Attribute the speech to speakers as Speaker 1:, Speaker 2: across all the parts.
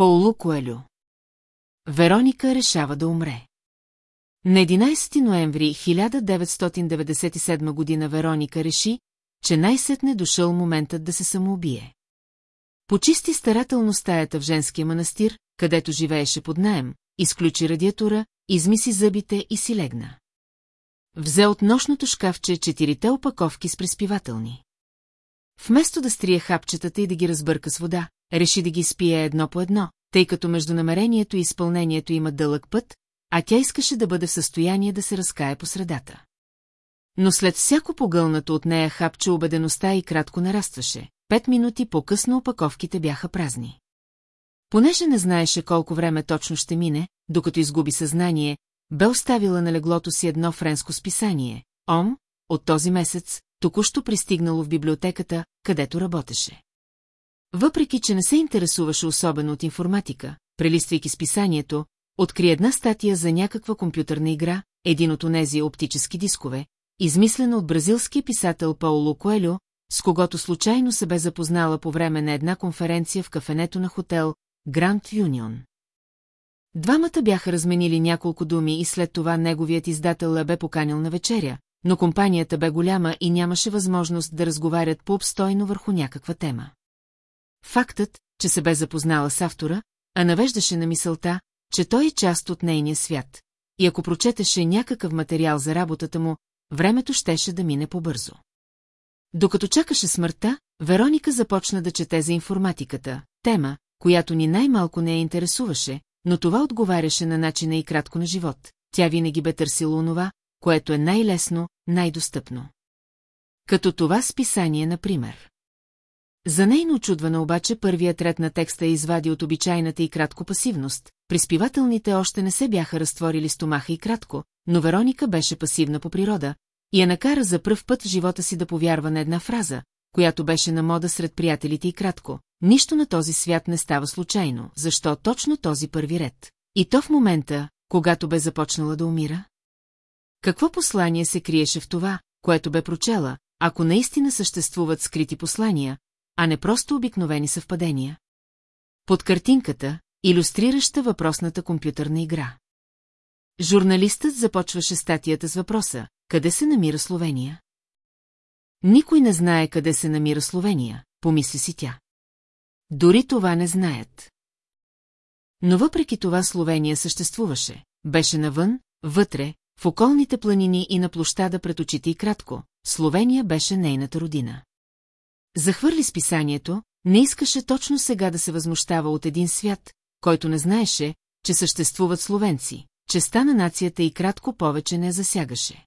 Speaker 1: Паулу Коелю Вероника решава да умре. На 11 ноември 1997 година Вероника реши, че най-сетне дошъл моментът да се самоубие. Почисти старателно стаята в женския манастир, където живееше под наем, изключи радиатура, измиси зъбите и си легна. Взе от нощното шкафче четирите опаковки с приспивателни. Вместо да стрие хапчетата и да ги разбърка с вода, реши да ги спие едно по едно, тъй като между намерението и изпълнението има дълъг път, а тя искаше да бъде в състояние да се разкае по средата. Но след всяко погълнато от нея хапче убедеността и кратко нарастваше. Пет минути по-късно опаковките бяха празни. Понеже не знаеше колко време точно ще мине, докато изгуби съзнание, бе оставила на леглото си едно френско списание, Ом, от този месец, току-що пристигнало в библиотеката, където работеше. Въпреки, че не се интересуваше особено от информатика, прелиствайки списанието, откри една статия за някаква компютърна игра, един от онези оптически дискове, измислена от бразилския писател Пауло Коелю, с когото случайно се бе запознала по време на една конференция в кафенето на хотел Гранд Юнион. Двамата бяха разменили няколко думи и след това неговият издател бе поканил на вечеря, но компанията бе голяма и нямаше възможност да разговарят по-обстойно върху някаква тема. Фактът, че се бе запознала с автора, а навеждаше на мисълта, че той е част от нейния свят, и ако прочетеше някакъв материал за работата му, времето щеше да мине по-бързо. Докато чакаше смъртта, Вероника започна да чете за информатиката, тема, която ни най-малко не я интересуваше, но това отговаряше на начина и кратко на живот. Тя винаги бе търсила онова, което е най-лесно, най-достъпно. Като това списание, например. За нейно очудване обаче първият ред на текста е извади от обичайната и кратко пасивност, приспивателните още не се бяха разтворили стомаха и кратко, но Вероника беше пасивна по природа и я накара за пръв път в живота си да повярва на една фраза, която беше на мода сред приятелите и кратко. Нищо на този свят не става случайно, защо точно този първи ред. И то в момента, когато бе започнала да умира? Какво послание се криеше в това, което бе прочела, ако наистина съществуват скрити послания, а не просто обикновени съвпадения? Под картинката, иллюстрираща въпросната компютърна игра. Журналистът започваше статията с въпроса, къде се намира Словения? Никой не знае къде се намира Словения, помисли си тя. Дори това не знаят. Но въпреки това Словения съществуваше, беше навън, вътре, в околните планини и на площада пред очите и кратко, Словения беше нейната родина. Захвърли списанието, не искаше точно сега да се възмущава от един свят, който не знаеше, че съществуват словенци, че стана нацията и кратко повече не засягаше.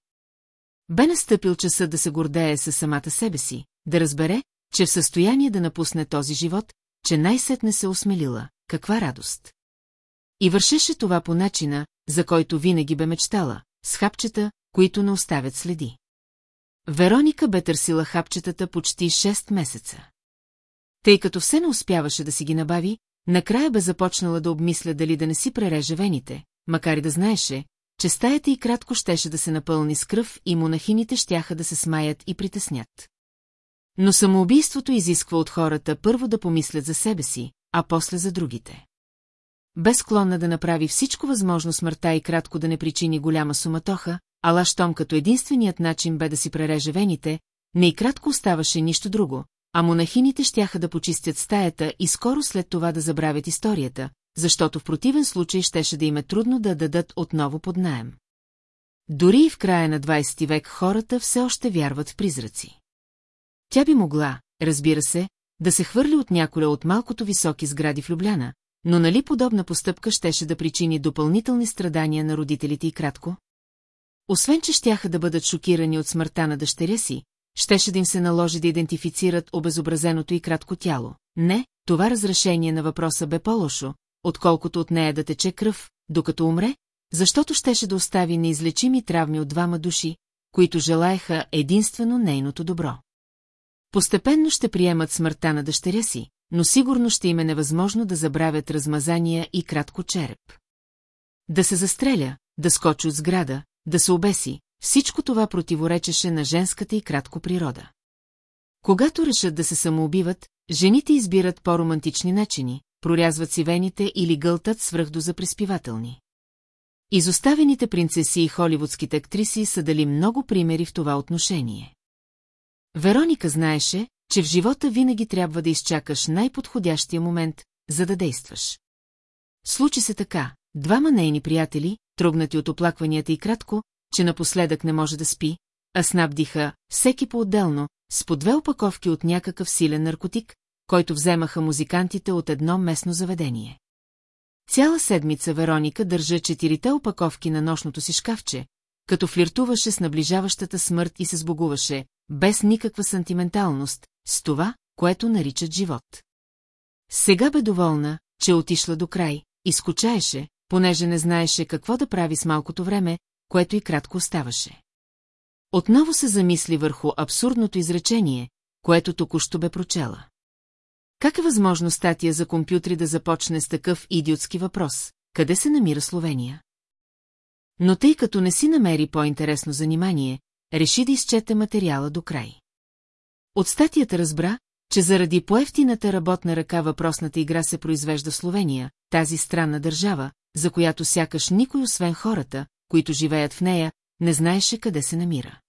Speaker 1: Бе настъпил часът да се гордее със самата себе си, да разбере, че в състояние да напусне този живот, че най-сетне се осмелила. Каква радост! И вършеше това по начина, за който винаги бе мечтала, с хапчета, които не оставят следи. Вероника бе търсила хапчетата почти 6 месеца. Тъй като все не успяваше да си ги набави, накрая бе започнала да обмисля дали да не си пререже вените, макар и да знаеше, че стаята и кратко щеше да се напълни с кръв и монахините щяха да се смаят и притеснят. Но самоубийството изисква от хората първо да помислят за себе си, а после за другите. Без склонна да направи всичко възможно смъртта и кратко да не причини голяма суматоха, ала щом като единственият начин бе да си пререже вените, не и кратко оставаше нищо друго, а монахините щяха да почистят стаята и скоро след това да забравят историята, защото в противен случай щеше да им е трудно да дадат отново под наем. Дори и в края на 20 век хората все още вярват в призраци. Тя би могла, разбира се, да се хвърли от няколя от малкото високи сгради в Любляна, но нали подобна постъпка щеше да причини допълнителни страдания на родителите и кратко? Освен, че щяха да бъдат шокирани от смъртта на дъщеря си, щеше да им се наложи да идентифицират обезобразеното и кратко тяло. Не, това разрешение на въпроса бе по-лошо, отколкото от нея да тече кръв, докато умре, защото щеше да остави неизлечими травми от двама души, които желаеха единствено нейното добро. Постепенно ще приемат смъртта на дъщеря си, но сигурно ще им е невъзможно да забравят размазания и кратко череп. Да се застреля, да скочи от сграда, да се обеси, всичко това противоречеше на женската и кратко природа. Когато решат да се самоубиват, жените избират по-романтични начини, прорязват си вените или гълтат свръхдоза приспивателни. Изоставените принцеси и холивудските актриси са дали много примери в това отношение. Вероника знаеше, че в живота винаги трябва да изчакаш най-подходящия момент, за да действаш. Случи се така, двама нейни приятели, трогнати от оплакванията и кратко, че напоследък не може да спи, а снабдиха, всеки по-отделно, с по две опаковки от някакъв силен наркотик, който вземаха музикантите от едно местно заведение. Цяла седмица Вероника държа четирите опаковки на нощното си шкафче, като флиртуваше с наближаващата смърт и се сбогуваше, без никаква сантименталност, с това, което наричат живот. Сега бе доволна, че отишла до край, и скучаеше, понеже не знаеше какво да прави с малкото време, което и кратко оставаше. Отново се замисли върху абсурдното изречение, което току-що бе прочела. Как е възможно статия за компютри да започне с такъв идиотски въпрос? Къде се намира Словения? Но тъй като не си намери по-интересно занимание, реши да изчете материала до край. От статията разбра, че заради поевтината работна ръка въпросната игра се произвежда в Словения, тази странна държава, за която сякаш никой освен хората, които живеят в нея, не знаеше къде се намира.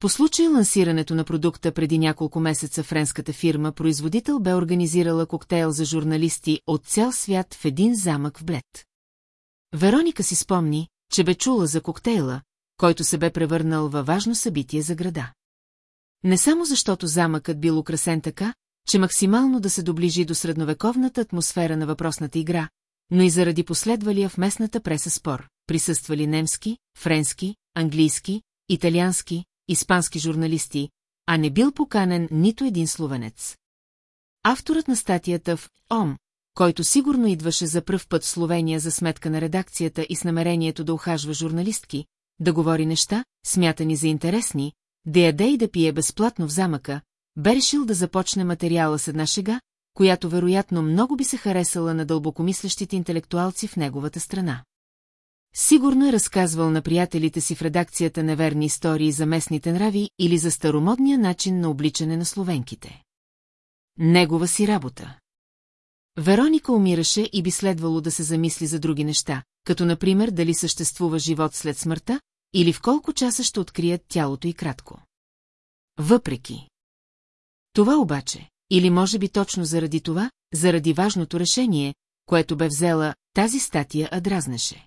Speaker 1: По случай лансирането на продукта преди няколко месеца френската фирма производител бе организирала коктейл за журналисти от цял свят в един замък в Блед. Вероника си спомни, че бе чула за коктейла, който се бе превърнал във важно събитие за града. Не само защото замъкът бил украсен така, че максимално да се доближи до средновековната атмосфера на въпросната игра, но и заради последвалия в местната преса спор. Присъствали немски, френски, английски, италиански, испански журналисти, а не бил поканен нито един словенец. Авторът на статията в ОМ, който сигурно идваше за пръв път в Словения за сметка на редакцията и с намерението да ухажва журналистки, да говори неща, смятани за интересни, да яде и да пие безплатно в замъка, бе решил да започне материала с една шега, която вероятно много би се харесала на дълбокомислещите интелектуалци в неговата страна. Сигурно е разказвал на приятелите си в редакцията неверни истории за местните нрави или за старомодния начин на обличане на словенките. Негова си работа. Вероника умираше и би следвало да се замисли за други неща, като например дали съществува живот след смъртта, или в колко часа ще открият тялото и кратко. Въпреки. Това обаче, или може би точно заради това, заради важното решение, което бе взела, тази статия адразнеше.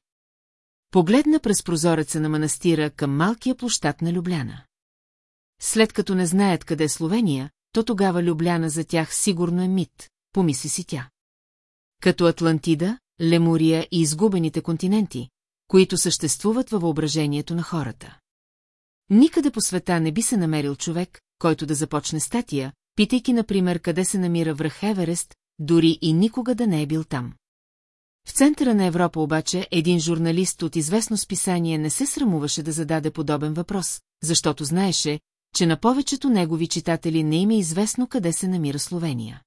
Speaker 1: Погледна през прозореца на манастира към малкия площад на Любляна. След като не знаят къде е Словения, то тогава Любляна за тях сигурно е мит, помисли си тя. Като Атлантида, Лемурия и изгубените континенти, които съществуват във въображението на хората. Никъде по света не би се намерил човек, който да започне статия, питайки, например, къде се намира връх Еверест, дори и никога да не е бил там. В центъра на Европа обаче един журналист от известно списание не се срамуваше да зададе подобен въпрос, защото знаеше, че на повечето негови читатели не им е известно къде се намира Словения.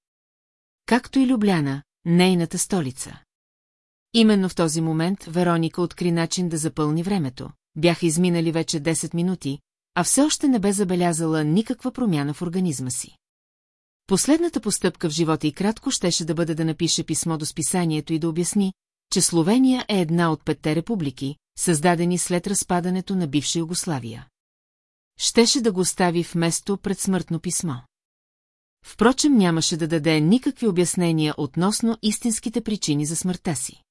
Speaker 1: Както и Любляна, нейната столица. Именно в този момент Вероника откри начин да запълни времето. Бяха изминали вече 10 минути, а все още не бе забелязала никаква промяна в организма си. Последната постъпка в живота и кратко щеше да бъде да напише писмо до списанието и да обясни, че Словения е една от петте републики, създадени след разпадането на бивша Югославия. Щеше да го остави вместо предсмъртно писмо. Впрочем нямаше да даде никакви обяснения относно истинските причини за смъртта си.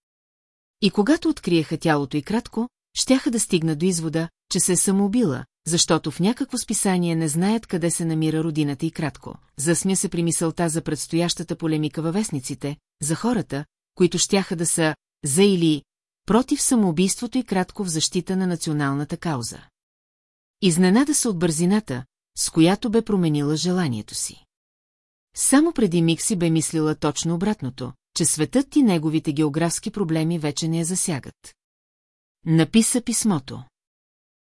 Speaker 1: И когато откриеха тялото и кратко, щяха да стигна до извода, че се е самоубила, защото в някакво списание не знаят къде се намира родината и кратко. Засмя се при мисълта за предстоящата полемика във вестниците, за хората, които щяха да са за или против самоубийството и кратко в защита на националната кауза. Изненада се от бързината, с която бе променила желанието си. Само преди миг си бе мислила точно обратното, че светът и неговите географски проблеми вече не я засягат. Написа писмото.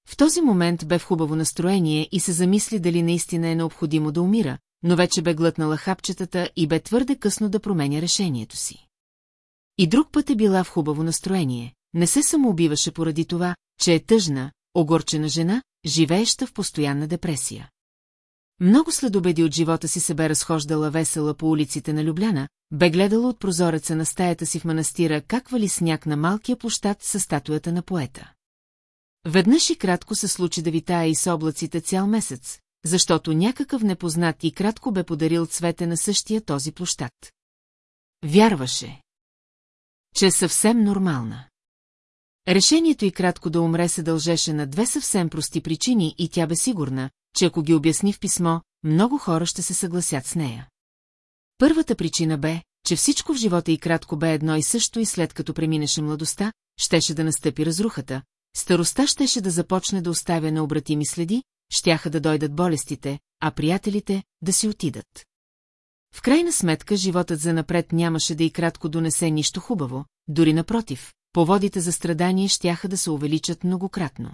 Speaker 1: В този момент бе в хубаво настроение и се замисли дали наистина е необходимо да умира, но вече бе глътнала хапчетата и бе твърде късно да променя решението си. И друг път е била в хубаво настроение, не се самоубиваше поради това, че е тъжна, огорчена жена, живееща в постоянна депресия. Много следобеди от живота си се бе разхождала весела по улиците на Любляна, бе гледала от прозореца на стаята си в манастира как вали сняг на малкия площад със статуята на поета. Веднъж и кратко се случи да витая и с облаците цял месец, защото някакъв непознат и кратко бе подарил цвете на същия този площад. Вярваше, че е съвсем нормална. Решението и кратко да умре се дължеше на две съвсем прости причини и тя бе сигурна, че ако ги обясни в писмо, много хора ще се съгласят с нея. Първата причина бе, че всичко в живота и кратко бе едно и също и след като преминеше младостта, щеше да настъпи разрухата, староста щеше да започне да оставя необратими следи, щяха да дойдат болестите, а приятелите да си отидат. В крайна сметка животът за напред нямаше да и кратко донесе нищо хубаво, дори напротив, поводите за страдание щяха да се увеличат многократно.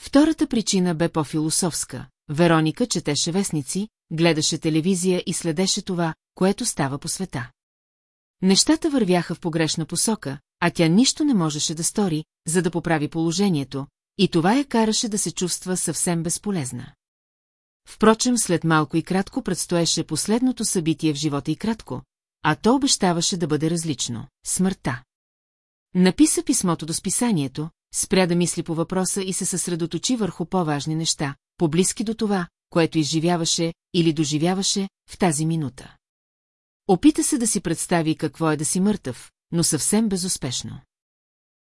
Speaker 1: Втората причина бе по-философска. Вероника четеше вестници, гледаше телевизия и следеше това, което става по света. Нещата вървяха в погрешна посока, а тя нищо не можеше да стори, за да поправи положението, и това я караше да се чувства съвсем безполезна. Впрочем, след малко и кратко предстоеше последното събитие в живота и кратко, а то обещаваше да бъде различно – смъртта. Написа писмото до списанието, спря да мисли по въпроса и се съсредоточи върху по-важни неща, поблизки до това, което изживяваше или доживяваше в тази минута. Опита се да си представи какво е да си мъртъв, но съвсем безуспешно.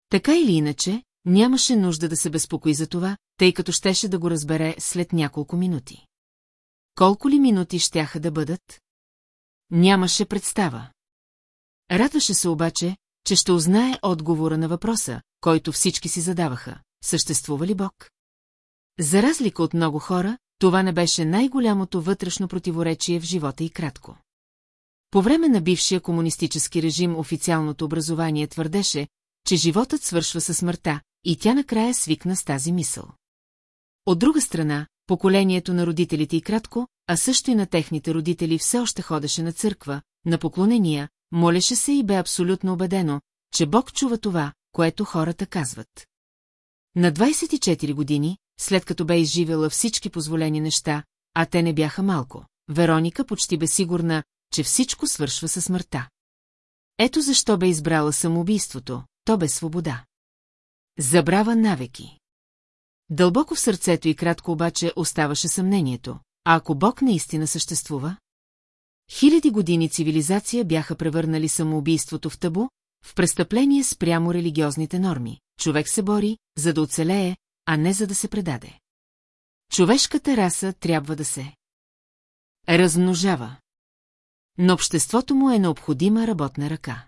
Speaker 1: Така или иначе, нямаше нужда да се безпокои за това, тъй като щеше да го разбере след няколко минути. Колко ли минути щяха да бъдат? Нямаше представа. Радваше се обаче, че ще узнае отговора на въпроса, който всички си задаваха. Съществува ли Бог? За разлика от много хора, това не беше най-голямото вътрешно противоречие в живота и кратко. По време на бившия комунистически режим официалното образование твърдеше, че животът свършва със смъртта, и тя накрая свикна с тази мисъл. От друга страна, поколението на родителите и кратко, а също и на техните родители все още ходеше на църква, на поклонения, молеше се и бе абсолютно убедено, че Бог чува това, което хората казват. На 24 години, след като бе изживела всички позволени неща, а те не бяха малко, Вероника почти бе сигурна, че всичко свършва със смъртта. Ето защо бе избрала самоубийството, то бе свобода. Забрава навеки. Дълбоко в сърцето и кратко обаче оставаше съмнението, а ако Бог наистина съществува? Хиляди години цивилизация бяха превърнали самоубийството в табу, в престъпление спрямо религиозните норми. Човек се бори, за да оцелее, а не за да се предаде. Човешката раса трябва да се размножава. Но обществото му е необходима работна ръка.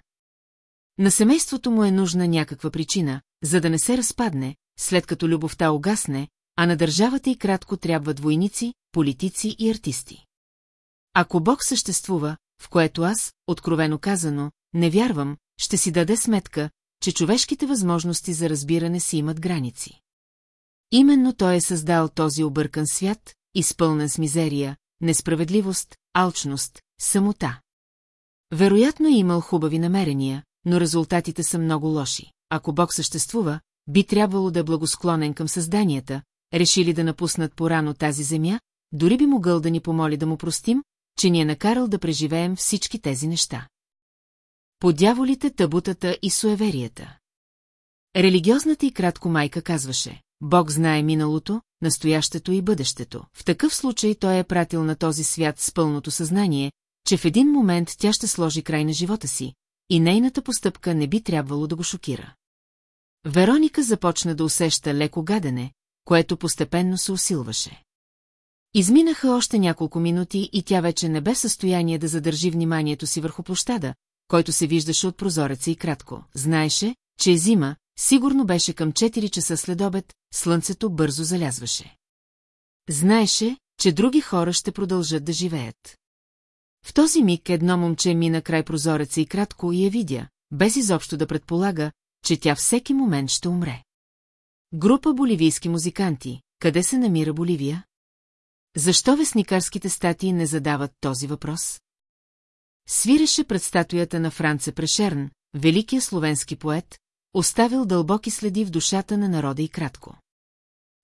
Speaker 1: На семейството му е нужна някаква причина, за да не се разпадне, след като любовта огасне, а на държавата и кратко трябват войници, политици и артисти. Ако Бог съществува, в което аз, откровено казано, не вярвам, ще си даде сметка, че човешките възможности за разбиране си имат граници. Именно той е създал този объркан свят, изпълнен с мизерия, несправедливост, алчност, самота. Вероятно е имал хубави намерения, но резултатите са много лоши. Ако Бог съществува, би трябвало да е благосклонен към създанията, решили да напуснат порано тази земя, дори би могъл да ни помоли да му простим, че ни е накарал да преживеем всички тези неща. По дяволите, табутата и суеверията. Религиозната и кратко майка казваше, Бог знае миналото, настоящето и бъдещето. В такъв случай той е пратил на този свят с пълното съзнание, че в един момент тя ще сложи край на живота си, и нейната постъпка не би трябвало да го шокира. Вероника започна да усеща леко гадене, което постепенно се усилваше. Изминаха още няколко минути и тя вече не бе в състояние да задържи вниманието си върху площада, който се виждаше от прозореца и кратко. Знаеше, че е зима, сигурно беше към 4 часа след обед, слънцето бързо залязваше. Знаеше, че други хора ще продължат да живеят. В този миг едно момче мина край прозореца и кратко и я видя, без изобщо да предполага, че тя всеки момент ще умре. Група боливийски музиканти. Къде се намира Боливия? Защо вестникарските статии не задават този въпрос? Свиреше пред статуята на Франце Прешерн, великия словенски поет, оставил дълбоки следи в душата на народа и кратко.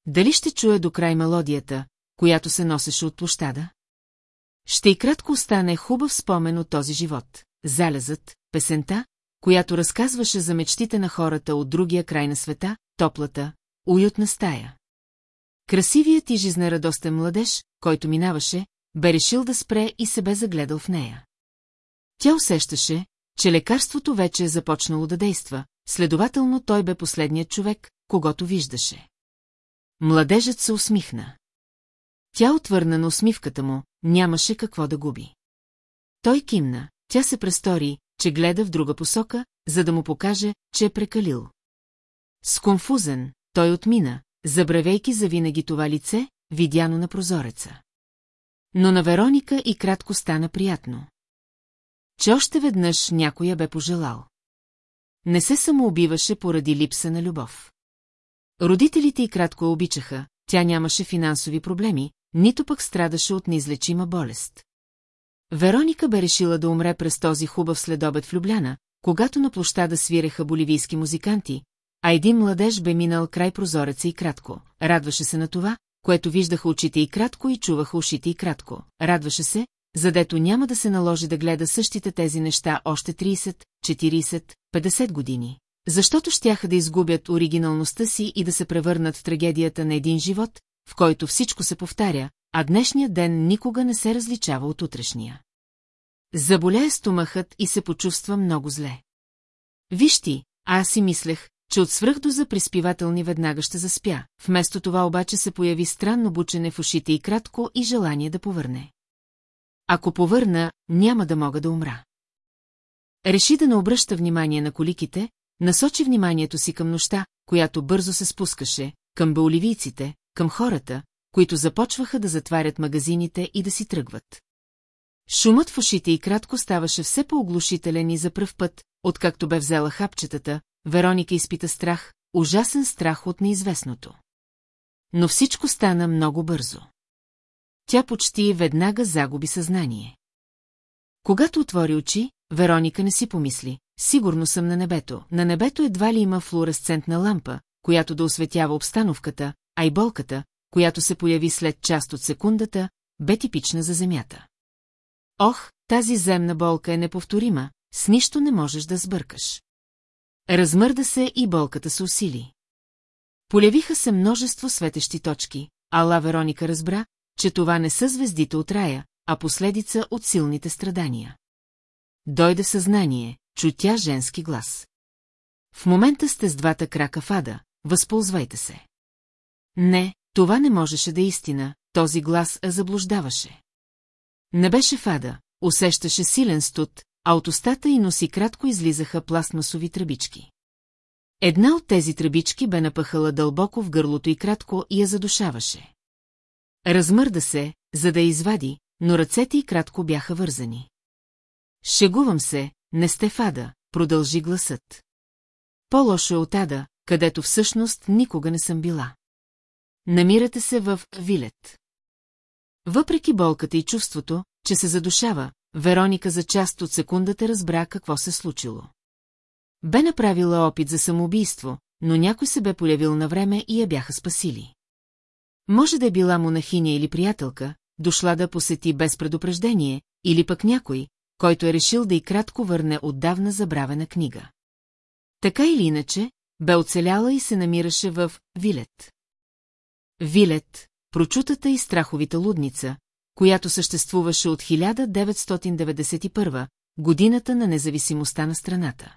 Speaker 1: Дали ще чуе до край мелодията, която се носеше от площада? Ще и кратко остане хубав спомен от този живот. Залезът, песента, която разказваше за мечтите на хората от другия край на света, топлата, уютна стая. Красивият и жизнерадостен младеж, който минаваше, бе решил да спре и се бе загледал в нея. Тя усещаше, че лекарството вече е започнало да действа, следователно той бе последният човек, когато виждаше. Младежът се усмихна. Тя отвърна на усмивката му, нямаше какво да губи. Той кимна, тя се престори, че гледа в друга посока, за да му покаже, че е прекалил. Сконфузен, той отмина, забравейки завинаги това лице, видяно на прозореца. Но на Вероника и кратко стана приятно. Че още веднъж някоя бе пожелал. Не се самоубиваше поради липса на любов. Родителите и кратко обичаха, тя нямаше финансови проблеми, нито пък страдаше от неизлечима болест. Вероника бе решила да умре през този хубав следобед в Любляна, когато на площада свиреха боливийски музиканти, а един младеж бе минал край прозореца и кратко. Радваше се на това, което виждаха очите и кратко и чуваха ушите и кратко. Радваше се, задето няма да се наложи да гледа същите тези неща още 30, 40, 50 години. Защото щяха да изгубят оригиналността си и да се превърнат в трагедията на един живот, в който всичко се повтаря, а днешният ден никога не се различава от утрешния. Заболя стомахът и се почувства много зле. Виж ти, аз си мислех, че от свръхдоза приспивателни веднага ще заспя, вместо това обаче се появи странно бучене в ушите и кратко и желание да повърне. Ако повърна, няма да мога да умра. Реши да не обръща внимание на коликите, насочи вниманието си към нощта, която бързо се спускаше, към беоливийците, към хората, които започваха да затварят магазините и да си тръгват. Шумът в ушите и кратко ставаше все по-оглушителен и за пръв път, откакто бе взела хапчетата, Вероника изпита страх, ужасен страх от неизвестното. Но всичко стана много бързо. Тя почти веднага загуби съзнание. Когато отвори очи, Вероника не си помисли. Сигурно съм на небето. На небето едва ли има флуоресцентна лампа, която да осветява обстановката, а и болката, която се появи след част от секундата, бе типична за Земята. Ох, тази земна болка е неповторима, с нищо не можеш да сбъркаш. Размърда се и болката се усили. Полявиха се множество светещи точки, ала Вероника разбра, че това не са звездите от рая, а последица от силните страдания. Дойде съзнание, чу тя женски глас. В момента сте с двата крака в ада, възползвайте се. Не, това не можеше да е истина, този глас заблуждаваше. Не беше фада, усещаше силен студ, а от устата и носи кратко излизаха пластмасови тръбички. Една от тези тръбички бе напъхала дълбоко в гърлото и кратко и я задушаваше. Размърда се, за да я извади, но ръцете й кратко бяха вързани. Шегувам се, не сте фада, продължи гласът. По-лошо е от ада, където всъщност никога не съм била. Намирате се в Вилет. Въпреки болката и чувството, че се задушава, Вероника за част от секундата разбра какво се случило. Бе направила опит за самоубийство, но някой се бе полявил на време и я бяха спасили. Може да е била монахиня или приятелка, дошла да посети без предупреждение, или пък някой, който е решил да и кратко върне отдавна забравена книга. Така или иначе, бе оцеляла и се намираше в Вилет. Вилет, прочутата и страховита лудница, която съществуваше от 1991, годината на независимостта на страната.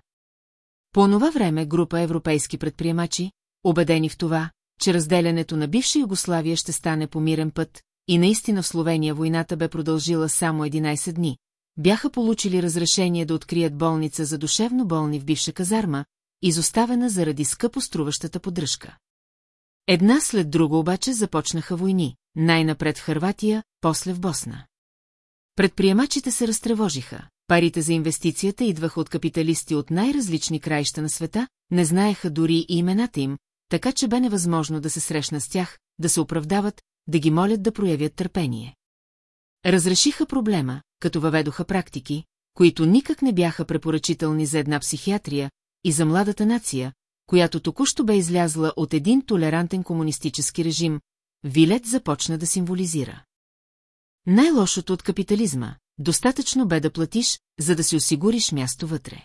Speaker 1: По това време група европейски предприемачи, убедени в това, че разделянето на бивша Югославия ще стане по мирен път, и наистина в Словения войната бе продължила само 11 дни, бяха получили разрешение да открият болница за душевно болни в бивша казарма, изоставена заради скъпо струващата поддръжка. Една след друга обаче започнаха войни, най-напред Харватия, после в Босна. Предприемачите се разтревожиха, парите за инвестицията идваха от капиталисти от най-различни краища на света, не знаеха дори и имената им, така че бе невъзможно да се срещна с тях, да се оправдават, да ги молят да проявят търпение. Разрешиха проблема, като въведоха практики, които никак не бяха препоръчителни за една психиатрия и за младата нация, която току-що бе излязла от един толерантен комунистически режим, Вилет започна да символизира. Най-лошото от капитализма, достатъчно бе да платиш, за да си осигуриш място вътре.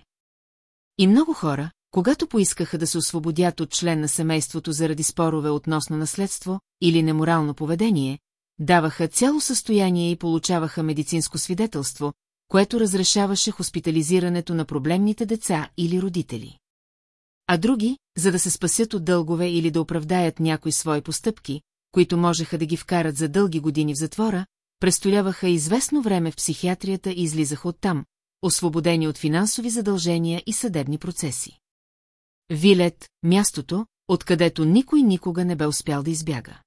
Speaker 1: И много хора, когато поискаха да се освободят от член на семейството заради спорове относно наследство или неморално поведение, даваха цяло състояние и получаваха медицинско свидетелство, което разрешаваше хоспитализирането на проблемните деца или родители. А други, за да се спасят от дългове или да оправдаят някои свои постъпки, които можеха да ги вкарат за дълги години в затвора, престоляваха известно време в психиатрията и излизаха оттам, освободени от финансови задължения и съдебни процеси. Вилет, мястото, откъдето никой никога не бе успял да избяга.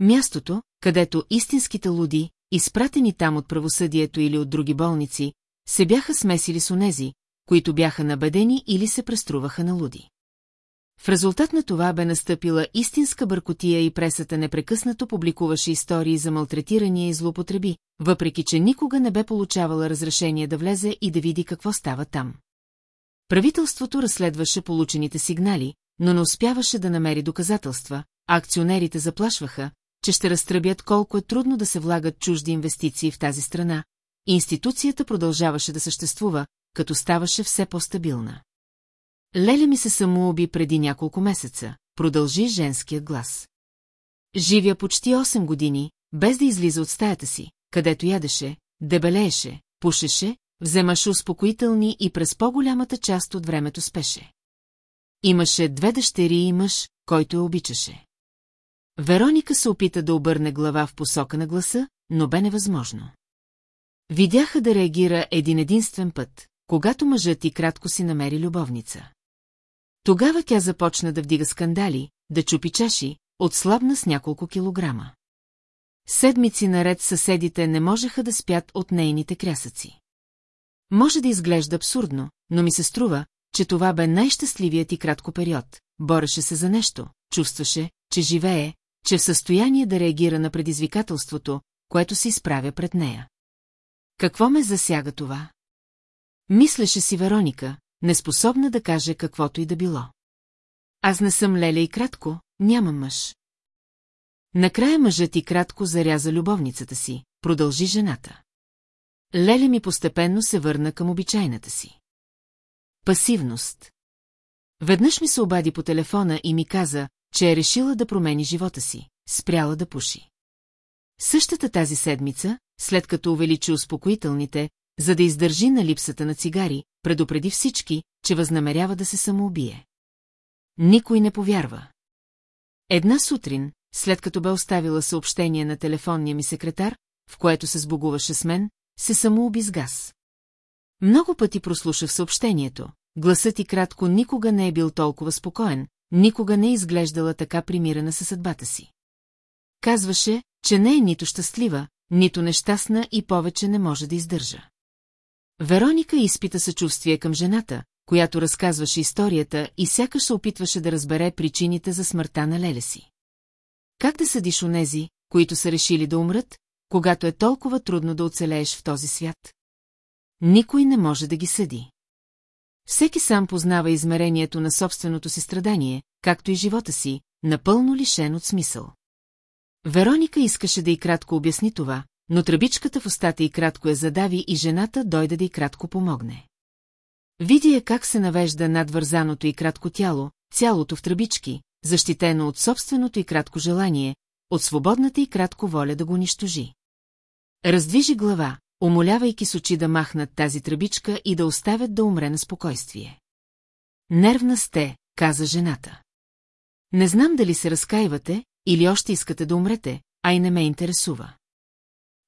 Speaker 1: Мястото, където истинските луди, изпратени там от правосъдието или от други болници, се бяха смесили с онези, които бяха набедени или се преструваха на луди. В резултат на това бе настъпила истинска бъркотия и пресата непрекъснато публикуваше истории за малтретирания и злоупотреби, въпреки че никога не бе получавала разрешение да влезе и да види какво става там. Правителството разследваше получените сигнали, но не успяваше да намери доказателства, а акционерите заплашваха, че ще разтръбят колко е трудно да се влагат чужди инвестиции в тази страна, институцията продължаваше да съществува, като ставаше все по-стабилна. Леля ми се самоуби преди няколко месеца, продължи женският глас. Живя почти 8 години, без да излиза от стаята си, където ядеше, дебелееше, пушеше, вземаше успокоителни и през по-голямата част от времето спеше. Имаше две дъщери и мъж, който я обичаше. Вероника се опита да обърне глава в посока на гласа, но бе невъзможно. Видяха да реагира един единствен път, когато мъжът и кратко си намери любовница. Тогава тя започна да вдига скандали, да чупи чаши, отслабна с няколко килограма. Седмици наред съседите не можеха да спят от нейните крясъци. Може да изглежда абсурдно, но ми се струва, че това бе най-щастливият и кратко период. Бореше се за нещо, чувстваше, че живее, че е в състояние да реагира на предизвикателството, което се изправя пред нея. Какво ме засяга това? Мислеше си Вероника, неспособна да каже каквото и да било. Аз не съм леля и кратко, нямам мъж. Накрая мъжът и кратко заряза любовницата си, продължи жената. Леля ми постепенно се върна към обичайната си. Пасивност. Веднъж ми се обади по телефона и ми каза, че е решила да промени живота си, спряла да пуши. Същата тази седмица, след като увеличи успокоителните, за да издържи на липсата на цигари, предупреди всички, че възнамерява да се самоубие. Никой не повярва. Една сутрин, след като бе оставила съобщение на телефонния ми секретар, в което се сбогуваше с мен, се самоуби с газ. Много пъти прослушах съобщението. Гласът и кратко никога не е бил толкова спокоен, никога не е изглеждала така примирена със съдбата си. Казваше, че не е нито щастлива, нито нещастна и повече не може да издържа. Вероника изпита съчувствие към жената, която разказваше историята и сякаш се опитваше да разбере причините за смъртта на леле си. Как да съдиш онези, които са решили да умрат, когато е толкова трудно да оцелееш в този свят? Никой не може да ги съди. Всеки сам познава измерението на собственото си страдание, както и живота си, напълно лишен от смисъл. Вероника искаше да и кратко обясни това, но тръбичката в устата и кратко я задави и жената дойде да и кратко помогне. Види я как се навежда над вързаното и кратко тяло, цялото в тръбички, защитено от собственото и кратко желание, от свободната и кратко воля да го унищожи. Раздвижи глава, умолявайки с очи да махнат тази тръбичка и да оставят да умре на спокойствие. Нервна сте, каза жената. Не знам дали се разкаивате или още искате да умрете, а и не ме интересува.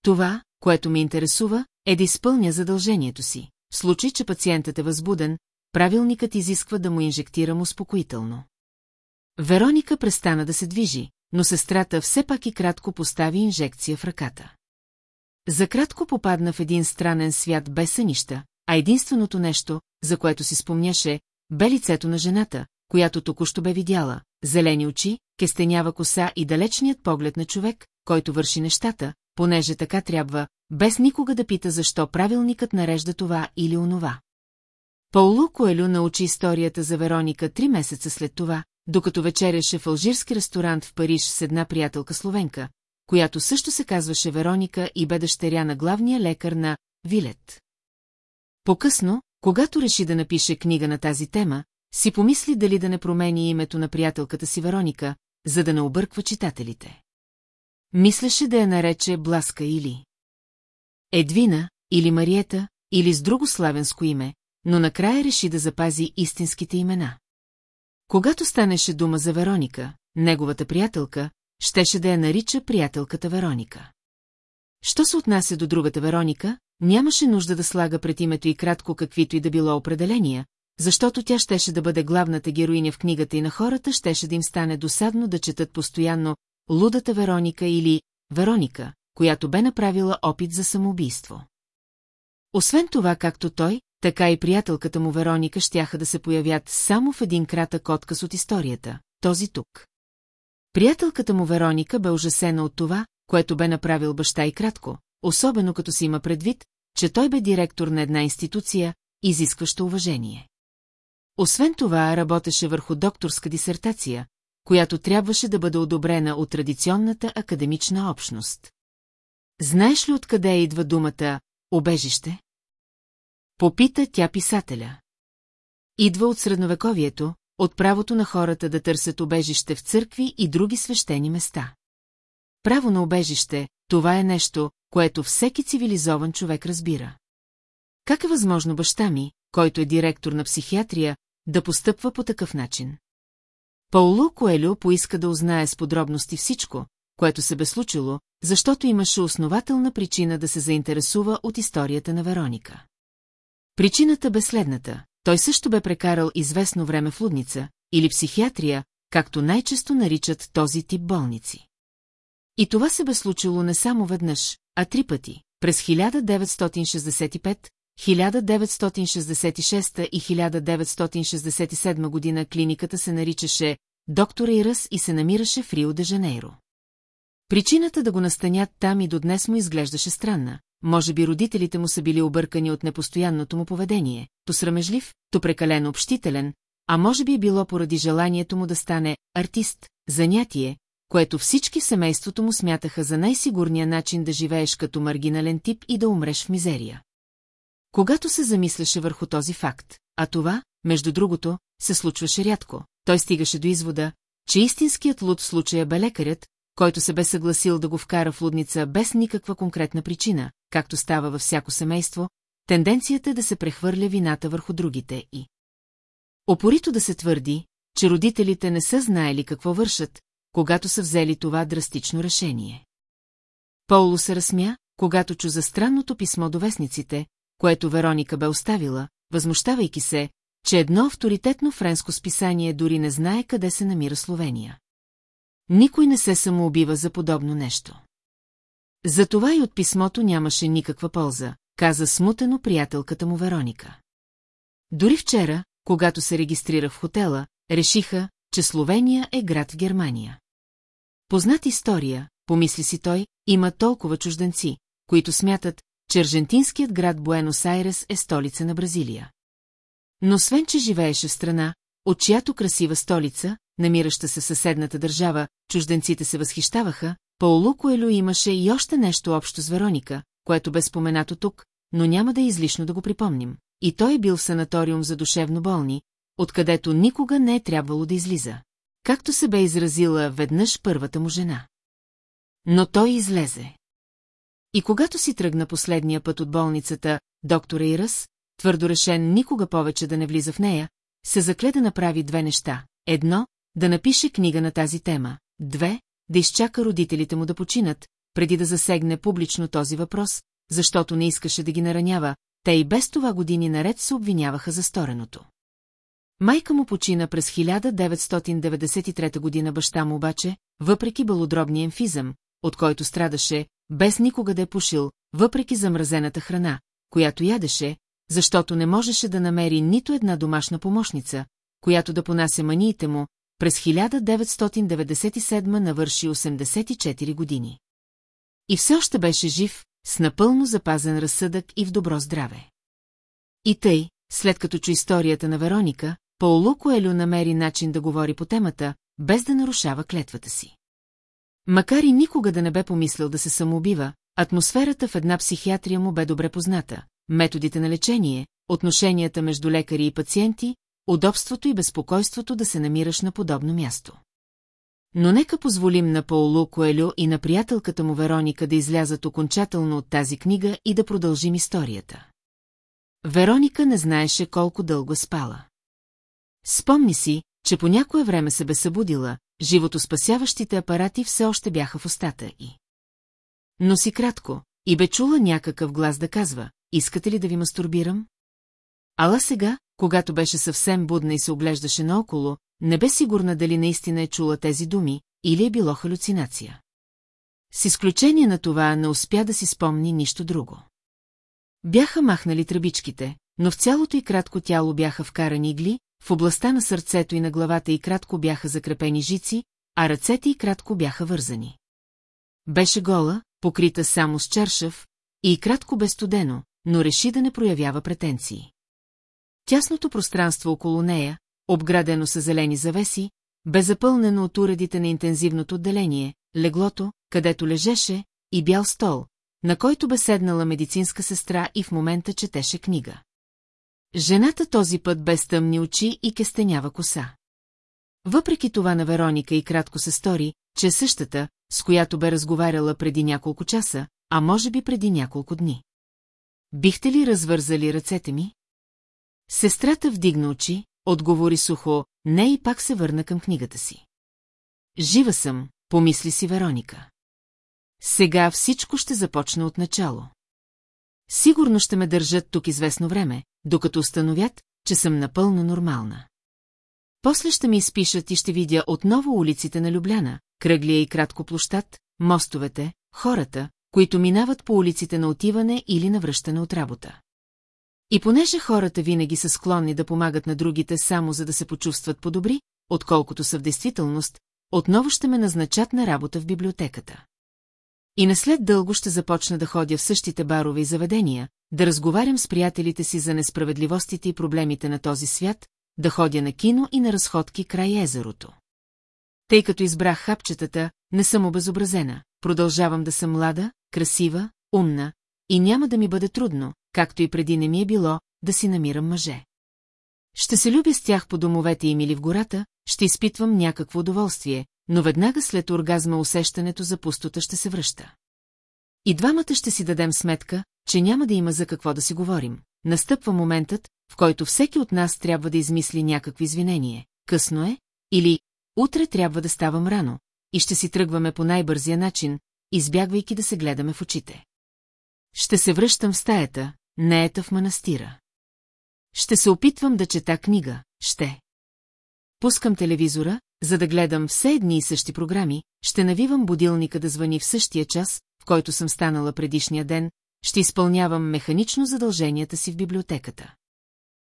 Speaker 1: Това, което ме интересува, е да изпълня задължението си. В случай, че пациентът е възбуден, правилникът изисква да му инжектирам успокоително. Вероника престана да се движи, но сестрата все пак и кратко постави инжекция в ръката. За кратко попадна в един странен свят без сънища, а единственото нещо, за което си спомняше, бе лицето на жената, която току-що бе видяла, зелени очи, кестенява коса и далечният поглед на човек, който върши нещата, понеже така трябва, без никога да пита защо правилникът нарежда това или онова. Пауло Коелю научи историята за Вероника три месеца след това, докато вечеряше в алжирски ресторант в Париж с една приятелка словенка, която също се казваше Вероника и бе дъщеря на главния лекар на Вилет. По-късно, когато реши да напише книга на тази тема, си помисли дали да не промени името на приятелката си Вероника, за да не обърква читателите. Мислеше да я нарече Бласка или Едвина, или Мариета, или с друго славенско име, но накрая реши да запази истинските имена. Когато станеше дума за Вероника, неговата приятелка, щеше да я нарича приятелката Вероника. Що се отнася до другата Вероника, нямаше нужда да слага пред името и кратко каквито и да било определения, защото тя щеше да бъде главната героиня в книгата и на хората щеше да им стане досадно да четат постоянно «Лудата Вероника» или «Вероника», която бе направила опит за самоубийство. Освен това, както той, така и приятелката му Вероника щяха да се появят само в един кратък отказ от историята, този тук. Приятелката му Вероника бе ужасена от това, което бе направил баща и кратко, особено като си има предвид, че той бе директор на една институция, изискваща уважение. Освен това, работеше върху докторска дисертация, която трябваше да бъде одобрена от традиционната академична общност. Знаеш ли откъде идва думата «обежище»? Попита тя писателя. Идва от средновековието, от правото на хората да търсят обежище в църкви и други свещени места. Право на обежище, това е нещо, което всеки цивилизован човек разбира. Как е възможно баща ми, който е директор на психиатрия, да постъпва по такъв начин? Пауло Коелю поиска да узнае с подробности всичко, което се бе случило, защото имаше основателна причина да се заинтересува от историята на Вероника. Причината бе следната. Той също бе прекарал известно време в лудница, или психиатрия, както най-често наричат този тип болници. И това се бе случило не само веднъж, а три пъти, през 1965, 1966 и 1967 година клиниката се наричаше Доктор Ирас и се намираше в Рио де Жанейро. Причината да го настанят там и до днес му изглеждаше странна. Може би родителите му са били объркани от непостоянното му поведение, то срамежлив, то прекалено общителен, а може би е било поради желанието му да стане артист, занятие, което всички семейството му смятаха за най-сигурния начин да живееш като маргинален тип и да умреш в мизерия. Когато се замисляше върху този факт, а това, между другото, се случваше рядко, той стигаше до извода, че истинският луд в случая бе лекарят, който се бе съгласил да го вкара в лудница без никаква конкретна причина, както става във всяко семейство, тенденцията е да се прехвърля вината върху другите и... Опорито да се твърди, че родителите не са знаели какво вършат, когато са взели това драстично решение. Пауло се разсмя, когато чу за странното писмо до вестниците, което Вероника бе оставила, възмущавайки се, че едно авторитетно френско списание дори не знае къде се намира Словения. Никой не се самоубива за подобно нещо. Затова и от писмото нямаше никаква полза, каза смутено приятелката му Вероника. Дори вчера, когато се регистрира в хотела, решиха, че Словения е град в Германия. Познат история, помисли си той, има толкова чужденци, които смятат, че аржентинският град Буенос-Айрес е столица на Бразилия. Но освен, че живееше в страна, от чиято красива столица, намираща се съседната държава, чужденците се възхищаваха, Пауло Коелю имаше и още нещо общо с Вероника, което бе споменато тук, но няма да е излишно да го припомним. И той е бил в санаториум за душевно болни, откъдето никога не е трябвало да излиза. Както се бе изразила веднъж първата му жена. Но той излезе. И когато си тръгна последния път от болницата, доктор Ирас, твърдо решен никога повече да не влиза в нея, се закле да направи две неща. Едно, да напише книга на тази тема. Две, да изчака родителите му да починат, преди да засегне публично този въпрос, защото не искаше да ги наранява, те и без това години наред се обвиняваха за стореното. Майка му почина през 1993 година баща му обаче, въпреки балодробния емфизъм, от който страдаше, без никога да е пушил, въпреки замразената храна, която ядеше, защото не можеше да намери нито една домашна помощница, която да понася маниите му, през 1997 навърши 84 години. И все още беше жив, с напълно запазен разсъдък и в добро здраве. И тъй, след като чу историята на Вероника, Пауло Коелю намери начин да говори по темата, без да нарушава клетвата си. Макар и никога да не бе помислил да се самоубива, атмосферата в една психиатрия му бе добре позната, методите на лечение, отношенията между лекари и пациенти, удобството и безпокойството да се намираш на подобно място. Но нека позволим на Пауло Коелю и на приятелката му Вероника да излязат окончателно от тази книга и да продължим историята. Вероника не знаеше колко дълго спала. Спомни си, че по някое време се бе събудила, животоспасяващите апарати все още бяха в устата и. Но си кратко, и бе чула някакъв глас да казва, искате ли да ви мастурбирам? Ала сега, когато беше съвсем будна и се оглеждаше наоколо, не бе сигурна дали наистина е чула тези думи, или е било халюцинация. С изключение на това не успя да си спомни нищо друго. Бяха махнали тръбичките, но в цялото и кратко тяло бяха вкарани игли, в областта на сърцето и на главата и кратко бяха закрепени жици, а ръцете и кратко бяха вързани. Беше гола, покрита само с чершав, и кратко бе студено, но реши да не проявява претенции. Тясното пространство около нея, обградено с зелени завеси, бе запълнено от уредите на интензивното отделение, леглото, където лежеше, и бял стол, на който бе седнала медицинска сестра и в момента четеше книга. Жената този път без тъмни очи и кестенява коса. Въпреки това на Вероника и кратко се стори, че същата, с която бе разговаряла преди няколко часа, а може би преди няколко дни. Бихте ли развързали ръцете ми? Сестрата вдигна очи, отговори сухо, не и пак се върна към книгата си. Жива съм, помисли си Вероника. Сега всичко ще започне от начало. Сигурно ще ме държат тук известно време, докато установят, че съм напълно нормална. После ще ми изпишат и ще видя отново улиците на Любляна, кръглия и кратко площад, мостовете, хората, които минават по улиците на отиване или на връщане от работа. И понеже хората винаги са склонни да помагат на другите само за да се почувстват по-добри, отколкото са в действителност, отново ще ме назначат на работа в библиотеката. И наслед дълго ще започна да ходя в същите барове и заведения, да разговарям с приятелите си за несправедливостите и проблемите на този свят, да ходя на кино и на разходки край езерото. Тъй като избрах хапчетата, не съм обезобразена, продължавам да съм млада, красива, умна и няма да ми бъде трудно, както и преди не ми е било, да си намирам мъже. Ще се любя с тях по домовете им или в гората, ще изпитвам някакво удоволствие, но веднага след оргазма усещането за пустота ще се връща. И двамата ще си дадем сметка, че няма да има за какво да си говорим. Настъпва моментът, в който всеки от нас трябва да измисли някакво извинение. Късно е, или утре трябва да ставам рано, и ще си тръгваме по най-бързия начин, избягвайки да се гледаме в очите. Ще се връщам в стаята, неета в манастира. Ще се опитвам да чета книга, ще. Пускам телевизора, за да гледам все едни и същи програми, ще навивам будилника да звъни в същия час, който съм станала предишния ден, ще изпълнявам механично задълженията си в библиотеката.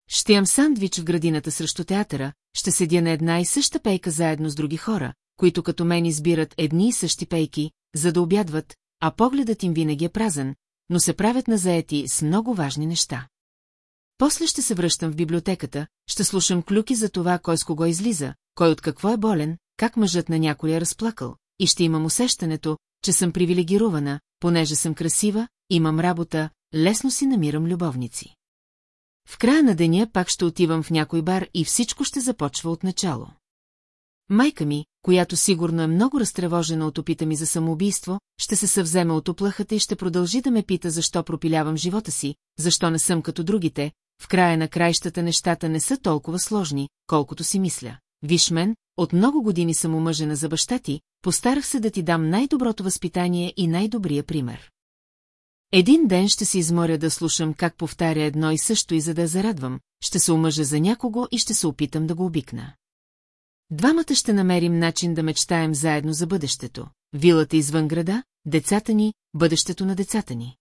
Speaker 1: Ще ям сандвич в градината срещу театъра, ще седя на една и съща пейка заедно с други хора, които като мен избират едни и същи пейки, за да обядват, а погледът им винаги е празен, но се правят на заети с много важни неща. После ще се връщам в библиотеката, ще слушам клюки за това кой с кого излиза, кой от какво е болен, как мъжът на някой е разплакал, и ще имам усещането, че съм привилегирована, понеже съм красива, имам работа, лесно си намирам любовници. В края на деня пак ще отивам в някой бар и всичко ще започва от начало. Майка ми, която сигурно е много разтревожена от опита ми за самоубийство, ще се съвземе от оплахата и ще продължи да ме пита защо пропилявам живота си, защо не съм като другите, в края на краищата нещата не са толкова сложни, колкото си мисля. Виж мен, от много години съм омъжена за баща ти, постарах се да ти дам най-доброто възпитание и най-добрия пример. Един ден ще се изморя да слушам как повтаря едно и също и за да я зарадвам, ще се омъжа за някого и ще се опитам да го обикна. Двамата ще намерим начин да мечтаем заедно за бъдещето. Вилата извън града, децата ни, бъдещето на децата ни.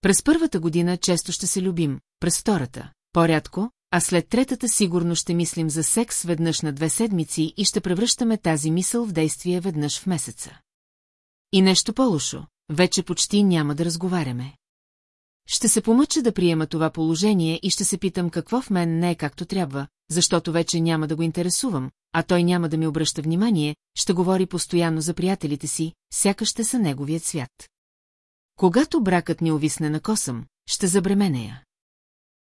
Speaker 1: През първата година често ще се любим, през втората, по-рядко, а след третата сигурно ще мислим за секс веднъж на две седмици и ще превръщаме тази мисъл в действие веднъж в месеца. И нещо по-лошо, вече почти няма да разговаряме. Ще се помъча да приема това положение и ще се питам какво в мен не е както трябва, защото вече няма да го интересувам, а той няма да ми обръща внимание, ще говори постоянно за приятелите си, сякаш ще са неговият свят. Когато бракът ни овисне на косъм, ще забременея.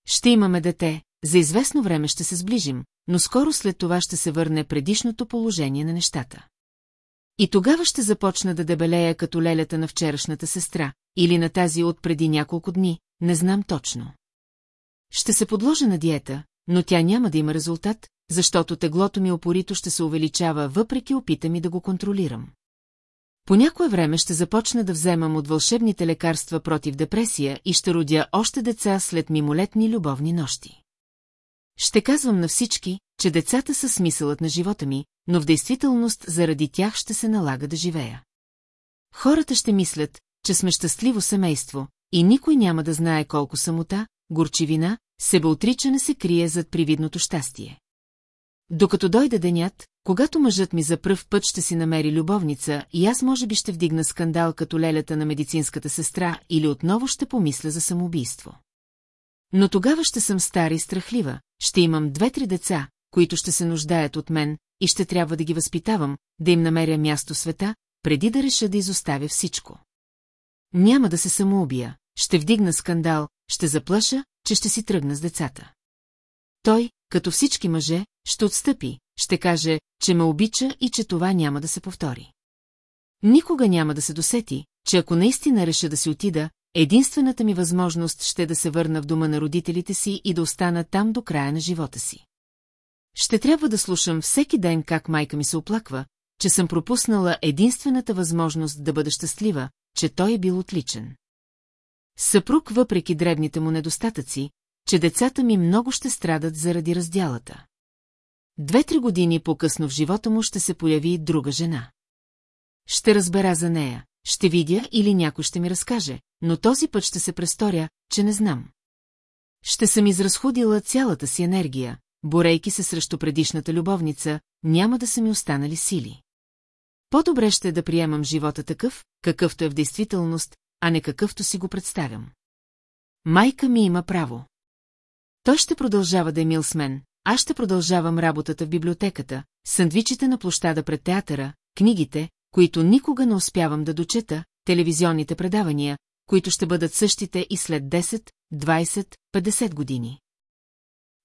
Speaker 1: Ще имаме дете, за известно време ще се сближим, но скоро след това ще се върне предишното положение на нещата. И тогава ще започна да дебелея като лелята на вчерашната сестра, или на тази от преди няколко дни, не знам точно. Ще се подложа на диета, но тя няма да има резултат, защото теглото ми опорито ще се увеличава въпреки опита ми да го контролирам. По някое време ще започна да вземам от вълшебните лекарства против депресия и ще родя още деца след мимолетни любовни нощи. Ще казвам на всички, че децата са смисълът на живота ми, но в действителност заради тях ще се налага да живея. Хората ще мислят, че сме щастливо семейство, и никой няма да знае колко самота, горчивина, себеотричане се крие зад привидното щастие. Докато дойде денят, когато мъжът ми за пръв път ще си намери любовница и аз може би ще вдигна скандал като лелята на медицинската сестра или отново ще помисля за самоубийство. Но тогава ще съм стара и страхлива, ще имам две-три деца, които ще се нуждаят от мен и ще трябва да ги възпитавам, да им намеря място света, преди да реша да изоставя всичко. Няма да се самоубия, ще вдигна скандал, ще заплаша, че ще си тръгна с децата. Той, като всички мъже, ще отстъпи, ще каже, че ме обича и че това няма да се повтори. Никога няма да се досети, че ако наистина реша да си отида, единствената ми възможност ще да се върна в дома на родителите си и да остана там до края на живота си. Ще трябва да слушам всеки ден как майка ми се оплаква, че съм пропуснала единствената възможност да бъда щастлива, че той е бил отличен. Съпруг, въпреки дребните му недостатъци, че децата ми много ще страдат заради раздялата. Две-три години по-късно в живота му ще се появи друга жена. Ще разбера за нея, ще видя или някой ще ми разкаже, но този път ще се престоря, че не знам. Ще съм изразходила цялата си енергия, борейки се срещу предишната любовница, няма да са ми останали сили. По-добре ще е да приемам живота такъв, какъвто е в действителност, а не какъвто си го представям. Майка ми има право. Той ще продължава да е мил с мен, аз ще продължавам работата в библиотеката, сандвичите на площада пред театъра, книгите, които никога не успявам да дочета, телевизионните предавания, които ще бъдат същите и след 10, 20, 50 години.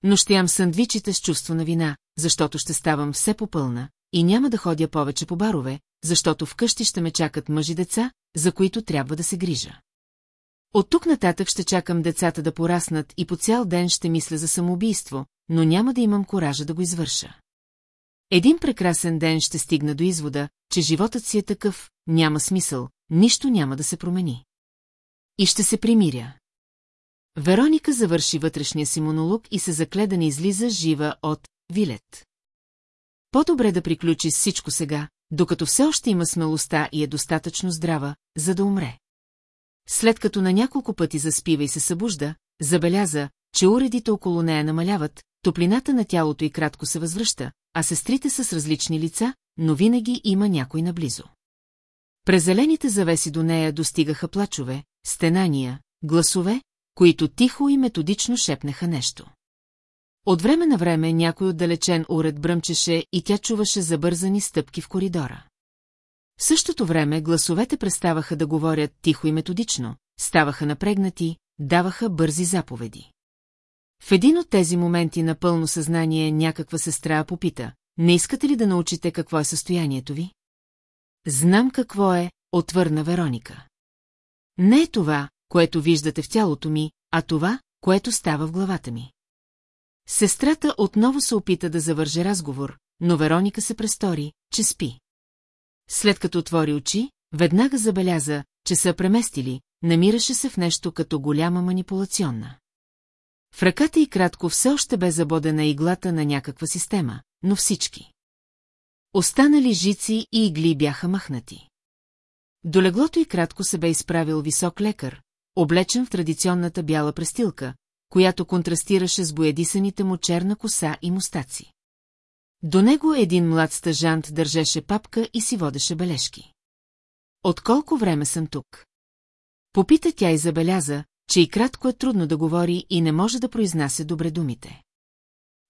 Speaker 1: Но ще ям сандвичите с чувство на вина, защото ще ставам все попълна и няма да ходя повече по барове, защото вкъщи ще ме чакат мъжи деца, за които трябва да се грижа. От тук нататък ще чакам децата да пораснат и по цял ден ще мисля за самоубийство, но няма да имам коража да го извърша. Един прекрасен ден ще стигна до извода, че животът си е такъв, няма смисъл, нищо няма да се промени. И ще се примиря. Вероника завърши вътрешния си монолог и се закле да не излиза жива от Вилет. По-добре да приключи всичко сега, докато все още има смелостта и е достатъчно здрава, за да умре. След като на няколко пъти заспива и се събужда, забеляза, че уредите около нея намаляват, топлината на тялото и кратко се възвръща, а сестрите са с различни лица, но винаги има някой наблизо. През зелените завеси до нея достигаха плачове, стенания, гласове, които тихо и методично шепнеха нещо. От време на време някой отдалечен уред бръмчеше и тя чуваше забързани стъпки в коридора. В същото време гласовете преставаха да говорят тихо и методично, ставаха напрегнати, даваха бързи заповеди. В един от тези моменти на пълно съзнание някаква сестра попита, не искате ли да научите какво е състоянието ви? Знам какво е, отвърна Вероника. Не е това, което виждате в тялото ми, а това, което става в главата ми. Сестрата отново се опита да завърже разговор, но Вероника се престори, че спи. След като отвори очи, веднага забеляза, че са преместили, намираше се в нещо като голяма манипулационна. В ръката и кратко все още бе забодена иглата на някаква система, но всички. Останали жици и игли бяха махнати. До леглото и кратко се бе изправил висок лекар, облечен в традиционната бяла престилка, която контрастираше с боядисаните му черна коса и мустаци. До него един млад стъжант държеше папка и си водеше бележки. От колко време съм тук? Попита тя и забеляза, че и кратко е трудно да говори и не може да произнася добре думите.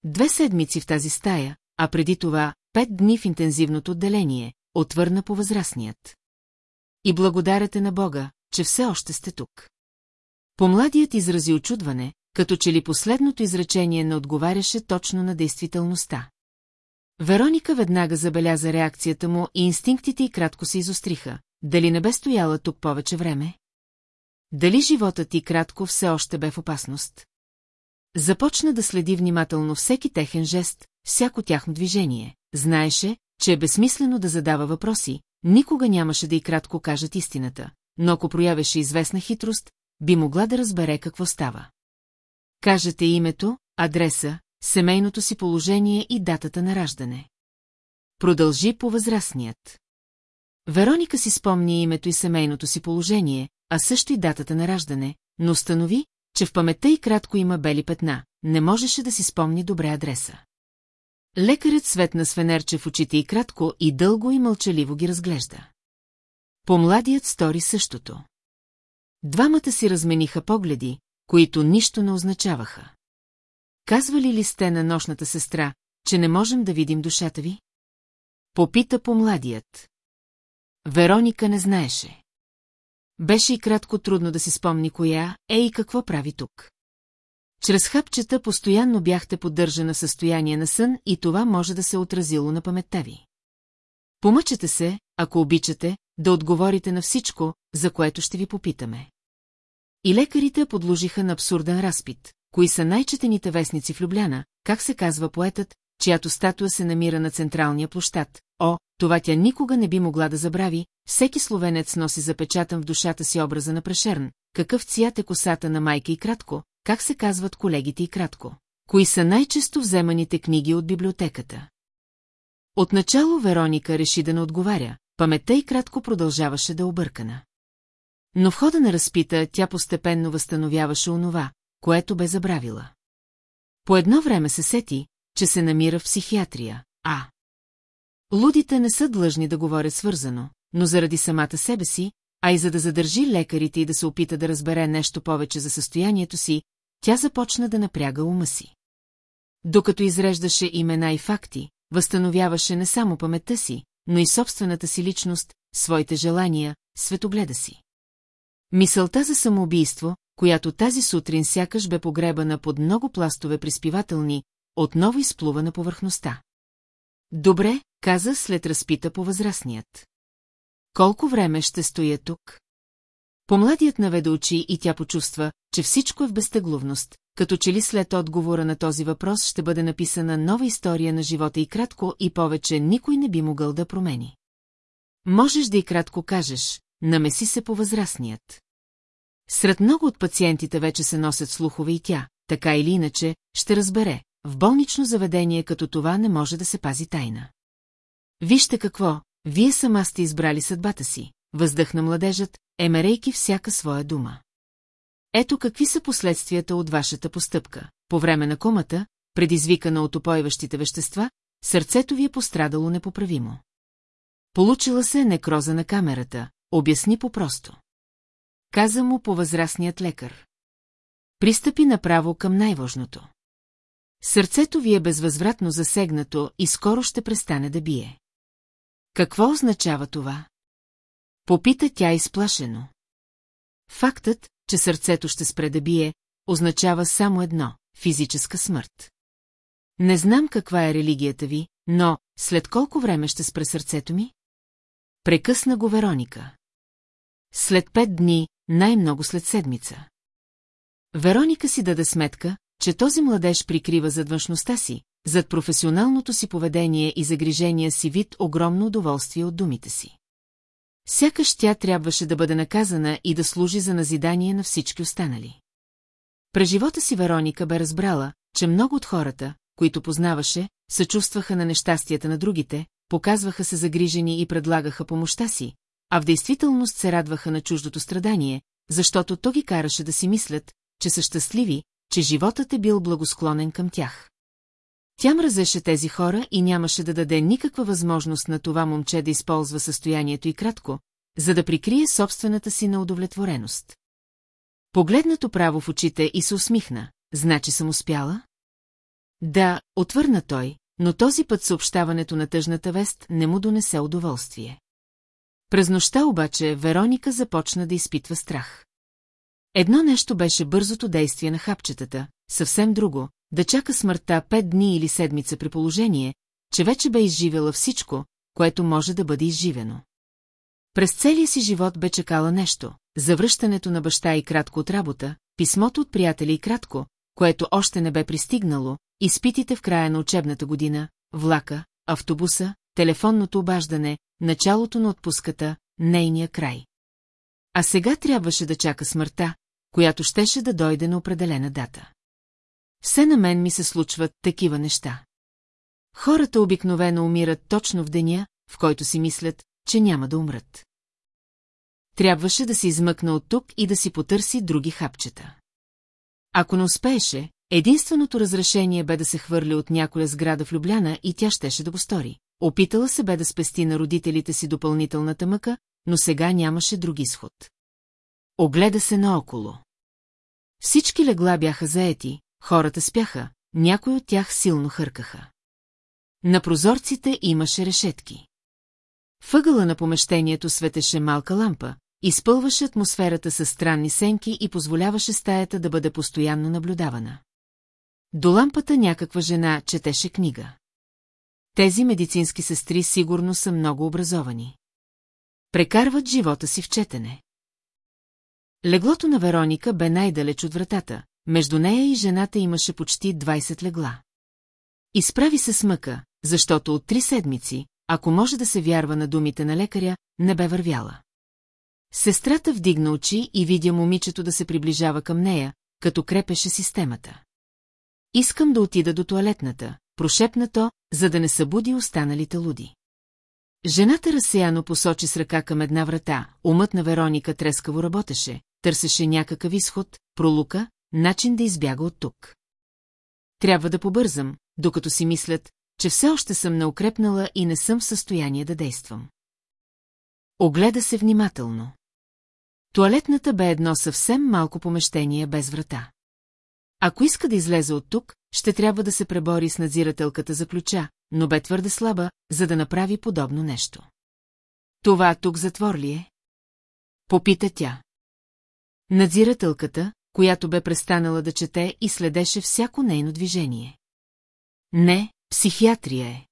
Speaker 1: Две седмици в тази стая, а преди това пет дни в интензивното отделение, отвърна по възрастният. И благодарете на Бога, че все още сте тук. Помладият изрази очудване, като че ли последното изречение не отговаряше точно на действителността. Вероника веднага забеляза реакцията му и инстинктите й кратко се изостриха. Дали не бе стояла тук повече време? Дали животът ти кратко все още бе в опасност? Започна да следи внимателно всеки техен жест, всяко тяхно движение. Знаеше, че е безсмислено да задава въпроси, никога нямаше да и кратко кажат истината, но ако проявеше известна хитрост, би могла да разбере какво става. Кажете името, адреса, семейното си положение и датата на раждане. Продължи по възрастният. Вероника си спомни името и семейното си положение, а също и датата на раждане, но установи, че в паметта и кратко има бели петна, не можеше да си спомни добре адреса. Лекарят светна с фенерче в очите и кратко и дълго и мълчаливо ги разглежда. Помладият стори същото. Двамата си размениха погледи, които нищо не означаваха. Казвали ли сте на нощната сестра, че не можем да видим душата ви? Попита помладият. Вероника не знаеше. Беше и кратко трудно да си спомни коя е и какво прави тук. Чрез хапчета постоянно бяхте поддържана в състояние на сън и това може да се отразило на паметта ви. Помъчете се, ако обичате, да отговорите на всичко, за което ще ви попитаме. И лекарите подложиха на абсурден разпит. Кои са най-четените вестници в Любляна, как се казва поетът, чиято статуя се намира на централния площад. О, това тя никога не би могла да забрави, всеки словенец носи запечатан в душата си образа на Прешерн, какъв цвят е косата на майка и кратко, как се казват колегите и кратко. Кои са най-често вземаните книги от библиотеката? Отначало Вероника реши да не отговаря, паметта и кратко продължаваше да е объркана. Но в хода на разпита тя постепенно възстановяваше онова, което бе забравила. По едно време се сети, че се намира в психиатрия, а... Лудите не са длъжни да говорят свързано, но заради самата себе си, а и за да задържи лекарите и да се опита да разбере нещо повече за състоянието си, тя започна да напряга ума си. Докато изреждаше имена и факти, възстановяваше не само паметта си, но и собствената си личност, своите желания, светогледа си. Мисълта за самоубийство, която тази сутрин сякаш бе погребана под много пластове приспивателни, отново изплува на повърхността. Добре, каза след разпита по възрастният. Колко време ще стоя тук? Помладият наведе очи и тя почувства, че всичко е в безтегловност, като че ли след отговора на този въпрос ще бъде написана нова история на живота и кратко и повече никой не би могъл да промени. Можеш да и кратко кажеш, намеси се по възрастният. Сред много от пациентите вече се носят слухове и тя, така или иначе, ще разбере, в болнично заведение като това не може да се пази тайна. Вижте какво, вие сама сте избрали съдбата си, въздъхна младежът, емерейки всяка своя дума. Ето какви са последствията от вашата постъпка. По време на комата, предизвикана от опойващите вещества, сърцето ви е пострадало непоправимо. Получила се некроза на камерата, обясни по-просто. Каза му по възрастният лекар. Пристъпи направо към най-важното. Сърцето ви е безвъзвратно засегнато и скоро ще престане да бие. Какво означава това? Попита тя изплашено. Фактът, че сърцето ще спре да бие, означава само едно – физическа смърт. Не знам каква е религията ви, но след колко време ще спре сърцето ми? Прекъсна го Вероника. След пет дни, най-много след седмица. Вероника си даде сметка, че този младеж прикрива зад външността си, зад професионалното си поведение и загрижения си вид огромно удоволствие от думите си. Сякаш тя трябваше да бъде наказана и да служи за назидание на всички останали. През живота си Вероника бе разбрала, че много от хората, които познаваше, съчувстваха на нещастията на другите, показваха се загрижени и предлагаха помощта си, а в действителност се радваха на чуждото страдание, защото то ги караше да си мислят, че са щастливи, че животът е бил благосклонен към тях. Тя мразеше тези хора и нямаше да даде никаква възможност на това момче да използва състоянието и кратко, за да прикрие собствената си неудовлетвореност. Погледнато право в очите и се усмихна. Значи съм успяла? Да, отвърна той, но този път съобщаването на тъжната вест не му донесе удоволствие. През нощта обаче Вероника започна да изпитва страх. Едно нещо беше бързото действие на хапчетата, съвсем друго, да чака смъртта пет дни или седмица при положение, че вече бе изживела всичко, което може да бъде изживено. През целия си живот бе чекала нещо, завръщането на баща и кратко от работа, писмото от приятели и кратко, което още не бе пристигнало, изпитите в края на учебната година, влака, автобуса, телефонното обаждане, началото на отпуската, нейния край. А сега трябваше да чака смъртта, която щеше да дойде на определена дата. Все на мен ми се случват такива неща. Хората обикновено умират точно в деня, в който си мислят, че няма да умрат. Трябваше да се измъкна от тук и да си потърси други хапчета. Ако не успееше, единственото разрешение бе да се хвърли от някоя сграда в Любляна и тя щеше да го стори. Опитала се бе да спести на родителите си допълнителната мъка, но сега нямаше друг изход. Огледа се наоколо. Всички легла бяха заети, хората спяха, някои от тях силно хъркаха. На прозорците имаше решетки. Въгъла на помещението светеше малка лампа, изпълваше атмосферата с странни сенки и позволяваше стаята да бъде постоянно наблюдавана. До лампата някаква жена четеше книга. Тези медицински сестри сигурно са много образовани. Прекарват живота си в четене. Леглото на Вероника бе най-далеч от вратата, между нея и жената имаше почти 20 легла. Изправи се с мъка, защото от три седмици, ако може да се вярва на думите на лекаря, не бе вървяла. Сестрата вдигна очи и видя момичето да се приближава към нея, като крепеше системата. Искам да отида до туалетната, прошепна то, за да не събуди останалите луди. Жената разсеяно посочи с ръка към една врата, умът на Вероника трескаво работеше, търсеше някакъв изход, пролука, начин да избяга от тук. Трябва да побързам, докато си мислят, че все още съм неукрепнала и не съм в състояние да действам. Огледа се внимателно. Туалетната бе едно съвсем малко помещение без врата. Ако иска да излезе от тук, ще трябва да се пребори с надзирателката за ключа, но бе твърде слаба, за да направи подобно нещо. Това тук затвор ли е? Попита тя. Надзирателката, която бе престанала да чете и следеше всяко нейно движение. Не, психиатрия е.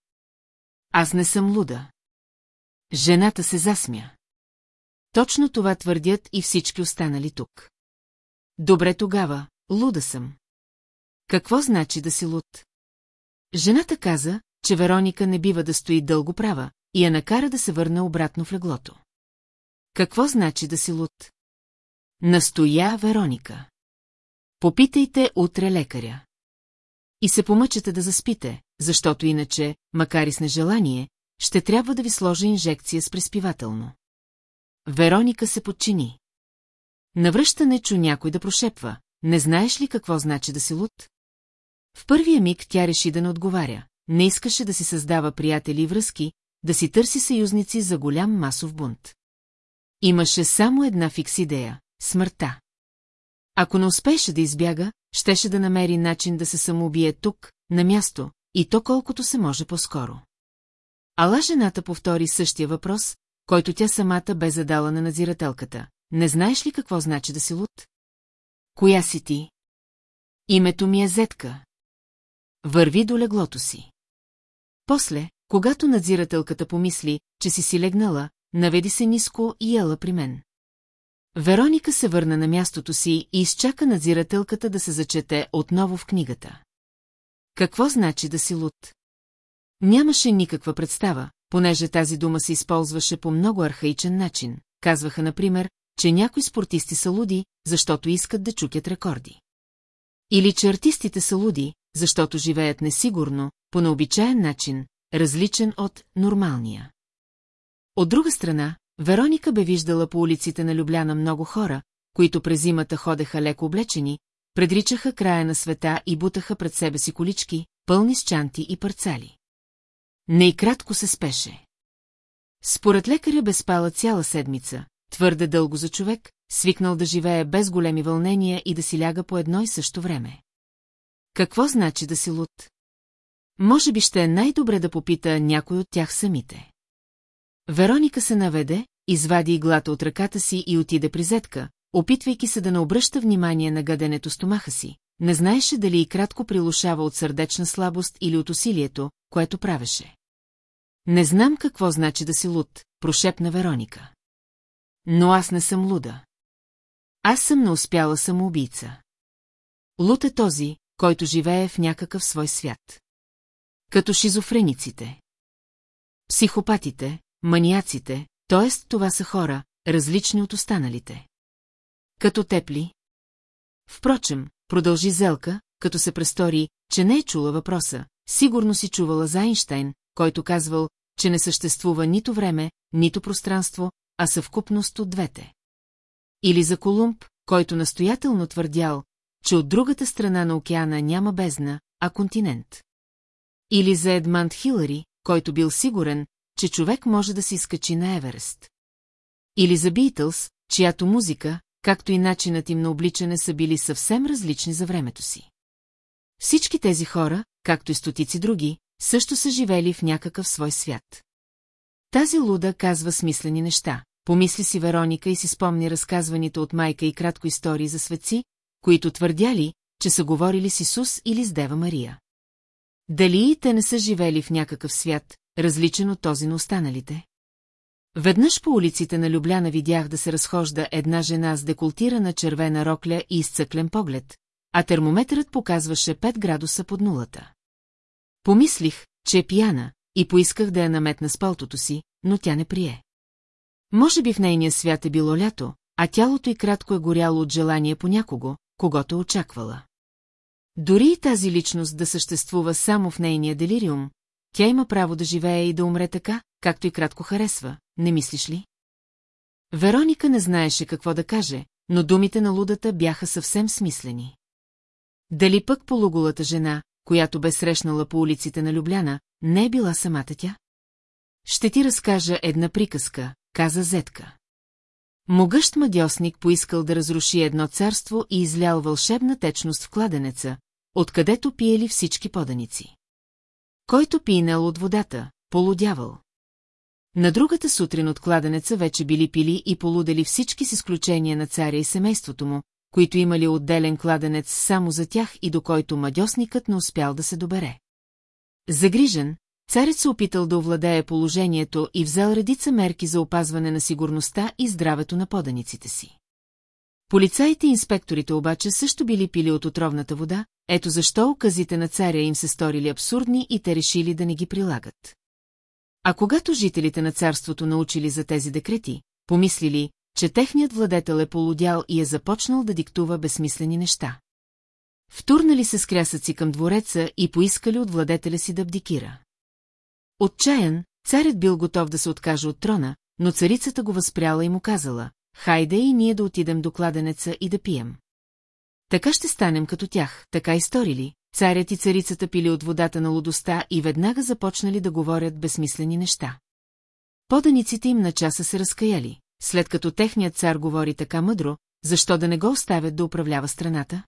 Speaker 1: Аз не съм луда. Жената се засмя. Точно това твърдят и всички останали тук. Добре тогава, луда съм. Какво значи да си луд? Жената каза, че Вероника не бива да стои дълго права и я накара да се върне обратно в леглото. Какво значи да си луд? Настоя Вероника. Попитайте утре лекаря. И се помъчете да заспите, защото иначе, макар и с нежелание, ще трябва да ви сложа инжекция с преспивателно. Вероника се подчини. Навръщане чу някой да прошепва. Не знаеш ли какво значи да си луд? В първия миг тя реши да не отговаря. Не искаше да си създава приятели и връзки, да си търси съюзници за голям масов бунт. Имаше само една фикс идея – смъртта. Ако не успеше да избяга, щеше да намери начин да се самоубие тук, на място, и то колкото се може по-скоро. Ала жената повтори същия въпрос, който тя самата бе задала на надзирателката. Не знаеш ли какво значи да си луд? Коя си ти? Името ми е Зетка. Върви до леглото си. После, когато надзирателката помисли, че си си легнала, наведи се ниско и ела при мен. Вероника се върна на мястото си и изчака надзирателката да се зачете отново в книгата. Какво значи да си луд? Нямаше никаква представа, понеже тази дума се използваше по много архаичен начин. Казваха, например, че някои спортисти са луди, защото искат да чукят рекорди. Или че артистите са луди, защото живеят несигурно, по необичаен начин, различен от нормалния. От друга страна, Вероника бе виждала по улиците на Любляна много хора, които през зимата ходеха леко облечени, предричаха края на света и бутаха пред себе си колички, пълни с чанти и парцали. Не и кратко се спеше. Според лекаря бе спала цяла седмица, твърде дълго за човек, свикнал да живее без големи вълнения и да си ляга по едно и също време. Какво значи да си луд? Може би ще е най-добре да попита някой от тях самите. Вероника се наведе, извади иглата от ръката си и отиде при зетка, опитвайки се да не обръща внимание на гаденето стомаха си. Не знаеше дали и кратко прилушава от сърдечна слабост или от усилието, което правеше. Не знам какво значи да си луд, прошепна Вероника. Но аз не съм луда. Аз съм неуспяла самоубийца. Луд е този, който живее в някакъв свой свят. Като шизофрениците. Психопатите, маниаците, т.е. това са хора, различни от останалите. Като тепли. Впрочем, продължи Зелка, като се престори, че не е чула въпроса. Сигурно си чувала за Айнштайн, който казвал, че не съществува нито време, нито пространство, а съвкупност от двете. Или за Колумб, който настоятелно твърдял, че от другата страна на океана няма бездна, а континент. Или за Едманд Хилари, който бил сигурен, че човек може да се изкачи на Еверест. Или за Битълс, чиято музика, както и начинът им на обличане са били съвсем различни за времето си. Всички тези хора, както и стотици други, също са живели в някакъв свой свят. Тази луда казва смислени неща. Помисли си Вероника и си спомни разказваните от майка и кратко истории за светци, които твърдяли, че са говорили с Исус или с Дева Мария. Дали и те не са живели в някакъв свят, различен от този на останалите? Веднъж по улиците на Любляна видях да се разхожда една жена с декултирана червена рокля и изцъклен поглед, а термометърът показваше 5 градуса под нулата. Помислих, че е пияна, и поисках да я наметна с палтото си, но тя не прие. Може би в нейния свят е било лято, а тялото й кратко е горяло от желание по някого, когато очаквала. Дори и тази личност да съществува само в нейния делириум, тя има право да живее и да умре така, както и кратко харесва, не мислиш ли? Вероника не знаеше какво да каже, но думите на лудата бяха съвсем смислени. Дали пък полуголата жена, която бе срещнала по улиците на Любляна, не е била самата тя? Ще ти разкажа една приказка, каза Зетка. Могъщ мадьосник поискал да разруши едно царство и излял вълшебна течност в кладенеца, откъдето пиели всички поданици. Който пинал от водата, полудявал. На другата сутрин от кладенеца вече били пили и полудели всички с изключение на царя и семейството му, които имали отделен кладенец само за тях и до който мадьосникът не успял да се добере. Загрижен, царят се опитал да овладее положението и взел редица мерки за опазване на сигурността и здравето на поданиците си. Полицаите и инспекторите обаче също били пили от отровната вода, ето защо оказите на царя им се сторили абсурдни и те решили да не ги прилагат. А когато жителите на царството научили за тези декрети, помислили, че техният владетел е полудял и е започнал да диктува безсмислени неща. Втурнали се с крясъци към двореца и поискали от владетеля си да абдикира. Отчаян, царят бил готов да се откаже от трона, но царицата го възпряла и му казала, хайде и ние да отидем до кладенеца и да пием. Така ще станем като тях, така и сторили, царят и царицата пили от водата на лудостта и веднага започнали да говорят безсмислени неща. Поданиците им на часа се разкаяли, след като техният цар говори така мъдро, защо да не го оставят да управлява страната?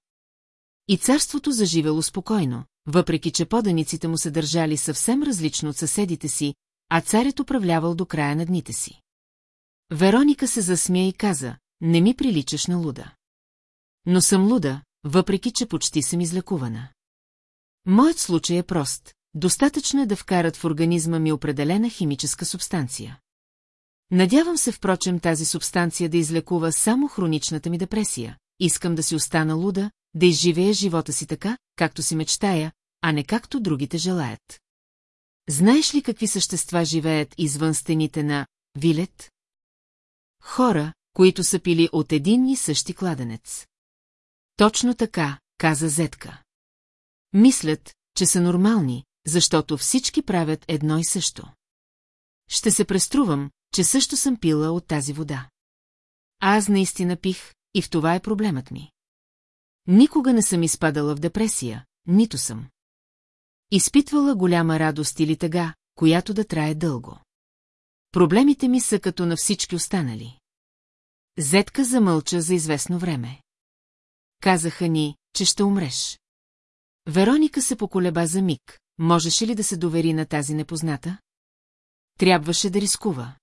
Speaker 1: И царството заживело спокойно, въпреки че поданиците му се държали съвсем различно от съседите си, а царят управлявал до края на дните си. Вероника се засмя и каза, не ми приличаш на луда. Но съм луда, въпреки че почти съм излекувана. Моят случай е прост. Достатъчно е да вкарат в организма ми определена химическа субстанция. Надявам се, впрочем, тази субстанция да излекува само хроничната ми депресия. Искам да си остана луда, да изживея живота си така, както си мечтая, а не както другите желаят. Знаеш ли какви същества живеят извън стените на Вилет? Хора, които са пили от един и същи кладенец. Точно така, каза Зетка. Мислят, че са нормални, защото всички правят едно и също. Ще се преструвам, че също съм пила от тази вода. Аз наистина пих, и в това е проблемът ми. Никога не съм изпадала в депресия, нито съм. Изпитвала голяма радост или тъга, която да трае дълго. Проблемите ми са като на всички останали. Зетка замълча за известно време. Казаха ни, че ще умреш. Вероника се поколеба за миг. Можеше ли да се довери на тази непозната? Трябваше да рискува.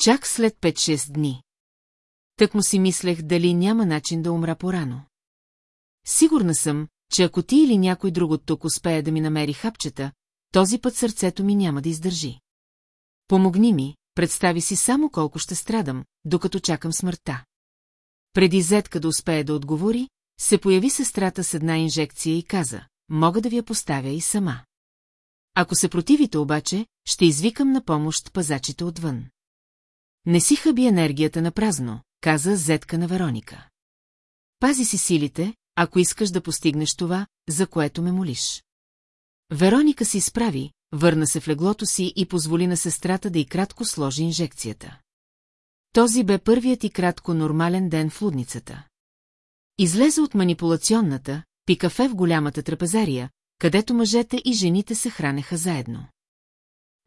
Speaker 1: Чак след 5-6 дни. Тък му си мислех дали няма начин да умра порано. Сигурна съм, че ако ти или някой друг от тук успее да ми намери хапчета, този път сърцето ми няма да издържи. Помогни ми, представи си само колко ще страдам, докато чакам смъртта. Преди Зетка да успее да отговори, се появи сестрата с една инжекция и каза, мога да ви я поставя и сама. Ако се противите обаче, ще извикам на помощ пазачите отвън. Не си хъби енергията на празно, каза Зетка на Вероника. Пази си силите, ако искаш да постигнеш това, за което ме молиш. Вероника се изправи, върна се в леглото си и позволи на сестрата да и кратко сложи инжекцията. Този бе първият и кратко нормален ден в лудницата. Излезе от манипулационната, пи кафе в голямата трапезария, където мъжете и жените се хранеха заедно.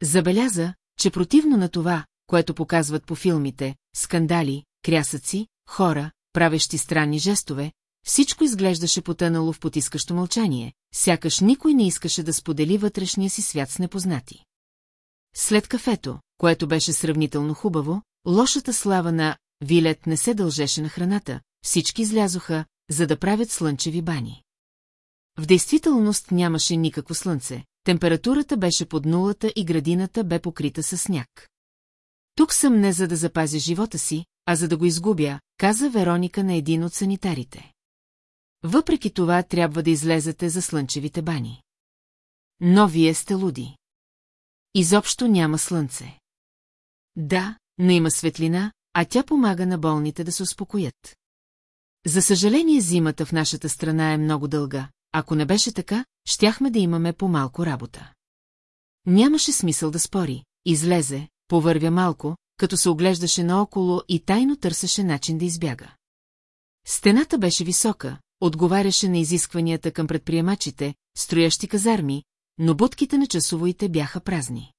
Speaker 1: Забеляза, че противно на това, което показват по филмите, скандали, крясъци, хора, правещи странни жестове, всичко изглеждаше потънало в потискащо мълчание, сякаш никой не искаше да сподели вътрешния си свят с непознати. След кафето, което беше сравнително хубаво, лошата слава на Вилет не се дължеше на храната, всички излязоха, за да правят слънчеви бани. В действителност нямаше никакво слънце, температурата беше под нулата и градината бе покрита със сняг. Тук съм не за да запазя живота си, а за да го изгубя, каза Вероника на един от санитарите. Въпреки това трябва да излезете за слънчевите бани. Но вие сте луди. Изобщо няма слънце. Да, но има светлина, а тя помага на болните да се успокоят. За съжаление зимата в нашата страна е много дълга, ако не беше така, щяхме да имаме по-малко работа. Нямаше смисъл да спори, излезе, повървя малко, като се оглеждаше наоколо и тайно търсеше начин да избяга. Стената беше висока, отговаряше на изискванията към предприемачите, строящи казарми, но будките на часовоите бяха празни.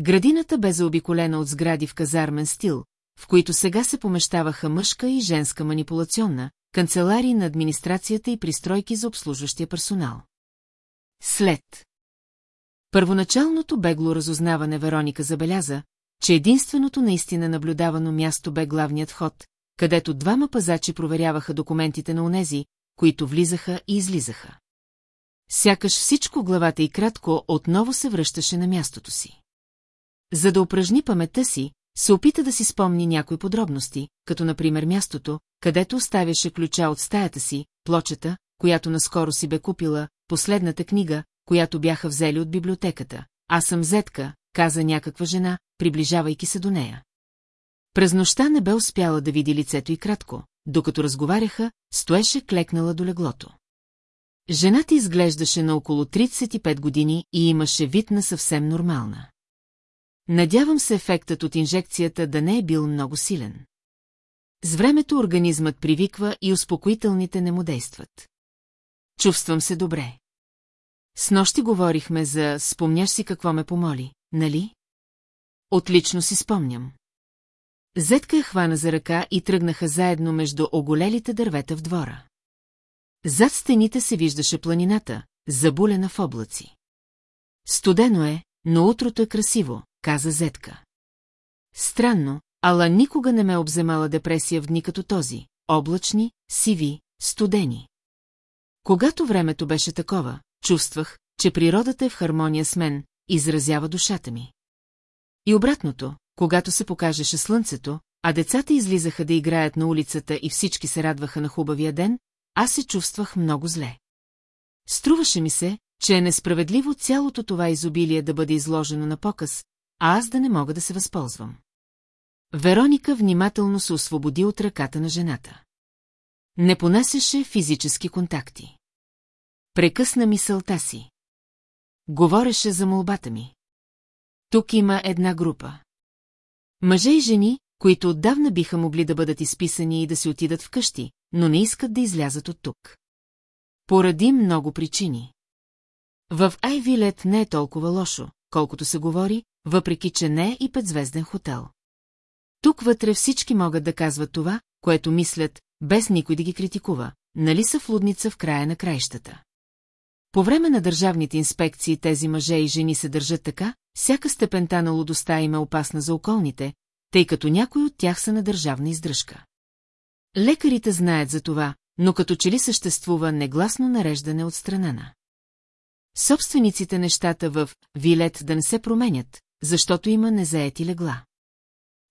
Speaker 1: Градината бе заобиколена от сгради в казармен стил, в които сега се помещаваха мъжка и женска манипулационна, канцеларии на администрацията и пристройки за обслужващия персонал. След Първоначалното бегло разузнаване Вероника забеляза, че единственото наистина наблюдавано място бе главният ход, където двама пазачи проверяваха документите на онези, които влизаха и излизаха. Сякаш всичко главата и кратко отново се връщаше на мястото си. За да упражни паметта си, се опита да си спомни някои подробности, като например мястото, където оставяше ключа от стаята си, плочета, която наскоро си бе купила, последната книга, която бяха взели от библиотеката. Аз съм зетка, каза някаква жена, приближавайки се до нея. През нощта не бе успяла да види лицето и кратко, докато разговаряха, стоеше клекнала до леглото. Жената изглеждаше на около 35 години и имаше вид на съвсем нормална. Надявам се ефектът от инжекцията да не е бил много силен. С времето организмът привиква и успокоителните не му действат. Чувствам се добре. С нощи говорихме за «Спомняш си какво ме помоли, нали?» Отлично си спомням. Зетка я хвана за ръка и тръгнаха заедно между оголелите дървета в двора. Зад стените се виждаше планината, забулена в облаци. Студено е, но утрото е красиво, каза Зетка. Странно, ала никога не ме обземала депресия в дни като този, облачни, сиви, студени. Когато времето беше такова, чувствах, че природата е в хармония с мен, изразява душата ми. И обратното, когато се покажеше слънцето, а децата излизаха да играят на улицата и всички се радваха на хубавия ден, аз се чувствах много зле. Струваше ми се, че е несправедливо цялото това изобилие да бъде изложено на показ, а аз да не мога да се възползвам. Вероника внимателно се освободи от ръката на жената. Не понасяше физически контакти. Прекъсна мисълта си. Говореше за молбата ми. Тук има една група. Мъже и жени, които отдавна биха могли да бъдат изписани и да си отидат вкъщи, но не искат да излязат от тук. Поради много причини. В Айвилет не е толкова лошо, колкото се говори, въпреки че не е и петзвезден хотел. Тук вътре всички могат да казват това, което мислят, без никой да ги критикува, нали са в лудница в края на краищата. По време на държавните инспекции тези мъже и жени се държат така, всяка степента на лудостта им е опасна за околните, тъй като някои от тях са на държавна издръжка. Лекарите знаят за това, но като че ли съществува негласно нареждане от страна на. Собствениците нещата в Вилет да не се променят, защото има незаети легла.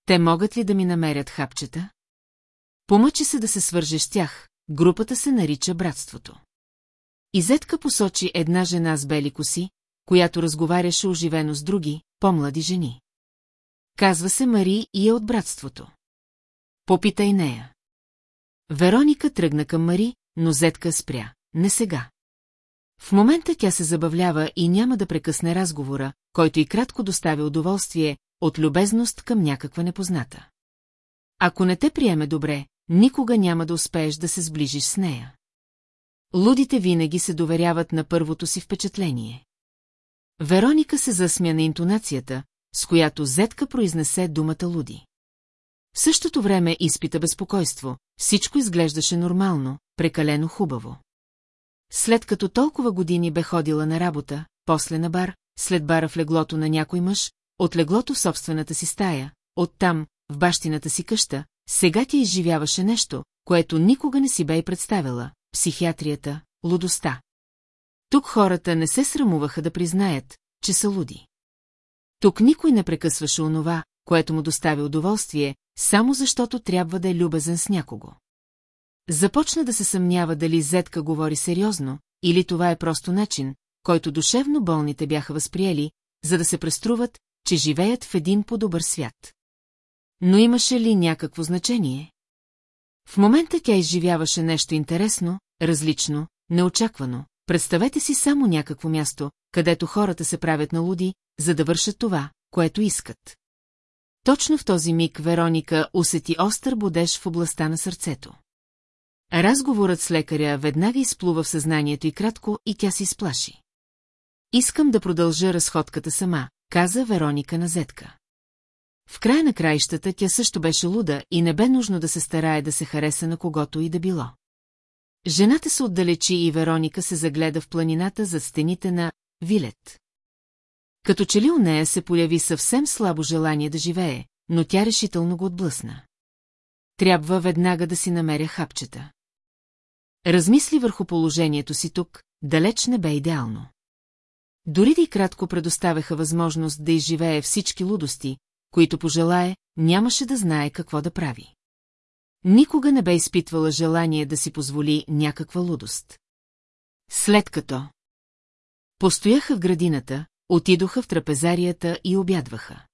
Speaker 1: Те могат ли да ми намерят хапчета? Помъчи се да се свърже с тях, групата се нарича братството. Изетка посочи една жена с бели коси, която разговаряше оживено с други, по-млади жени. Казва се Мари и е от братството. Попитай нея. Вероника тръгна към Мари, но Зетка спря. Не сега. В момента тя се забавлява и няма да прекъсне разговора, който и кратко доставя удоволствие, от любезност към някаква непозната. Ако не те приеме добре, никога няма да успееш да се сближиш с нея. Лудите винаги се доверяват на първото си впечатление. Вероника се засмя на интонацията, с която Зетка произнесе думата луди. В същото време изпита безпокойство, всичко изглеждаше нормално, прекалено хубаво. След като толкова години бе ходила на работа, после на бар, след бара в леглото на някой мъж, от леглото в собствената си стая, оттам, в бащината си къща, сега тя изживяваше нещо, което никога не си бе и представила – психиатрията, лудостта. Тук хората не се срамуваха да признаят, че са луди. Тук никой не прекъсваше онова, което му достави удоволствие, само защото трябва да е любезен с някого. Започна да се съмнява дали Зетка говори сериозно, или това е просто начин, който душевно болните бяха възприели, за да се преструват, че живеят в един по-добър свят. Но имаше ли някакво значение? В момента тя изживяваше нещо интересно, различно, неочаквано. Представете си само някакво място, където хората се правят на луди, за да вършат това, което искат. Точно в този миг Вероника усети остър бодеж в областта на сърцето. Разговорът с лекаря веднага изплува в съзнанието и кратко, и тя се изплаши. Искам да продължа разходката сама, каза Вероника на Зетка. В края на краищата тя също беше луда и не бе нужно да се старае да се хареса на когото и да било. Жената се отдалечи и Вероника се загледа в планината за стените на Вилет. Като че ли у нея се появи съвсем слабо желание да живее, но тя решително го отблъсна. Трябва веднага да си намеря хапчета. Размисли върху положението си тук, далеч не бе идеално. Дори да и кратко предоставяха възможност да изживее всички лудости, които пожелае, нямаше да знае какво да прави. Никога не бе изпитвала желание да си позволи някаква лудост. След като постояха в градината, отидоха в трапезарията и обядваха.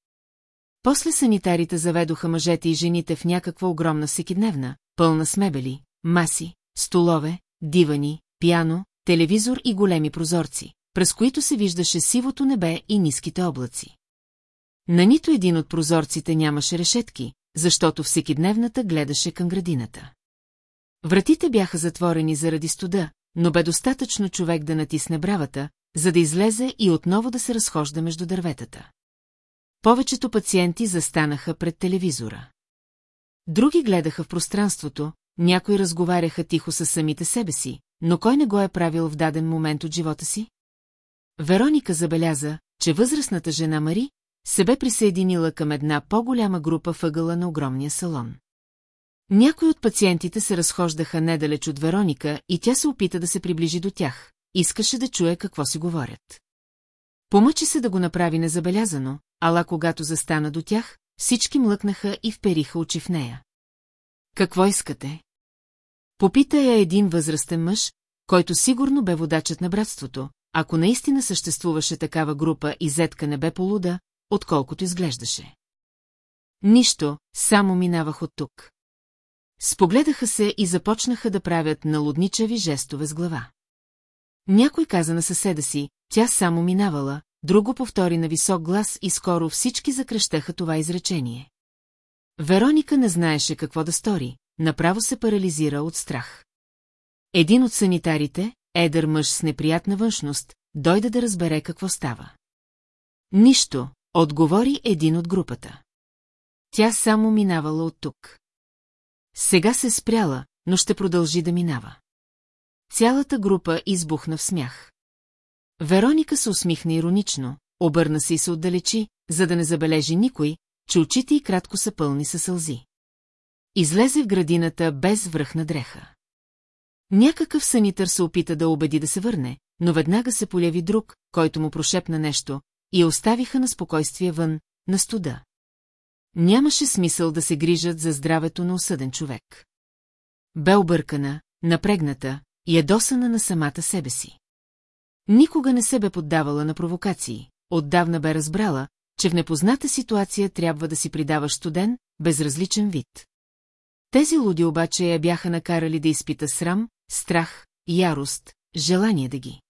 Speaker 1: После санитарите заведоха мъжете и жените в някаква огромна всекидневна, пълна с мебели, маси, столове, дивани, пиано, телевизор и големи прозорци, през които се виждаше сивото небе и ниските облаци. На нито един от прозорците нямаше решетки, защото всекидневната гледаше към градината. Вратите бяха затворени заради студа, но бе достатъчно човек да натисне бравата, за да излезе и отново да се разхожда между дърветата. Повечето пациенти застанаха пред телевизора. Други гледаха в пространството, някои разговаряха тихо със самите себе си, но кой не го е правил в даден момент от живота си? Вероника забеляза, че възрастната жена Мари се бе присъединила към една по-голяма група въгъла на огромния салон. Някои от пациентите се разхождаха недалеч от Вероника и тя се опита да се приближи до тях. Искаше да чуе какво си говорят. Помъчи се да го направи незабелязано, ала когато застана до тях, всички млъкнаха и впериха очи в нея. Какво искате? Попита я един възрастен мъж, който сигурно бе водачът на братството, ако наистина съществуваше такава група и зетка не бе полуда, отколкото изглеждаше. Нищо, само минавах от тук. Спогледаха се и започнаха да правят налудничави жестове с глава. Някой каза на съседа си, тя само минавала, друго повтори на висок глас и скоро всички закръщаха това изречение. Вероника не знаеше какво да стори, направо се парализира от страх. Един от санитарите, едър мъж с неприятна външност, дойде да разбере какво става. Нищо, отговори един от групата. Тя само минавала от тук. Сега се спряла, но ще продължи да минава. Цялата група избухна в смях. Вероника се усмихна иронично, обърна се и се отдалечи, за да не забележи никой, че очите й кратко са пълни със сълзи. Излезе в градината без връхна дреха. Някакъв санитър се опита да убеди да се върне, но веднага се поляви друг, който му прошепна нещо, и оставиха на спокойствие вън, на студа. Нямаше смисъл да се грижат за здравето на осъден човек. Бе объркана, напрегната, ядосана на самата себе си. Никога не се бе поддавала на провокации, отдавна бе разбрала, че в непозната ситуация трябва да си придаваш студен, безразличен вид. Тези луди обаче я бяха накарали да изпита срам, страх, ярост, желание да ги.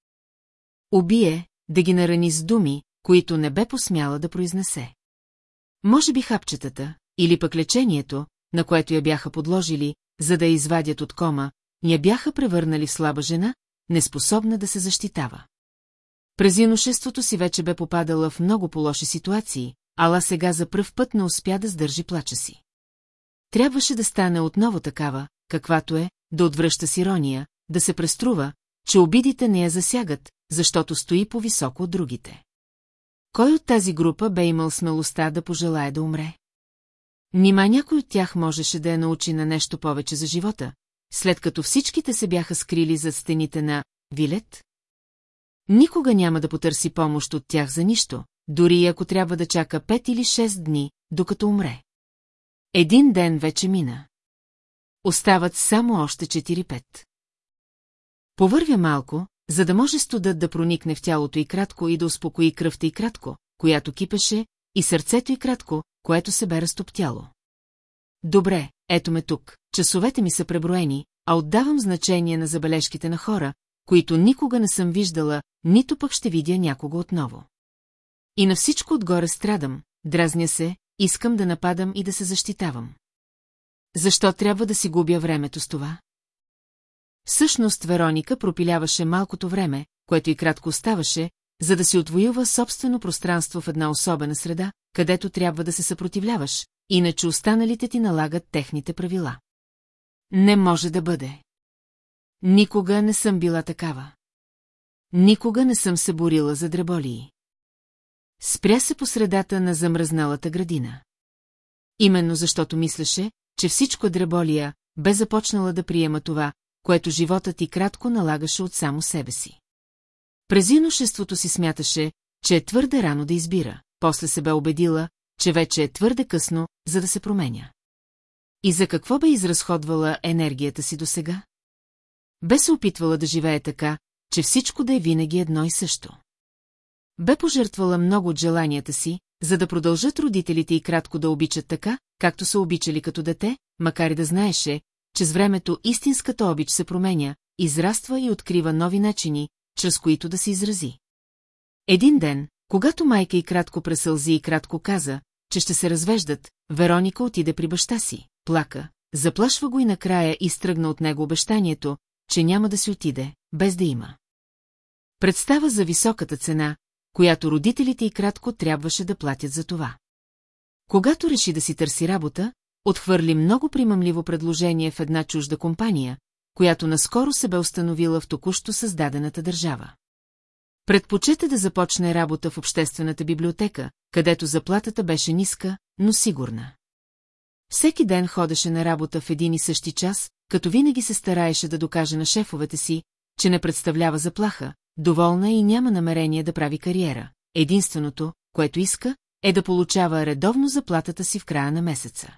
Speaker 1: Убие, да ги нарани с думи, които не бе посмяла да произнесе. Може би хапчетата, или пък лечението, на което я бяха подложили, за да я извадят от кома, я бяха превърнали в слаба жена, неспособна да се защитава. През юношеството си вече бе попадала в много по-лоши ситуации, ала сега за пръв път не успя да сдържи плача си. Трябваше да стане отново такава, каквато е, да отвръща с ирония, да се преструва, че обидите не я засягат, защото стои по-високо от другите. Кой от тази група бе имал смелостта да пожелая да умре? Нима някой от тях можеше да я научи на нещо повече за живота, след като всичките се бяха скрили зад стените на Вилет? Никога няма да потърси помощ от тях за нищо, дори и ако трябва да чака пет или шест дни, докато умре. Един ден вече мина. Остават само още 4-5. Повървя малко, за да може студът да проникне в тялото и кратко и да успокои кръвта и кратко, която кипеше, и сърцето и кратко, което се бе разтоптяло. Добре, ето ме тук, часовете ми са преброени, а отдавам значение на забележките на хора, които никога не съм виждала, нито пък ще видя някого отново. И на всичко отгоре страдам, дразня се, искам да нападам и да се защитавам. Защо трябва да си губя времето с това? Всъщност Вероника пропиляваше малкото време, което и кратко оставаше, за да си отвоюва собствено пространство в една особена среда, където трябва да се съпротивляваш, иначе останалите ти налагат техните правила. Не може да бъде. Никога не съм била такава. Никога не съм се борила за дреболии. Спря се по средата на замръзналата градина. Именно защото мислеше, че всичко дреболия, бе започнала да приема това, което животът ти кратко налагаше от само себе си. През юношеството си смяташе, че е твърде рано да избира, после се бе убедила, че вече е твърде късно, за да се променя. И за какво бе изразходвала енергията си досега? Бе се опитвала да живее така, че всичко да е винаги едно и също. Бе пожертвала много от желанията си, за да продължат родителите и кратко да обичат така, както са обичали като дете, макар и да знаеше, че с времето истинската обич се променя, израства и открива нови начини, чрез които да се изрази. Един ден, когато майка и кратко пресълзи и кратко каза, че ще се развеждат, Вероника отиде при баща си, плака, заплашва го и накрая изтръгна от него обещанието, че няма да си отиде, без да има. Представа за високата цена, която родителите и кратко трябваше да платят за това. Когато реши да си търси работа, отхвърли много примамливо предложение в една чужда компания, която наскоро се бе установила в току-що създадената държава. Предпочета да започне работа в обществената библиотека, където заплатата беше ниска, но сигурна. Всеки ден ходеше на работа в един и същи час, като винаги се стараеше да докаже на шефовете си, че не представлява заплаха, доволна и няма намерение да прави кариера. Единственото, което иска, е да получава редовно заплатата си в края на месеца.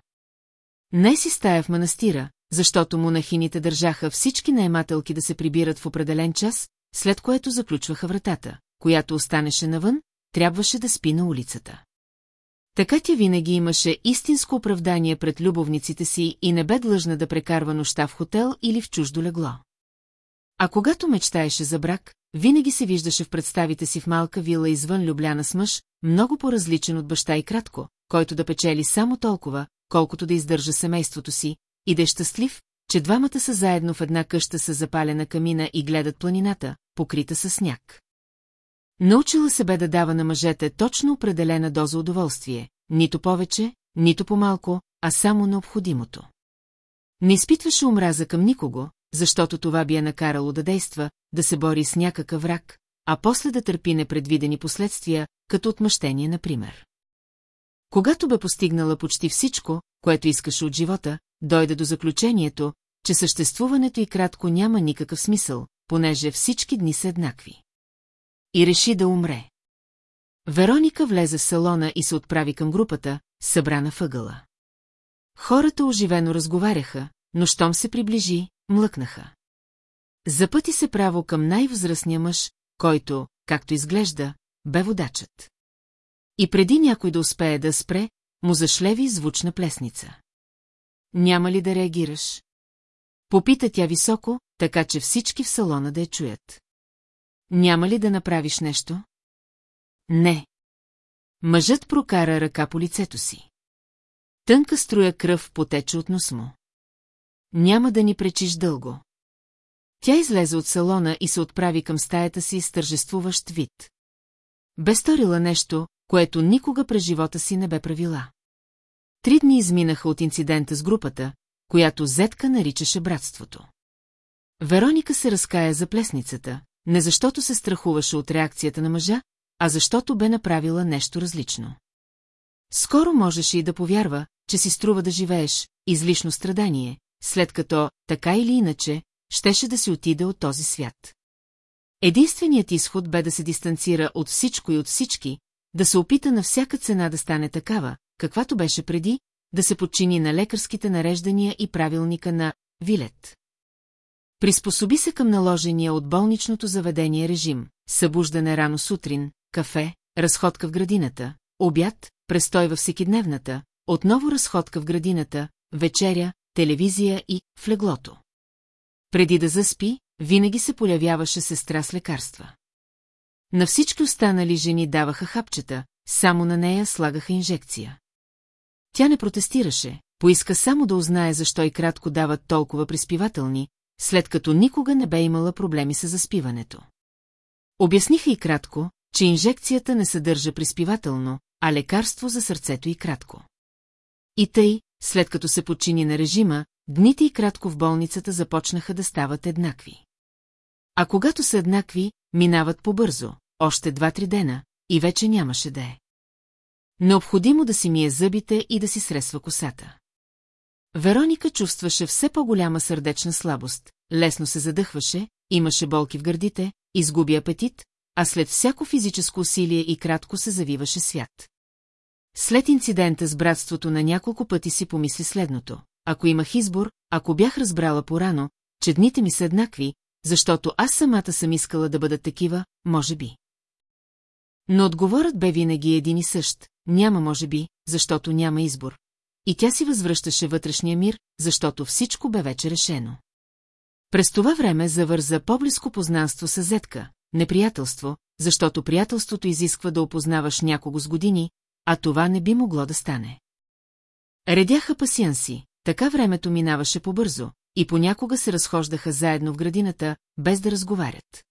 Speaker 1: Не си стая в манастира, защото монахините държаха всички наемателки да се прибират в определен час, след което заключваха вратата, която останеше навън, трябваше да спи на улицата. Така тя винаги имаше истинско оправдание пред любовниците си и не бе длъжна да прекарва нощта в хотел или в чуждо легло. А когато мечтаеше за брак, винаги се виждаше в представите си в малка вила извън Любляна с мъж, много по-различен от баща и кратко, който да печели само толкова, колкото да издържа семейството си, и да е щастлив, че двамата са заедно в една къща с запалена камина и гледат планината, покрита със сняг. Научила се бе да дава на мъжете точно определена доза удоволствие, нито повече, нито по-малко, а само необходимото. Не изпитваше омраза към никого, защото това би я накарало да действа, да се бори с някакъв враг, а после да търпи непредвидени последствия, като отмъщение, например. Когато бе постигнала почти всичко, което искаше от живота, дойде до заключението, че съществуването и кратко няма никакъв смисъл, понеже всички дни са еднакви. И реши да умре. Вероника влезе в салона и се отправи към групата, събрана въгъла. Хората оживено разговаряха, но щом се приближи, млъкнаха. Запъти се право към най-възрастния мъж, който, както изглежда, бе водачът. И преди някой да успее да спре, му зашлеви звучна плесница. Няма ли да реагираш? Попита тя високо, така че всички в салона да я чуят. Няма ли да направиш нещо? Не. Мъжът прокара ръка по лицето си. Тънка струя кръв потече от нос му. Няма да ни пречиш дълго. Тя излезе от салона и се отправи към стаята си с тържествуващ вид. Бе сторила нещо, което никога през живота си не бе правила. Три дни изминаха от инцидента с групата, която Зетка наричаше братството. Вероника се разкая за плесницата, не защото се страхуваше от реакцията на мъжа, а защото бе направила нещо различно. Скоро можеше и да повярва, че си струва да живееш, излишно страдание, след като, така или иначе, щеше да си отиде от този свят. Единственият изход бе да се дистанцира от всичко и от всички, да се опита на всяка цена да стане такава, каквато беше преди, да се подчини на лекарските нареждания и правилника на Вилет. Приспособи се към наложения от болничното заведение режим, събуждане рано сутрин, кафе, разходка в градината, обяд, престой във всекидневната, отново разходка в градината, вечеря, телевизия и в леглото. Преди да заспи, винаги се полявяваше сестра с лекарства. На всички останали жени даваха хапчета, само на нея слагаха инжекция. Тя не протестираше, поиска само да узнае защо и кратко дават толкова приспивателни, след като никога не бе имала проблеми с заспиването. Обясниха и кратко, че инжекцията не съдържа приспивателно, а лекарство за сърцето и кратко. И тъй, след като се подчини на режима, дните и кратко в болницата започнаха да стават еднакви. А когато са еднакви, минават побързо, още два-три дена, и вече нямаше да е. Необходимо да си мие зъбите и да си сресва косата. Вероника чувстваше все по-голяма сърдечна слабост, лесно се задъхваше, имаше болки в гърдите, изгуби апетит, а след всяко физическо усилие и кратко се завиваше свят. След инцидента с братството на няколко пъти си помисли следното. Ако имах избор, ако бях разбрала порано, че дните ми са еднакви, защото аз самата съм искала да бъдат такива, може би. Но отговорът бе винаги един и същ, няма може би, защото няма избор. И тя си възвръщаше вътрешния мир, защото всичко бе вече решено. През това време завърза по-близко познанство с Зетка, неприятелство, защото приятелството изисква да опознаваш някого с години, а това не би могло да стане. Редяха пасианси, така времето минаваше побързо, и понякога се разхождаха заедно в градината, без да разговарят.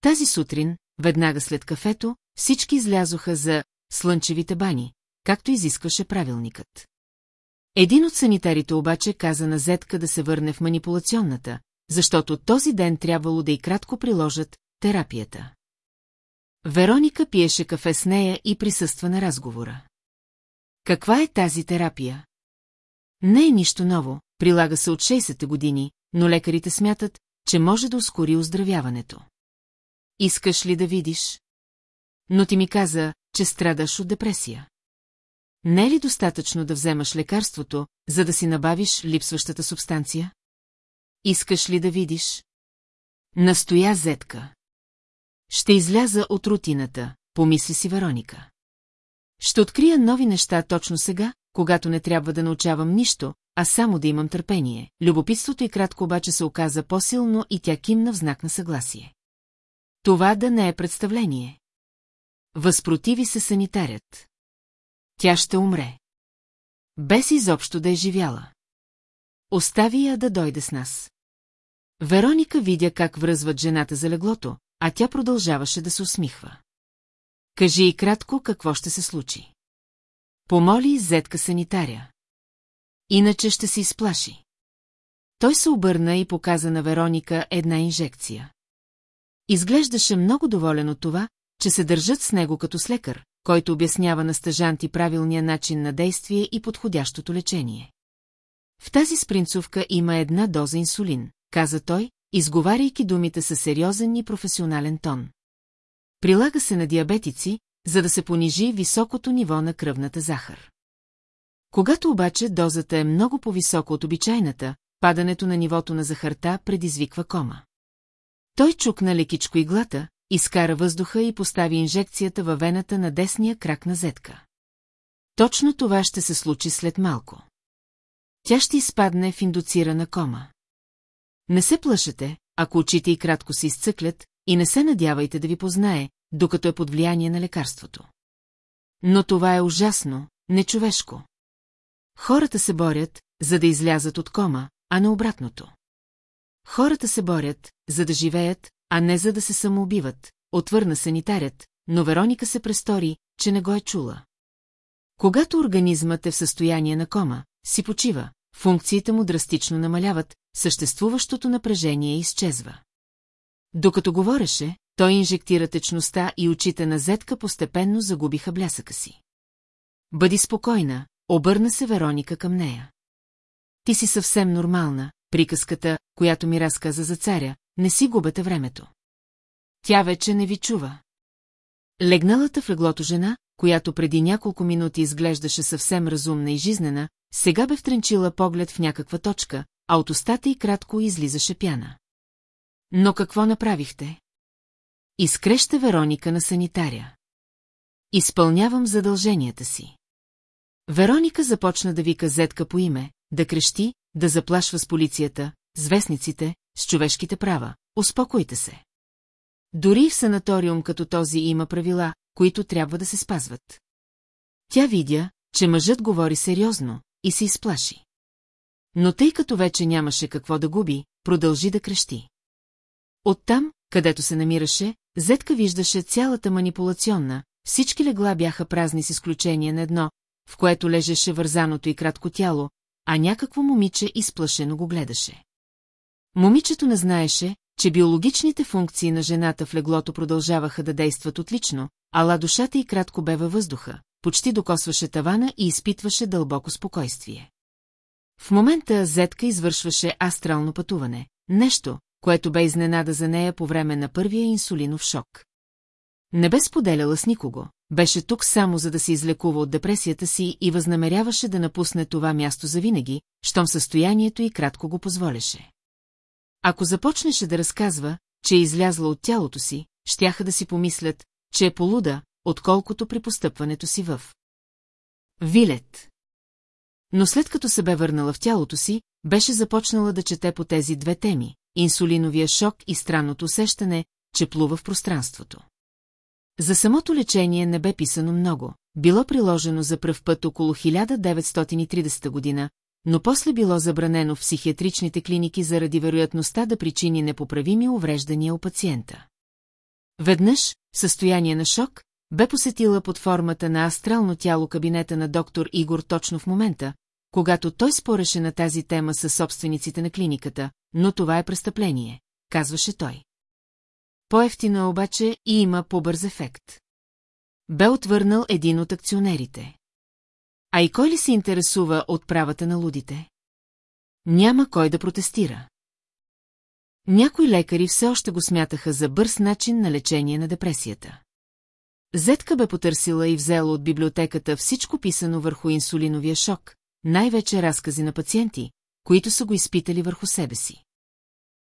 Speaker 1: Тази сутрин, веднага след кафето, всички излязоха за слънчевите бани, както изискваше правилникът. Един от санитарите обаче каза на Зетка да се върне в манипулационната, защото този ден трябвало да и кратко приложат терапията. Вероника пиеше кафе с нея и присъства на разговора. Каква е тази терапия? Не е нищо ново, прилага се от 60-те години, но лекарите смятат, че може да ускори оздравяването. Искаш ли да видиш? Но ти ми каза, че страдаш от депресия. Не е ли достатъчно да вземаш лекарството, за да си набавиш липсващата субстанция? Искаш ли да видиш? Настоя зетка. Ще изляза от рутината, помисли си Вероника. Ще открия нови неща точно сега, когато не трябва да научавам нищо, а само да имам търпение. Любопитството и кратко обаче се оказа по-силно и тя кимна в знак на съгласие. Това да не е представление. Възпротиви се санитарят. Тя ще умре. Без изобщо да е живяла. Остави я да дойде с нас. Вероника видя как връзват жената за леглото, а тя продължаваше да се усмихва. Кажи и кратко какво ще се случи. Помоли зетка санитаря. Иначе ще се изплаши. Той се обърна и показа на Вероника една инжекция. Изглеждаше много доволен от това, че се държат с него като с лекар, който обяснява на стъжанти правилния начин на действие и подходящото лечение. В тази спринцовка има една доза инсулин, каза той, изговаряйки думите със сериозен и професионален тон. Прилага се на диабетици, за да се понижи високото ниво на кръвната захар. Когато обаче дозата е много по-висока от обичайната, падането на нивото на захарта предизвиква кома. Той чукна лекичко иглата, изкара въздуха и постави инжекцията във вената на десния крак на зетка. Точно това ще се случи след малко. Тя ще изпадне в индуцирана кома. Не се плашете, ако очите и кратко се изцъклят, и не се надявайте да ви познае, докато е под влияние на лекарството. Но това е ужасно, нечовешко. Хората се борят, за да излязат от кома, а не обратното. Хората се борят, за да живеят, а не за да се самоубиват, отвърна санитарят, но Вероника се престори, че не го е чула. Когато организмът е в състояние на кома, си почива, функциите му драстично намаляват, съществуващото напрежение изчезва. Докато говореше, той инжектира течността и очите на Зетка постепенно загубиха блясъка си. Бъди спокойна, обърна се Вероника към нея. Ти си съвсем нормална, приказката, която ми разказа за царя, не си губете времето. Тя вече не ви чува. Легналата в леглото жена, която преди няколко минути изглеждаше съвсем разумна и жизнена, сега бе втренчила поглед в някаква точка, а от устата й кратко излизаше пяна. Но какво направихте? Изкреща Вероника на санитаря. Изпълнявам задълженията си. Вероника започна да вика Зетка по име, да крещи, да заплашва с полицията, с вестниците, с човешките права. Успокойте се. Дори в санаториум като този има правила, които трябва да се спазват. Тя видя, че мъжът говори сериозно и се изплаши. Но тъй като вече нямаше какво да губи, продължи да крещи. Оттам, където се намираше, Зетка виждаше цялата манипулационна, всички легла бяха празни с изключение на едно, в което лежеше вързаното и кратко тяло, а някакво момиче изплашено го гледаше. Момичето не знаеше, че биологичните функции на жената в леглото продължаваха да действат отлично, ала душата й кратко бе във въздуха, почти докосваше тавана и изпитваше дълбоко спокойствие. В момента Зетка извършваше астрално пътуване, нещо, което бе изненада за нея по време на първия инсулинов шок. Не бе споделяла с никого, беше тук само за да се излекува от депресията си и възнамеряваше да напусне това място завинаги, щом състоянието и кратко го позволеше. Ако започнеше да разказва, че е излязла от тялото си, щяха да си помислят, че е полуда, отколкото при постъпването си в. Вилет. Но след като се бе върнала в тялото си, беше започнала да чете по тези две теми – инсулиновия шок и странното усещане, че плува в пространството. За самото лечение не бе писано много, било приложено за пръв път около 1930 година, но после било забранено в психиатричните клиники заради вероятността да причини непоправими увреждания у пациента. Веднъж, в състояние на шок, бе посетила под формата на астрално тяло кабинета на доктор Игор точно в момента, когато той спореше на тази тема с собствениците на клиниката, но това е престъпление, казваше той. По-ефтина обаче и има по-бърз ефект. Бе отвърнал един от акционерите. А и кой ли се интересува от правата на лудите? Няма кой да протестира. Някои лекари все още го смятаха за бърз начин на лечение на депресията. Зетка бе потърсила и взела от библиотеката всичко писано върху инсулиновия шок, най-вече разкази на пациенти, които са го изпитали върху себе си.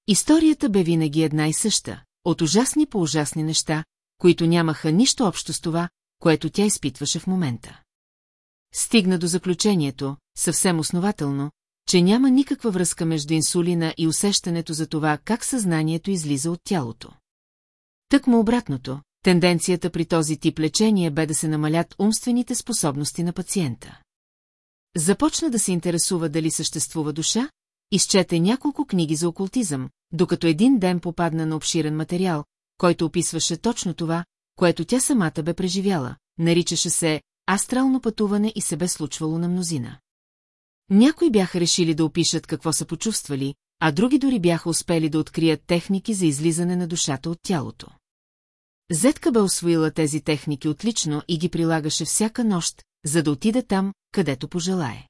Speaker 1: Историята бе винаги една и съща, от ужасни по ужасни неща, които нямаха нищо общо с това, което тя изпитваше в момента. Стигна до заключението, съвсем основателно, че няма никаква връзка между инсулина и усещането за това как съзнанието излиза от тялото. Тък му обратното, тенденцията при този тип лечение бе да се намалят умствените способности на пациента. Започна да се интересува дали съществува душа, изчете няколко книги за окултизъм, докато един ден попадна на обширен материал, който описваше точно това, което тя самата бе преживяла, наричаше се астрално пътуване и се бе случвало на мнозина. Някои бяха решили да опишат какво са почувствали, а други дори бяха успели да открият техники за излизане на душата от тялото. Зетка бе освоила тези техники отлично и ги прилагаше всяка нощ, за да отиде там, където пожелае.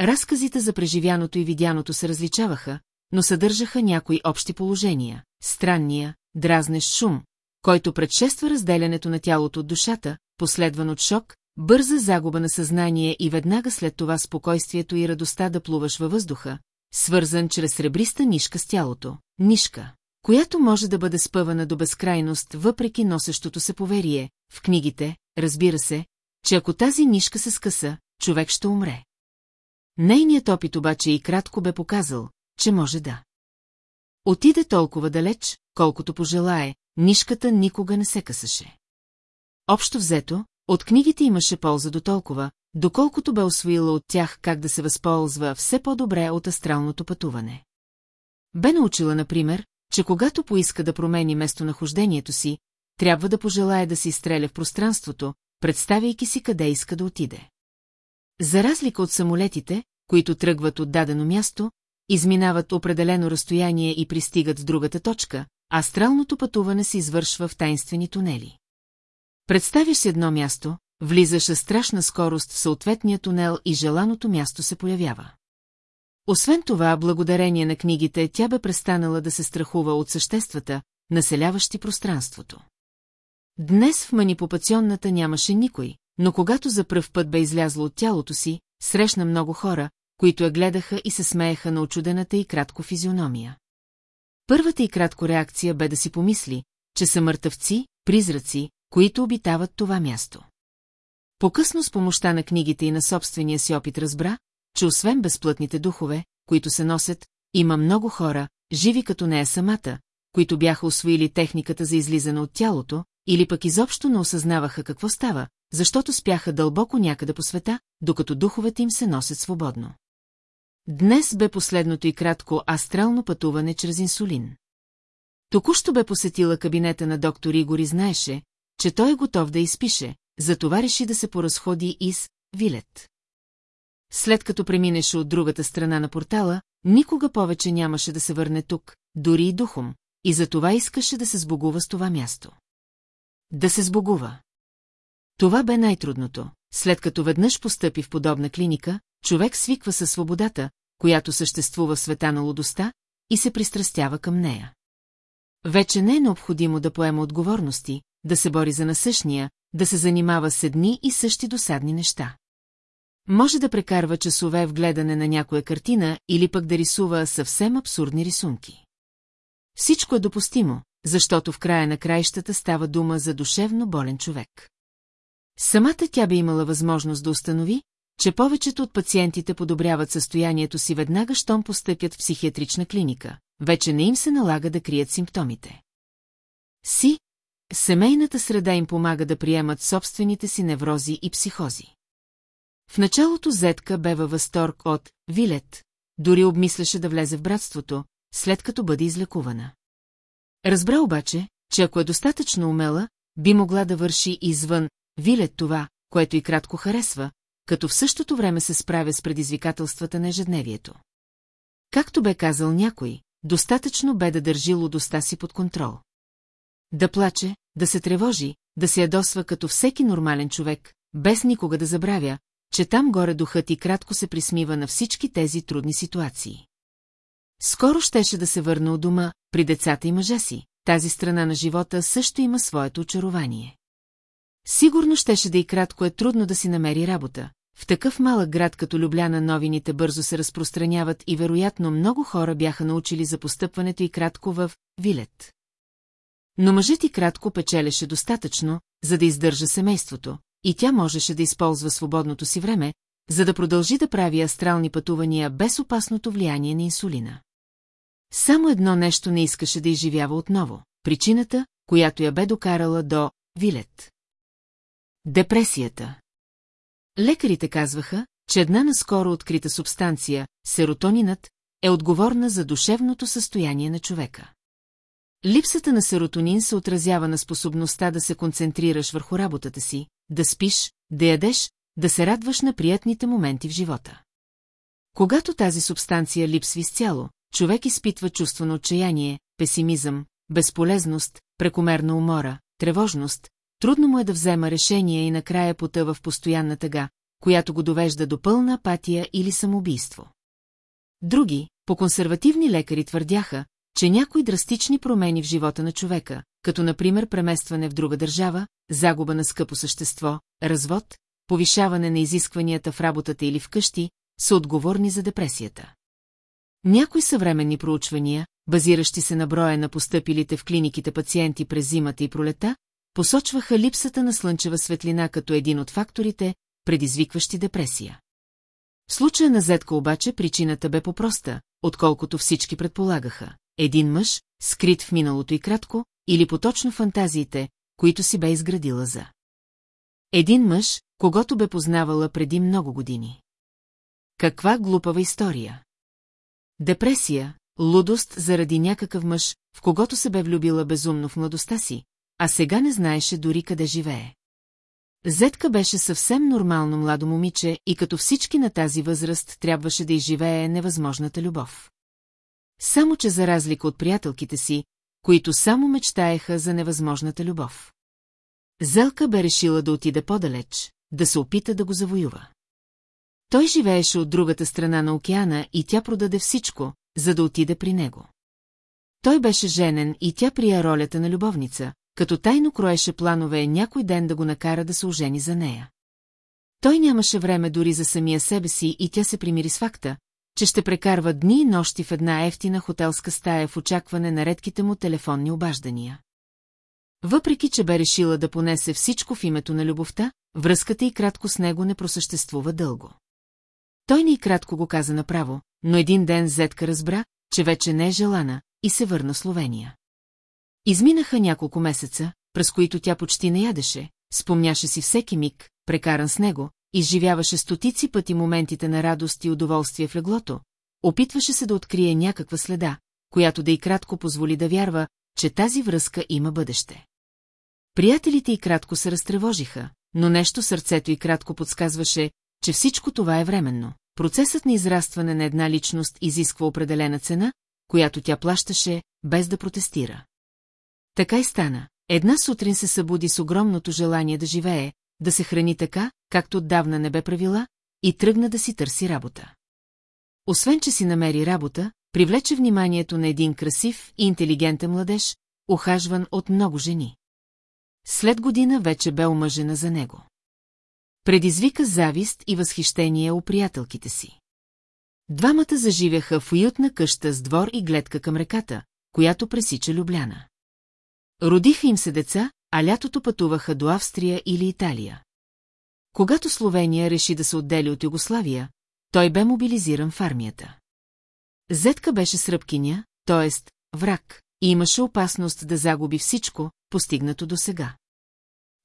Speaker 1: Разказите за преживяното и видяното се различаваха, но съдържаха някои общи положения. Странния, дразнещ шум, който предшества разделянето на тялото от душата, последван от шок, бърза загуба на съзнание и веднага след това спокойствието и радостта да плуваш във въздуха, свързан чрез сребриста нишка с тялото, нишка, която може да бъде спъвана до безкрайност, въпреки носещото се поверие, в книгите, разбира се, че ако тази нишка се скъса, човек ще умре. Нейният опит обаче и кратко бе показал, че може да. Отиде толкова далеч, колкото пожелае, нишката никога не се късаше. Общо взето, от книгите имаше полза до толкова, доколкото бе освоила от тях как да се възползва все по-добре от астралното пътуване. Бе научила, например, че когато поиска да промени местонахождението си, трябва да пожелая да се изстреля в пространството, представяйки си къде иска да отиде. За разлика от самолетите, които тръгват от дадено място, изминават определено разстояние и пристигат в другата точка, астралното пътуване се извършва в тайнствени тунели. Представиш си едно място, влизаш с страшна скорост в съответния тунел и желаното място се появява. Освен това, благодарение на книгите, тя бе престанала да се страхува от съществата, населяващи пространството. Днес в манипулационната нямаше никой, но когато за пръв път бе излязла от тялото си, срещна много хора, които я гледаха и се смееха на очудената и кратко физиономия. Първата и кратко реакция бе да си помисли, че са мъртъвци, призраци, които обитават това място. По-късно с помощта на книгите и на собствения си опит разбра, че освен безплътните духове, които се носят, има много хора, живи като нея самата, които бяха освоили техниката за излизане от тялото, или пък изобщо не осъзнаваха какво става, защото спяха дълбоко някъде по света, докато духовете им се носят свободно. Днес бе последното и кратко астрално пътуване чрез инсулин. Току-що бе посетила кабинета на доктор Игор и знаеше, че той е готов да изпише, затова реши да се поразходи из Вилет. След като преминеше от другата страна на портала, никога повече нямаше да се върне тук, дори и духом, и затова искаше да се сбогува с това място. Да се сбогува. Това бе най-трудното. След като веднъж постъпи в подобна клиника, човек свиква със свободата, която съществува в света на лудостта, и се пристрастява към нея. Вече не е необходимо да поема отговорности, да се бори за насъщния, да се занимава с едни и същи досадни неща. Може да прекарва часове в гледане на някоя картина или пък да рисува съвсем абсурдни рисунки. Всичко е допустимо, защото в края на краищата става дума за душевно болен човек. Самата тя би имала възможност да установи, че повечето от пациентите подобряват състоянието си веднага, щом постъпят в психиатрична клиника. Вече не им се налага да крият симптомите. Си, семейната среда им помага да приемат собствените си неврози и психози. В началото Зетка бе във възторг от Вилет, дори обмисляше да влезе в братството, след като бъде излекувана. Разбра обаче, че ако е достатъчно умела, би могла да върши извън Вилет това, което и кратко харесва, като в същото време се справя с предизвикателствата на ежедневието. Както бе казал някой, достатъчно бе да държи лудостта си под контрол. Да плаче, да се тревожи, да се ядосва като всеки нормален човек, без никога да забравя, че там горе духът и кратко се присмива на всички тези трудни ситуации. Скоро щеше да се върне от дома, при децата и мъжа си. Тази страна на живота също има своето очарование. Сигурно щеше да и кратко е трудно да си намери работа. В такъв малък град като Любляна новините бързо се разпространяват и вероятно много хора бяха научили за постъпването и кратко в Вилет. Но мъжът и кратко печелеше достатъчно, за да издържа семейството, и тя можеше да използва свободното си време, за да продължи да прави астрални пътувания без опасното влияние на инсулина. Само едно нещо не искаше да изживява отново – причината, която я бе докарала до Вилет. Депресията. Лекарите казваха, че една наскоро открита субстанция, серотонинът, е отговорна за душевното състояние на човека. Липсата на серотонин се отразява на способността да се концентрираш върху работата си, да спиш, да ядеш, да се радваш на приятните моменти в живота. Когато тази субстанция липсви изцяло, човек изпитва чувство на отчаяние, песимизъм, безполезност, прекомерна умора, тревожност, трудно му е да взема решение и накрая потъва в постоянна тъга, която го довежда до пълна апатия или самоубийство. Други, по-консервативни лекари твърдяха, че някои драстични промени в живота на човека, като например преместване в друга държава, загуба на скъпо същество, развод, повишаване на изискванията в работата или вкъщи, са отговорни за депресията. Някои съвременни проучвания, базиращи се на броя на постъпилите в клиниките пациенти през зимата и пролета, посочваха липсата на слънчева светлина като един от факторите, предизвикващи депресия. В случая на Зетка обаче причината бе по-проста, отколкото всички предполагаха. Един мъж, скрит в миналото и кратко, или поточно фантазиите, които си бе изградила за. Един мъж, когато бе познавала преди много години. Каква глупава история! Депресия, лудост заради някакъв мъж, в когото се бе влюбила безумно в младостта си, а сега не знаеше дори къде живее. Зетка беше съвсем нормално младо момиче и като всички на тази възраст трябваше да изживее невъзможната любов. Само че за разлика от приятелките си, които само мечтаеха за невъзможната любов. Зелка бе решила да отиде по-далеч, да се опита да го завоюва. Той живееше от другата страна на океана и тя продаде всичко, за да отиде при него. Той беше женен и тя прия ролята на любовница, като тайно кроеше планове някой ден да го накара да се ожени за нея. Той нямаше време дори за самия себе си и тя се примири с факта, че ще прекарва дни и нощи в една ефтина хотелска стая в очакване на редките му телефонни обаждания. Въпреки, че бе решила да понесе всичко в името на любовта, връзката и кратко с него не просъществува дълго. Той ни и кратко го каза направо, но един ден Зетка разбра, че вече не е желана, и се върна Словения. Изминаха няколко месеца, през които тя почти не ядеше, спомняше си всеки миг, прекаран с него, изживяваше стотици пъти моментите на радост и удоволствие в леглото, опитваше се да открие някаква следа, която да и кратко позволи да вярва, че тази връзка има бъдеще. Приятелите и кратко се разтревожиха, но нещо сърцето и кратко подсказваше, че всичко това е временно. Процесът на израстване на една личност изисква определена цена, която тя плащаше, без да протестира. Така и стана. Една сутрин се събуди с огромното желание да живее, да се храни така, както отдавна не бе правила, и тръгна да си търси работа. Освен, че си намери работа, привлече вниманието на един красив и интелигентен младеж, ухажван от много жени. След година вече бе омъжена за него. Предизвика завист и възхищение у приятелките си. Двамата заживяха в уютна къща с двор и гледка към реката, която пресича Любляна. Родиха им се деца, а лятото пътуваха до Австрия или Италия. Когато Словения реши да се отдели от Югославия, той бе мобилизиран в армията. Зетка беше сръбкиня, т.е. враг, и имаше опасност да загуби всичко, постигнато до сега.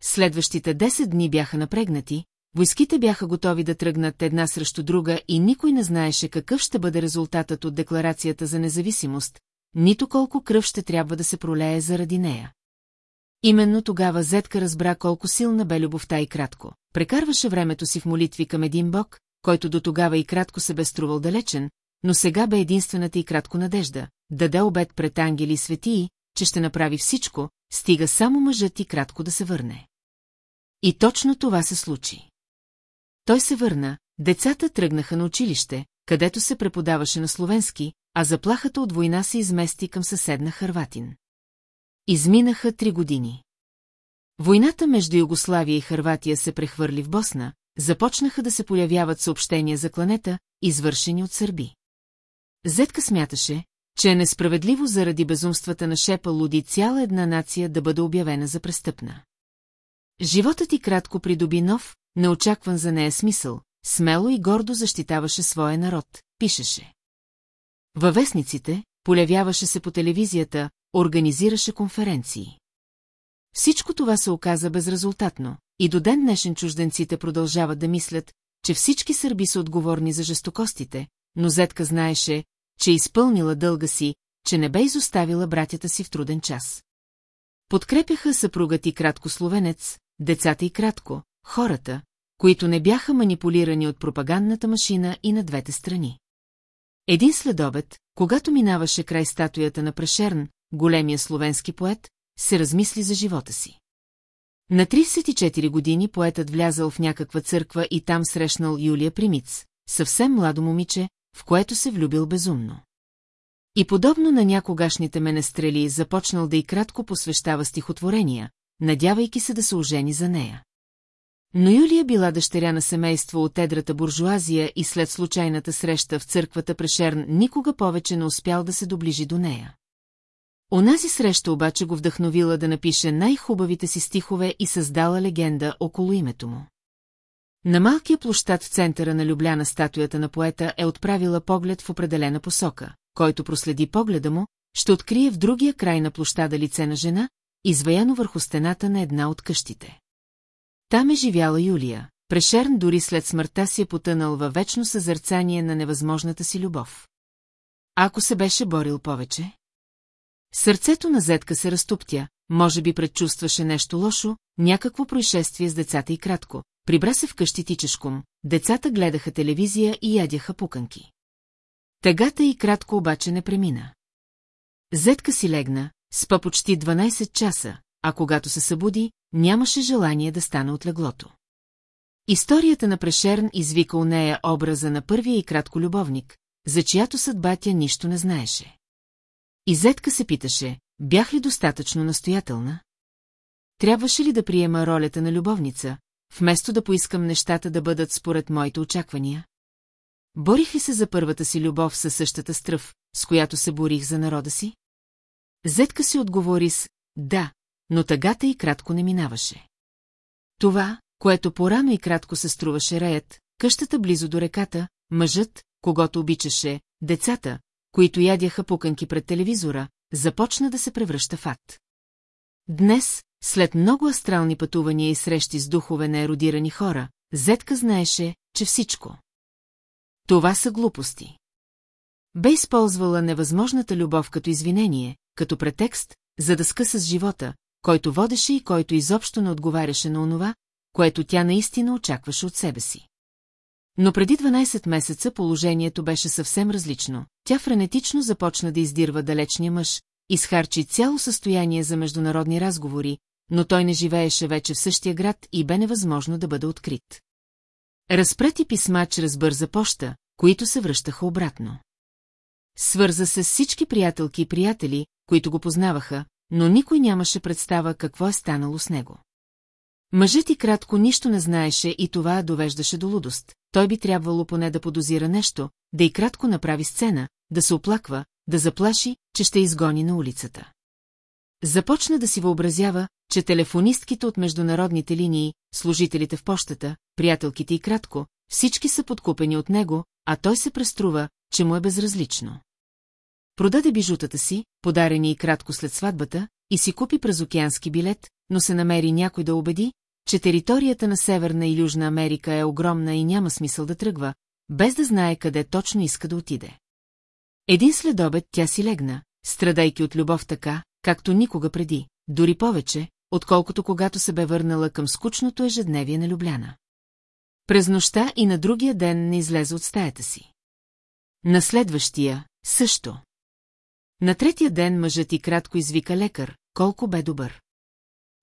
Speaker 1: Следващите 10 дни бяха напрегнати, войските бяха готови да тръгнат една срещу друга и никой не знаеше какъв ще бъде резултатът от декларацията за независимост, нито колко кръв ще трябва да се пролее заради нея. Именно тогава Зетка разбра колко силна бе любовта и кратко. Прекарваше времето си в молитви към един бог, който до тогава и кратко се бе струвал далечен, но сега бе единствената и кратко надежда, даде обед пред ангели и светии, че ще направи всичко, стига само мъжът и кратко да се върне. И точно това се случи. Той се върна, децата тръгнаха на училище, където се преподаваше на словенски, а заплахата от война се измести към съседна Харватин. Изминаха три години. Войната между Югославия и Харватия се прехвърли в Босна, започнаха да се появяват съобщения за кланета, извършени от сърби. Зетка смяташе, че е несправедливо заради безумствата на Шепа Луди цяла една нация да бъде обявена за престъпна. Животът ти кратко придоби нов, неочакван за нея смисъл, смело и гордо защитаваше своя народ, пишеше. Във вестниците, полявяваше се по телевизията, организираше конференции. Всичко това се оказа безрезултатно, и до ден днешен чужденците продължават да мислят, че всички сърби са отговорни за жестокостите, но Зетка знаеше, че е изпълнила дълга си, че не бе изоставила братята си в труден час. Подкрепяха съпругът и кратко словенец, децата и кратко, хората, които не бяха манипулирани от пропагандната машина и на двете страни. Един следобед, когато минаваше край статуята на Прешерн, големия словенски поет, се размисли за живота си. На 34 години поетът влязал в някаква църква и там срещнал Юлия Примиц, съвсем младо момиче, в което се влюбил безумно. И подобно на някогашните менестрели, започнал да и кратко посвещава стихотворения, надявайки се да се ожени за нея. Но Юлия била дъщеря на семейство от едрата буржуазия и след случайната среща в църквата Прешерн никога повече не успял да се доближи до нея. Онази среща обаче го вдъхновила да напише най-хубавите си стихове и създала легенда около името му. На малкия площад в центъра на Любляна статуята на поета е отправила поглед в определена посока, който проследи погледа му, ще открие в другия край на площада лице на жена, изваяно върху стената на една от къщите. Там е живяла Юлия. Прешерн дори след смъртта си е потънал във вечно съзърцание на невъзможната си любов. Ако се беше борил повече? Сърцето на Зетка се разтуптя, може би предчувстваше нещо лошо, някакво происшествие с децата и кратко. Прибра се вкъщи тичешком, децата гледаха телевизия и ядяха пуканки. Тъгата и кратко обаче не премина. Зетка си легна, спа почти 12 часа, а когато се събуди, нямаше желание да стане от леглото. Историята на Прешерн извика у нея образа на първия и кратко любовник, за чиято съдба тя нищо не знаеше. И Зетка се питаше, бях ли достатъчно настоятелна? Трябваше ли да приема ролята на любовница, вместо да поискам нещата да бъдат според моите очаквания? Борих ли се за първата си любов със същата стръв, с която се борих за народа си? Зетка си отговори с «да», но тъгата и кратко не минаваше. Това, което порано и кратко се струваше реят, къщата близо до реката, мъжът, когато обичаше, децата, които ядяха пуканки пред телевизора, започна да се превръща ад. Днес, след много астрални пътувания и срещи с духове на еродирани хора, Зетка знаеше, че всичко. Това са глупости. Бе използвала невъзможната любов като извинение, като претекст, за да скъса с живота, който водеше и който изобщо не отговаряше на онова, което тя наистина очакваше от себе си. Но преди 12 месеца положението беше съвсем различно. Тя френетично започна да издирва далечния мъж, изхарчи цяло състояние за международни разговори, но той не живееше вече в същия град и бе невъзможно да бъде открит. Разпрети писма чрез бърза поща, които се връщаха обратно. Свърза се с всички приятелки и приятели, които го познаваха, но никой нямаше представа какво е станало с него. Мъжът и кратко нищо не знаеше и това довеждаше до лудост. Той би трябвало поне да подозира нещо, да и кратко направи сцена, да се оплаква, да заплаши, че ще изгони на улицата. Започна да си въобразява, че телефонистките от международните линии, служителите в почтата, приятелките и кратко, всички са подкупени от него, а той се преструва, че му е безразлично. Продаде бижутата си, подарени и кратко след сватбата, и си купи през океански билет, но се намери някой да убеди, че територията на Северна и Южна Америка е огромна и няма смисъл да тръгва, без да знае къде точно иска да отиде. Един следобед тя си легна, страдайки от любов така, както никога преди, дори повече, отколкото когато се бе върнала към скучното ежедневие на Любляна. През нощта и на другия ден не излезе от стаята си. На следващия – също. На третия ден мъжът и кратко извика лекар, колко бе добър.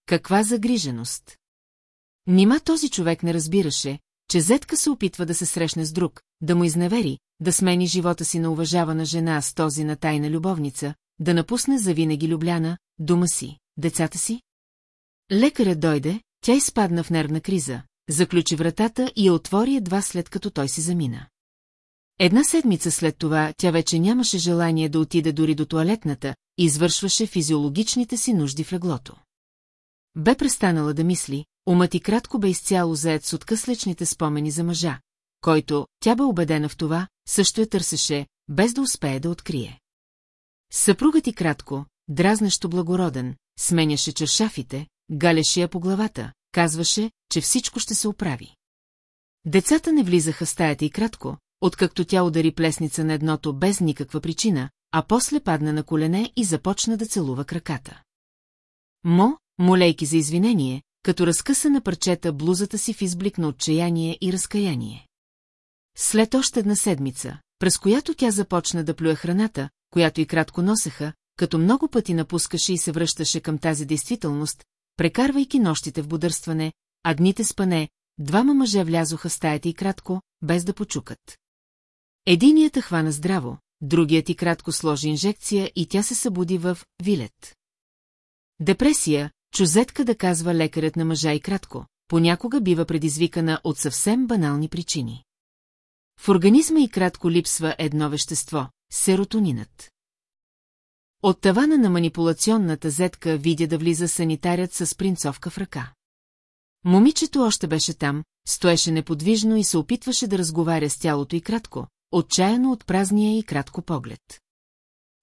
Speaker 1: Каква загриженост! Нима този човек не разбираше, че Зетка се опитва да се срещне с друг, да му изневери, да смени живота си на уважавана жена с този на тайна любовница, да напусне завинаги Любляна, дома си, децата си? Лекарят дойде, тя изпадна в нервна криза, заключи вратата и я отвори едва след като той си замина. Една седмица след това тя вече нямаше желание да отиде дори до туалетната и извършваше физиологичните си нужди в леглото. Бе престанала да мисли, умът и кратко бе изцяло заед с откъслечните спомени за мъжа, който, тя бе убедена в това, също я търсеше, без да успее да открие. Съпругът и кратко, дразнещо благороден, сменяше чершафите, галеше я по главата, казваше, че всичко ще се оправи. Децата не влизаха в стаята и кратко, откакто тя удари плесница на едното без никаква причина, а после падна на колене и започна да целува краката. Мо, молейки за извинение, като разкъса на парчета блузата си в изблик на отчаяние и разкаяние. След още една седмица, през която тя започна да плюе храната, която и кратко носеха, като много пъти напускаше и се връщаше към тази действителност, прекарвайки нощите в бодърстване, а дните спане, двама мъже влязоха в стаята и кратко, без да почукат. Единият хвана здраво, другият и кратко сложи инжекция и тя се събуди в вилет. Депресия, чузетка да казва лекарят на мъжа и кратко, понякога бива предизвикана от съвсем банални причини. В организма и кратко липсва едно вещество – серотонинът. От тавана на манипулационната зетка видя да влиза санитарят с принцовка в ръка. Момичето още беше там, стоеше неподвижно и се опитваше да разговаря с тялото и кратко, отчаяно от празния и кратко поглед.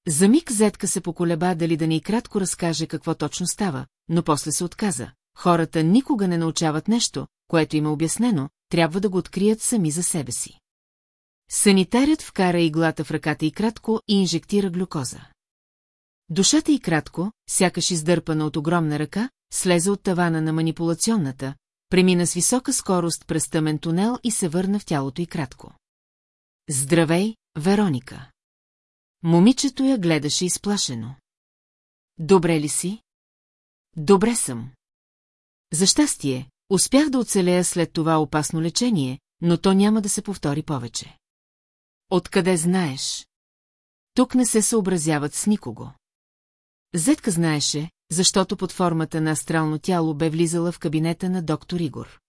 Speaker 1: За миг Зетка се поколеба дали да ни кратко разкаже какво точно става, но после се отказа. Хората никога не научават нещо, което им е обяснено, трябва да го открият сами за себе си. Санитарят вкара иглата в ръката и кратко и инжектира глюкоза. Душата и кратко, сякаш издърпана от огромна ръка, слезе от тавана на манипулационната, премина с висока скорост през тъмен тунел и се върна в тялото и кратко. Здравей, Вероника! Момичето я гледаше изплашено. Добре ли си? Добре съм. За щастие, успях да оцелея след това опасно лечение, но то няма да се повтори повече. Откъде знаеш? Тук не се съобразяват с никого. Зетка знаеше, защото под формата на астрално тяло бе влизала в кабинета на доктор Игор.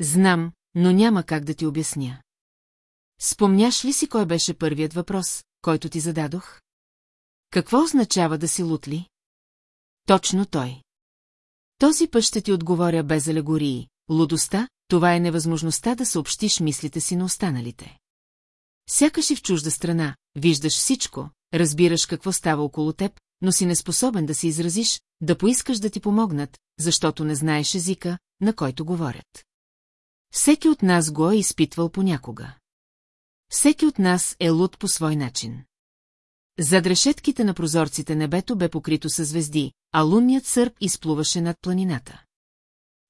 Speaker 1: Знам, но няма как да ти обясня. Спомняш ли си кой беше първият въпрос, който ти зададох? Какво означава да си лутли? Точно той. Този път ще ти отговоря без алегории. Лудостта, това е невъзможността да съобщиш мислите си на останалите. Сякаш и в чужда страна, виждаш всичко, разбираш какво става около теб, но си неспособен да се изразиш, да поискаш да ти помогнат, защото не знаеш езика, на който говорят. Всеки от нас го е изпитвал понякога. Всеки от нас е луд по свой начин. Зад решетките на прозорците небето бе покрито със звезди, а лунният сърп изплуваше над планината.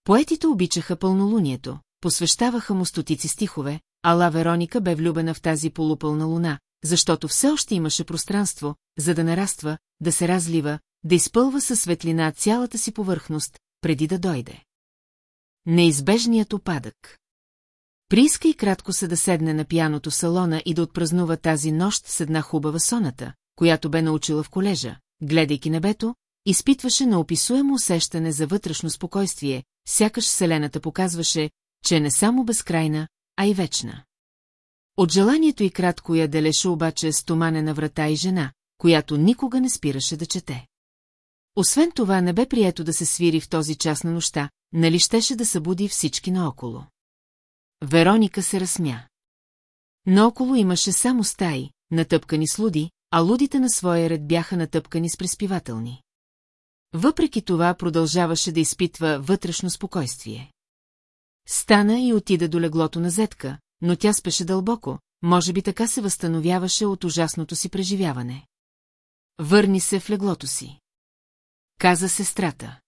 Speaker 1: Поетите обичаха пълнолунието, посвещаваха му стотици стихове, ала Вероника бе влюбена в тази полупълна луна, защото все още имаше пространство, за да нараства, да се разлива, да изпълва със светлина цялата си повърхност, преди да дойде. Неизбежният опадък. Прииска и кратко се да седне на пияното салона и да отпразнува тази нощ с една хубава соната, която бе научила в колежа, гледайки небето, изпитваше неописуемо усещане за вътрешно спокойствие, сякаш Вселената показваше, че е не само безкрайна, а и вечна. От желанието и кратко я делеше обаче стоманена врата и жена, която никога не спираше да чете. Освен това не бе прието да се свири в този час на нощта, нали щеше да събуди всички наоколо. Вероника се разсмя. Наоколо имаше само стаи, натъпкани с луди, а лудите на своя ред бяха натъпкани с преспивателни. Въпреки това продължаваше да изпитва вътрешно спокойствие. Стана и отида до леглото на зетка, но тя спеше дълбоко, може би така се възстановяваше от ужасното си преживяване. Върни се в леглото си. Каза сестрата.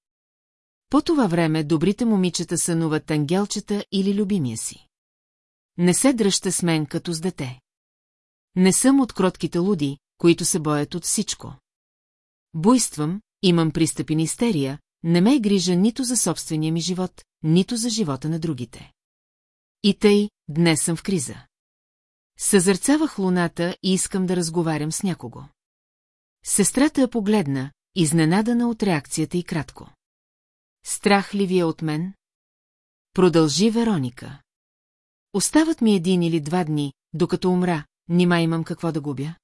Speaker 1: По това време добрите момичета сънуват ангелчета или любимия си. Не се дръжте с мен като с дете. Не съм от кротките луди, които се боят от всичко. Буйствам, имам пристъпи на истерия, не ме е грижа нито за собствения ми живот, нито за живота на другите. И тъй, днес съм в криза. Съзърцавах луната и искам да разговарям с някого. Сестрата я погледна, изненадана от реакцията и кратко. Страх ли ви е от мен? Продължи Вероника. Остават ми един или два дни, докато умра, нима имам какво да губя.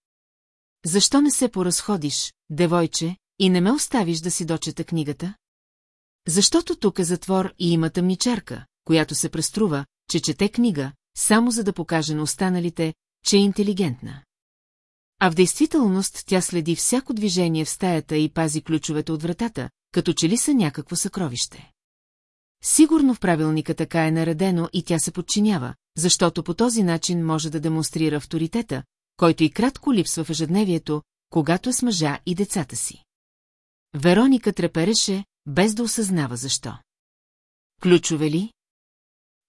Speaker 1: Защо не се поразходиш, девойче, и не ме оставиш да си дочета книгата? Защото тук е затвор и има тъмничарка, която се преструва, че чете книга, само за да покаже на останалите, че е интелигентна. А в действителност тя следи всяко движение в стаята и пази ключовете от вратата, като че ли са някакво съкровище. Сигурно в правилника така е наредено и тя се подчинява, защото по този начин може да демонстрира авторитета, който и кратко липсва в ежедневието, когато е с мъжа и децата си. Вероника трепереше, без да осъзнава защо. Ключове ли?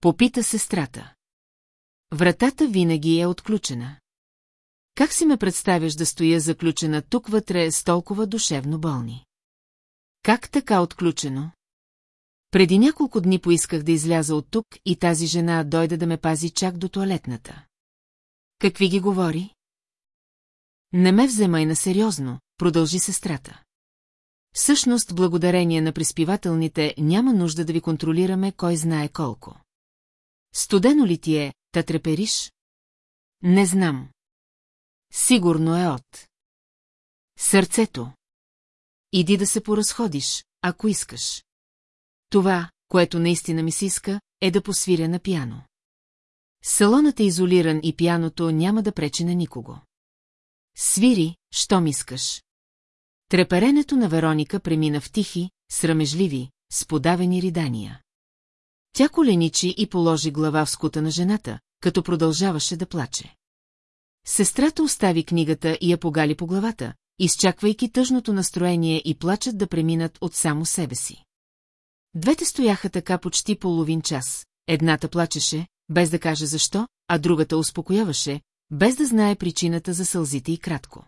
Speaker 1: Попита сестрата. Вратата винаги е отключена. Как си ме представяш да стоя заключена тук вътре с толкова душевно болни? Как така отключено? Преди няколко дни поисках да изляза от тук и тази жена дойде да ме пази чак до туалетната. Какви ги говори? Не ме вземай на сериозно, продължи сестрата. Всъщност, благодарение на приспивателните, няма нужда да ви контролираме кой знае колко. Студено ли ти е, та трепериш? Не знам. Сигурно е от. Сърцето. Иди да се поразходиш, ако искаш. Това, което наистина ми се иска, е да посвиря на пиано. Салонът е изолиран и пианото няма да пречи на никого. Свири, що ми искаш. Треперенето на Вероника премина в тихи, срамежливи, сподавени ридания. Тя коленичи и положи глава в скута на жената, като продължаваше да плаче. Сестрата остави книгата и я погали по главата, изчаквайки тъжното настроение и плачат да преминат от само себе си. Двете стояха така почти половин час. Едната плачеше, без да каже защо, а другата успокояваше, без да знае причината за сълзите и кратко.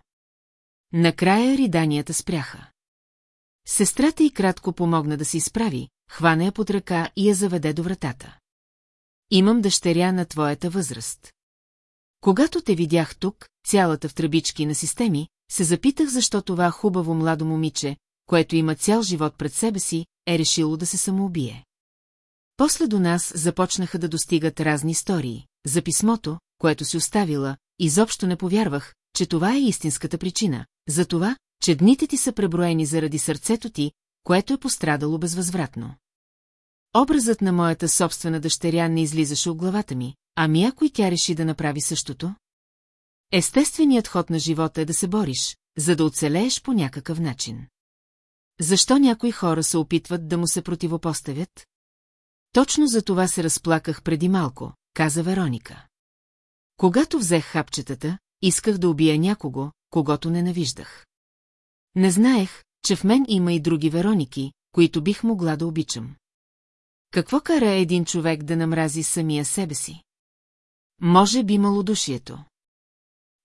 Speaker 1: Накрая риданията спряха. Сестрата и кратко помогна да се изправи, хвана я под ръка и я заведе до вратата. Имам дъщеря на твоята възраст. Когато те видях тук, цялата в тръбички на системи, се запитах защо това хубаво младо момиче, което има цял живот пред себе си, е решило да се самоубие. После до нас започнаха да достигат разни истории. За писмото, което си оставила, изобщо не повярвах, че това е истинската причина. За това, че дните ти са преброени заради сърцето ти, което е пострадало безвъзвратно. Образът на моята собствена дъщеря не излизаше от главата ми, ами ако и тя реши да направи същото? Естественият ход на живота е да се бориш, за да оцелееш по някакъв начин. Защо някои хора се опитват да му се противопоставят? Точно за това се разплаках преди малко, каза Вероника. Когато взех хапчетата, исках да убия някого, когато ненавиждах. Не знаех, че в мен има и други Вероники, които бих могла да обичам. Какво кара един човек да намрази самия себе си? Може би малодушието.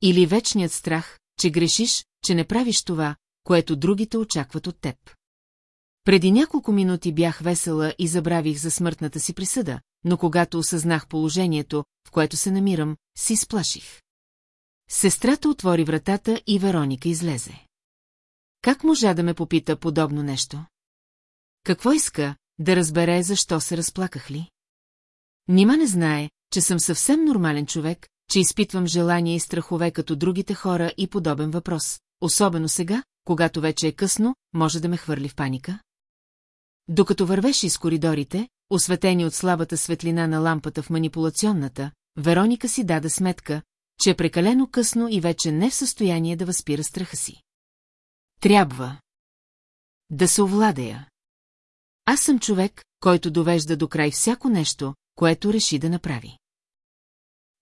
Speaker 1: Или вечният страх, че грешиш, че не правиш това, което другите очакват от теб. Преди няколко минути бях весела и забравих за смъртната си присъда, но когато осъзнах положението, в което се намирам, си сплаших. Сестрата отвори вратата и Вероника излезе. Как можа да ме попита подобно нещо? Какво иска, да разбере защо се разплаках ли? Нима не знае, че съм съвсем нормален човек, че изпитвам желание и страхове като другите хора и подобен въпрос, особено сега, когато вече е късно, може да ме хвърли в паника? Докато вървеше из коридорите, осветени от слабата светлина на лампата в манипулационната, Вероника си даде сметка, че е прекалено късно и вече не в състояние да възпира страха си. Трябва да се овладея. Аз съм човек, който довежда до край всяко нещо, което реши да направи.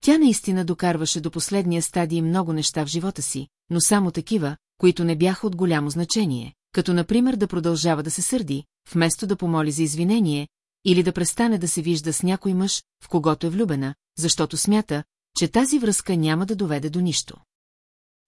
Speaker 1: Тя наистина докарваше до последния стадий много неща в живота си, но само такива, които не бяха от голямо значение, като например да продължава да се сърди, вместо да помоли за извинение, или да престане да се вижда с някой мъж, в когото е влюбена, защото смята, че тази връзка няма да доведе до нищо.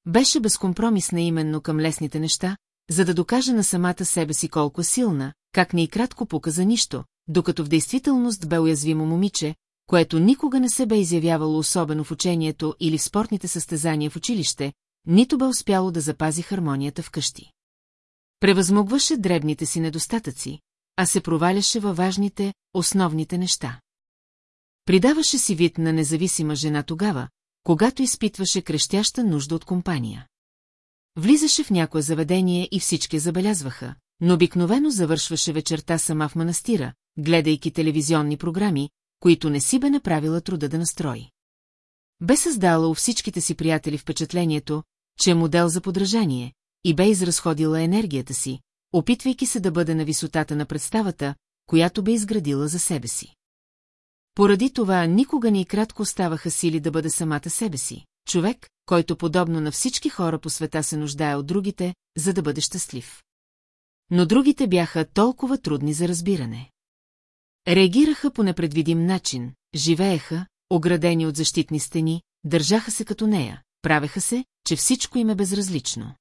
Speaker 1: Беше безкомпромисна именно към лесните неща, за да докаже на самата себе си колко силна, как не и кратко пука за нищо, докато в действителност бе уязвимо момиче, което никога не се бе изявявало особено в учението или в спортните състезания в училище, нито бе успяло да запази хармонията вкъщи. Превъзмогваше дребните си недостатъци, а се проваляше във важните, основните неща. Придаваше си вид на независима жена тогава, когато изпитваше крещяща нужда от компания. Влизаше в някое заведение и всички забелязваха, но обикновено завършваше вечерта сама в манастира, гледайки телевизионни програми, които не си бе направила труда да настрои. Бе създала у всичките си приятели впечатлението, че е модел за подражание, и бе изразходила енергията си, опитвайки се да бъде на висотата на представата, която бе изградила за себе си. Поради това никога ни кратко оставаха сили да бъде самата себе си, човек, който подобно на всички хора по света се нуждае от другите, за да бъде щастлив. Но другите бяха толкова трудни за разбиране. Реагираха по непредвидим начин, живееха, оградени от защитни стени, държаха се като нея, правеха се, че всичко им е безразлично.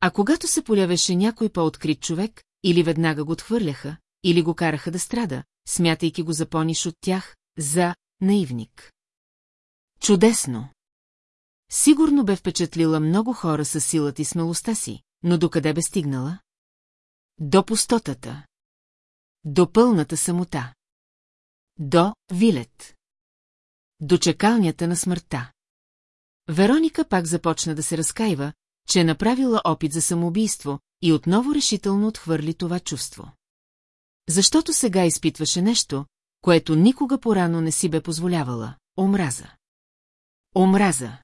Speaker 1: А когато се полявеше някой по-открит човек, или веднага го отхвърляха, или го караха да страда, смятайки го за пониш от тях, за наивник. Чудесно! Сигурно бе впечатлила много хора със силата и смелостта си, но докъде бе стигнала? До пустотата. До пълната самота. До Вилет. До чекалнята на смъртта. Вероника пак започна да се разкаива, че е направила опит за самоубийство и отново решително отхвърли това чувство. Защото сега изпитваше нещо, което никога порано не си бе позволявала – омраза. Омраза.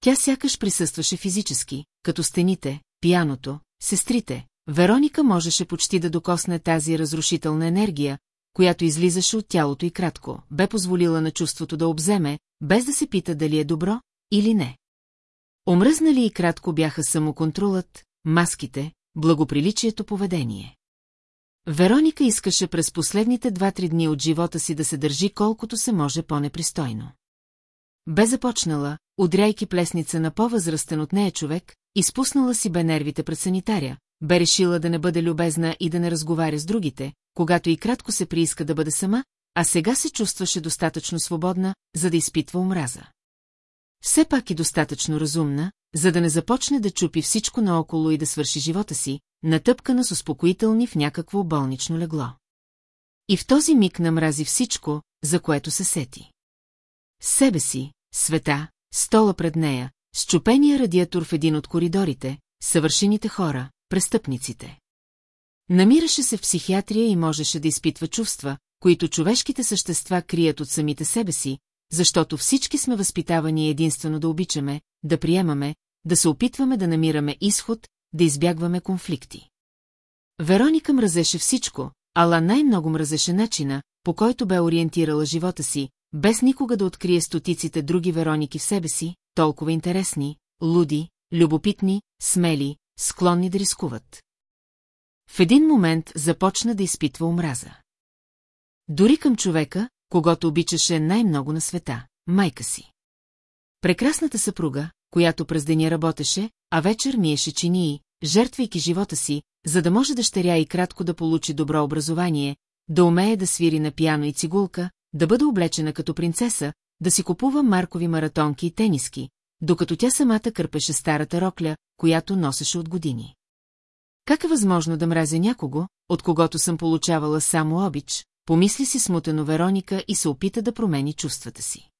Speaker 1: Тя сякаш присъстваше физически, като стените, пияното, сестрите. Вероника можеше почти да докосне тази разрушителна енергия, която излизаше от тялото и кратко, бе позволила на чувството да обземе, без да се пита дали е добро или не. Омръзнали и кратко бяха самоконтролът, маските, благоприличието поведение. Вероника искаше през последните два-три дни от живота си да се държи колкото се може по-непристойно. Бе започнала, удряйки плесница на по-възрастен от нея човек, изпуснала си бе нервите пред санитаря, бе решила да не бъде любезна и да не разговаря с другите, когато и кратко се прииска да бъде сама, а сега се чувстваше достатъчно свободна, за да изпитва омраза. Все пак и достатъчно разумна, за да не започне да чупи всичко наоколо и да свърши живота си, натъпкана с успокоителни в някакво болнично легло. И в този миг намрази всичко, за което се сети. Себе си, света, стола пред нея, счупения радиатор в един от коридорите, съвършените хора, престъпниците. Намираше се в психиатрия и можеше да изпитва чувства, които човешките същества крият от самите себе си, защото всички сме възпитавани единствено да обичаме, да приемаме, да се опитваме да намираме изход, да избягваме конфликти. Вероника мразеше всичко, ала най-много мразеше начина, по който бе ориентирала живота си, без никога да открие стотиците други Вероники в себе си, толкова интересни, луди, любопитни, смели, склонни да рискуват. В един момент започна да изпитва омраза. Дори към човека, когато обичаше най-много на света, майка си. Прекрасната съпруга, която през деня работеше, а вечер миеше чинии, жертвайки живота си, за да може дъщеря и кратко да получи добро образование, да умее да свири на пиано и цигулка, да бъде облечена като принцеса, да си купува маркови маратонки и тениски, докато тя самата кърпеше старата рокля, която носеше от години. Как е възможно да мразя някого, от когото съм получавала само обич, помисли си смутено Вероника и се опита да промени чувствата си.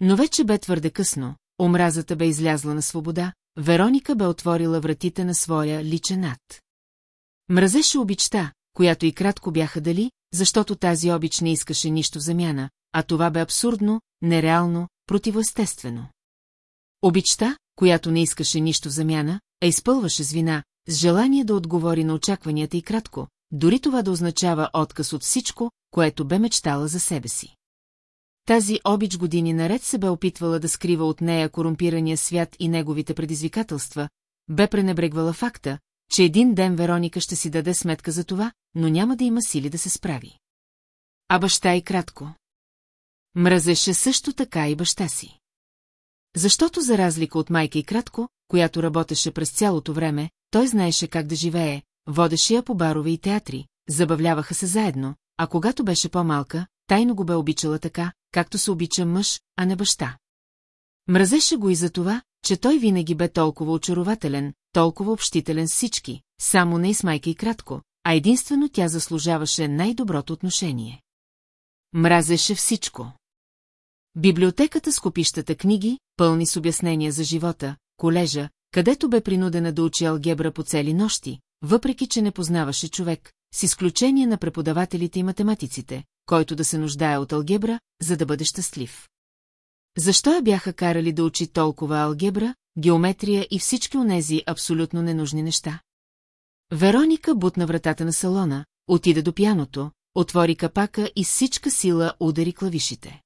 Speaker 1: Но вече бе твърде късно, омразата бе излязла на свобода, Вероника бе отворила вратите на своя личен ад. Мразеше обичта, която и кратко бяха дали, защото тази обич не искаше нищо замяна, а това бе абсурдно, нереално, противоестествено. Обичта, която не искаше нищо замяна, а изпълваше с вина, с желание да отговори на очакванията и кратко, дори това да означава отказ от всичко, което бе мечтала за себе си. Тази обич години наред се бе опитвала да скрива от нея корумпирания свят и неговите предизвикателства, бе пренебрегвала факта, че един ден Вероника ще си даде сметка за това, но няма да има сили да се справи. А баща и кратко. Мразеше също така и баща си. Защото за разлика от майка и кратко, която работеше през цялото време, той знаеше как да живее, водеше я по барове и театри, забавляваха се заедно, а когато беше по-малка, тайно го бе обичала така, както се обича мъж, а не баща. Мразеше го и за това, че той винаги бе толкова очарователен, толкова общителен с всички, само не и с майка и кратко, а единствено тя заслужаваше най-доброто отношение. Мразеше всичко. Библиотеката с копищата книги, пълни с обяснения за живота, колежа, където бе принудена да учи алгебра по цели нощи, въпреки че не познаваше човек, с изключение на преподавателите и математиците, който да се нуждае от алгебра, за да бъде щастлив. Защо я бяха карали да учи толкова алгебра, геометрия и всички онези абсолютно ненужни неща? Вероника бутна вратата на салона, отида до пяното, отвори капака и всичка сила удари клавишите.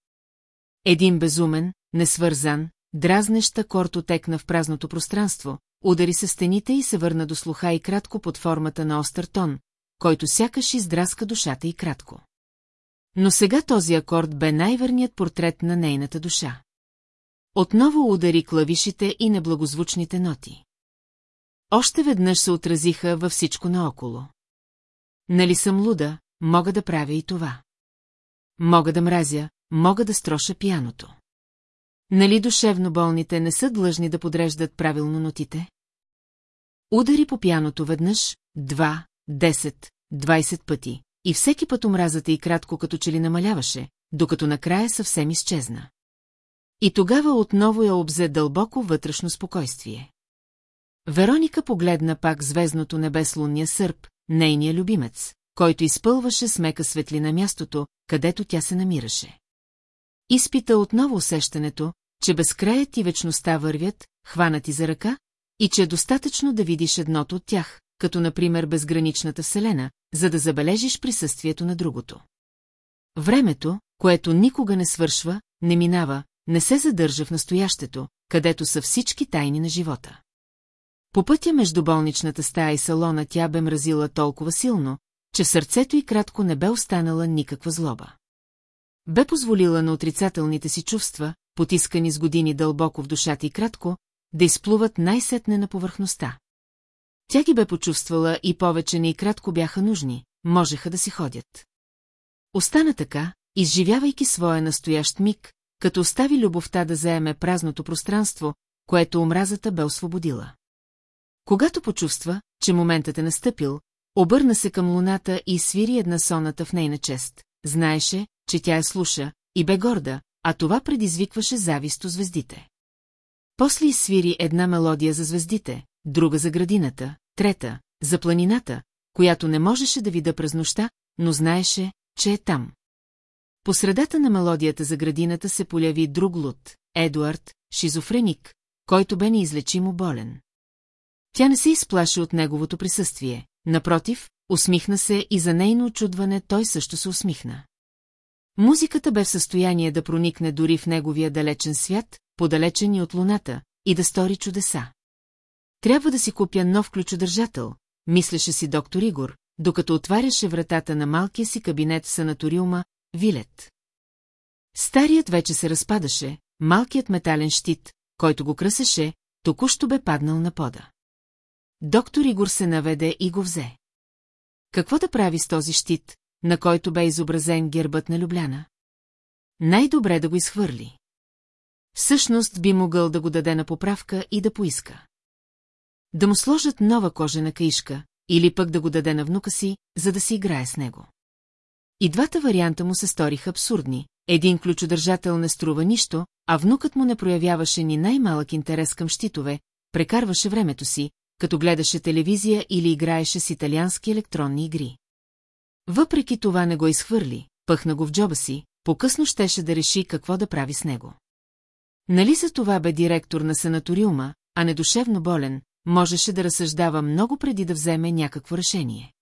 Speaker 1: Един безумен, несвързан, дразнеща корто текна в празното пространство, удари се стените и се върна до слуха и кратко под формата на остър тон, който сякаш издраска душата и кратко. Но сега този акорд бе най-верният портрет на нейната душа. Отново удари клавишите и неблагозвучните ноти. Още веднъж се отразиха във всичко наоколо. Нали съм луда, мога да правя и това. Мога да мразя, мога да строша пияното. Нали душевно болните не са длъжни да подреждат правилно нотите? Удари по пяното веднъж, два, десет, двайсет пъти, и всеки път омразата и кратко като че ли намаляваше, докато накрая съвсем изчезна. И тогава отново я обзе дълбоко вътрешно спокойствие. Вероника погледна пак звездното небе сърп, нейния любимец, който изпълваше с мека светлина мястото, където тя се намираше. Изпита отново усещането, че безкраят и вечността вървят, хванати за ръка, и че е достатъчно да видиш едното от тях, като например безграничната вселена, за да забележиш присъствието на другото. Времето, което никога не свършва, не минава, не се задържа в настоящето, където са всички тайни на живота. По пътя между болничната стая и салона тя бе мразила толкова силно, че в сърцето й кратко не бе останала никаква злоба. Бе позволила на отрицателните си чувства, потискани с години дълбоко в душата и кратко, да изплуват най-сетне на повърхността. Тя ги бе почувствала и повече не и кратко бяха нужни, можеха да си ходят. Остана така, изживявайки своя настоящ миг, като остави любовта да заеме празното пространство, което омразата бе освободила. Когато почувства, че моментът е настъпил, обърна се към луната и свири една соната в нейна чест. Знаеше, че тя я слуша, и бе горда, а това предизвикваше зависто звездите. После изсвири една мелодия за звездите, друга за градината, трета, за планината, която не можеше да вида през нощта, но знаеше, че е там. По средата на мелодията за градината се поляви друг луд, Едуард, шизофреник, който бе неизлечимо болен. Тя не се изплаши от неговото присъствие, напротив, усмихна се и за нейно очудване той също се усмихна. Музиката бе в състояние да проникне дори в неговия далечен свят, подалечен и от луната, и да стори чудеса. Трябва да си купя нов ключодържател, мислеше си доктор Игор, докато отваряше вратата на малкия си кабинет в санаториума, Вилет. Старият вече се разпадаше, малкият метален щит, който го кръсеше, току-що бе паднал на пода. Доктор Игор се наведе и го взе. Какво да прави с този щит, на който бе изобразен гербът на Любляна? Най-добре да го изхвърли. Всъщност би могъл да го даде на поправка и да поиска. Да му сложат нова кожена каишка, или пък да го даде на внука си, за да си играе с него. И двата варианта му се сториха абсурдни. Един ключодържател не струва нищо, а внукът му не проявяваше ни най-малък интерес към щитове, прекарваше времето си, като гледаше телевизия или играеше с италиански електронни игри. Въпреки това не го изхвърли, пъхна го в джоба си, по-късно щеше да реши какво да прави с него. Нали за това бе директор на санаториума, а не душевно болен, можеше да разсъждава много преди да вземе някакво решение.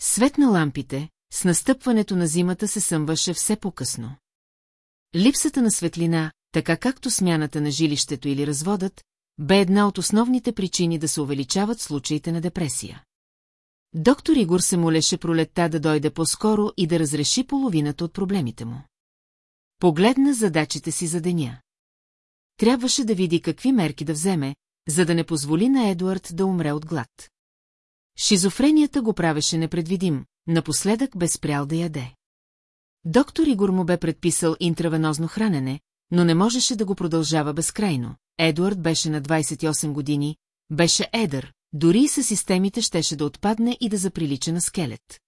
Speaker 1: Свет на лампите, с настъпването на зимата се съмваше все по-късно. Липсата на светлина, така както смяната на жилището или разводът, бе една от основните причини да се увеличават случаите на депресия. Доктор Игор се молеше пролетта да дойде по-скоро и да разреши половината от проблемите му. Погледна задачите си за деня. Трябваше да види какви мерки да вземе, за да не позволи на Едуард да умре от глад. Шизофренията го правеше непредвидим, напоследък бе спрял да яде. Доктор Игор му бе предписал интравенозно хранене, но не можеше да го продължава безкрайно. Едуард беше на 28 години, беше едър, дори и със системите щеше да отпадне и да заприлича на скелет.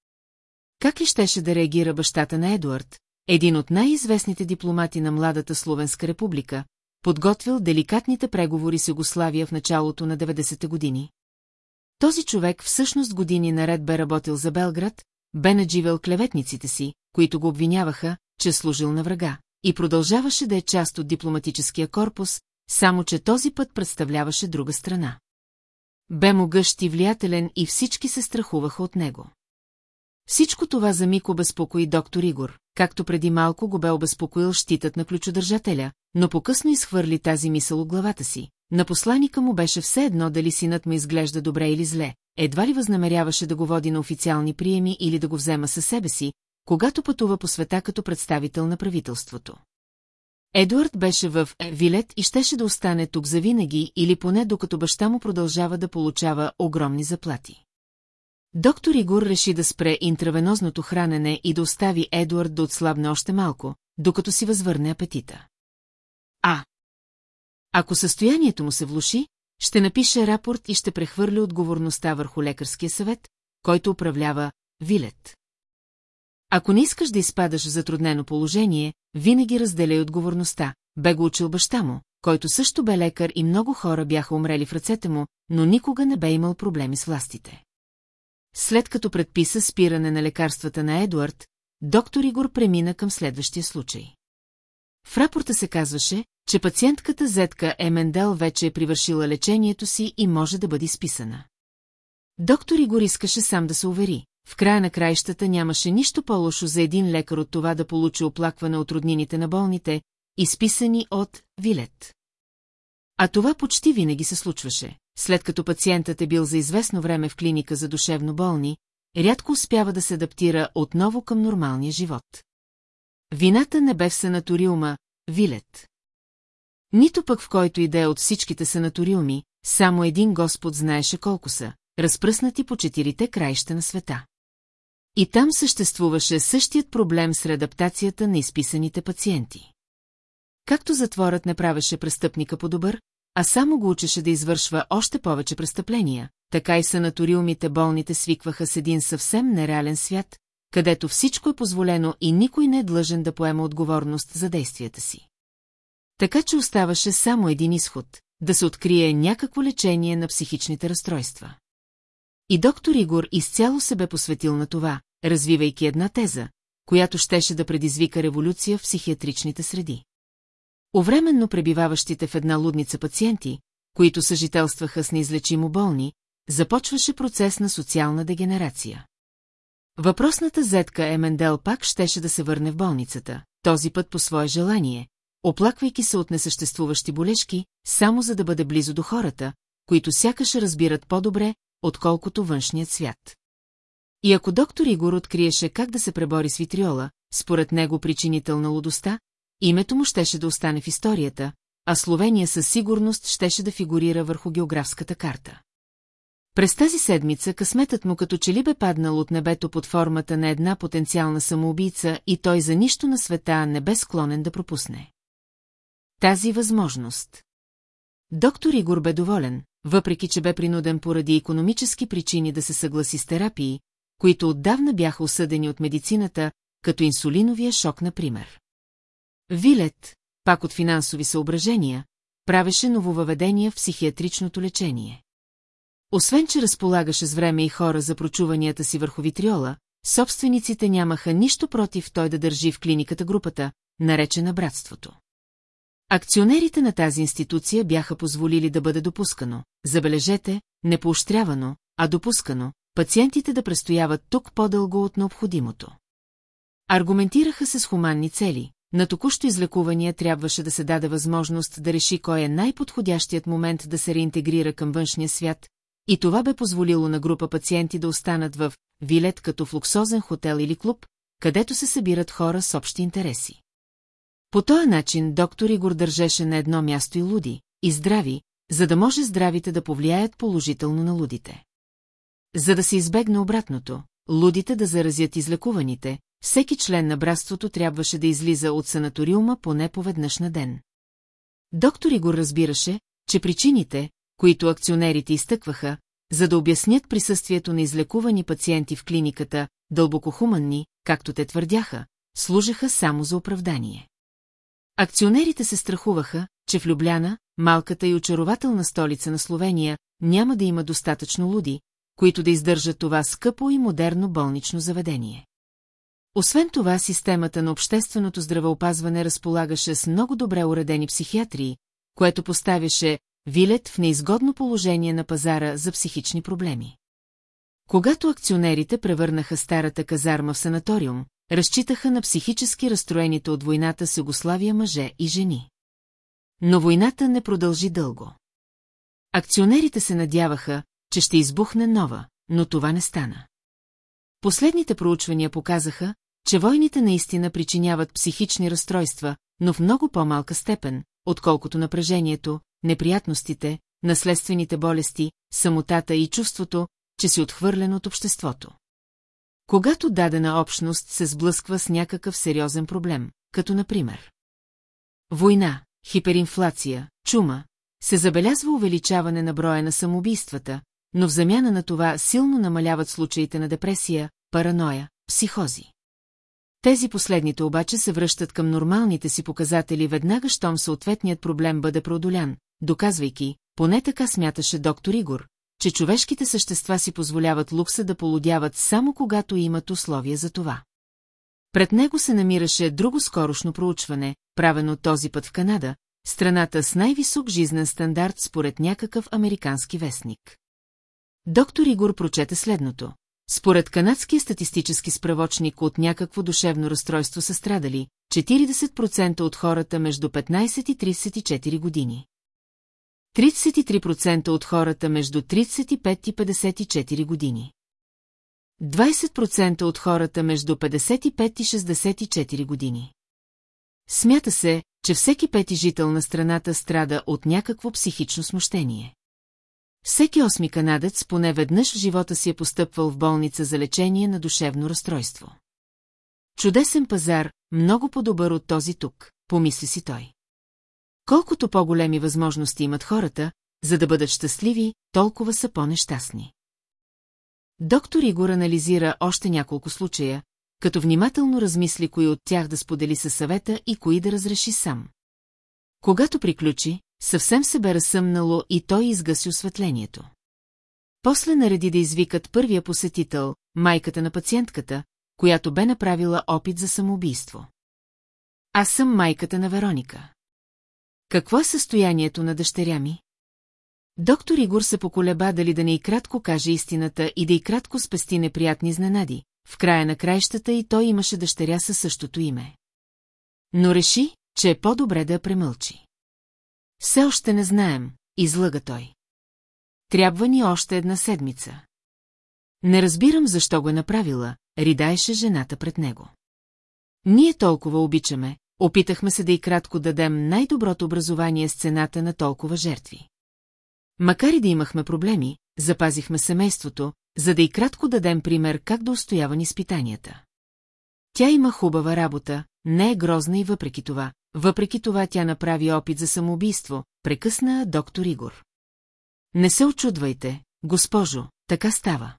Speaker 1: Как ли щеше да реагира бащата на Едуард, един от най-известните дипломати на младата Словенска република, подготвил деликатните преговори с Югославия в началото на 90-те години? Този човек всъщност години наред бе работил за Белград, бе надживел клеветниците си, които го обвиняваха, че служил на врага, и продължаваше да е част от дипломатическия корпус, само че този път представляваше друга страна. Бе могъщ и влиятелен и всички се страхуваха от него. Всичко това за миг обезпокои доктор Игор, както преди малко го бе обезпокоил щитът на ключодържателя, но покъсно изхвърли тази мисъл от главата си. На посланика му беше все едно дали синът му изглежда добре или зле, едва ли възнамеряваше да го води на официални приеми или да го взема със себе си, когато пътува по света като представител на правителството. Едуард беше в Вилет и щеше да остане тук завинаги или поне докато баща му продължава да получава огромни заплати. Доктор Игор реши да спре интравенозното хранене и да остави Едуард да отслабне още малко, докато си възвърне апетита. А. Ако състоянието му се влуши, ще напише рапорт и ще прехвърли отговорността върху лекарския съвет, който управлява Вилет. Ако не искаш да изпадаш в затруднено положение, винаги разделяй отговорността, бе го учил баща му, който също бе лекар и много хора бяха умрели в ръцете му, но никога не бе имал проблеми с властите. След като предписа спиране на лекарствата на Едуард, доктор Игор премина към следващия случай. В рапорта се казваше, че пациентката Зетка Емендел вече е привършила лечението си и може да бъде изписана. Доктор Игор искаше сам да се увери. В края на краищата нямаше нищо по-лошо за един лекар от това да получи оплакване от роднините на болните, изписани от Вилет. А това почти винаги се случваше. След като пациентът е бил за известно време в клиника за душевно болни, рядко успява да се адаптира отново към нормалния живот. Вината не бе в санаториума, Вилет. Нито пък в който идея от всичките санаториуми, само един Господ знаеше колко са, разпръснати по четирите краища на света. И там съществуваше същият проблем с реадаптацията на изписаните пациенти. Както затворът не правеше престъпника по-добър, а само го учеше да извършва още повече престъпления, така и санаториумите болните свикваха с един съвсем нереален свят, където всичко е позволено и никой не е длъжен да поема отговорност за действията си. Така че оставаше само един изход – да се открие някакво лечение на психичните разстройства. И доктор Игор изцяло се бе посветил на това, развивайки една теза, която щеше да предизвика революция в психиатричните среди. Овременно пребиваващите в една лудница пациенти, които съжителстваха с неизлечимо болни, започваше процес на социална дегенерация. Въпросната зетка Емендел пак щеше да се върне в болницата, този път по свое желание, оплаквайки се от несъществуващи болешки, само за да бъде близо до хората, които сякаш разбират по-добре, отколкото външният свят. И ако доктор Игор откриеше как да се пребори с витриола, според него причинител на лудостта, името му щеше да остане в историята, а Словения със сигурност щеше да фигурира върху географската карта. През тази седмица късметът му като че ли бе паднал от небето под формата на една потенциална самоубийца и той за нищо на света не бе склонен да пропусне. Тази възможност. Доктор Игор бе доволен, въпреки че бе принуден поради економически причини да се съгласи с терапии, които отдавна бяха осъдени от медицината, като инсулиновия шок, например. Вилет, пак от финансови съображения, правеше нововъведения в психиатричното лечение. Освен, че разполагаше с време и хора за прочуванията си върху витриола, собствениците нямаха нищо против той да държи в клиниката групата, наречена братството. Акционерите на тази институция бяха позволили да бъде допускано, забележете, не поощрявано, а допускано, пациентите да престояват тук по-дълго от необходимото. Аргументираха се с хуманни цели, на току-що излекувания трябваше да се даде възможност да реши кой е най-подходящият момент да се реинтегрира към външния свят, и това бе позволило на група пациенти да останат в вилет като в луксозен хотел или клуб, където се събират хора с общи интереси. По този начин доктор Игор държеше на едно място и луди, и здрави, за да може здравите да повлияят положително на лудите. За да се избегне обратното, лудите да заразят излекуваните, всеки член на братството трябваше да излиза от санаториума поне поведнъж на ден. Доктор Игор разбираше, че причините, които акционерите изтъкваха, за да обяснят присъствието на излекувани пациенти в клиниката, дълбокохуманни, както те твърдяха, служеха само за оправдание. Акционерите се страхуваха, че в Любляна, малката и очарователна столица на Словения, няма да има достатъчно луди, които да издържат това скъпо и модерно болнично заведение. Освен това, системата на общественото здравеопазване разполагаше с много добре уредени психиатрии, което поставяше Вилет в неизгодно положение на пазара за психични проблеми. Когато акционерите превърнаха старата казарма в санаториум, разчитаха на психически разстроените от войната с Югославия мъже и жени. Но войната не продължи дълго. Акционерите се надяваха, че ще избухне нова, но това не стана. Последните проучвания показаха, че войните наистина причиняват психични разстройства, но в много по-малка степен, отколкото напрежението, неприятностите, наследствените болести, самотата и чувството, че си отхвърлен от обществото. Когато дадена общност се сблъсква с някакъв сериозен проблем, като например война, хиперинфлация, чума, се забелязва увеличаване на броя на самоубийствата, но в замяна на това силно намаляват случаите на депресия, параноя, психози. Тези последните обаче се връщат към нормалните си показатели веднага, щом съответният проблем бъде преодолян, доказвайки, поне така смяташе доктор Игор, че човешките същества си позволяват лукса да полудяват само когато имат условия за това. Пред него се намираше друго скорошно проучване, правено този път в Канада, страната с най-висок жизнен стандарт според някакъв американски вестник. Доктор Игор прочете следното. Според канадския статистически справочник от някакво душевно разстройство са страдали 40% от хората между 15 и 34 години. 33% от хората между 35 и 54 години. 20% от хората между 55 и 64 години. Смята се, че всеки пети жител на страната страда от някакво психично смущение. Всеки осми канадец поне веднъж в живота си е постъпвал в болница за лечение на душевно разстройство. Чудесен пазар, много по-добър от този тук, помисли си той. Колкото по-големи възможности имат хората, за да бъдат щастливи, толкова са по-нещастни. Доктор Игор анализира още няколко случая, като внимателно размисли кои от тях да сподели със съвета и кои да разреши сам. Когато приключи, съвсем се бе разсъмнало и той изгаси осветлението. После нареди да извикат първия посетител, майката на пациентката, която бе направила опит за самоубийство. Аз съм майката на Вероника. Какво е състоянието на дъщеря ми? Доктор Игор се поколеба дали да не и кратко каже истината и да и кратко спести неприятни изненади. В края на краищата и той имаше дъщеря със същото име. Но реши, че е по-добре да я премълчи. Все още не знаем, излъга той. Трябва ни още една седмица. Не разбирам защо го е направила, ридаеше жената пред него. Ние толкова обичаме, опитахме се да и кратко дадем най-доброто образование с цената на толкова жертви. Макар и да имахме проблеми, запазихме семейството, за да и кратко дадем пример как да устоява изпитанията. Тя има хубава работа, не е грозна и въпреки това, въпреки това тя направи опит за самоубийство, прекъсна доктор Игор. Не се очудвайте, госпожо, така става.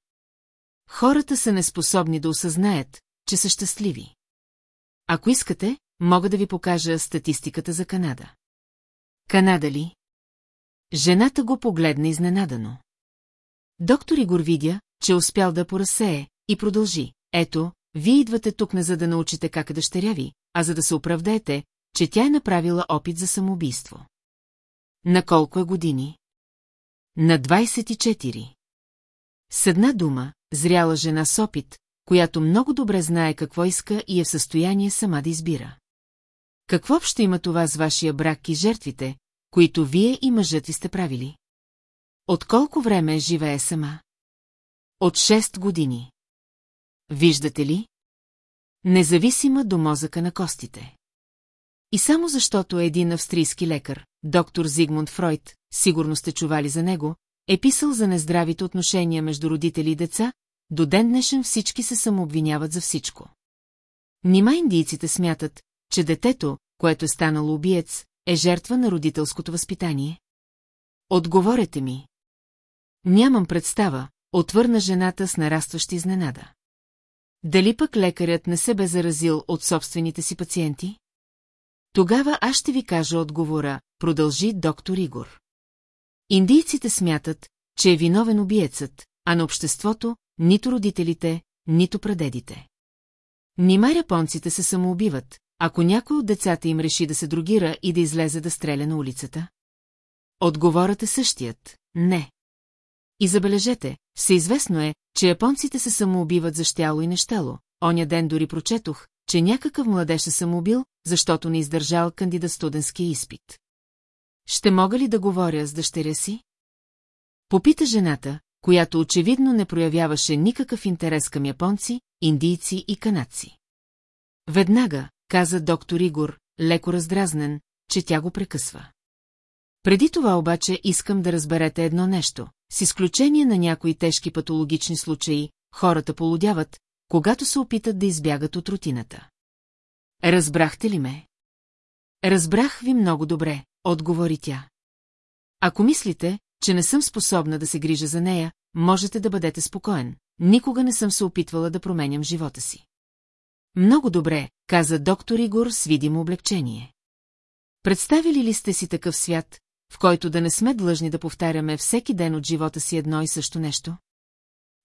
Speaker 1: Хората са неспособни да осъзнаят, че са щастливи. Ако искате, мога да ви покажа статистиката за Канада. Канада ли? Жената го погледна изненадано. Доктор Игор видя, че успял да поразсее, и продължи. Ето, вие идвате тук не за да научите как е дъщеря ви, а за да се оправдаете, че тя е направила опит за самоубийство. На колко е години? На 24. С една дума, зряла жена с опит, която много добре знае какво иска и е в състояние сама да избира. Какво общо има това с вашия брак и жертвите, които вие и мъжът ви сте правили? От колко време живее сама? От 6 години. Виждате ли? Независима до мозъка на костите. И само защото е един австрийски лекар, доктор Зигмунд Фройд, сигурно сте чували за него, е писал за нездравите отношения между родители и деца, до ден днешен всички се самообвиняват за всичко. Нима индийците смятат, че детето, което е станало убиец, е жертва на родителското възпитание? Отговорете ми. Нямам представа, отвърна жената с нарастваща изненада. Дали пък лекарят не се бе заразил от собствените си пациенти? Тогава аз ще ви кажа отговора, продължи доктор Игор. Индийците смятат, че е виновен убиецът, а на обществото нито родителите, нито прадедите. Нима японците се самоубиват, ако някой от децата им реши да се другира и да излезе да стреля на улицата? Отговорът е същият – не. И забележете, всеизвестно е, че японците се самоубиват за щяло и нещало. Оня ден дори прочетох, че някакъв младеж се самоубил, защото не издържал кандидат студентския изпит. Ще мога ли да говоря с дъщеря си? Попита жената, която очевидно не проявяваше никакъв интерес към японци, индийци и канадци. Веднага, каза доктор Игор, леко раздразнен, че тя го прекъсва. Преди това обаче искам да разберете едно нещо. С изключение на някои тежки патологични случаи, хората полудяват, когато се опитат да избягат от рутината. Разбрахте ли ме? Разбрах ви много добре, отговори тя. Ако мислите, че не съм способна да се грижа за нея, можете да бъдете спокоен. Никога не съм се опитвала да променям живота си. Много добре, каза доктор Игор с видимо облегчение. Представили ли сте си такъв свят, в който да не сме длъжни да повтаряме всеки ден от живота си едно и също нещо?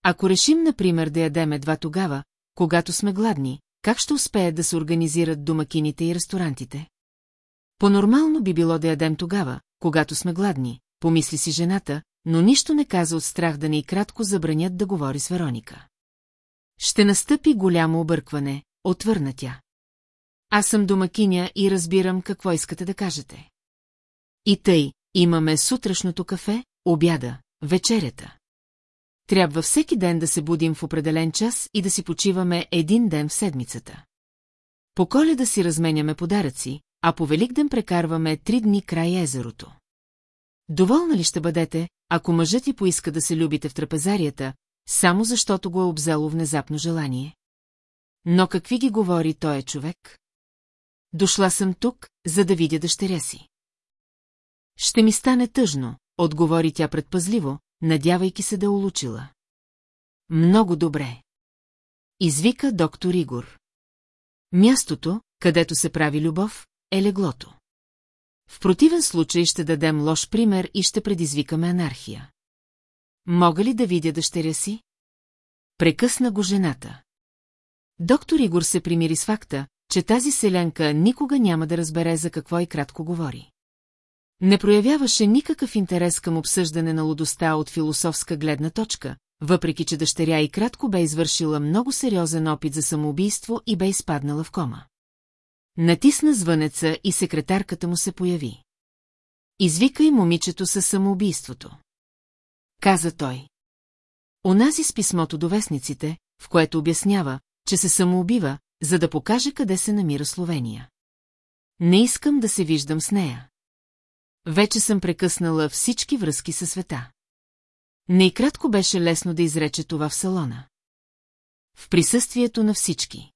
Speaker 1: Ако решим, например, да ядем едва тогава, когато сме гладни, как ще успеят да се организират домакините и ресторантите? По-нормално би било да ядем тогава, когато сме гладни, помисли си жената, но нищо не каза от страх да ни и кратко забранят да говори с Вероника. Ще настъпи голямо объркване, отвърна тя. Аз съм домакиня и разбирам какво искате да кажете. И тъй, имаме сутрешното кафе, обяда, вечерята. Трябва всеки ден да се будим в определен час и да си почиваме един ден в седмицата. По коледа си разменяме подаръци, а по Великден прекарваме три дни край езерото. Доволна ли ще бъдете, ако мъжът ти поиска да се любите в трапезарията, само защото го е обзело внезапно желание? Но какви ги говори той човек? Дошла съм тук, за да видя дъщеря си. Ще ми стане тъжно, отговори тя предпазливо, надявайки се да е улучила. Много добре. Извика доктор Игор. Мястото, където се прави любов, е леглото. В противен случай ще дадем лош пример и ще предизвикаме анархия. Мога ли да видя дъщеря си? Прекъсна го жената. Доктор Игор се примири с факта, че тази селянка никога няма да разбере за какво и кратко говори. Не проявяваше никакъв интерес към обсъждане на лудостта от философска гледна точка, въпреки че дъщеря и кратко бе извършила много сериозен опит за самоубийство и бе изпаднала в кома. Натисна звънеца и секретарката му се появи. Извикай момичето със самоубийството. Каза той. Онази с писмото до вестниците, в което обяснява, че се самоубива, за да покаже къде се намира Словения. Не искам да се виждам с нея. Вече съм прекъснала всички връзки със света. Не и кратко беше лесно да изрече това в салона. В присъствието на всички.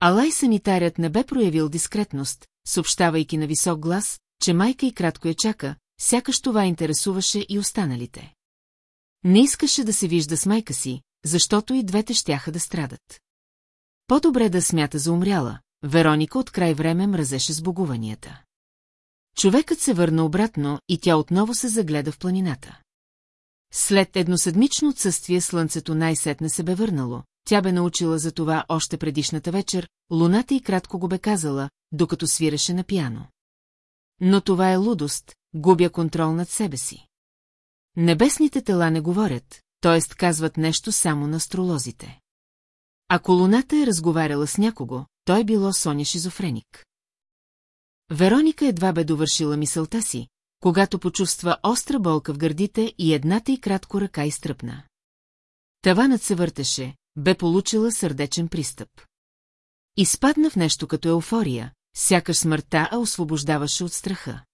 Speaker 1: Алай санитарят не бе проявил дискретност, съобщавайки на висок глас, че майка и кратко я чака, сякаш това интересуваше и останалите. Не искаше да се вижда с майка си, защото и двете щяха да страдат. По-добре да смята за умряла, Вероника от край време мразеше сбогуванията. Човекът се върна обратно и тя отново се загледа в планината. След едноседмично отсъствие слънцето най-сетне се бе върнало, тя бе научила за това още предишната вечер, луната и кратко го бе казала, докато свиреше на пяно. Но това е лудост, губя контрол над себе си. Небесните тела не говорят, т.е. казват нещо само на астролозите. Ако луната е разговаряла с някого, той било Соня шизофреник. Вероника едва бе довършила мисълта си, когато почувства остра болка в гърдите и едната и кратко ръка изтръпна. Таванът се въртеше, бе получила сърдечен пристъп. Изпадна в нещо като еуфория, сякаш смъртта а освобождаваше от страха.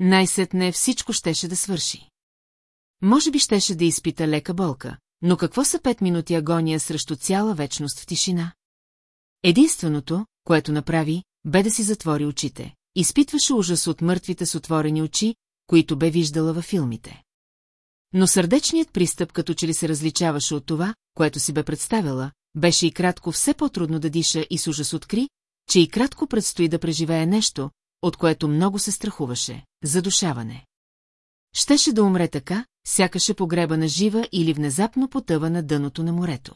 Speaker 1: Най-сетне всичко щеше да свърши. Може би щеше да изпита лека болка, но какво са пет минути агония срещу цяла вечност в тишина? Единственото, което направи, бе да си затвори очите. Изпитваше ужас от мъртвите с отворени очи, които бе виждала във филмите. Но сърдечният пристъп като че ли се различаваше от това, което си бе представила, беше и кратко все по-трудно да диша и с ужас откри, че и кратко предстои да преживее нещо, от което много се страхуваше – задушаване. Щеше да умре така, сякаше погреба жива или внезапно потъва на дъното на морето.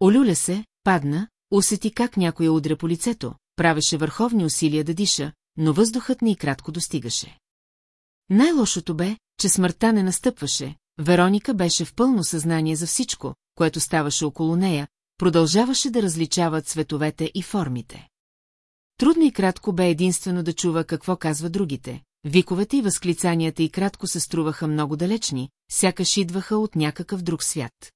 Speaker 1: Олюля се, падна, усети как някой удря по лицето, правеше върховни усилия да диша, но въздухът ни и кратко достигаше. Най-лошото бе, че смъртта не настъпваше, Вероника беше в пълно съзнание за всичко, което ставаше около нея, продължаваше да различава цветовете и формите. Трудно и кратко бе единствено да чува какво казва другите. Виковете и възклицанията и кратко се струваха много далечни, сякаш идваха от някакъв друг свят.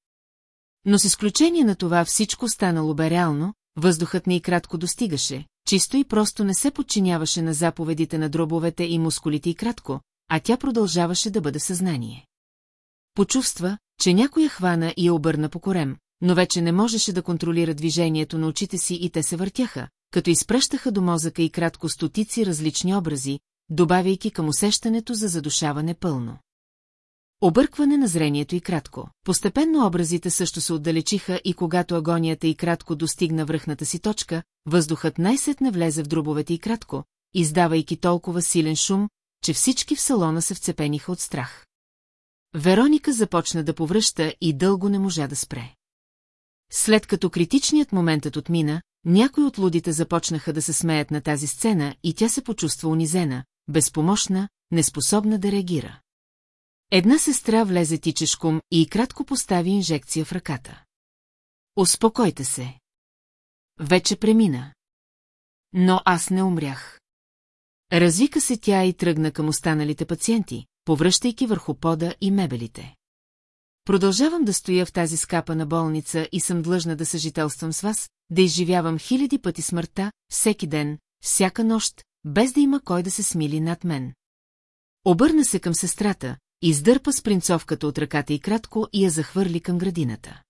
Speaker 1: Но с изключение на това всичко станало бе реално, въздухът ни и кратко достигаше, чисто и просто не се подчиняваше на заповедите на дробовете и мускулите и кратко, а тя продължаваше да бъде съзнание. Почувства, че някоя я хвана и я обърна по корем, но вече не можеше да контролира движението на очите си и те се въртяха, като изпращаха до мозъка и кратко стотици различни образи, добавяйки към усещането за задушаване пълно. Объркване на зрението и кратко. Постепенно образите също се отдалечиха и когато агонията и кратко достигна връхната си точка, въздухът най-сетне влезе в дробовете и кратко, издавайки толкова силен шум, че всички в салона се вцепениха от страх. Вероника започна да повръща и дълго не можа да спре. След като критичният моментът отмина, някои от лудите започнаха да се смеят на тази сцена и тя се почувства унизена, безпомощна, неспособна да реагира. Една сестра влезе тичешком и кратко постави инжекция в ръката. Успокойте се. Вече премина. Но аз не умрях. Развика се тя и тръгна към останалите пациенти, повръщайки върху пода и мебелите. Продължавам да стоя в тази скапа на болница и съм длъжна да съжителствам с вас, да изживявам хиляди пъти смъртта, всеки ден, всяка нощ, без да има кой да се смили над мен. Обърна се към сестрата, издърпа с принцовката от ръката и кратко и я захвърли към градината.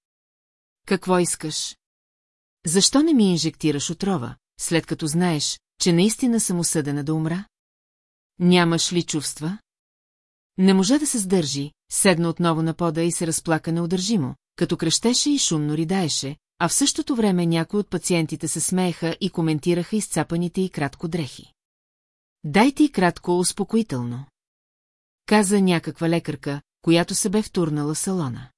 Speaker 1: Какво искаш? Защо не ми инжектираш отрова, след като знаеш, че наистина съм осъдена да умра? Нямаш ли чувства? Не можа да се сдържи, седна отново на пода и се разплака неудържимо, като крещеше и шумно ридаеше, а в същото време някои от пациентите се смееха и коментираха изцапаните и кратко дрехи. Дайте и кратко успокоително. Каза някаква лекарка, която се бе втурнала салона.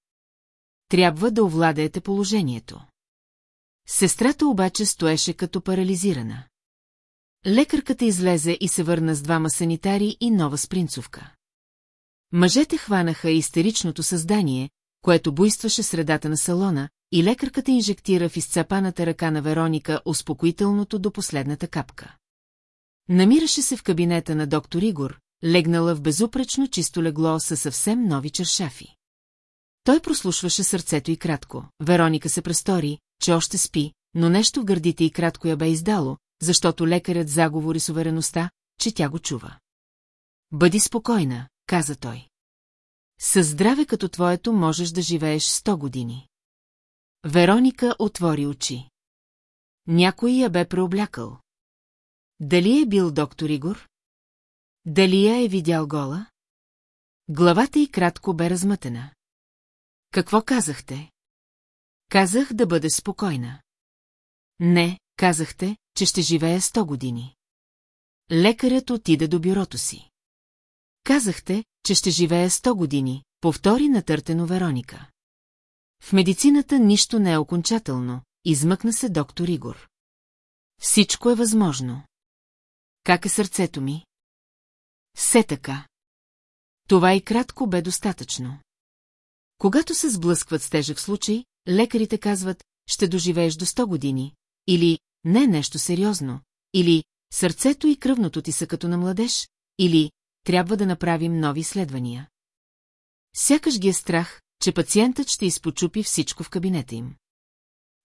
Speaker 1: Трябва да овладеете положението. Сестрата обаче стоеше като парализирана. Лекарката излезе и се върна с двама санитари и нова спринцовка. Мъжете хванаха истеричното създание, което буйстваше средата на салона, и лекарката инжектира в изцапаната ръка на Вероника успокоителното до последната капка. Намираше се в кабинета на доктор Игор, легнала в безупречно чисто легло със съвсем нови чершафи. Той прослушваше сърцето и кратко. Вероника се престори, че още спи, но нещо в гърдите и кратко я бе издало, защото лекарят заговори с увереността, че тя го чува. Бъди спокойна, каза той. Със здраве като твоето можеш да живееш сто години. Вероника отвори очи. Някой я бе преоблякал. Дали е бил доктор Игор? Дали я е видял гола? Главата й кратко бе размътена. Какво казахте? Казах да бъде спокойна. Не, казахте, че ще живея сто години. Лекарят отида до бюрото си. Казахте, че ще живея сто години, повтори натъртено Вероника. В медицината нищо не е окончателно, измъкна се доктор Игор. Всичко е възможно. Как е сърцето ми? Все така. Това и кратко бе достатъчно. Когато се сблъскват с тежък случай, лекарите казват, ще доживееш до 100 години, или не нещо сериозно, или сърцето и кръвното ти са като на младеж, или трябва да направим нови изследвания. Сякаш ги е страх, че пациентът ще изпочупи всичко в кабинета им.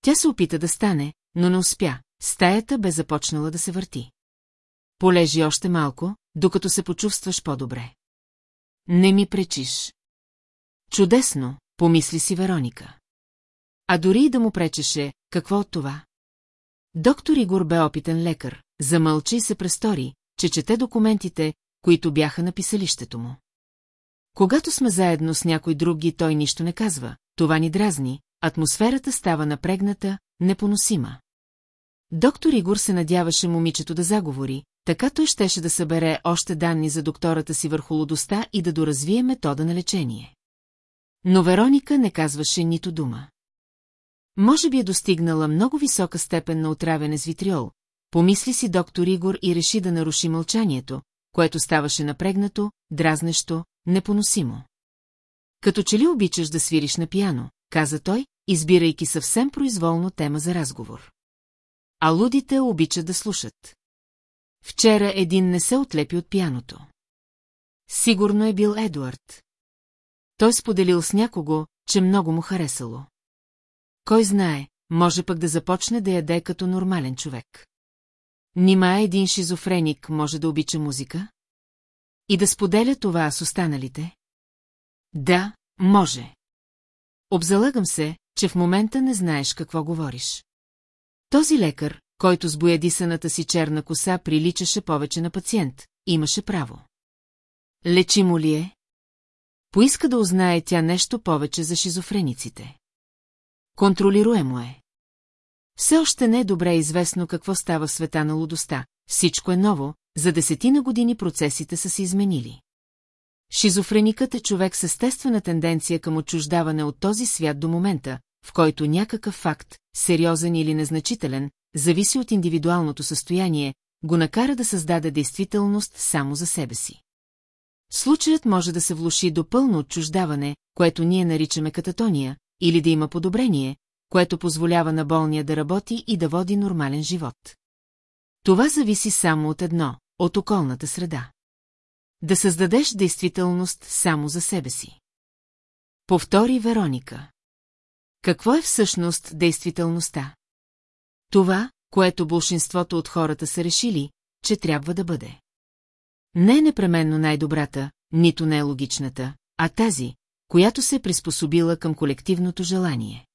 Speaker 1: Тя се опита да стане, но не успя, стаята бе започнала да се върти. Полежи още малко, докато се почувстваш по-добре. Не ми пречиш. Чудесно, помисли си Вероника. А дори и да му пречеше, какво от това? Доктор Игор бе опитен лекар, замълчи и се престори, че чете документите, които бяха на писалището му. Когато сме заедно с някой други, той нищо не казва, това ни дразни, атмосферата става напрегната, непоносима. Доктор Игор се надяваше момичето да заговори, така той щеше да събере още данни за доктората си върху лудостта и да доразвие метода на лечение. Но Вероника не казваше нито дума. Може би е достигнала много висока степен на отравяне с витриол, помисли си доктор Игор и реши да наруши мълчанието, което ставаше напрегнато, дразнещо, непоносимо. Като че ли обичаш да свириш на пияно, каза той, избирайки съвсем произволно тема за разговор. А лудите обичат да слушат. Вчера един не се отлепи от пияното. Сигурно е бил Едуард. Той споделил с някого, че много му харесало. Кой знае, може пък да започне да яде като нормален човек. Нима един шизофреник може да обича музика? И да споделя това с останалите? Да, може. Обзалагам се, че в момента не знаеш какво говориш. Този лекар, който с боядисаната си черна коса приличаше повече на пациент, имаше право. Лечимо ли е? Поиска да узнае тя нещо повече за шизофрениците. Контролируемо е. Все още не е добре известно какво става в света на лудостта. Всичко е ново, за десетина години процесите са се изменили. Шизофреникът е човек с естествена тенденция към отчуждаване от този свят до момента, в който някакъв факт, сериозен или незначителен, зависи от индивидуалното състояние, го накара да създаде действителност само за себе си. Случаят може да се влуши до пълно отчуждаване, което ние наричаме кататония, или да има подобрение, което позволява на болния да работи и да води нормален живот. Това зависи само от едно – от околната среда. Да създадеш действителност само за себе си. Повтори Вероника. Какво е всъщност действителността? Това, което большинството от хората са решили, че трябва да бъде. Не е непременно най-добрата, нито не е логичната, а тази, която се е приспособила към колективното желание.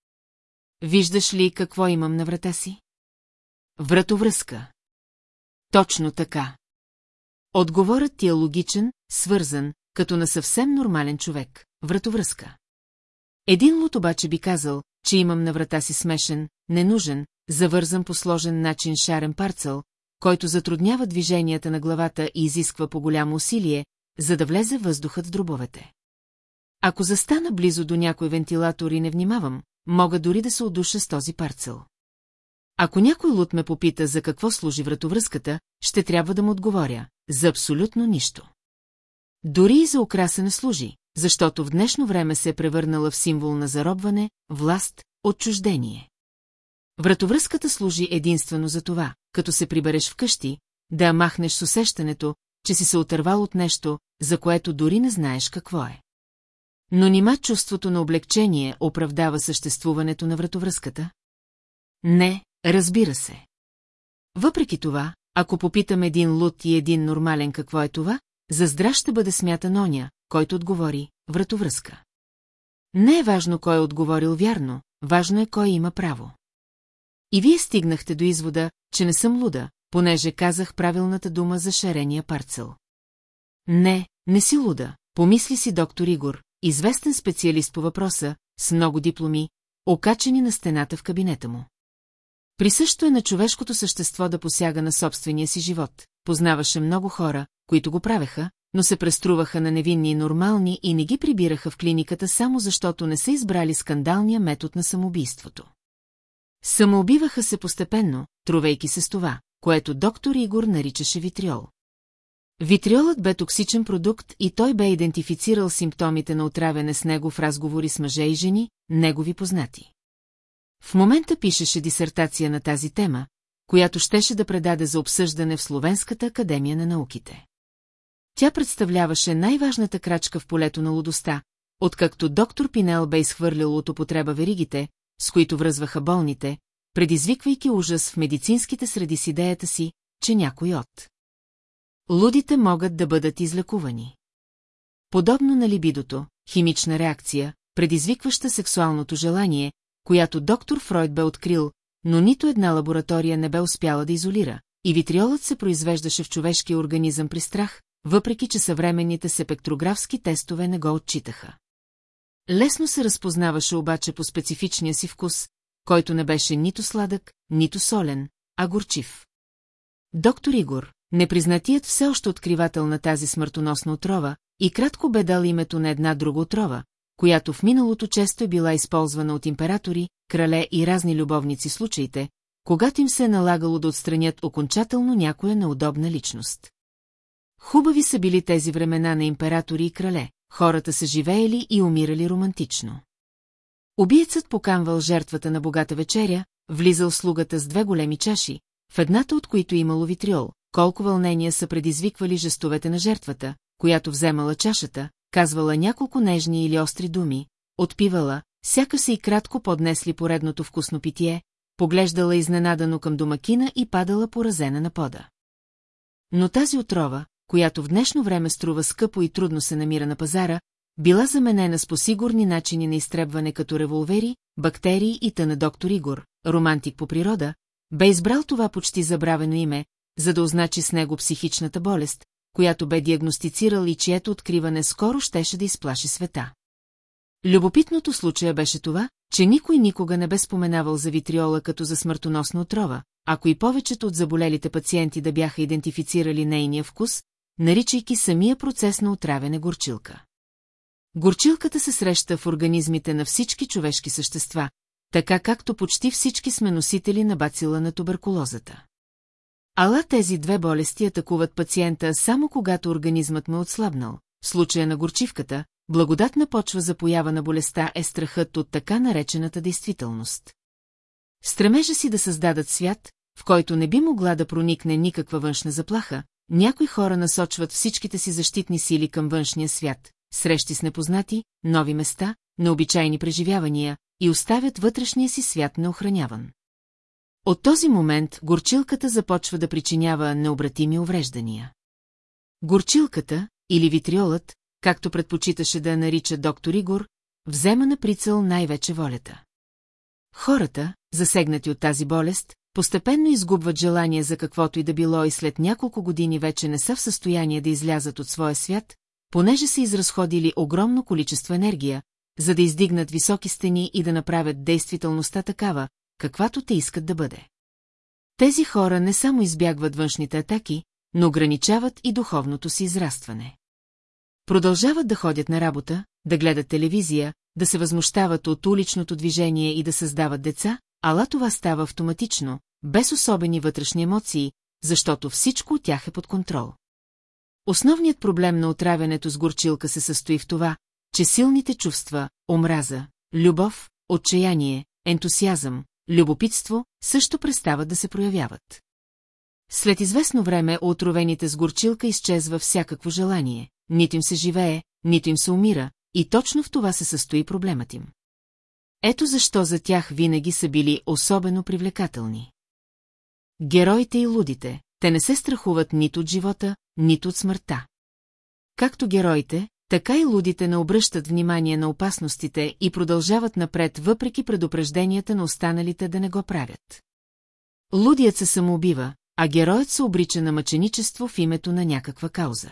Speaker 1: Виждаш ли какво имам на врата си? Вратовръзка. Точно така. Отговорът ти е логичен, свързан, като на съвсем нормален човек, вратовръзка. Един лут обаче би казал, че имам на врата си смешен, ненужен, завързан по сложен начин шарен парцел, който затруднява движенията на главата и изисква по голямо усилие, за да влезе въздухът в дробовете. Ако застана близо до някой вентилатор и не внимавам, мога дори да се удуша с този парцел. Ако някой лут ме попита за какво служи вратовръзката, ще трябва да му отговоря – за абсолютно нищо. Дори и за украса не служи, защото в днешно време се е превърнала в символ на заробване, власт, отчуждение. Вратовръзката служи единствено за това, като се прибереш вкъщи, да я махнеш с усещането, че си се отървал от нещо, за което дори не знаеш какво е. Но нима чувството на облегчение оправдава съществуването на вратовръзката? Не, разбира се. Въпреки това, ако попитам един лут и един нормален какво е това, за здрав ще бъде смятан оня, който отговори вратовръзка. Не е важно кой е отговорил вярно, важно е кой има право. И вие стигнахте до извода, че не съм луда, понеже казах правилната дума за шарения парцел. Не, не си луда, помисли си доктор Игор, известен специалист по въпроса, с много дипломи, окачени на стената в кабинета му. Присъщо е на човешкото същество да посяга на собствения си живот. Познаваше много хора, които го правеха, но се преструваха на невинни и нормални и не ги прибираха в клиниката само защото не са избрали скандалния метод на самоубийството. Самоубиваха се постепенно, трувейки се с това, което доктор Игор наричаше витриол. Витриолът бе токсичен продукт и той бе идентифицирал симптомите на отравяне с него в разговори с мъже и жени, негови познати. В момента пишеше дисертация на тази тема, която щеше да предаде за обсъждане в Словенската академия на науките. Тя представляваше най-важната крачка в полето на лудостта, откакто доктор Пинел бе изхвърлил от употреба веригите, с които връзваха болните, предизвиквайки ужас в медицинските среди с идеята си, че някой от лудите могат да бъдат излекувани. Подобно на либидото, химична реакция, предизвикваща сексуалното желание, която доктор Фройд бе открил, но нито една лаборатория не бе успяла да изолира, и витриолът се произвеждаше в човешкия организъм при страх, въпреки че съвременните сепектрографски тестове не го отчитаха. Лесно се разпознаваше обаче по специфичния си вкус, който не беше нито сладък, нито солен, а горчив. Доктор Игор, непризнатият все още откривател на тази смъртоносна отрова, и кратко бе дал името на една друга отрова, която в миналото често е била използвана от императори, крале и разни любовници случаите, когато им се е налагало да отстранят окончателно някоя неудобна личност. Хубави са били тези времена на императори и крале, хората са живеели и умирали романтично. Убиецът поканвал жертвата на богата вечеря, влизал слугата с две големи чаши, в едната от които имало витриол, колко вълнения са предизвиквали жестовете на жертвата, която вземала чашата, казвала няколко нежни или остри думи, отпивала, сяка се и кратко поднесли поредното вкусно питие, поглеждала изненадано към домакина и падала поразена на пода. Но тази отрова, която в днешно време струва скъпо и трудно се намира на пазара, била заменена с посигурни начини на изтребване като револвери, бактерии и тъна доктор Игор, романтик по природа, бе избрал това почти забравено име, за да означи с него психичната болест, която бе диагностицирал и чието откриване скоро щеше да изплаши света. Любопитното случая беше това, че никой никога не бе споменавал за витриола като за смъртоносна отрова, ако и повечето от заболелите пациенти да бяха идентифицирали нейния вкус, наричайки самия процес на отравяне горчилка. Горчилката се среща в организмите на всички човешки същества, така както почти всички сме носители на бацила на туберкулозата. Ала тези две болести атакуват пациента само когато организмът му е отслабнал. В случая на горчивката, благодатна почва за поява на болестта е страхът от така наречената действителност. Стремежа си да създадат свят, в който не би могла да проникне никаква външна заплаха, някои хора насочват всичките си защитни сили към външния свят, срещи с непознати, нови места, необичайни преживявания и оставят вътрешния си свят неохраняван. От този момент горчилката започва да причинява необратими увреждания. Горчилката, или витриолът, както предпочиташе да я нарича доктор Игор, взема на прицел най-вече волята. Хората, засегнати от тази болест, постепенно изгубват желание за каквото и да било и след няколко години вече не са в състояние да излязат от своя свят, понеже са изразходили огромно количество енергия, за да издигнат високи стени и да направят действителността такава, каквато те искат да бъде. Тези хора не само избягват външните атаки, но ограничават и духовното си израстване. Продължават да ходят на работа, да гледат телевизия, да се възмущават от уличното движение и да създават деца, ала това става автоматично, без особени вътрешни емоции, защото всичко от тях е под контрол. Основният проблем на отравянето с горчилка се състои в това, че силните чувства, омраза, любов, отчаяние, ентусиазъм, любопитство също престават да се проявяват. След известно време отровените с горчилка изчезва всякакво желание, нито им се живее, нито им се умира, и точно в това се състои проблемът им. Ето защо за тях винаги са били особено привлекателни. Героите и лудите, те не се страхуват нито от живота, нито от смъртта. Както героите, така и лудите не обръщат внимание на опасностите и продължават напред въпреки предупрежденията на останалите да не го правят. Лудият се самоубива, а героят се обрича на мъченичество в името на някаква кауза.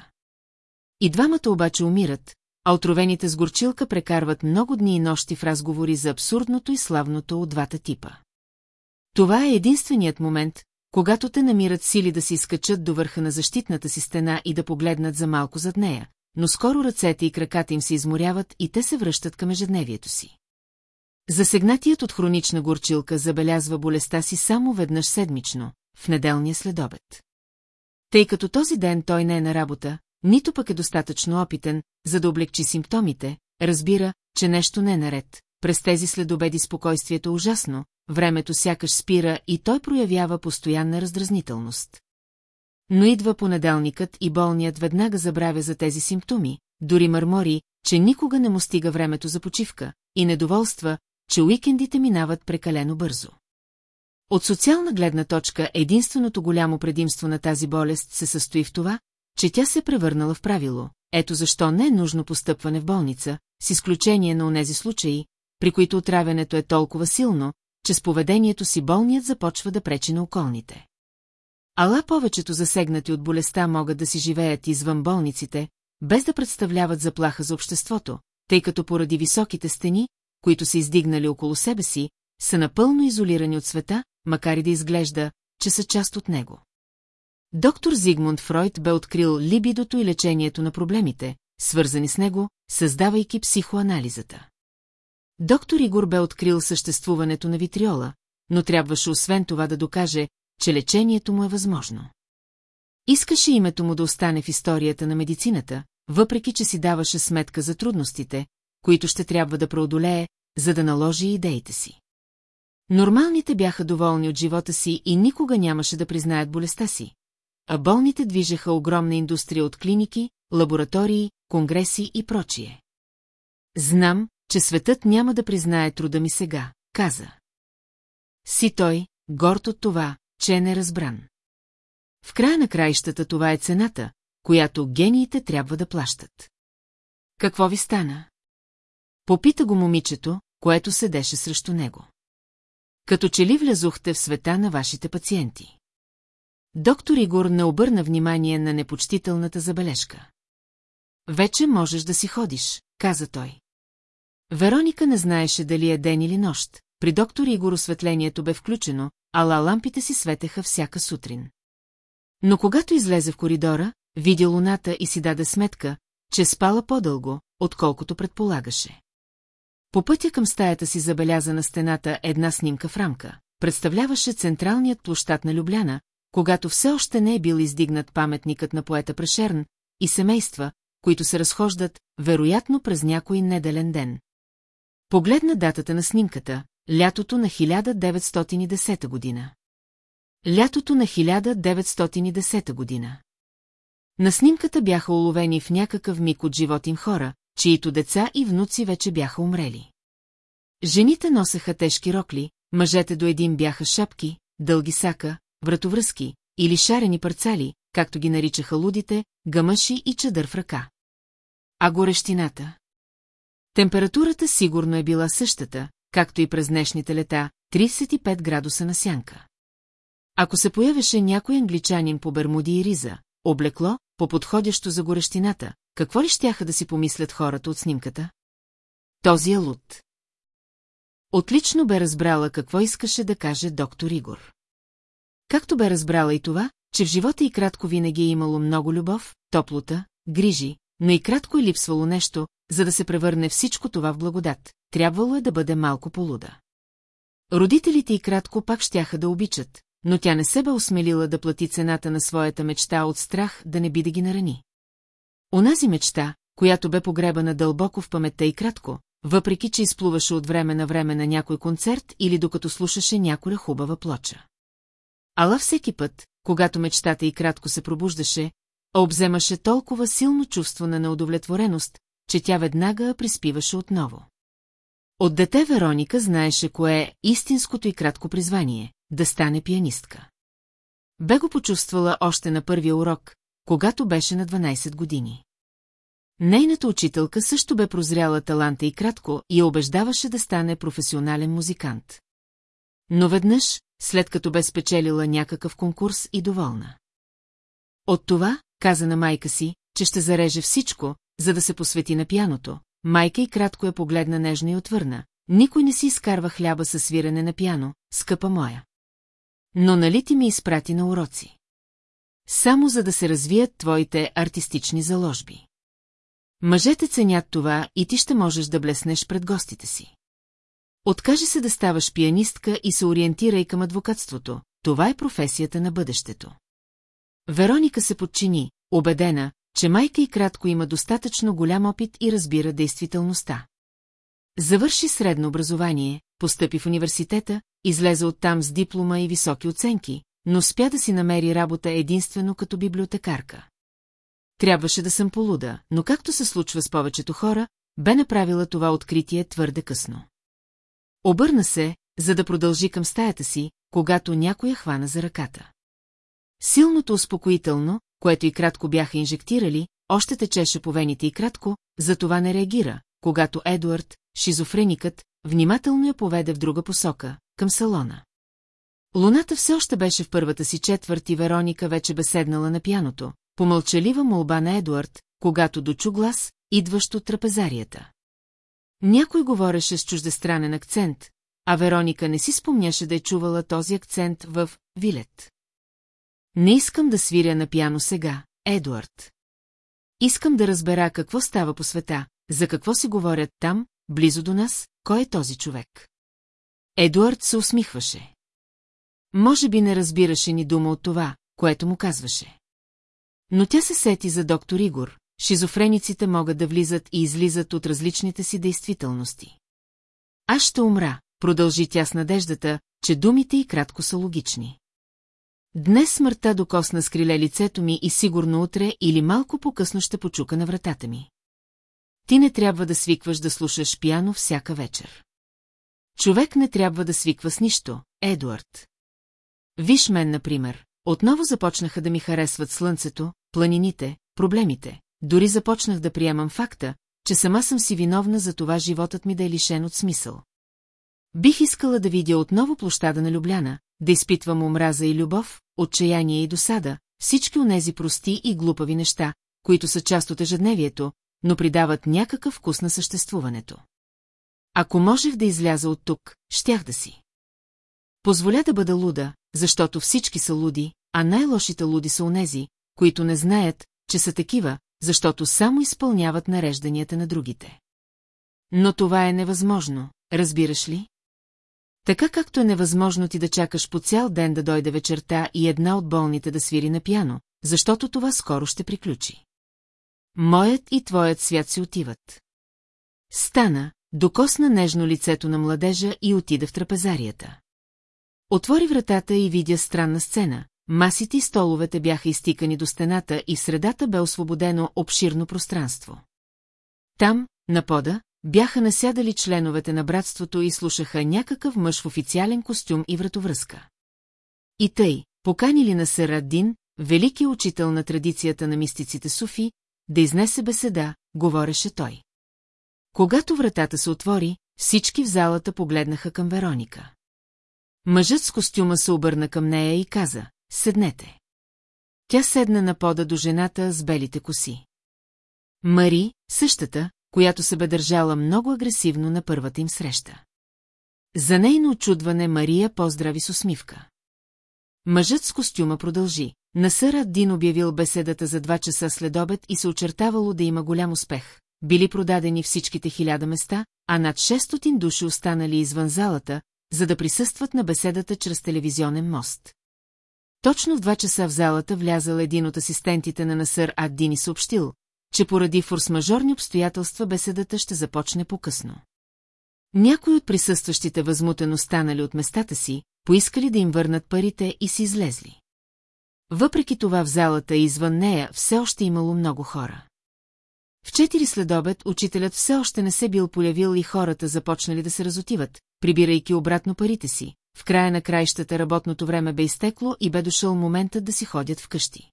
Speaker 1: И двамата обаче умират, а отровените с горчилка прекарват много дни и нощи в разговори за абсурдното и славното от двата типа. Това е единственият момент, когато те намират сили да се изкачат до върха на защитната си стена и да погледнат за малко зад нея, но скоро ръцете и краката им се изморяват и те се връщат към ежедневието си. Засегнатият от хронична горчилка забелязва болестта си само веднъж седмично, в неделния следобед. Тъй като този ден той не е на работа, нито пък е достатъчно опитен, за да облегчи симптомите, разбира, че нещо не е наред. През тези следобеди спокойствието е ужасно, времето сякаш спира и той проявява постоянна раздразнителност. Но идва понеделникът и болният веднага забравя за тези симптоми, дори мърмори, че никога не му стига времето за почивка, и недоволства, че уикендите минават прекалено бързо. От социална гледна точка единственото голямо предимство на тази болест се състои в това, че тя се превърнала в правило. Ето защо не е нужно постъпване в болница, с изключение на онези случаи, при които отравянето е толкова силно, че с поведението си болният започва да пречи на околните. Ала повечето засегнати от болестта могат да си живеят извън болниците, без да представляват заплаха за обществото, тъй като поради високите стени, които са издигнали около себе си, са напълно изолирани от света, макар и да изглежда, че са част от него. Доктор Зигмунд Фройд бе открил либидото и лечението на проблемите, свързани с него, създавайки психоанализата. Доктор Игор бе открил съществуването на витриола, но трябваше освен това да докаже, че лечението му е възможно. Искаше името му да остане в историята на медицината, въпреки че си даваше сметка за трудностите, които ще трябва да преодолее, за да наложи идеите си. Нормалните бяха доволни от живота си и никога нямаше да признаят болестта си. А болните движеха огромна индустрия от клиники, лаборатории, конгреси и прочие. Знам, че светът няма да признае труда ми сега, каза. Си той, горд от това, че е неразбран. В края на краищата това е цената, която гениите трябва да плащат. Какво ви стана? Попита го момичето, което седеше срещу него. Като че ли влязохте в света на вашите пациенти? Доктор Игор не обърна внимание на непочтителната забележка. Вече можеш да си ходиш, каза той. Вероника не знаеше дали е ден или нощ. При доктор Игор осветлението бе включено, ала лампите си светеха всяка сутрин. Но когато излезе в коридора, видя луната и си даде сметка, че спала по-дълго, отколкото предполагаше. По пътя към стаята си забеляза на стената една снимка в рамка. Представляваше централният площад на Любляна, когато все още не е бил издигнат паметникът на поета Прешерн и семейства, които се разхождат, вероятно през някой неделен ден. Погледна датата на снимката – лятото на 1910 година. Лятото на 1910 година. На снимката бяха уловени в някакъв миг от живот им хора, чието деца и внуци вече бяха умрели. Жените носеха тежки рокли, мъжете до един бяха шапки, дълги сака, вратовръзки или шарени парцали, както ги наричаха лудите, гамаши и чадър в ръка. А горещината? Температурата сигурно е била същата, както и през днешните лета, 35 градуса на сянка. Ако се появеше някой англичанин по Бермуди и Риза, облекло, по-подходящо за горещината, какво ли щяха да си помислят хората от снимката? Този е луд. Отлично бе разбрала какво искаше да каже доктор Игор. Както бе разбрала и това, че в живота и кратко винаги е имало много любов, топлота, грижи, но и кратко е липсвало нещо, за да се превърне всичко това в благодат, трябвало е да бъде малко полуда. Родителите и кратко пак щяха да обичат, но тя не се бе осмелила да плати цената на своята мечта от страх да не би да ги нарани. Онази мечта, която бе погребана дълбоко в паметта и кратко, въпреки че изплуваше от време на време на някой концерт или докато слушаше някоя хубава плоча. Ала всеки път, когато мечтата и кратко се пробуждаше, обземаше толкова силно чувство на неудовлетвореност, че тя веднага приспиваше отново. От дете Вероника знаеше кое е истинското и кратко призвание – да стане пианистка. Бе го почувствала още на първия урок, когато беше на 12 години. Нейната учителка също бе прозряла таланта и кратко и я убеждаваше да стане професионален музикант. Но веднъж, след като бе спечелила някакъв конкурс и доволна. От това, каза на майка си, че ще зареже всичко, за да се посвети на пяното. Майка и кратко я погледна нежно и отвърна. Никой не си изкарва хляба със свирене на пяно, скъпа моя. Но нали ти ми изпрати на уроци? Само за да се развият твоите артистични заложби. Мъжете ценят това и ти ще можеш да блеснеш пред гостите си. Откажи се да ставаш пианистка и се ориентирай към адвокатството. Това е професията на бъдещето. Вероника се подчини, убедена, че майка и кратко има достатъчно голям опит и разбира действителността. Завърши средно образование, постъпи в университета, излезе оттам с диплома и високи оценки, но спя да си намери работа единствено като библиотекарка. Трябваше да съм полуда, но както се случва с повечето хора, бе направила това откритие твърде късно. Обърна се, за да продължи към стаята си, когато някоя хвана за ръката. Силното успокоително, което и кратко бяха инжектирали, още течеше по вените и кратко, затова не реагира, когато Едуард, шизофреникът, внимателно я поведе в друга посока, към салона. Луната все още беше в първата си четвърт и Вероника вече бе седнала на пяното, по мълчалива молба на Едуард, когато дочу глас, идващ от трапезарията. Някой говореше с чуждестранен акцент, а Вероника не си спомняше да е чувала този акцент в Вилет. Не искам да свиря на пяно сега, Едуард. Искам да разбера какво става по света, за какво си говорят там, близо до нас, кой е този човек. Едуард се усмихваше. Може би не разбираше ни дума от това, което му казваше. Но тя се сети за доктор Игор, шизофрениците могат да влизат и излизат от различните си действителности. Аз ще умра, продължи тя с надеждата, че думите и кратко са логични. Днес смъртта докосна с криле лицето ми и сигурно утре или малко по-късно ще почука на вратата ми. Ти не трябва да свикваш да слушаш пиано всяка вечер. Човек не трябва да свиква с нищо, Едуард. Виж мен, например, отново започнаха да ми харесват слънцето, планините, проблемите. Дори започнах да приемам факта, че сама съм си виновна за това животът ми да е лишен от смисъл. Бих искала да видя отново площада на Любляна, да изпитвам омраза и любов, отчаяние и досада, всички онези прости и глупави неща, които са част от ежедневието, но придават някакъв вкус на съществуването. Ако можех да изляза от тук, щях да си. Позволя да бъда луда, защото всички са луди, а най-лошите луди са онези, които не знаят, че са такива, защото само изпълняват нарежданията на другите. Но това е невъзможно, разбираш ли? Така както е невъзможно ти да чакаш по цял ден да дойде вечерта и една от болните да свири на пяно, защото това скоро ще приключи. Моят и твоят свят си отиват. Стана, докосна нежно лицето на младежа и отида в трапезарията. Отвори вратата и видя странна сцена. Масите и столовете бяха изтикани до стената и средата бе освободено обширно пространство. Там, на пода, бяха насядали членовете на братството и слушаха някакъв мъж в официален костюм и вратовръзка. И тъй, поканили на Сараддин, велики учител на традицията на мистиците Суфи, да изнесе беседа, говореше той. Когато вратата се отвори, всички в залата погледнаха към Вероника. Мъжът с костюма се обърна към нея и каза, седнете. Тя седна на пода до жената с белите коси. Мари, същата, която се бе държала много агресивно на първата им среща. За нейно очудване Мария поздрави с усмивка. Мъжът с костюма продължи. Насър Дин обявил беседата за два часа след обед и се очертавало да има голям успех. Били продадени всичките хиляда места, а над 600 души останали извън залата, за да присъстват на беседата чрез телевизионен мост. Точно в два часа в залата влязал един от асистентите на Насър Аддин и съобщил, че поради форс-мажорни обстоятелства беседата ще започне по-късно. Някои от присъстващите възмутено станали от местата си, поискали да им върнат парите и си излезли. Въпреки това в залата и извън нея все още имало много хора. В четири следобед учителят все още не се бил полявил и хората започнали да се разотиват, прибирайки обратно парите си. В края на краищата работното време бе изтекло и бе дошъл моментът да си ходят вкъщи.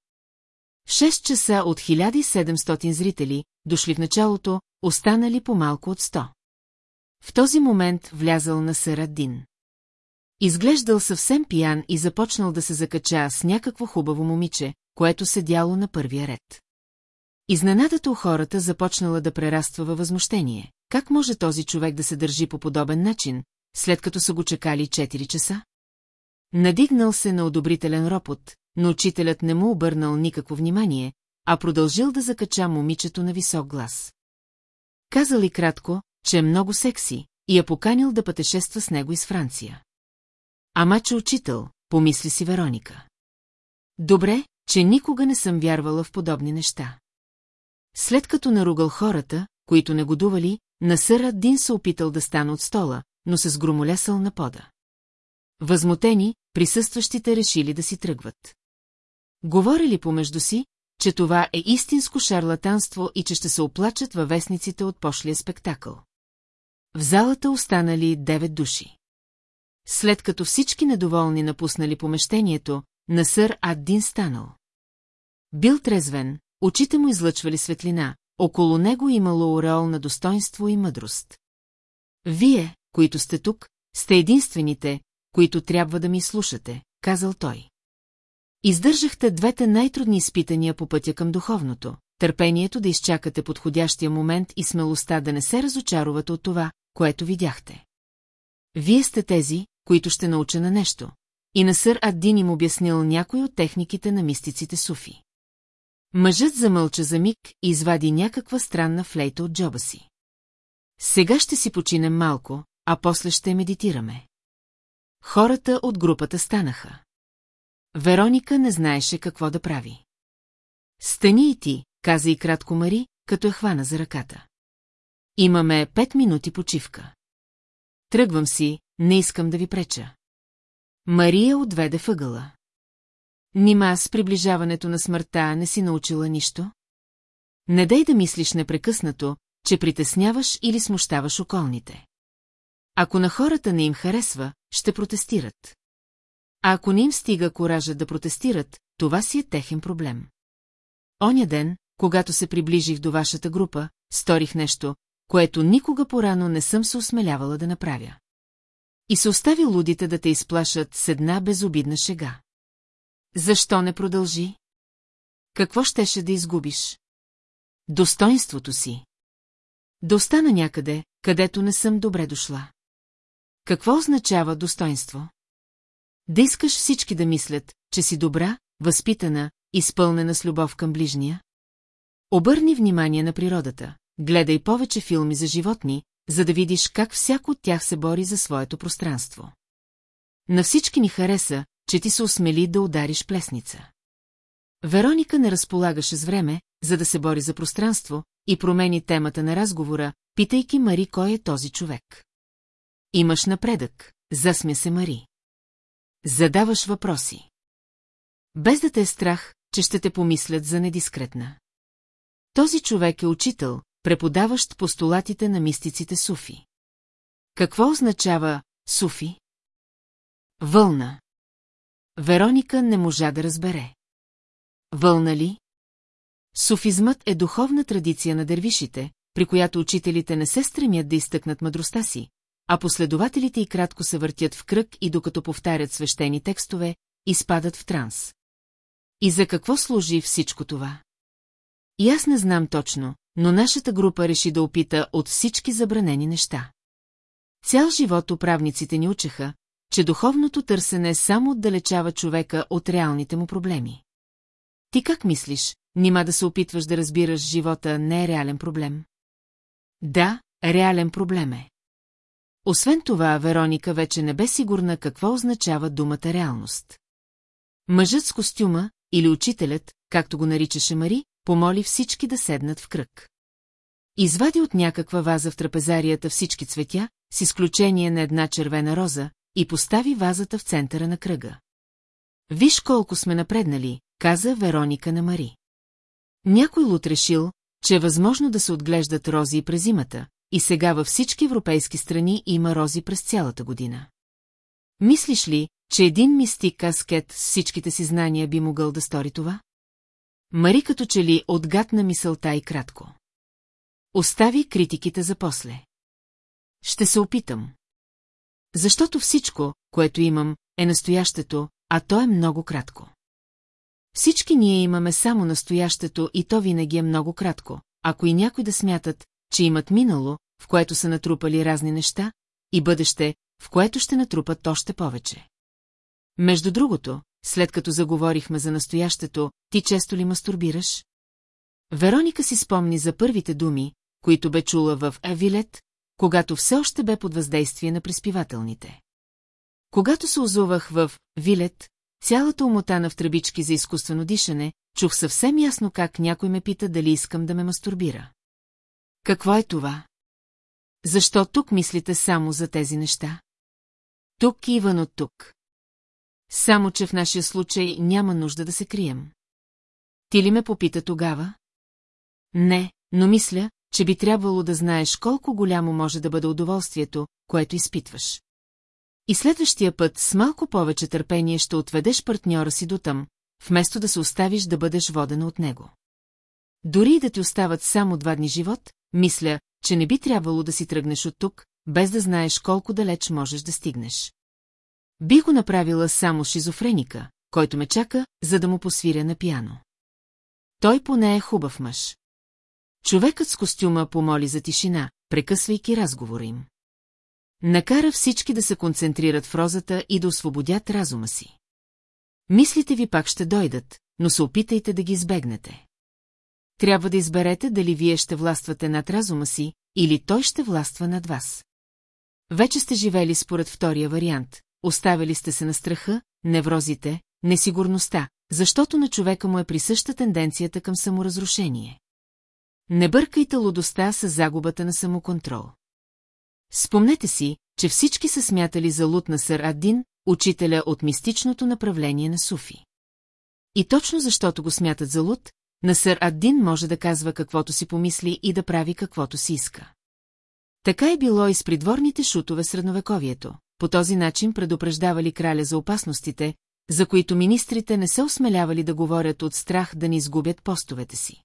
Speaker 1: В 6 часа от 1700 зрители, дошли в началото, останали по-малко от 100. В този момент влязал на Сарадин. Изглеждал съвсем пиян и започнал да се закача с някакво хубаво момиче, което седяло на първия ред. Изненадата у хората започнала да прераства във възмущение. Как може този човек да се държи по подобен начин, след като са го чекали 4 часа? Надигнал се на одобрителен ропот, но учителят не му обърнал никакво внимание, а продължил да закача момичето на висок глас. Казал и кратко, че е много секси, и я поканил да пътешества с него из Франция. Ама че учител, помисли си Вероника. Добре, че никога не съм вярвала в подобни неща. След като наругал хората, които не годували, Насър Дин се опитал да стане от стола, но се сгромолясал на пода. Възмутени, присъстващите решили да си тръгват. Говорили помежду си, че това е истинско шарлатанство и че ще се оплачат във вестниците от пошлия спектакъл. В залата останали девет души. След като всички недоволни напуснали помещението, Насър Аддин станал. Бил трезвен, очите му излъчвали светлина, около него имало ореол на достоинство и мъдрост. Вие, които сте тук, сте единствените, които трябва да ми слушате, казал той. Издържахте двете най-трудни изпитания по пътя към духовното, търпението да изчакате подходящия момент и смелостта да не се разочаровате от това, което видяхте. Вие сте тези, които ще науча на нещо. И на сър Аддин им обяснил някой от техниките на мистиците Суфи. Мъжът замълча за миг и извади някаква странна флейта от джоба си. Сега ще си починем малко, а после ще медитираме. Хората от групата станаха. Вероника не знаеше какво да прави. Стани и ти, каза и кратко Мари, като е хвана за ръката. Имаме пет минути почивка. Тръгвам си, не искам да ви преча. Мария отведе въгъла. Нима с приближаването на смъртта не си научила нищо? Не дай да мислиш непрекъснато, че притесняваш или смущаваш околните. Ако на хората не им харесва, ще протестират. А ако не им стига коража да протестират, това си е техен проблем. Оня ден, когато се приближих до вашата група, сторих нещо, което никога порано не съм се осмелявала да направя. И се остави лудите да те изплашат с една безобидна шега. Защо не продължи? Какво щеше да изгубиш? Достоинството си. Да остана някъде, където не съм добре дошла. Какво означава достоинство? Да искаш всички да мислят, че си добра, възпитана, изпълнена с любов към ближния? Обърни внимание на природата, гледай повече филми за животни, за да видиш как всяко от тях се бори за своето пространство. На всички ни хареса, че ти се осмели да удариш плесница. Вероника не разполагаше с време, за да се бори за пространство, и промени темата на разговора, питайки Мари кой е този човек. Имаш напредък, засмя се Мари. Задаваш въпроси. Без да те е страх, че ще те помислят за недискретна. Този човек е учител, преподаващ постулатите на мистиците Суфи. Какво означава Суфи? Вълна. Вероника не можа да разбере. Вълна ли? Суфизмът е духовна традиция на дървишите, при която учителите не се стремят да изтъкнат мъдростта си, а последователите и кратко се въртят в кръг и докато повтарят свещени текстове, изпадат в транс. И за какво служи всичко това? И аз не знам точно, но нашата група реши да опита от всички забранени неща. Цял живот управниците ни учеха, че духовното търсене само отдалечава човека от реалните му проблеми. Ти как мислиш, нима да се опитваш да разбираш живота не е реален проблем? Да, реален проблем е. Освен това, Вероника вече не бе сигурна какво означава думата реалност. Мъжът с костюма, или учителят, както го наричаше Мари, помоли всички да седнат в кръг. Извади от някаква ваза в трапезарията всички цветя, с изключение на една червена роза, и постави вазата в центъра на кръга. Виж колко сме напреднали, каза Вероника на Мари. Някой лут решил, че е възможно да се отглеждат рози и през зимата, и сега във всички европейски страни има рози през цялата година. Мислиш ли, че един мистик каскет с всичките си знания би могъл да стори това? Мари като че ли отгадна мисълта и кратко. Остави критиките за после. Ще се опитам. Защото всичко, което имам, е настоящето, а то е много кратко. Всички ние имаме само настоящето и то винаги е много кратко, ако и някой да смятат, че имат минало, в което са натрупали разни неща, и бъдеще, в което ще натрупат още повече. Между другото, след като заговорихме за настоящето, ти често ли мастурбираш? Вероника си спомни за първите думи, които бе чула в Авилет, когато все още бе под въздействие на приспивателните. Когато се озувах в Вилет, цялата умотана в тръбички за изкуствено дишане, чух съвсем ясно как някой ме пита дали искам да ме мастурбира. Какво е това? Защо тук мислите само за тези неща? Тук и вън от тук. Само, че в нашия случай няма нужда да се крием. Ти ли ме попита тогава? Не, но мисля, че би трябвало да знаеш колко голямо може да бъде удоволствието, което изпитваш. И следващия път с малко повече търпение ще отведеш партньора си до там, вместо да се оставиш да бъдеш водена от него. Дори и да ти остават само два дни живот, мисля, че не би трябвало да си тръгнеш от тук, без да знаеш колко далеч можеш да стигнеш. Би го направила само шизофреника, който ме чака, за да му посвиря на пиано. Той поне е хубав мъж. Човекът с костюма помоли за тишина, прекъсвайки разговора им. Накара всички да се концентрират в розата и да освободят разума си. Мислите ви пак ще дойдат, но се опитайте да ги избегнете. Трябва да изберете дали вие ще властвате над разума си, или той ще властва над вас. Вече сте живели според втория вариант, оставили сте се на страха, неврозите, несигурността, защото на човека му е присъща тенденцията към саморазрушение. Не бъркайте лудостта с загубата на самоконтрол. Спомнете си, че всички са смятали за луд на сър Аддин, учителя от мистичното направление на Суфи. И точно защото го смятат за луд, Насър Аддин може да казва каквото си помисли и да прави каквото си иска. Така е било и с придворните шутове средновековието. По този начин предупреждавали краля за опасностите, за които министрите не се осмелявали да говорят от страх да не изгубят постовете си.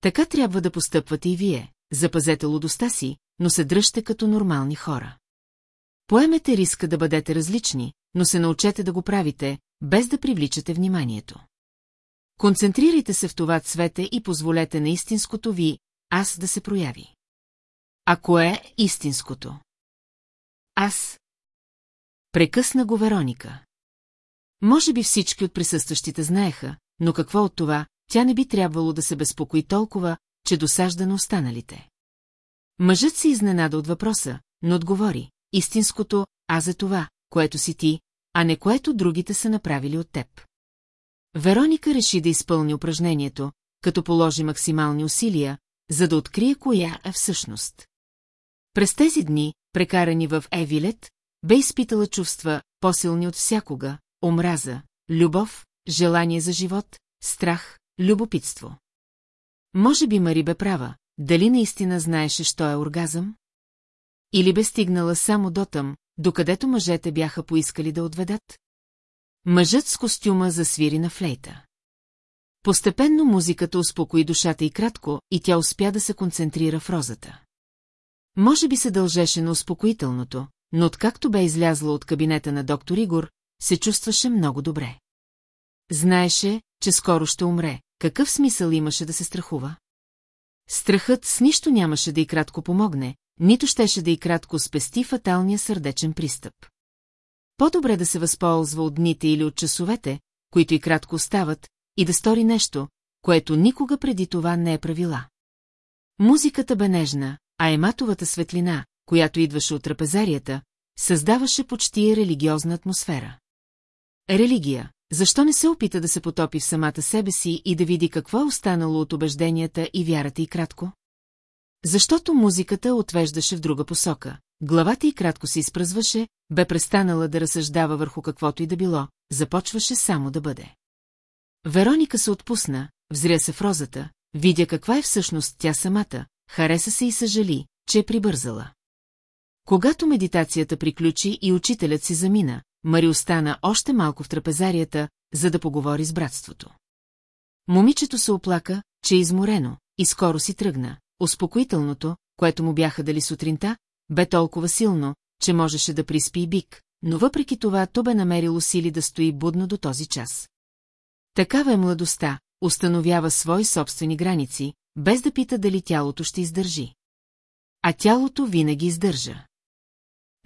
Speaker 1: Така трябва да постъпвате и вие, запазете лудостта си, но се дръжте като нормални хора. Поемете риска да бъдете различни, но се научете да го правите, без да привличате вниманието. Концентрирайте се в това цвете и позволете на истинското ви аз да се прояви. А кое е истинското? Аз. Прекъсна го Вероника. Може би всички от присъстващите знаеха, но какво от това, тя не би трябвало да се безпокои толкова, че досажда на останалите. Мъжът се изненада от въпроса, но отговори, истинското, а за това, което си ти, а не което другите са направили от теб. Вероника реши да изпълни упражнението, като положи максимални усилия, за да открие коя е всъщност. През тези дни, прекарани в Евилет, бе изпитала чувства, по-силни от всякога, омраза, любов, желание за живот, страх, любопитство. Може би Мари бе права, дали наистина знаеше, що е оргазъм? Или бе стигнала само дотъм, докъдето мъжете бяха поискали да отведат? Мъжът с костюма засвири на флейта. Постепенно музиката успокои душата и кратко, и тя успя да се концентрира в розата. Може би се дължеше на успокоителното, но откакто бе излязла от кабинета на доктор Игор, се чувстваше много добре. Знаеше, че скоро ще умре, какъв смисъл имаше да се страхува? Страхът с нищо нямаше да и кратко помогне, нито щеше да и кратко спести фаталния сърдечен пристъп. По-добре да се възползва от дните или от часовете, които и кратко остават, и да стори нещо, което никога преди това не е правила. Музиката бе нежна, а ематовата светлина, която идваше от трапезарията, създаваше почти религиозна атмосфера. Религия. Защо не се опита да се потопи в самата себе си и да види какво е останало от убежденията и вярата и кратко? Защото музиката отвеждаше в друга посока. Главата и кратко се изпръзваше, бе престанала да разсъждава върху каквото и да било, започваше само да бъде. Вероника се отпусна, взря се в розата, видя каква е всъщност тя самата, хареса се и съжали, че е прибързала. Когато медитацията приключи и учителят си замина, Мари остана още малко в трапезарията, за да поговори с братството. Момичето се оплака, че е изморено, и скоро си тръгна. Успокоителното, което му бяха дали сутринта, бе толкова силно, че можеше да приспи и бик, но въпреки това то бе намерило сили да стои будно до този час. Такава е младостта, установява свои собствени граници, без да пита дали тялото ще издържи. А тялото винаги издържа.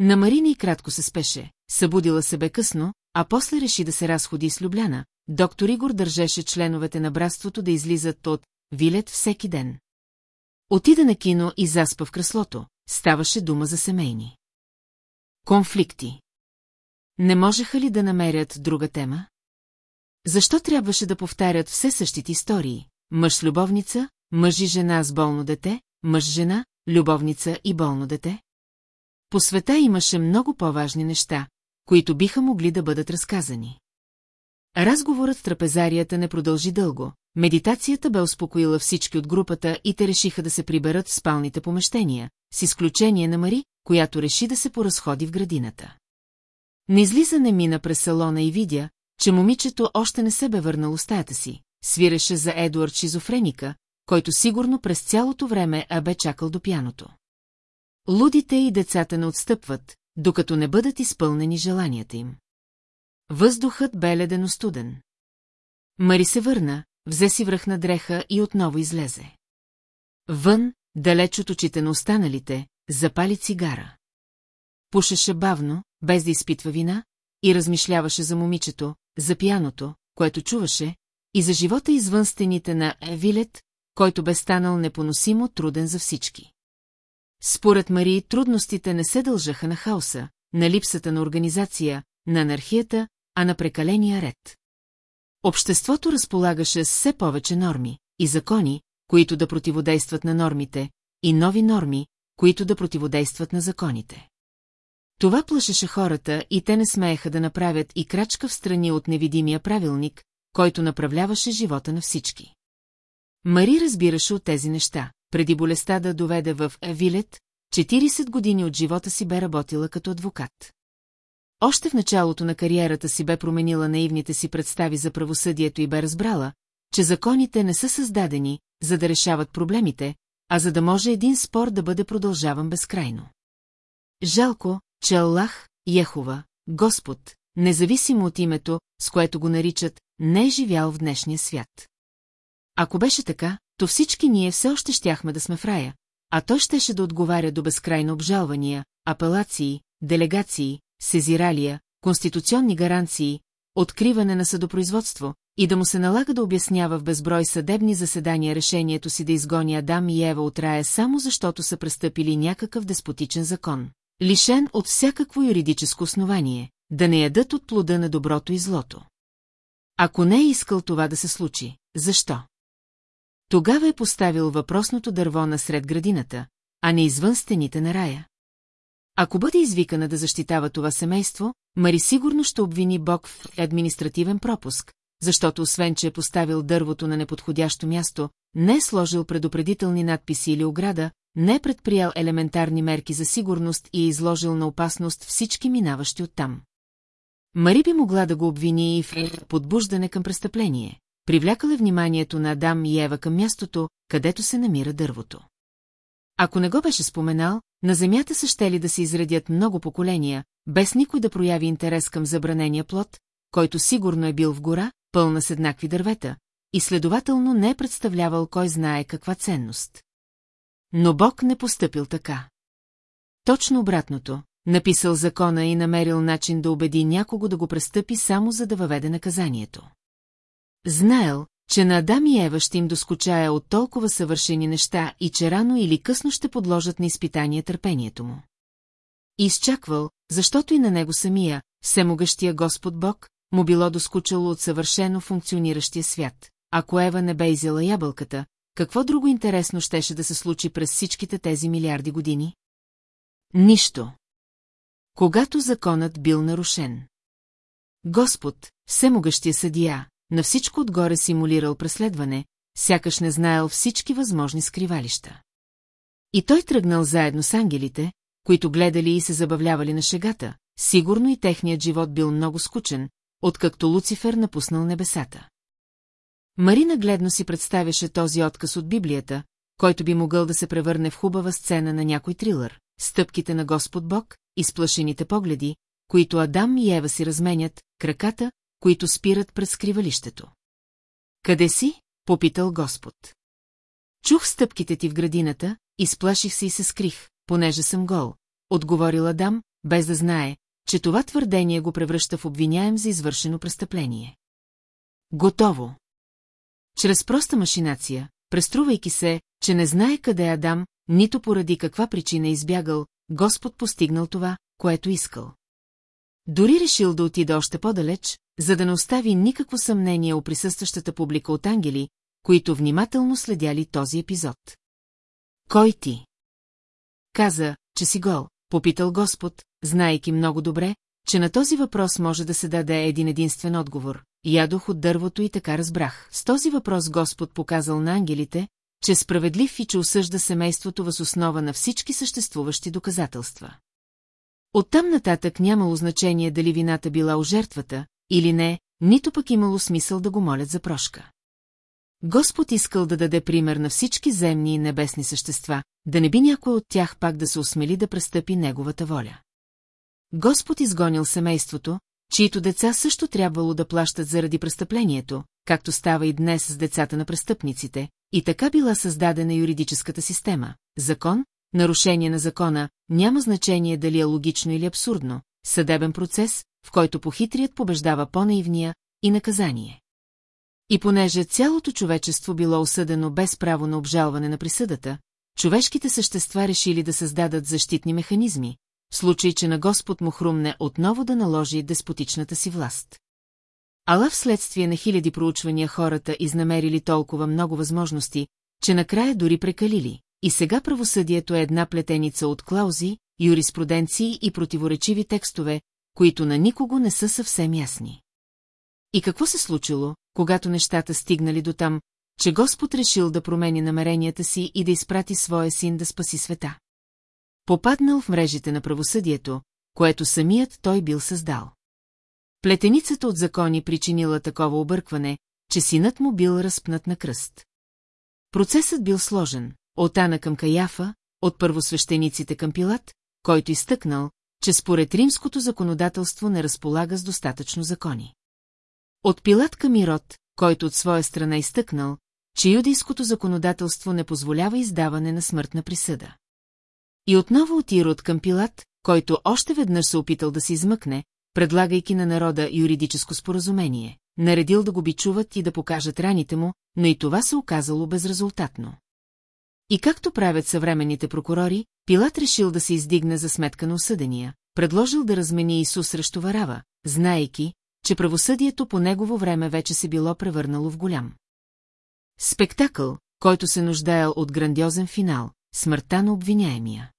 Speaker 1: На Марина и кратко се спеше, събудила се бе късно, а после реши да се разходи с Любляна. Доктор Игор държеше членовете на братството да излизат от Вилет всеки ден. Отида на кино и заспа в креслото, ставаше дума за семейни. Конфликти. Не можеха ли да намерят друга тема? Защо трябваше да повтарят все същите истории? Мъж с любовница, мъж и жена с болно дете, мъж-жена, любовница и болно дете? По света имаше много по-важни неща, които биха могли да бъдат разказани. Разговорът в трапезарията не продължи дълго, медитацията бе успокоила всички от групата и те решиха да се приберат в спалните помещения, с изключение на Мари, която реши да се поразходи в градината. На излизане мина през салона и видя, че момичето още не се бе върнало стаята си, свиреше за Едуард шизофреника, който сигурно през цялото време а бе чакал до пяното. Лудите и децата не отстъпват, докато не бъдат изпълнени желанията им. Въздухът бе ледено студен. Мари се върна, взе си връхна дреха и отново излезе. Вън, далеч от очите на останалите, запали цигара. Пушеше бавно, без да изпитва вина, и размишляваше за момичето, за пяното, което чуваше, и за живота извън стените на Евилет, който бе станал непоносимо труден за всички. Според Мари, трудностите не се дължаха на хаоса, на липсата на организация, на анархията, а на прекаления ред. Обществото разполагаше с все повече норми и закони, които да противодействат на нормите, и нови норми, които да противодействат на законите. Това плашеше хората и те не смееха да направят и крачка в страни от невидимия правилник, който направляваше живота на всички. Мари разбираше от тези неща. Преди болестта да доведе в Вилет, 40 години от живота си бе работила като адвокат. Още в началото на кариерата си бе променила наивните си представи за правосъдието и бе разбрала, че законите не са създадени, за да решават проблемите, а за да може един спор да бъде продължаван безкрайно. Жалко, че Аллах, Яхова, Господ, независимо от името, с което го наричат, не е живял в днешния свят. Ако беше така, то всички ние все още щяхме да сме в рая, а той щеше да отговаря до безкрайно обжалвания, апелации, делегации, сезиралия, конституционни гаранции, откриване на съдопроизводство и да му се налага да обяснява в безброй съдебни заседания решението си да изгони Адам и Ева от рая само защото са престъпили някакъв деспотичен закон, лишен от всякакво юридическо основание, да не ядат от плода на доброто и злото. Ако не е искал това да се случи, защо? Тогава е поставил въпросното дърво насред градината, а не извън стените на рая. Ако бъде извикана да защитава това семейство, Мари сигурно ще обвини Бог в административен пропуск, защото освен, че е поставил дървото на неподходящо място, не е сложил предупредителни надписи или ограда, не е предприял елементарни мерки за сигурност и е изложил на опасност всички минаващи оттам. Мари би могла да го обвини и в подбуждане към престъпление. Привлякала вниманието на Адам и Ева към мястото, където се намира дървото. Ако не го беше споменал, на земята са щели да се изредят много поколения, без никой да прояви интерес към забранения плод, който сигурно е бил в гора, пълна с еднакви дървета, и следователно не е представлявал кой знае каква ценност. Но Бог не постъпил така. Точно обратното, написал закона и намерил начин да убеди някого да го престъпи само за да въведе наказанието. Знаел, че на Адам и Ева ще им доскочая от толкова съвършени неща и че рано или късно ще подложат на изпитание търпението му. изчаквал, защото и на него самия, всемогъщия Господ Бог, му било доскучало от съвършено функциониращия свят. Ако Ева не бе изяла ябълката, какво друго интересно щеше да се случи през всичките тези милиарди години? Нищо. Когато законът бил нарушен. Господ, всемогъщия съдия, на всичко отгоре симулирал преследване, сякаш не знаел всички възможни скривалища. И той тръгнал заедно с ангелите, които гледали и се забавлявали на шегата, сигурно и техният живот бил много скучен, откакто Луцифер напуснал небесата. Марина гледно си представяше този отказ от Библията, който би могъл да се превърне в хубава сцена на някой трилър, стъпките на Господ Бог, изплашените погледи, които Адам и Ева си разменят, краката, които спират пред скривалището. Къде си? попитал Господ. Чух стъпките ти в градината, изплаших се и се скрих, понеже съм гол, отговорил Адам, без да знае, че това твърдение го превръща в обвиняем за извършено престъпление. Готово. Чрез проста машинация, преструвайки се, че не знае къде е Адам, нито поради каква причина е избягал, Господ постигнал това, което искал. Дори решил да отида още по-далеч, за да не остави никакво съмнение о присъстващата публика от ангели, които внимателно следяли този епизод. Кой ти? Каза, че си гол, попитал Господ, знаейки много добре, че на този въпрос може да се даде един единствен отговор. Ядох от дървото и така разбрах. С този въпрос Господ показал на ангелите, че справедлив и че осъжда семейството въз основа на всички съществуващи доказателства. Оттам нататък нямало значение дали вината била у жертвата, или не, нито пък имало смисъл да го молят за прошка. Господ искал да даде пример на всички земни и небесни същества, да не би някой от тях пак да се осмели да престъпи неговата воля. Господ изгонил семейството, чието деца също трябвало да плащат заради престъплението, както става и днес с децата на престъпниците, и така била създадена юридическата система. Закон, нарушение на закона, няма значение дали е логично или абсурдно, съдебен процес, в който похитрият побеждава по-наивния и наказание. И понеже цялото човечество било осъдено без право на обжалване на присъдата, човешките същества решили да създадат защитни механизми, в случай, че на Господ му хрумне отново да наложи деспотичната си власт. Ала вследствие на хиляди проучвания хората изнамерили толкова много възможности, че накрая дори прекалили, и сега правосъдието е една плетеница от клаузи, юриспруденции и противоречиви текстове, които на никого не са съвсем ясни. И какво се случило, когато нещата стигнали до там, че Господ решил да промени намеренията си и да изпрати своя син да спаси света. Попаднал в мрежите на правосъдието, което самият той бил създал. Плетеницата от закони причинила такова объркване, че синът му бил разпнат на кръст. Процесът бил сложен, от Ана към Каяфа, от първосвещениците към Пилат, който изтъкнал, че според римското законодателство не разполага с достатъчно закони. От Пилат към Ирод, който от своя страна изтъкнал, че юдейското законодателство не позволява издаване на смъртна присъда. И отново от Ирод към Пилат, който още веднъж се опитал да се измъкне, предлагайки на народа юридическо споразумение, наредил да го бичуват и да покажат раните му, но и това се оказало безрезултатно. И както правят съвременните прокурори, Пилат решил да се издигне за сметка на осъдения, предложил да размени Исус срещу Варава, знаейки, че правосъдието по негово време вече се било превърнало в голям. Спектакъл, който се нуждаел от грандиозен финал, смъртта на обвиняемия.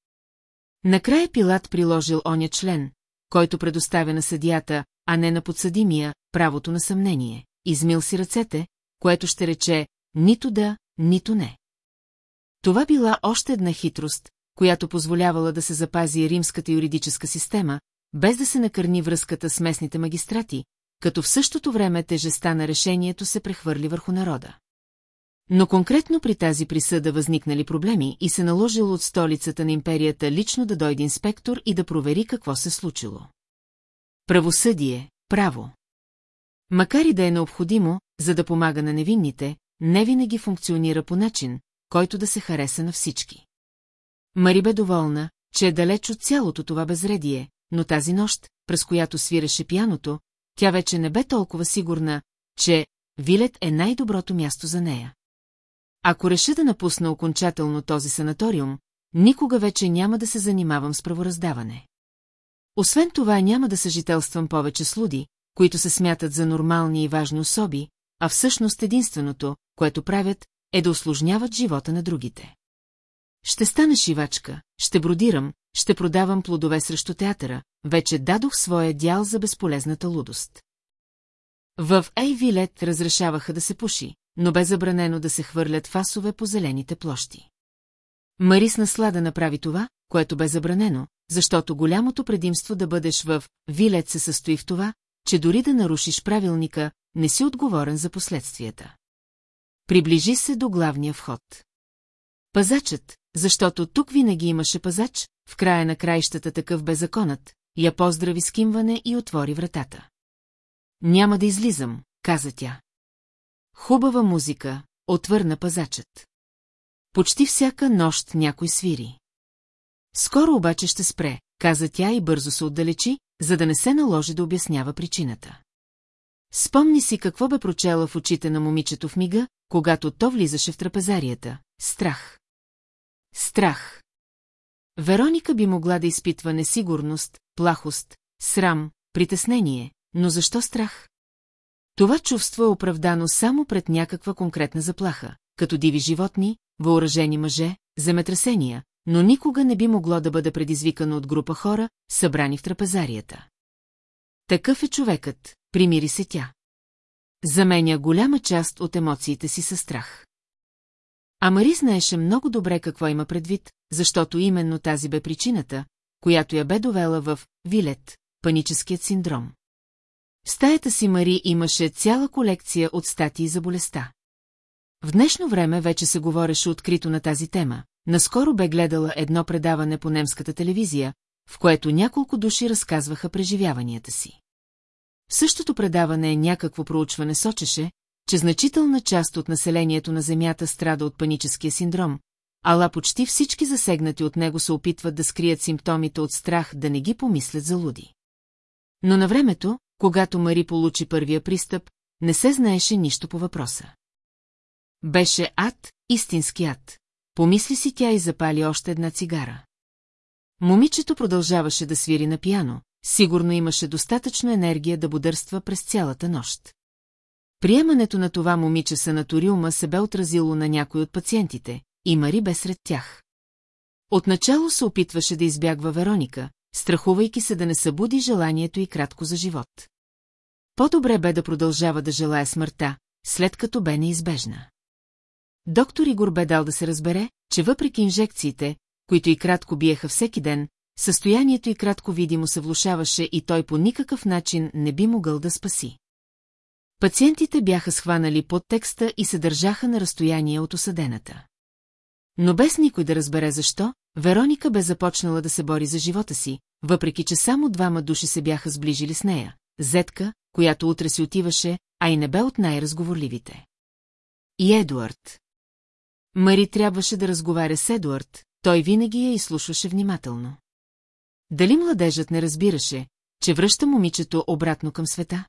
Speaker 1: Накрая Пилат приложил оня член, който предоставя на съдията, а не на подсъдимия, правото на съмнение. Измил си ръцете, което ще рече нито да, нито не. Това била още една хитрост, която позволявала да се запази римската юридическа система, без да се накърни връзката с местните магистрати, като в същото време тежеста на решението се прехвърли върху народа. Но конкретно при тази присъда възникнали проблеми и се наложило от столицата на империята лично да дойде инспектор и да провери какво се случило. Правосъдие, право. Макар и да е необходимо, за да помага на невинните, не винаги функционира по начин, който да се хареса на всички. Мари бе доволна, че е далеч от цялото това безредие, но тази нощ, през която свиреше пяното, тя вече не бе толкова сигурна, че Вилет е най-доброто място за нея. Ако реша да напусна окончателно този санаториум, никога вече няма да се занимавам с правораздаване. Освен това няма да съжителствам повече с луди, които се смятат за нормални и важни особи, а всъщност единственото, което правят, е да осложняват живота на другите. Ще стана шивачка, ще бродирам, ще продавам плодове срещу театъра, вече дадох своя дял за безполезната лудост. В Ейвилет разрешаваха да се пуши, но бе забранено да се хвърлят фасове по зелените площи. Марис наслада направи това, което бе забранено, защото голямото предимство да бъдеш в Вилет се състои в това, че дори да нарушиш правилника, не си отговорен за последствията. Приближи се до главния вход. Пазачът, защото тук винаги имаше пазач, в края на краищата такъв бе законът, я поздрави с кимване и отвори вратата. Няма да излизам, каза тя. Хубава музика, отвърна пазачът. Почти всяка нощ някой свири. Скоро обаче ще спре, каза тя и бързо се отдалечи, за да не се наложи да обяснява причината. Спомни си какво бе прочела в очите на момичето в мига, когато то влизаше в трапезарията. Страх. Страх. Вероника би могла да изпитва несигурност, плахост, срам, притеснение, но защо страх? Това чувство е оправдано само пред някаква конкретна заплаха, като диви животни, въоръжени мъже, земетресения, но никога не би могло да бъде предизвикано от група хора, събрани в трапезарията. Такъв е човекът, примири се тя. Заменя голяма част от емоциите си със страх. А Мари знаеше много добре какво има предвид, защото именно тази бе причината, която я бе довела в Вилет, паническият синдром. В стаята си Мари имаше цяла колекция от статии за болестта. В днешно време вече се говореше открито на тази тема. Наскоро бе гледала едно предаване по немската телевизия, в което няколко души разказваха преживяванията си. В същото предаване някакво проучване сочеше, че значителна част от населението на Земята страда от паническия синдром, ала почти всички засегнати от него се опитват да скрият симптомите от страх да не ги помислят за луди. Но на времето, когато Мари получи първия пристъп, не се знаеше нищо по въпроса. Беше ад, истински ад. Помисли си тя и запали още една цигара. Момичето продължаваше да свири на пияно, сигурно имаше достатъчно енергия да бодърства през цялата нощ. Приемането на това момиче санаториума се бе отразило на някой от пациентите, и Мари бе сред тях. Отначало се опитваше да избягва Вероника, страхувайки се да не събуди желанието и кратко за живот. По-добре бе да продължава да желая смъртта, след като бе неизбежна. Доктор Игор бе дал да се разбере, че въпреки инжекциите, които и кратко биеха всеки ден, състоянието и кратко видимо се влушаваше и той по никакъв начин не би могъл да спаси. Пациентите бяха схванали под текста и се държаха на разстояние от осъдената. Но без никой да разбере защо, Вероника бе започнала да се бори за живота си, въпреки че само двама души се бяха сближили с нея. Зетка, която утре си отиваше, а и не бе от най-разговорливите. И Едуард. Мари трябваше да разговаря с Едуард, той винаги я изслушваше внимателно. Дали младежът не разбираше, че връща момичето обратно към света?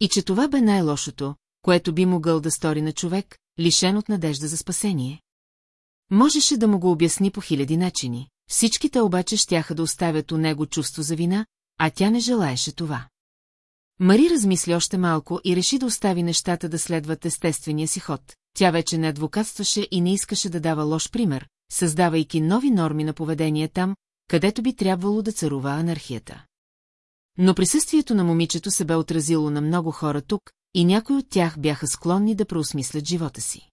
Speaker 1: И че това бе най-лошото, което би могъл да стори на човек, лишен от надежда за спасение? Можеше да му го обясни по хиляди начини, всичките обаче щяха да оставят у него чувство за вина, а тя не желаеше това. Мари размисли още малко и реши да остави нещата да следват естествения си ход. Тя вече не адвокатстваше и не искаше да дава лош пример, създавайки нови норми на поведение там, където би трябвало да царува анархията. Но присъствието на момичето се бе отразило на много хора тук, и някои от тях бяха склонни да преосмислят живота си.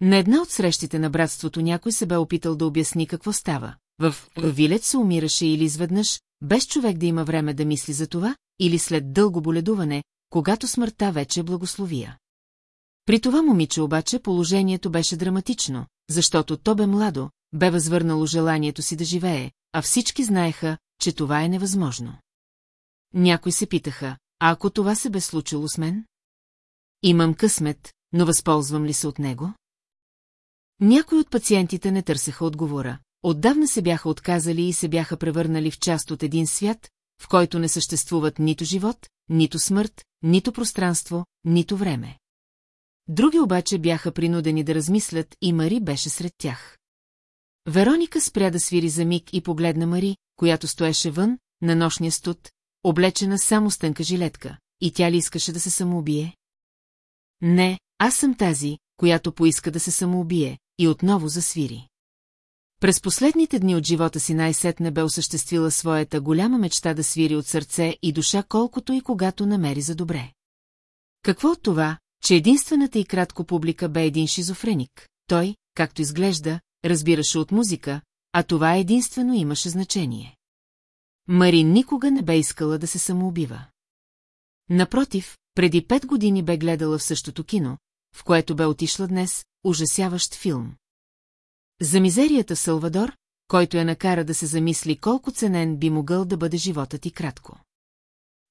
Speaker 1: На една от срещите на братството някой се бе опитал да обясни какво става. В Вилет се умираше или изведнъж, без човек да има време да мисли за това, или след дълго боледуване, когато смъртта вече е благословия. При това момиче обаче положението беше драматично, защото то бе младо, бе възвърнало желанието си да живее, а всички знаеха, че това е невъзможно. Някои се питаха, а ако това се бе случило с мен? Имам късмет, но възползвам ли се от него? Някои от пациентите не търсеха отговора. Отдавна се бяха отказали и се бяха превърнали в част от един свят, в който не съществуват нито живот, нито смърт, нито пространство, нито време. Други обаче бяха принудени да размислят и Мари беше сред тях. Вероника спря да свири за миг и погледна Мари, която стоеше вън, на нощния студ, облечена само с тънка жилетка, и тя ли искаше да се самоубие? Не, аз съм тази, която поиска да се самоубие, и отново засвири. През последните дни от живота си най-сетне бе осъществила своята голяма мечта да свири от сърце и душа колкото и когато намери за добре. Какво от това, че единствената и кратко публика бе един шизофреник? Той, както изглежда, разбираше от музика, а това единствено имаше значение. Мари никога не бе искала да се самоубива. Напротив, преди пет години бе гледала в същото кино, в което бе отишла днес, ужасяващ филм. За мизерията в Салвадор, който я накара да се замисли колко ценен би могъл да бъде животът и кратко.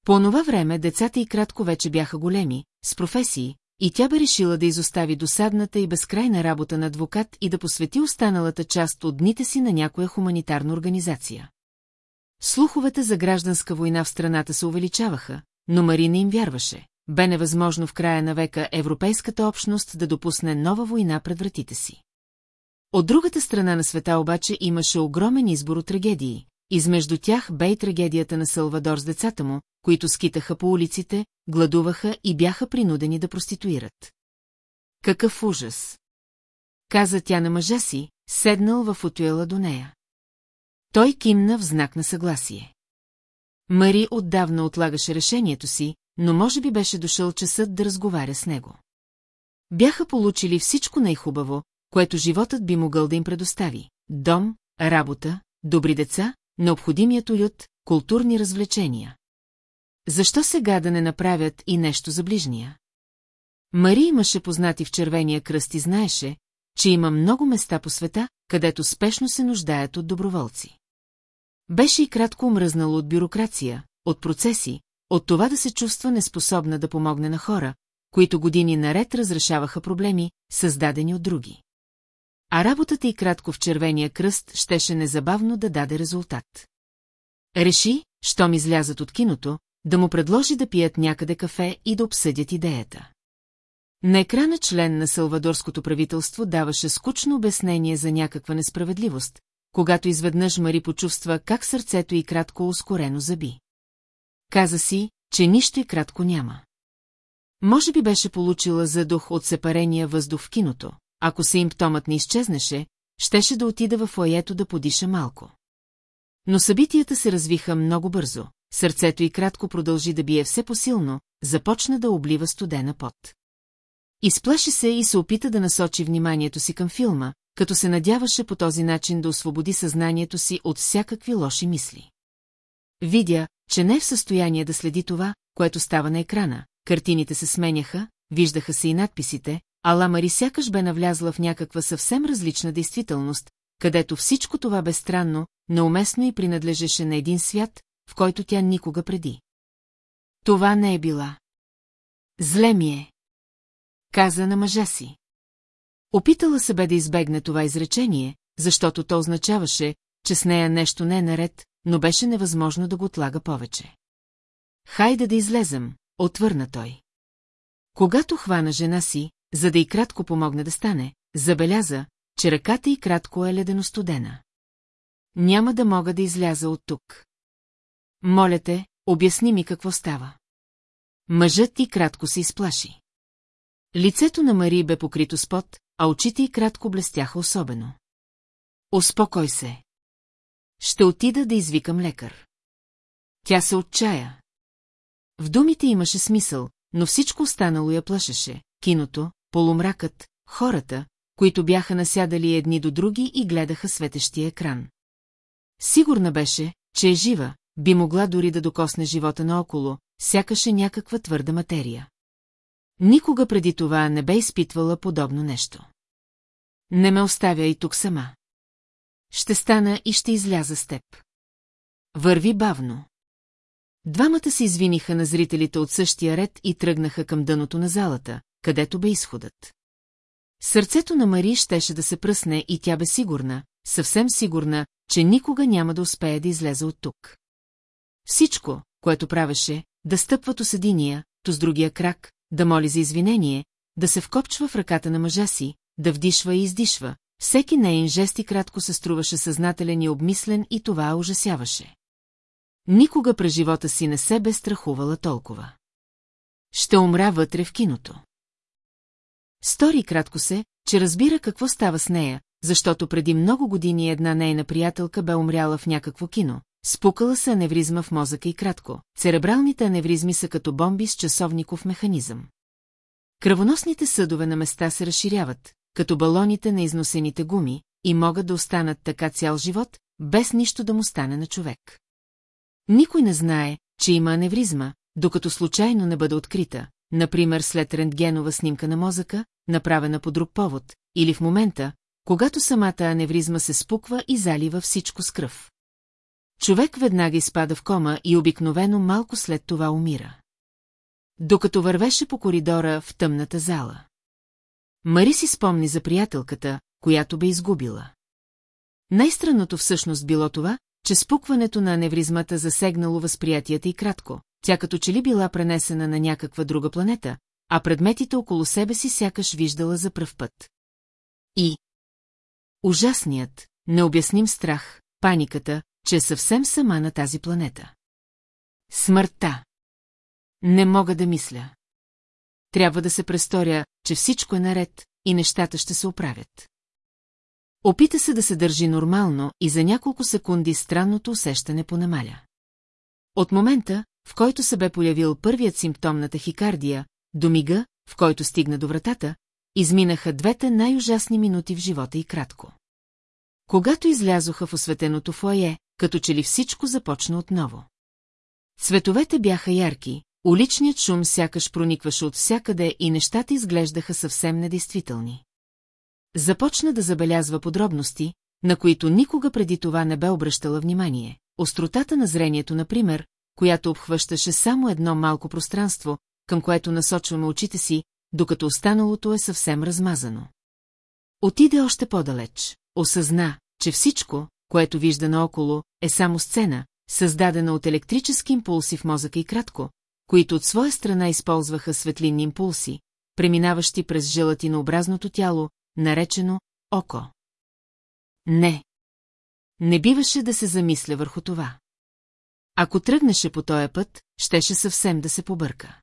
Speaker 1: По това време децата и кратко вече бяха големи, с професии, и тя бе решила да изостави досадната и безкрайна работа на адвокат и да посвети останалата част от дните си на някоя хуманитарна организация. Слуховете за гражданска война в страната се увеличаваха, но Марина им вярваше. Бе невъзможно в края на века европейската общност да допусне нова война пред вратите си. От другата страна на света обаче имаше огромен избор от трагедии. Измежду тях бе и трагедията на Салвадор с децата му, които скитаха по улиците, гладуваха и бяха принудени да проституират. Какъв ужас! Каза тя на мъжа си, седнал в отуела до нея. Той кимна в знак на съгласие. Мари отдавна отлагаше решението си, но може би беше дошъл часът да разговаря с него. Бяха получили всичко най-хубаво, което животът би могъл да им предостави. Дом, работа, добри деца, необходимият уют, културни развлечения. Защо сега да не направят и нещо за ближния? Мари имаше познати в червения кръст и знаеше, че има много места по света, където спешно се нуждаят от доброволци. Беше и кратко омръзнало от бюрокрация, от процеси, от това да се чувства неспособна да помогне на хора, които години наред разрешаваха проблеми, създадени от други. А работата и кратко в червения кръст щеше незабавно да даде резултат. Реши, щом излязат от киното, да му предложи да пият някъде кафе и да обсъдят идеята. На екрана член на салвадорското правителство даваше скучно обяснение за някаква несправедливост, когато изведнъж Мари почувства как сърцето й кратко ускорено заби. Каза си, че нищо и кратко няма. Може би беше получила задух от сепарения въздух в киното. Ако симптомът не изчезнеше, щеше да отида в фоето да подиша малко. Но събитията се развиха много бързо. Сърцето й кратко продължи да бие все посилно, започна да облива студена пот. Изплаши се и се опита да насочи вниманието си към филма, като се надяваше по този начин да освободи съзнанието си от всякакви лоши мисли. Видя, че не е в състояние да следи това, което става на екрана. Картините се сменяха, виждаха се и надписите, а Ламари сякаш бе навлязла в някаква съвсем различна действителност, където всичко това бе странно, неуместно и принадлежеше на един свят, в който тя никога преди. Това не е била. Зле ми е. Каза на мъжа си. Опитала се бе да избегне това изречение, защото то означаваше, че с нея нещо не е наред, но беше невъзможно да го отлага повече. Хайде да излезем, отвърна той. Когато хвана жена си, за да и кратко помогне да стане, забеляза, че ръката й кратко е ледено-студена. Няма да мога да изляза от тук. Моля те, обясни ми какво става. Мъжът ти кратко се изплаши. Лицето на Мари бе покрито с пот, а очите й кратко блестяха особено. Успокой се. Ще отида да извикам лекар. Тя се отчая. В думите имаше смисъл, но всичко останало я плашеше. Киното, полумракът, хората, които бяха насядали едни до други и гледаха светещия екран. Сигурна беше, че е жива, би могла дори да докосне живота наоколо, сякаше някаква твърда материя. Никога преди това не бе изпитвала подобно нещо. Не ме оставя и тук сама. Ще стана и ще изляза с теб. Върви бавно. Двамата се извиниха на зрителите от същия ред и тръгнаха към дъното на залата, където бе изходът. Сърцето на Мари щеше да се пръсне и тя бе сигурна, съвсем сигурна, че никога няма да успее да излезе от тук. Всичко, което правеше, да стъпва то с единия, то с другия крак, да моли за извинение, да се вкопчва в ръката на мъжа си, да вдишва и издишва, всеки нейн жест и кратко се струваше съзнателен и обмислен и това ужасяваше. Никога през живота си не се бе страхувала толкова. Ще умра вътре в киното. Стори кратко се, че разбира какво става с нея, защото преди много години една нейна приятелка бе умряла в някакво кино. Спукала се аневризма в мозъка и кратко. Церебралните аневризми са като бомби с часовников механизъм. Кръвоносните съдове на места се разширяват, като балоните на износените гуми, и могат да останат така цял живот, без нищо да му стане на човек. Никой не знае, че има аневризма, докато случайно не бъде открита, например след рентгенова снимка на мозъка, направена по друг повод, или в момента, когато самата аневризма се спуква и залива всичко с кръв. Човек веднага изпада в кома и обикновено малко след това умира. Докато вървеше по коридора в тъмната зала. Мари си спомни за приятелката, която бе изгубила. Най-странното всъщност било това, че спукването на аневризмата засегнало възприятията и кратко, тя като че ли била пренесена на някаква друга планета, а предметите около себе си сякаш виждала за пръв път. И ужасният, необясним страх, паниката, че съвсем сама на тази планета. Смъртта. Не мога да мисля. Трябва да се престоря, че всичко е наред и нещата ще се оправят. Опита се да се държи нормално и за няколко секунди странното усещане понамаля. От момента, в който се бе появил първият симптом на тахикардия, до мига, в който стигна до вратата, изминаха двете най-ужасни минути в живота и кратко. Когато излязоха в осветеното фойе, като че ли всичко започна отново. Цветовете бяха ярки, уличният шум сякаш проникваше от всякъде и нещата изглеждаха съвсем недействителни. Започна да забелязва подробности, на които никога преди това не бе обръщала внимание. Остротата на зрението, например, която обхващаше само едно малко пространство, към което насочваме очите си, докато останалото е съвсем размазано. Отиде още по-далеч. Осъзна, че всичко, което вижда наоколо, е само сцена, създадена от електрически импулси в мозъка и кратко, които от своя страна използваха светлинни импулси, преминаващи през желатинообразното тяло, наречено око. Не. Не биваше да се замисля върху това. Ако тръгнеше по този път, щеше съвсем да се побърка.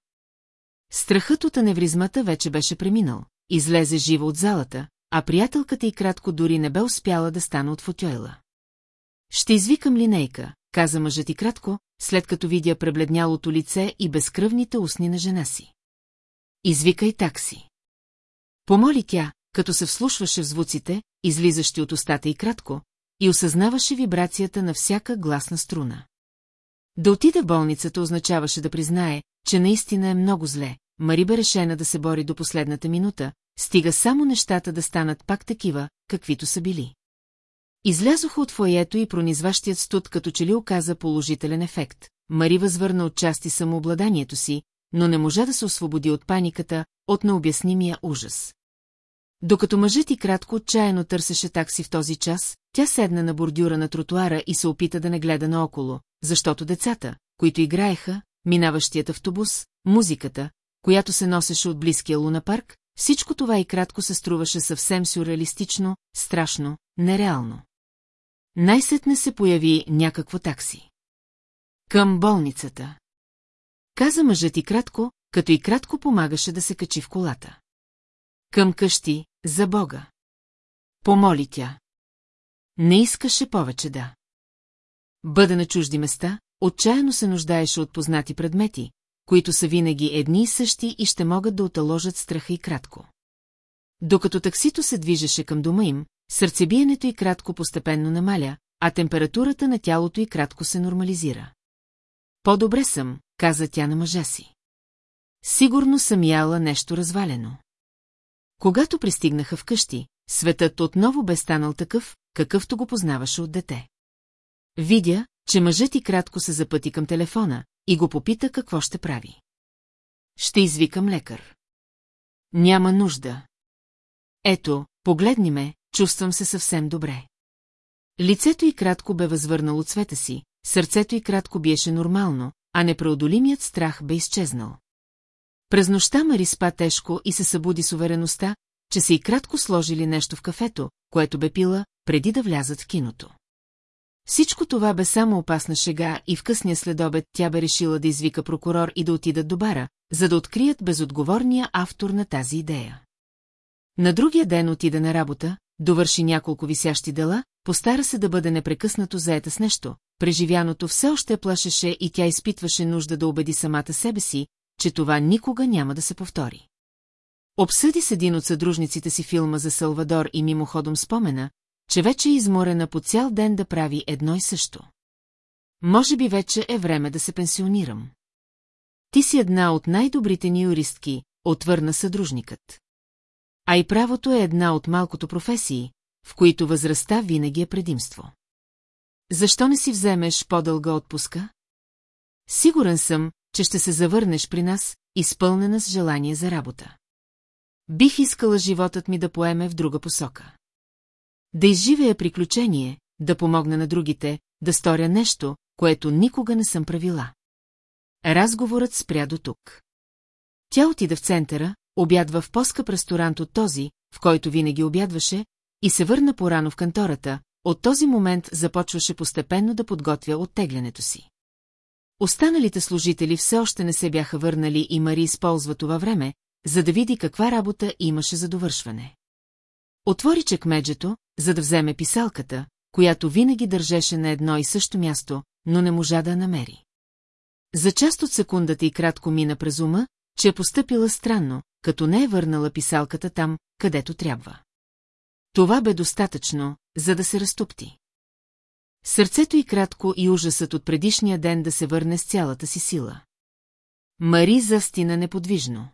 Speaker 1: Страхът от аневризмата вече беше преминал, излезе живо от залата, а приятелката и кратко дори не бе успяла да стане от футойла. Ще извикам линейка, каза мъжът и кратко, след като видя пребледнялото лице и безкръвните устни на жена си. Извикай такси. Помоли тя, като се вслушваше в звуците, излизащи от устата и кратко, и осъзнаваше вибрацията на всяка гласна струна. Да отиде в болницата означаваше да признае, че наистина е много зле. Мари бе решена да се бори до последната минута, стига само нещата да станат пак такива, каквито са били. Излязоха от фоето и пронизващият студ като че ли оказа положителен ефект. Мари възвърна от части самообладанието си, но не можа да се освободи от паниката, от необяснимия ужас. Докато мъжът и кратко отчаяно търсеше такси в този час, тя седна на бордюра на тротуара и се опита да не гледа наоколо, защото децата, които играеха, минаващият автобус, музиката, която се носеше от близкия лунапарк, всичко това и кратко се струваше съвсем сюрреалистично, страшно, нереално. Най-сетне се появи някакво такси. Към болницата. Каза мъжът и кратко, като и кратко помагаше да се качи в колата. Към къщи, за Бога. Помоли тя. Не искаше повече да. Бъде на чужди места, отчаяно се нуждаеше от познати предмети, които са винаги едни и същи и ще могат да оталожат страха и кратко. Докато таксито се движеше към дома им, сърцебиенето и кратко постепенно намаля, а температурата на тялото и кратко се нормализира. По-добре съм, каза тя на мъжа си. Сигурно съм яла нещо развалено. Когато пристигнаха вкъщи, светът отново бе станал такъв, какъвто го познаваше от дете. Видя, че мъжът и кратко се запъти към телефона и го попита какво ще прави. Ще извикам лекар. Няма нужда. Ето, погледни ме, чувствам се съвсем добре. Лицето й кратко бе възвърнало от света си, сърцето й кратко биеше нормално, а непреодолимият страх бе изчезнал. През нощта Мари спа тежко и се събуди с увереността, че са и кратко сложили нещо в кафето, което бе пила, преди да влязат в киното. Всичко това бе само опасна шега и в късния следобед тя бе решила да извика прокурор и да отидат до бара, за да открият безотговорния автор на тази идея. На другия ден отида на работа, довърши няколко висящи дела, постара се да бъде непрекъснато заета с нещо, преживяното все още плашеше и тя изпитваше нужда да убеди самата себе си, че това никога няма да се повтори. Обсъди с един от съдружниците си филма за Салвадор и мимоходом спомена, че вече е изморена по цял ден да прави едно и също. Може би вече е време да се пенсионирам. Ти си една от най-добрите ни юристки, отвърна съдружникът. А и правото е една от малкото професии, в които възрастта винаги е предимство. Защо не си вземеш по-дълга отпуска? Сигурен съм, че ще се завърнеш при нас, изпълнена с желание за работа. Бих искала животът ми да поеме в друга посока. Да изживея приключение, да помогна на другите, да сторя нещо, което никога не съм правила. Разговорът спря до тук. Тя отида в центъра, обядва в по-скъп ресторант от този, в който винаги обядваше, и се върна порано в кантората, от този момент започваше постепенно да подготвя оттеглянето си. Останалите служители все още не се бяха върнали и Мари използва това време, за да види каква работа имаше за довършване. Отвори чекмеджето, за да вземе писалката, която винаги държеше на едно и също място, но не можа да намери. За част от секундата и кратко мина през ума, че е поступила странно, като не е върнала писалката там, където трябва. Това бе достатъчно, за да се разтопти. Сърцето и кратко и ужасът от предишния ден да се върне с цялата си сила. Мари застина неподвижно.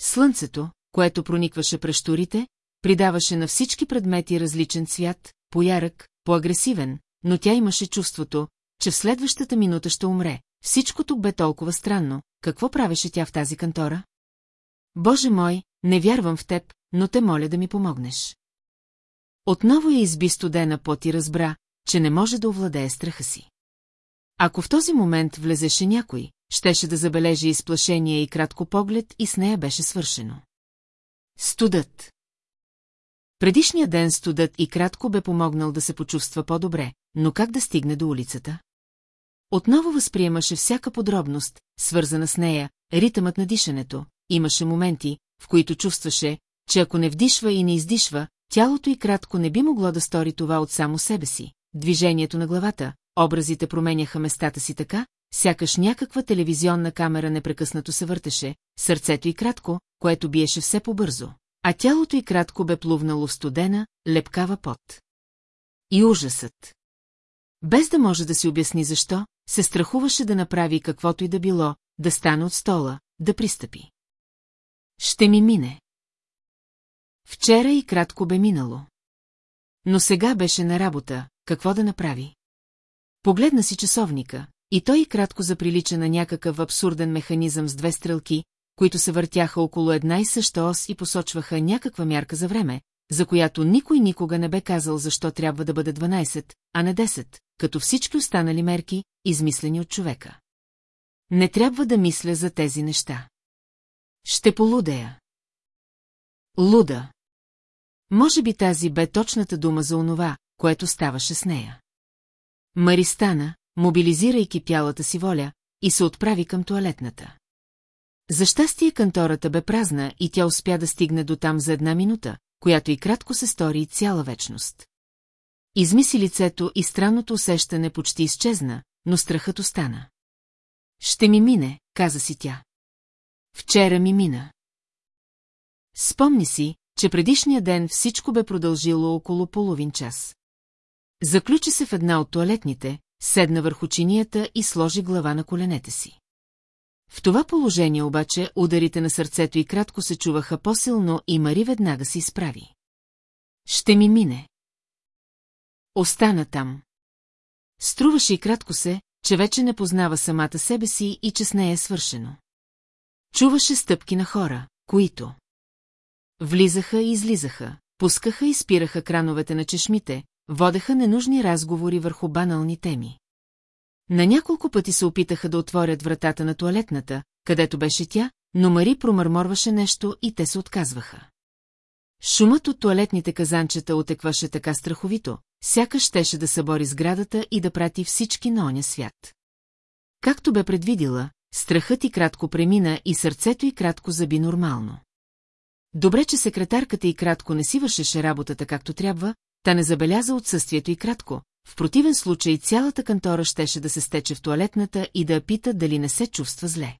Speaker 1: Слънцето, което проникваше през шторите, придаваше на всички предмети различен цвят, поярък, по-агресивен, но тя имаше чувството, че в следващата минута ще умре. Всичко тук бе толкова странно. Какво правеше тя в тази кантора? Боже мой, не вярвам в теб, но те моля да ми помогнеш. Отново я изби студена пот и разбра, че не може да овладее страха си. Ако в този момент влезеше някой, щеше да забележи изплашение и кратко поглед и с нея беше свършено. Студът Предишния ден студът и кратко бе помогнал да се почувства по-добре, но как да стигне до улицата? Отново възприемаше всяка подробност, свързана с нея, ритъмът на дишането. Имаше моменти, в които чувстваше, че ако не вдишва и не издишва, тялото и кратко не би могло да стори това от само себе си. Движението на главата, образите променяха местата си така, сякаш някаква телевизионна камера непрекъснато се въртеше, сърцето и кратко, което биеше все по-бързо, а тялото й кратко бе плувнало студена, лепкава пот. И ужасът. Без да може да си обясни защо, се страхуваше да направи каквото и да било, да стане от стола, да пристъпи. Ще ми мине. Вчера и кратко бе минало. Но сега беше на работа, какво да направи? Погледна си часовника, и той и кратко заприлича на някакъв абсурден механизъм с две стрелки, които се въртяха около една и съща ос и посочваха някаква мярка за време, за която никой никога не бе казал защо трябва да бъде 12, а не 10, като всички останали мерки, измислени от човека. Не трябва да мисля за тези неща. Ще полудея. Луда. Може би тази бе точната дума за онова, което ставаше с нея. Мари стана, мобилизирайки пялата си воля, и се отправи към туалетната. За щастие кантората бе празна и тя успя да стигне до там за една минута, която и кратко се стори цяла вечност. Измиси лицето и странното усещане почти изчезна, но страхът остана. Ще ми мине, каза си тя. Вчера ми мина. Спомни си, че предишния ден всичко бе продължило около половин час. Заключи се в една от туалетните, седна върху чинията и сложи глава на коленете си. В това положение обаче ударите на сърцето и кратко се чуваха по-силно и Мари веднага се изправи. Ще ми мине. Остана там. Струваше и кратко се, че вече не познава самата себе си и че с нея е свършено. Чуваше стъпки на хора, които влизаха и излизаха, пускаха и спираха крановете на чешмите, водеха ненужни разговори върху банални теми. На няколко пъти се опитаха да отворят вратата на туалетната, където беше тя, но Мари промърморваше нещо и те се отказваха. Шумът от туалетните казанчета отекваше така страховито, сякаш щеше да събори сградата и да прати всички на оня свят. Както бе предвидила, страхът и кратко премина и сърцето и кратко заби нормално. Добре, че секретарката и кратко не си вършеше работата както трябва, та не забеляза отсъствието и кратко, в противен случай цялата кантора щеше да се стече в туалетната и да пита дали не се чувства зле.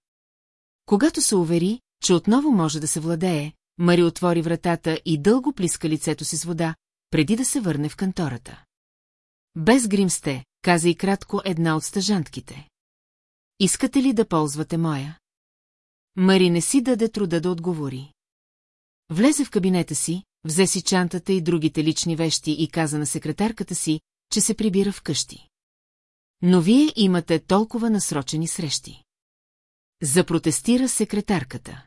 Speaker 1: Когато се увери, че отново може да се владее, Мари отвори вратата и дълго плиска лицето си с вода, преди да се върне в кантората. Без грим сте, каза и кратко една от стъжантките. Искате ли да ползвате моя? Мари не си даде труда да отговори. Влезе в кабинета си, взе си чантата и другите лични вещи и каза на секретарката си, че се прибира вкъщи. Но вие имате толкова насрочени срещи. Запротестира секретарката.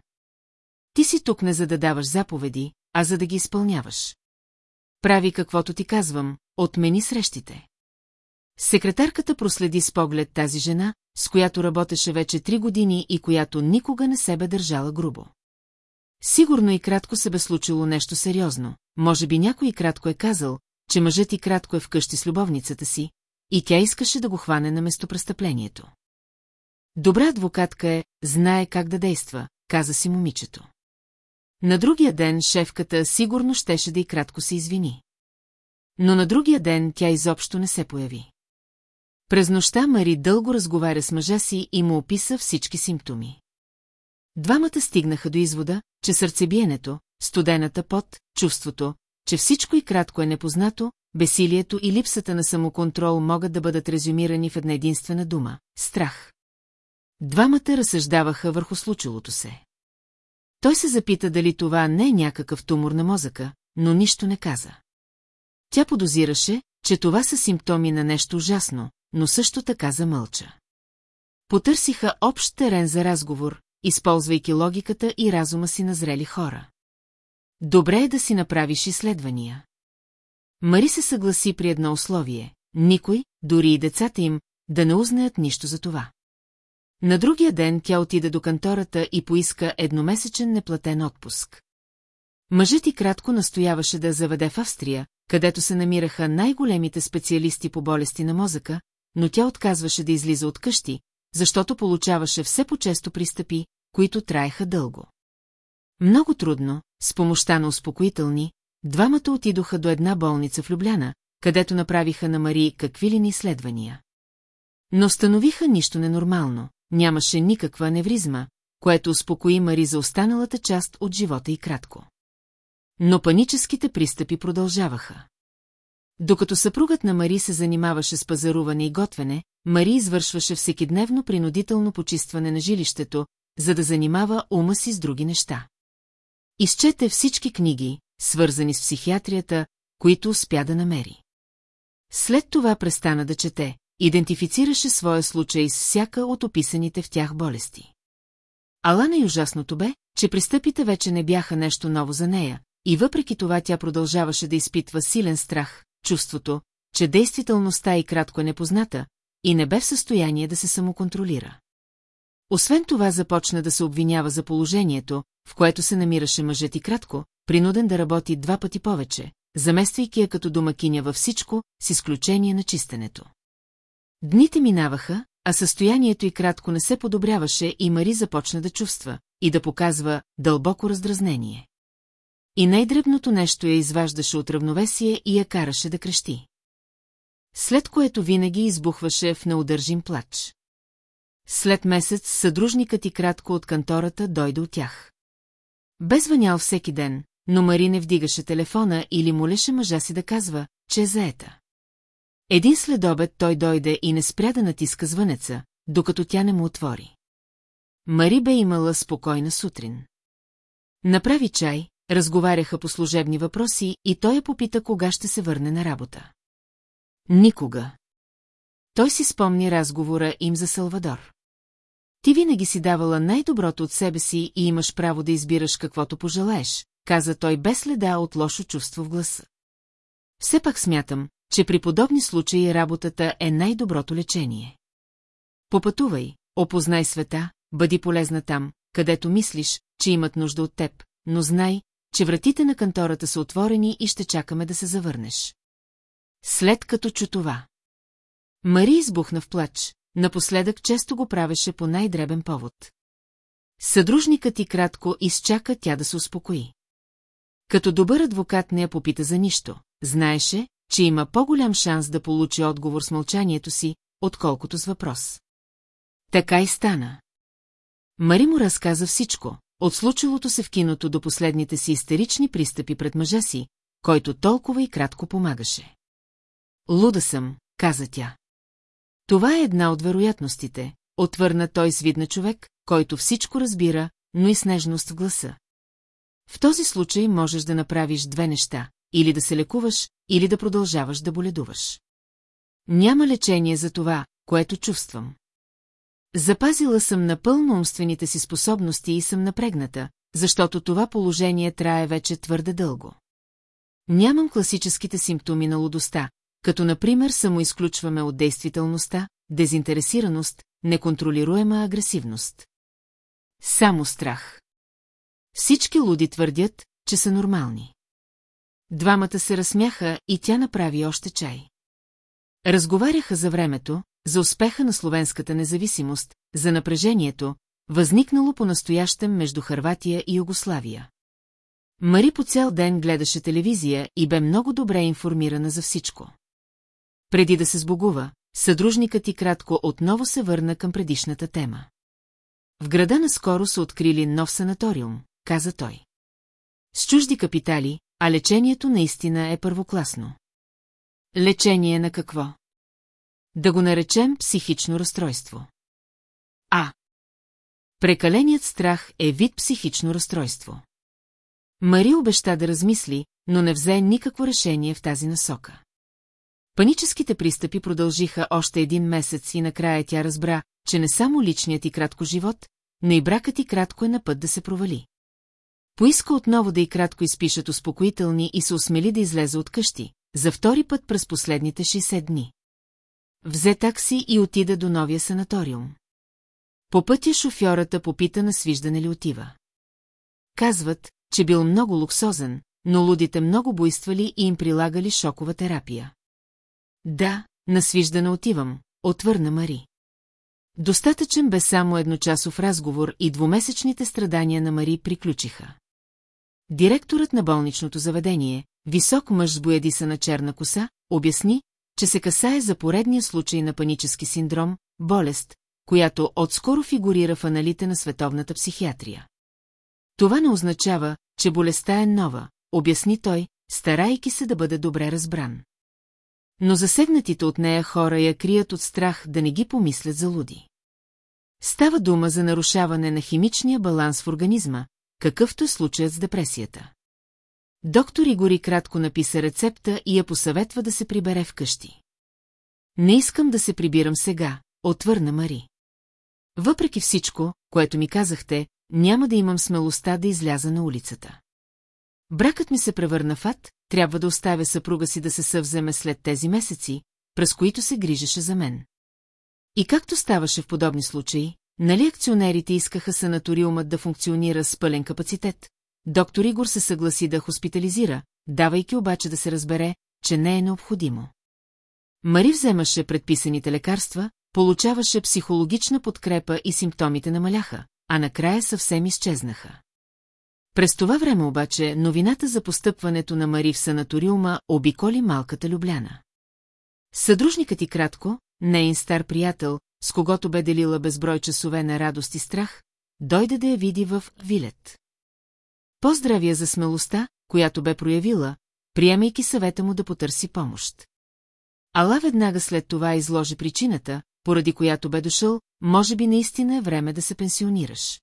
Speaker 1: Ти си тук не за да даваш заповеди, а за да ги изпълняваш. Прави каквото ти казвам, отмени срещите. Секретарката проследи с поглед тази жена, с която работеше вече три години и която никога не се бе държала грубо. Сигурно и кратко се бе случило нещо сериозно, може би някой кратко е казал, че мъжът и кратко е вкъщи с любовницата си, и тя искаше да го хване на местопрестъплението. Добра адвокатка е, знае как да действа, каза си момичето. На другия ден шефката сигурно щеше да и кратко се извини. Но на другия ден тя изобщо не се появи. През нощта Мари дълго разговаря с мъжа си и му описа всички симптоми. Двамата стигнаха до извода, че сърцебиенето, студената пот, чувството, че всичко и кратко е непознато, бесилието и липсата на самоконтрол могат да бъдат резюмирани в една единствена дума – страх. Двамата разсъждаваха върху случилото се. Той се запита дали това не е някакъв тумор на мозъка, но нищо не каза. Тя подозираше, че това са симптоми на нещо ужасно, но също така замълча. Потърсиха общ терен за разговор, използвайки логиката и разума си на зрели хора. Добре е да си направиш изследвания. Мари се съгласи при едно условие – никой, дори и децата им, да не узнаят нищо за това. На другия ден тя отида до кантората и поиска едномесечен неплатен отпуск. Мъжът и кратко настояваше да заведе в Австрия, където се намираха най-големите специалисти по болести на мозъка, но тя отказваше да излиза от къщи, защото получаваше все по-често пристъпи, които траеха дълго. Много трудно, с помощта на успокоителни, двамата отидоха до една болница в Любляна, където направиха на Мари какви ли ни изследвания. Но установиха нищо ненормално, нямаше никаква невризма, което успокои Мари за останалата част от живота и кратко. но паническите пристъпи продължаваха. Докато съпругът на Мари се занимаваше с пазаруване и готвене, Мари извършваше всекидневно принудително почистване на жилището, за да занимава ума си с други неща. Изчете всички книги, свързани с психиатрията, които успя да намери. След това престана да чете, идентифицираше своя случай с всяка от описаните в тях болести. Алана и ужасното бе, че пристъпите вече не бяха нещо ново за нея, и въпреки това тя продължаваше да изпитва силен страх, чувството, че действителността и кратко е непозната, и не бе в състояние да се самоконтролира. Освен това започна да се обвинява за положението, в което се намираше мъжът и кратко, принуден да работи два пъти повече, замествайки я като домакиня във всичко, с изключение на чистенето. Дните минаваха, а състоянието й кратко не се подобряваше и Мари започна да чувства и да показва дълбоко раздразнение. И най-дребното нещо я изваждаше от равновесие и я караше да крещи. След което винаги избухваше в неудържим плач. След месец съдружникът и кратко от кантората дойде от тях. Бе звънял всеки ден, но Мари не вдигаше телефона или молеше мъжа си да казва, че е заета. Един следобед той дойде и не спря да натиска звънеца, докато тя не му отвори. Мари бе имала спокойна сутрин. Направи чай, разговаряха по служебни въпроси и той я попита кога ще се върне на работа. Никога. Той си спомни разговора им за Салвадор. Ти винаги си давала най-доброто от себе си и имаш право да избираш каквото пожелаеш, каза той без следа от лошо чувство в гласа. Все пак смятам, че при подобни случаи работата е най-доброто лечение. Попътувай, опознай света, бъди полезна там, където мислиш, че имат нужда от теб, но знай, че вратите на кантората са отворени и ще чакаме да се завърнеш. След като чу това. Мари избухна в плач, напоследък често го правеше по най-дребен повод. Съдружникът и кратко изчака тя да се успокои. Като добър адвокат не я попита за нищо, знаеше, че има по-голям шанс да получи отговор с мълчанието си, отколкото с въпрос. Така и стана. Мари му разказа всичко, от случилото се в киното до последните си истерични пристъпи пред мъжа си, който толкова и кратко помагаше. Луда съм, каза тя. Това е една от вероятностите, отвърна той с видна човек, който всичко разбира, но и с нежност в гласа. В този случай можеш да направиш две неща, или да се лекуваш, или да продължаваш да боледуваш. Няма лечение за това, което чувствам. Запазила съм напълно умствените си способности и съм напрегната, защото това положение трае вече твърде дълго. Нямам класическите симптоми на лудостта, като например самоизключваме от действителността, дезинтересираност, неконтролируема агресивност. Само страх. Всички луди твърдят, че са нормални. Двамата се разсмяха и тя направи още чай. Разговаряха за времето, за успеха на словенската независимост, за напрежението, възникнало по-настоящем между Харватия и Югославия. Мари по цял ден гледаше телевизия и бе много добре информирана за всичко. Преди да се сбогува, съдружникът и кратко отново се върна към предишната тема. В града наскоро са открили нов санаториум, каза той. С чужди капитали, а лечението наистина е първокласно. Лечение на какво? Да го наречем психично разстройство. А. Прекаленият страх е вид психично разстройство. Мари обеща да размисли, но не взе никакво решение в тази насока. Паническите пристъпи продължиха още един месец и накрая тя разбра, че не само личният и кратко живот, но и бракът и кратко е на път да се провали. Поиска отново да и кратко изпишат успокоителни и се осмели да излезе от къщи, за втори път през последните 60 дни. Взе такси и отида до новия санаториум. По пътя шофьората попита на свиждане ли отива. Казват, че бил много луксозен, но лудите много буйствали и им прилагали шокова терапия. Да, на свиждане отивам, отвърна Мари. Достатъчен бе само едночасов разговор и двумесечните страдания на Мари приключиха. Директорът на болничното заведение, висок мъж с боядиса на черна коса, обясни, че се касае за поредния случай на панически синдром, болест, която отскоро фигурира в аналите на световната психиатрия. Това не означава, че болестта е нова, обясни той, старайки се да бъде добре разбран. Но засегнатите от нея хора я крият от страх да не ги помислят за луди. Става дума за нарушаване на химичния баланс в организма, какъвто е случаят с депресията. Доктор Игори кратко написа рецепта и я посъветва да се прибере вкъщи. Не искам да се прибирам сега, отвърна Мари. Въпреки всичко, което ми казахте, няма да имам смелостта да изляза на улицата. Бракът ми се превърна в ад, трябва да оставя съпруга си да се съвземе след тези месеци, през които се грижеше за мен. И както ставаше в подобни случаи, нали акционерите искаха санаториумът да функционира с пълен капацитет, доктор Игор се съгласи да хоспитализира, давайки обаче да се разбере, че не е необходимо. Мари вземаше предписаните лекарства, получаваше психологична подкрепа и симптомите намаляха, а накрая съвсем изчезнаха. През това време обаче новината за постъпването на Мари в санаториума обиколи малката Любляна. Съдружникът и кратко, нейн стар приятел, с когото бе делила безброй часове на радост и страх, дойде да я види в Вилет. Поздравя за смелостта, която бе проявила, приемайки съвета му да потърси помощ. Ала веднага след това изложи причината, поради която бе дошъл, може би наистина е време да се пенсионираш.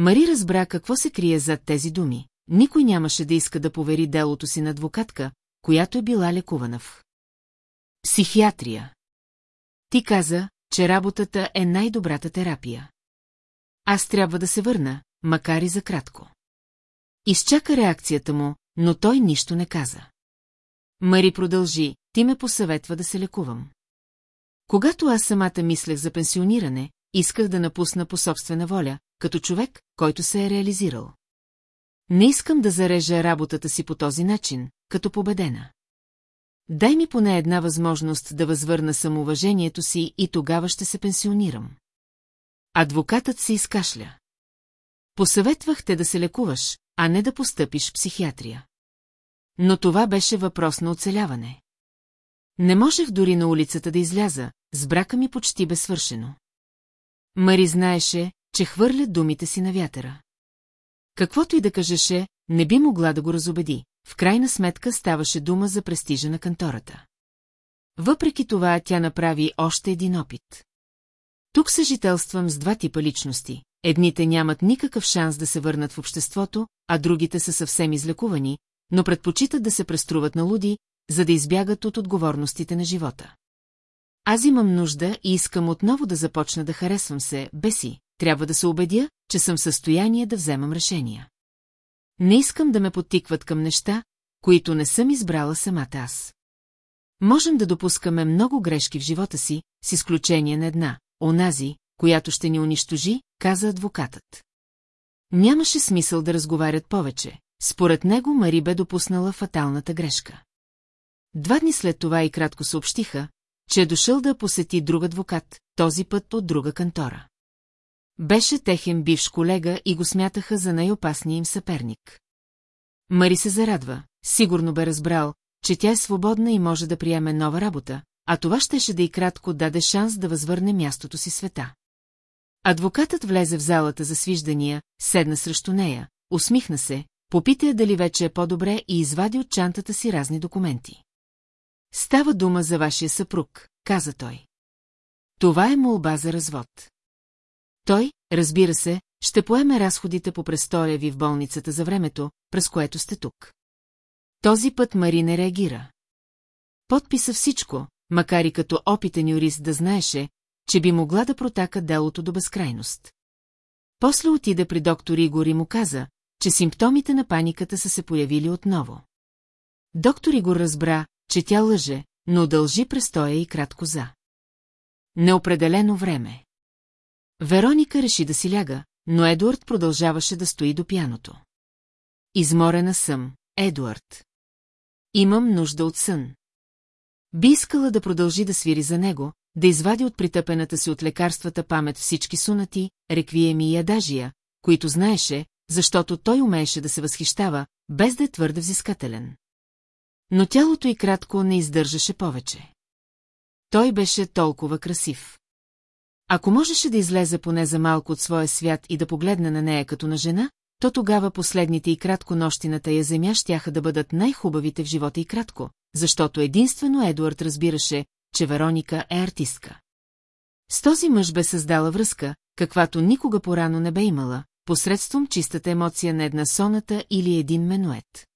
Speaker 1: Мари разбра какво се крие зад тези думи. Никой нямаше да иска да повери делото си на адвокатка, която е била лекувана в. Психиатрия. Ти каза, че работата е най-добрата терапия. Аз трябва да се върна, макар и за кратко. Изчака реакцията му, но той нищо не каза. Мари продължи, ти ме посъветва да се лекувам. Когато аз самата мислех за пенсиониране, исках да напусна по собствена воля, като човек, който се е реализирал. Не искам да зарежа работата си по този начин, като победена. Дай ми поне една възможност да възвърна самоуважението си и тогава ще се пенсионирам. Адвокатът се изкашля. Посъветвах те да се лекуваш, а не да постъпиш в психиатрия. Но това беше въпрос на оцеляване. Не можех дори на улицата да изляза, с брака ми почти безсвършено. Мари знаеше, че хвърля думите си на вятъра. Каквото и да кажеше, не би могла да го разобеди. В крайна сметка ставаше дума за престижа на кантората. Въпреки това тя направи още един опит. Тук съжителствам с два типа личности. Едните нямат никакъв шанс да се върнат в обществото, а другите са съвсем излекувани, но предпочитат да се преструват на луди, за да избягат от отговорностите на живота. Аз имам нужда и искам отново да започна да харесвам се, беси, трябва да се убедя, че съм в състояние да вземам решения. Не искам да ме подтикват към неща, които не съм избрала самата аз. Можем да допускаме много грешки в живота си, с изключение на една, онази, която ще ни унищожи, каза адвокатът. Нямаше смисъл да разговарят повече. Според него Мари бе допуснала фаталната грешка. Два дни след това и кратко съобщиха, че е дошъл да посети друг адвокат, този път от друга кантора. Беше техен бивш колега и го смятаха за най-опасния им съперник. Мари се зарадва, сигурно бе разбрал, че тя е свободна и може да приеме нова работа, а това щеше да и кратко даде шанс да възвърне мястото си света. Адвокатът влезе в залата за свиждания, седна срещу нея, усмихна се, попита я дали вече е по-добре и извади от чантата си разни документи. Става дума за вашия съпруг, каза той. Това е молба за развод. Той, разбира се, ще поеме разходите по престоя ви в болницата за времето, през което сте тук. Този път Мари не реагира. Подписа всичко, макар и като опитен юрист да знаеше, че би могла да протака делото до безкрайност. После отиде при доктор Игор и му каза, че симптомите на паниката са се появили отново. Доктор Игор разбра, че тя лъже, но дължи престоя и кратко за. Неопределено време. Вероника реши да си ляга, но Едуард продължаваше да стои до пяното. Изморена съм, Едуард. Имам нужда от сън. Би искала да продължи да свири за него, да извади от притъпената си от лекарствата памет всички сунати, реквиеми и адажия, които знаеше, защото той умееше да се възхищава, без да е твърде взискателен. Но тялото й кратко не издържаше повече. Той беше толкова красив. Ако можеше да излезе поне за малко от своя свят и да погледне на нея като на жена, то тогава последните и кратко нощи на тая земя щяха да бъдат най-хубавите в живота и кратко, защото единствено Едуард разбираше, че Вероника е артистка. С този мъж бе създала връзка, каквато никога порано не бе имала, посредством чистата емоция на една соната или един менует.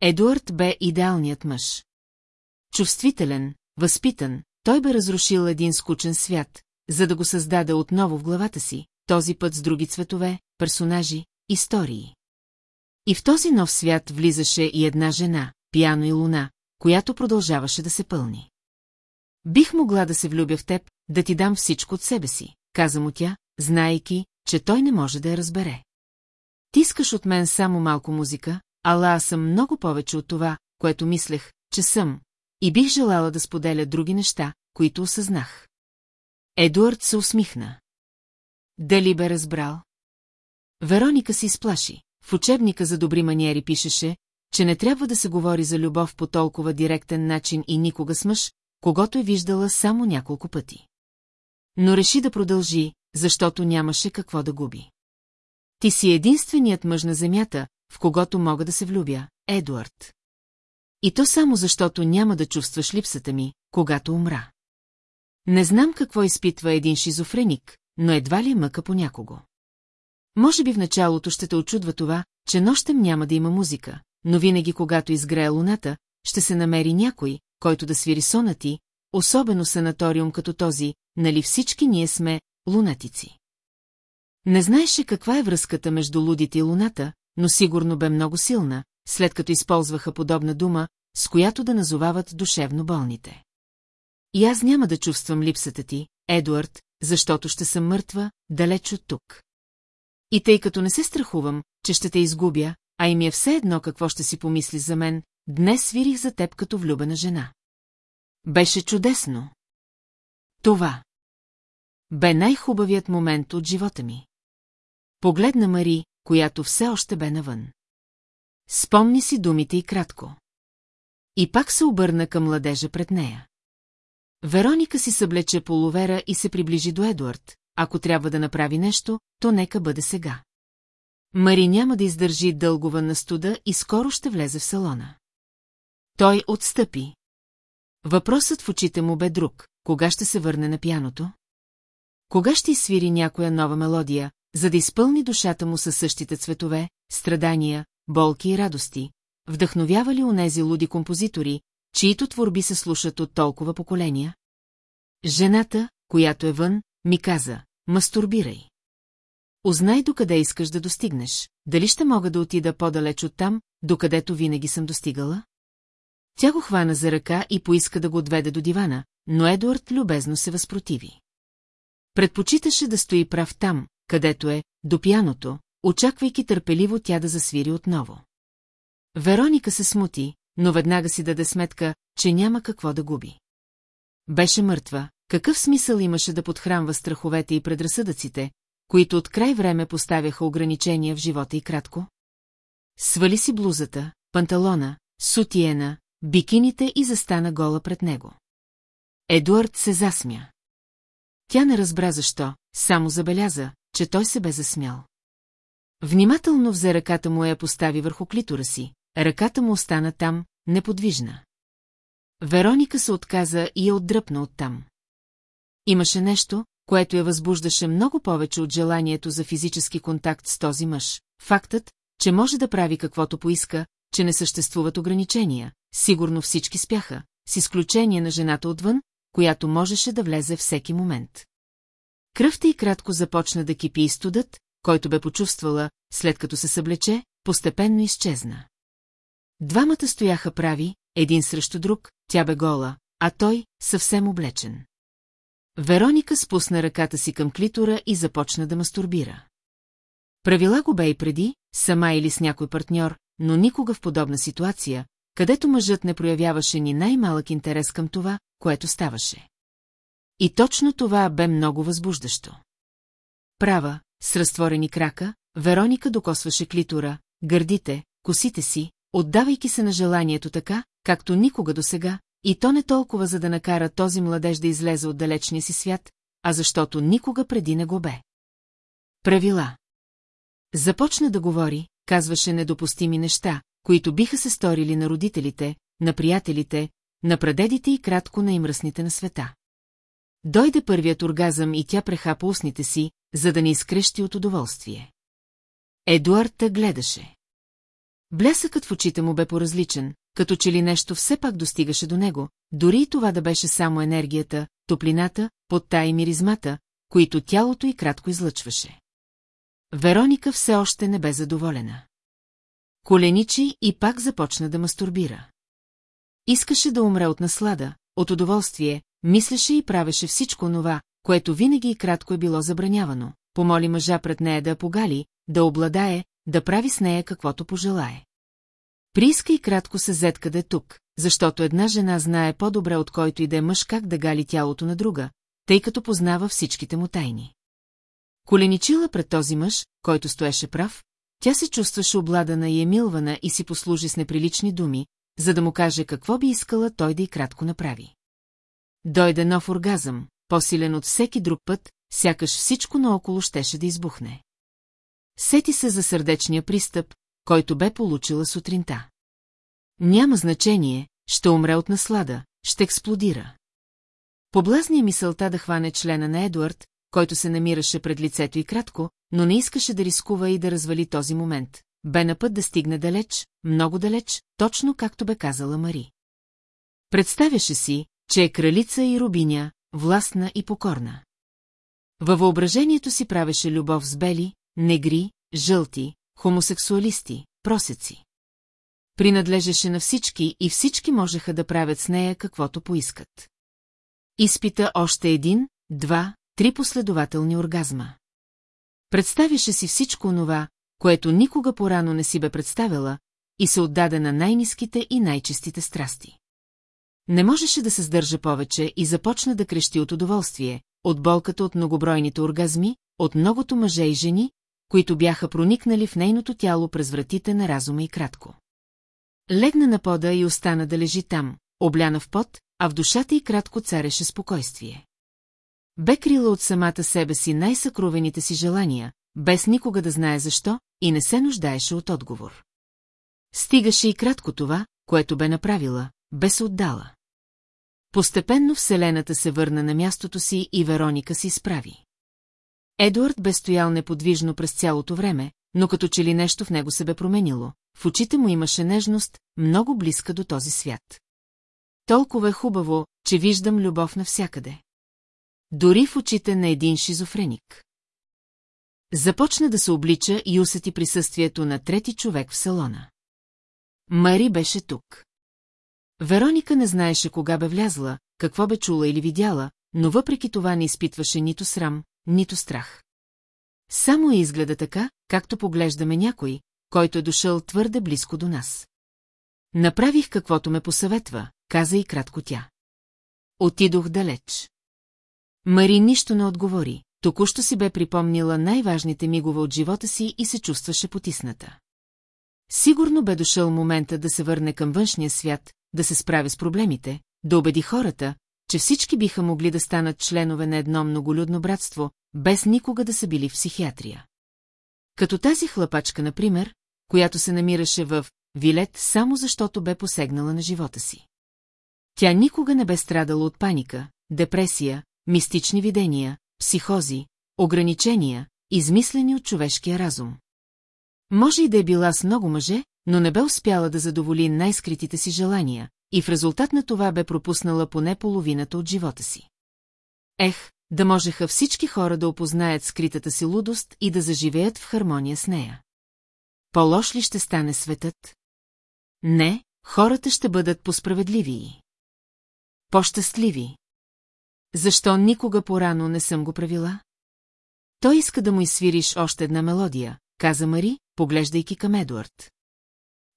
Speaker 1: Едуард бе идеалният мъж. Чувствителен, възпитан, той бе разрушил един скучен свят, за да го създаде отново в главата си, този път с други цветове, персонажи, истории. И в този нов свят влизаше и една жена, пяно и луна, която продължаваше да се пълни. Бих могла да се влюбя в теб, да ти дам всичко от себе си, каза му тя, знаейки, че той не може да я разбере. Ти искаш от мен само малко музика, ала аз съм много повече от това, което мислех, че съм, и бих желала да споделя други неща, които осъзнах. Едуард се усмихна. Дали бе разбрал? Вероника се изплаши. В учебника за добри маниери пишеше, че не трябва да се говори за любов по толкова директен начин и никога с мъж, когато е виждала само няколко пъти. Но реши да продължи, защото нямаше какво да губи. Ти си единственият мъж на земята, в когото мога да се влюбя, Едуард. И то само защото няма да чувстваш липсата ми, когато умра. Не знам какво изпитва един шизофреник, но едва ли е мъка по някого. Може би в началото ще те очудва това, че нощем няма да има музика, но винаги когато изгрее луната, ще се намери някой, който да свири сонати, особено санаториум като този, нали всички ние сме лунатици. Не знаеше каква е връзката между лудите и луната, но сигурно бе много силна, след като използваха подобна дума, с която да назовават душевно болните. И аз няма да чувствам липсата ти, Едуард, защото ще съм мъртва, далеч от тук. И тъй като не се страхувам, че ще те изгубя, а и ми е все едно какво ще си помисли за мен, днес свирих за теб като влюбена жена. Беше чудесно. Това. Бе най-хубавият момент от живота ми. Погледна Мари, която все още бе навън. Спомни си думите и кратко. И пак се обърна към младежа пред нея. Вероника си съблече половера и се приближи до Едуард. Ако трябва да направи нещо, то нека бъде сега. Мари няма да издържи дългова на студа и скоро ще влезе в салона. Той отстъпи. Въпросът в очите му бе друг. Кога ще се върне на пяното? Кога ще изсвири някоя нова мелодия, за да изпълни душата му със същите цветове, страдания, болки и радости? Вдъхновява ли онези луди композитори, чието творби се слушат от толкова поколения? Жената, която е вън, ми каза, мастурбирай. Узнай докъде искаш да достигнеш, дали ще мога да отида по-далеч от там, докъдето винаги съм достигала? Тя го хвана за ръка и поиска да го отведе до дивана, но Едуард любезно се възпротиви. Предпочиташе да стои прав там, където е, до пяното, очаквайки търпеливо тя да засвири отново. Вероника се смути, но веднага си даде сметка, че няма какво да губи. Беше мъртва, какъв смисъл имаше да подхранва страховете и предразсъдъците, които от край време поставяха ограничения в живота и кратко? Свали си блузата, панталона, сутиена, бикините и застана гола пред него. Едуард се засмя. Тя не разбра защо, само забеляза, че той се бе засмял. Внимателно взе ръката му я постави върху клитора си, ръката му остана там, неподвижна. Вероника се отказа и я отдръпна оттам. Имаше нещо, което я възбуждаше много повече от желанието за физически контакт с този мъж. Фактът, че може да прави каквото поиска, че не съществуват ограничения, сигурно всички спяха, с изключение на жената отвън, която можеше да влезе всеки момент. Кръвта и кратко започна да кипи и студът, който бе почувствала, след като се съблече, постепенно изчезна. Двамата стояха прави, един срещу друг, тя бе гола, а той съвсем облечен. Вероника спусна ръката си към клитора и започна да мастурбира. Правила го бе и преди, сама или с някой партньор, но никога в подобна ситуация, където мъжът не проявяваше ни най-малък интерес към това, което ставаше. И точно това бе много възбуждащо. Права, с разтворени крака, Вероника докосваше клитора, гърдите, косите си, отдавайки се на желанието така, както никога досега, и то не толкова за да накара този младеж да излезе от далечния си свят, а защото никога преди не го бе. Правила. Започна да говори, казваше недопустими неща, които биха се сторили на родителите, на приятелите, на прадедите и кратко на имръсните на света. Дойде първият оргазъм и тя прехапа устните си, за да не изкрещи от удоволствие. Едуард гледаше. Блясъкът в очите му бе поразличен, като че ли нещо все пак достигаше до него, дори и това да беше само енергията, топлината, потта и миризмата, които тялото й кратко излъчваше. Вероника все още не бе задоволена. Коленичи и пак започна да мастурбира. Искаше да умре от наслада, от удоволствие, мислеше и правеше всичко това, което винаги и кратко е било забранявано. Помоли мъжа пред нея да погали, да обладае, да прави с нея каквото пожелае. Прииска и кратко се зетка да е тук, защото една жена знае по-добре от който и да е мъж как да гали тялото на друга, тъй като познава всичките му тайни. Коленичила пред този мъж, който стоеше прав, тя се чувстваше обладана и емилвана и си послужи с неприлични думи, за да му каже какво би искала той да и кратко направи. Дойде нов оргазъм, по-силен от всеки друг път, сякаш всичко наоколо щеше да избухне. Сети се за сърдечния пристъп, който бе получила сутринта. Няма значение, ще умре от наслада, ще експлодира. Поблазни мисълта да хване члена на Едуард, който се намираше пред лицето и кратко, но не искаше да рискува и да развали този момент. Бе на път да стигне далеч, много далеч, точно както бе казала Мари. Представяше си, че е кралица и рубиня, властна и покорна. Във въображението си правеше любов с бели, негри, жълти, хомосексуалисти, просеци. Принадлежеше на всички и всички можеха да правят с нея каквото поискат. Изпита още един, два, три последователни оргазма. Представяше си всичко онова, което никога порано не си бе представила, и се отдаде на най-низките и най-честите страсти. Не можеше да се сдържа повече и започна да крещи от удоволствие, от болката от многобройните оргазми, от многото мъже и жени, които бяха проникнали в нейното тяло през вратите на разума и кратко. Легна на пода и остана да лежи там, обляна в пот, а в душата й кратко цареше спокойствие. Бе крила от самата себе си най-съкровените си желания, без никога да знае защо, и не се нуждаеше от отговор. Стигаше и кратко това, което бе направила, бе се отдала. Постепенно Вселената се върна на мястото си и Вероника си справи. Едуард бе стоял неподвижно през цялото време, но като че ли нещо в него се бе променило, в очите му имаше нежност, много близка до този свят. Толкова е хубаво, че виждам любов навсякъде. Дори в очите на един шизофреник. Започна да се облича и усети присъствието на трети човек в салона. Мари беше тук. Вероника не знаеше кога бе влязла, какво бе чула или видяла, но въпреки това не изпитваше нито срам, нито страх. Само я изгледа така, както поглеждаме някой, който е дошъл твърде близко до нас. Направих каквото ме посъветва, каза и кратко тя. Отидох далеч. Мари нищо не отговори, току-що си бе припомнила най-важните мигове от живота си и се чувстваше потисната. Сигурно бе дошъл момента да се върне към външния свят, да се справи с проблемите, да убеди хората, че всички биха могли да станат членове на едно многолюдно братство, без никога да са били в психиатрия. Като тази хлапачка, например, която се намираше в Вилет само защото бе посегнала на живота си. Тя никога не бе страдала от паника, депресия, мистични видения, психози, ограничения, измислени от човешкия разум. Може и да е била с много мъже, но не бе успяла да задоволи най-скритите си желания, и в резултат на това бе пропуснала поне половината от живота си. Ех, да можеха всички хора да опознаят скритата си лудост и да заживеят в хармония с нея. По-лош ли ще стане светът? Не, хората ще бъдат по-справедливи. По-щастливи. Защо никога порано не съм го правила? Той иска да му изсвириш още една мелодия, каза Мари, поглеждайки към Едуард.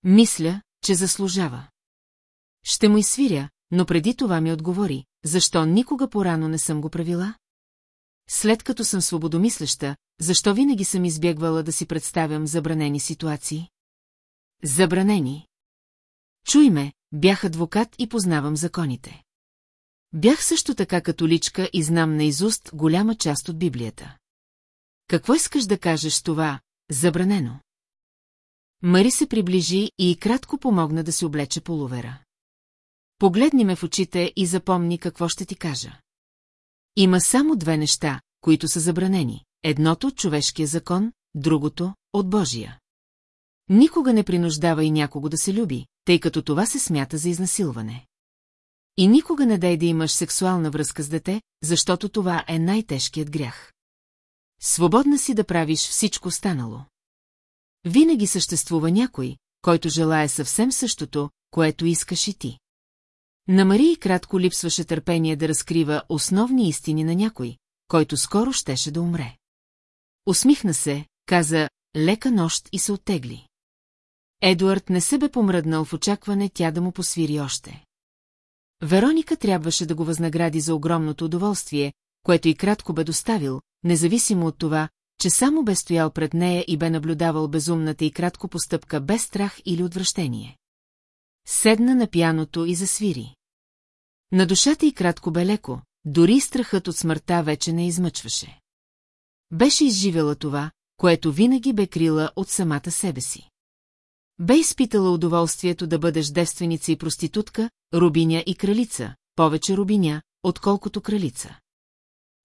Speaker 1: Мисля, че заслужава. Ще му изсвиря, но преди това ми отговори, защо никога порано не съм го правила? След като съм свободомислеща, защо винаги съм избягвала да си представям забранени ситуации? Забранени. Чуй ме, бях адвокат и познавам законите. Бях също така католичка и знам наизуст голяма част от Библията. Какво искаш да кажеш това, забранено. Мари се приближи и кратко помогна да се облече полувера. Погледни ме в очите и запомни какво ще ти кажа. Има само две неща, които са забранени. Едното от човешкия закон, другото от Божия. Никога не принуждава и някого да се люби, тъй като това се смята за изнасилване. И никога не дай да имаш сексуална връзка с дете, защото това е най-тежкият грях. Свободна си да правиш всичко станало. Винаги съществува някой, който желая съвсем същото, което искаш и ти. На Марии кратко липсваше търпение да разкрива основни истини на някой, който скоро щеше да умре. Усмихна се, каза лека нощ и се оттегли. Едуард не се бе помръднал в очакване тя да му посвири още. Вероника трябваше да го възнагради за огромното удоволствие, което и кратко бе доставил, независимо от това, че само бе стоял пред нея и бе наблюдавал безумната и кратко постъпка без страх или отвращение. Седна на пяното и засвири. На душата и кратко бе леко, дори страхът от смъртта вече не измъчваше. Беше изживела това, което винаги бе крила от самата себе си. Бе изпитала удоволствието да бъдеш девственица и проститутка, рубиня и кралица, повече рубиня, отколкото кралица.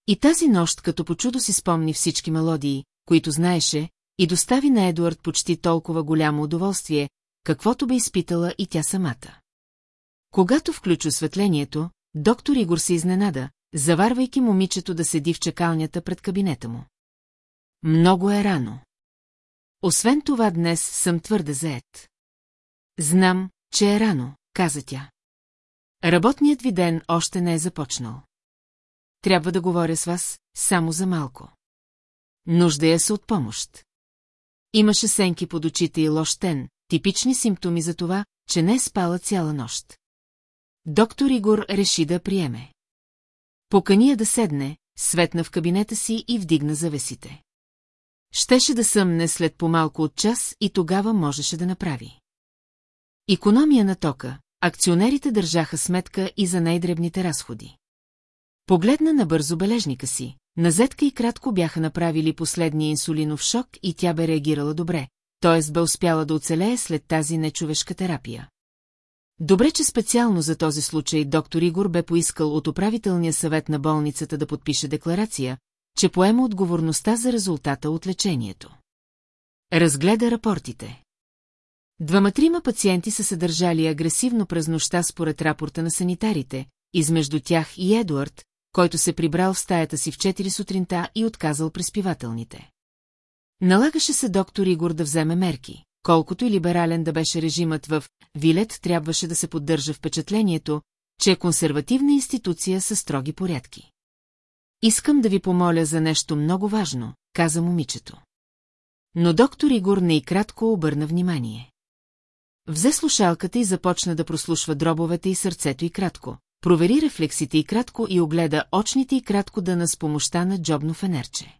Speaker 1: И тази нощ като по чудо си спомни всички мелодии, които знаеше, и достави на Едуард почти толкова голямо удоволствие, каквото бе изпитала и тя самата. Когато включи осветлението, доктор Игор се изненада, заварвайки момичето да седи в чекалнята пред кабинета му. Много е рано. Освен това днес съм твърде заед. Знам, че е рано, каза тя. Работният ви ден още не е започнал. Трябва да говоря с вас, само за малко. Нуждая се от помощ. Имаше сенки под очите и лош тен, типични симптоми за това, че не е спала цяла нощ. Доктор Игор реши да приеме. Покани я да седне, светна в кабинета си и вдигна завесите. Щеше да съмне след по-малко от час и тогава можеше да направи. Икономия на тока, акционерите държаха сметка и за най-дребните разходи. Погледна на бързо бележника си, назетка и кратко бяха направили последния инсулинов шок и тя бе реагирала добре, т.е. бе успяла да оцелее след тази нечовешка терапия. Добре, че специално за този случай доктор Игор бе поискал от управителния съвет на болницата да подпише декларация, че поема отговорността за резултата от лечението. Разгледа рапортите. Двама-трима пациенти са се държали агресивно през нощта според рапорта на санитарите, измежду тях и Едуард, който се прибрал в стаята си в 4 сутринта и отказал преспивателните. Налагаше се доктор Игор да вземе мерки, колкото и либерален да беше режимът в Вилет трябваше да се поддържа впечатлението, че е консервативна институция със строги порядки. Искам да ви помоля за нещо много важно, каза момичето. Но доктор Игор не и кратко обърна внимание. Взе слушалката и започна да прослушва дробовете и сърцето и кратко. Провери рефлексите и кратко и огледа очните и кратко дъна с помощта на джобно фенерче.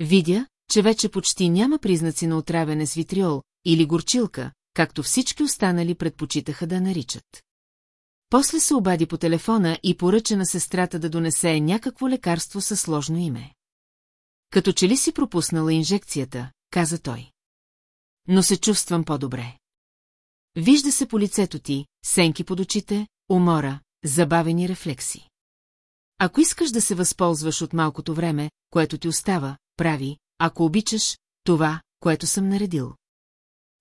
Speaker 1: Видя, че вече почти няма признаци на отравяне с витриол или горчилка, както всички останали предпочитаха да наричат. После се обади по телефона и поръча на сестрата да донесе някакво лекарство със сложно име. Като че ли си пропуснала инжекцията, каза той. Но се чувствам по-добре. Вижда се по лицето ти, сенки под очите, умора, забавени рефлекси. Ако искаш да се възползваш от малкото време, което ти остава, прави, ако обичаш, това, което съм наредил.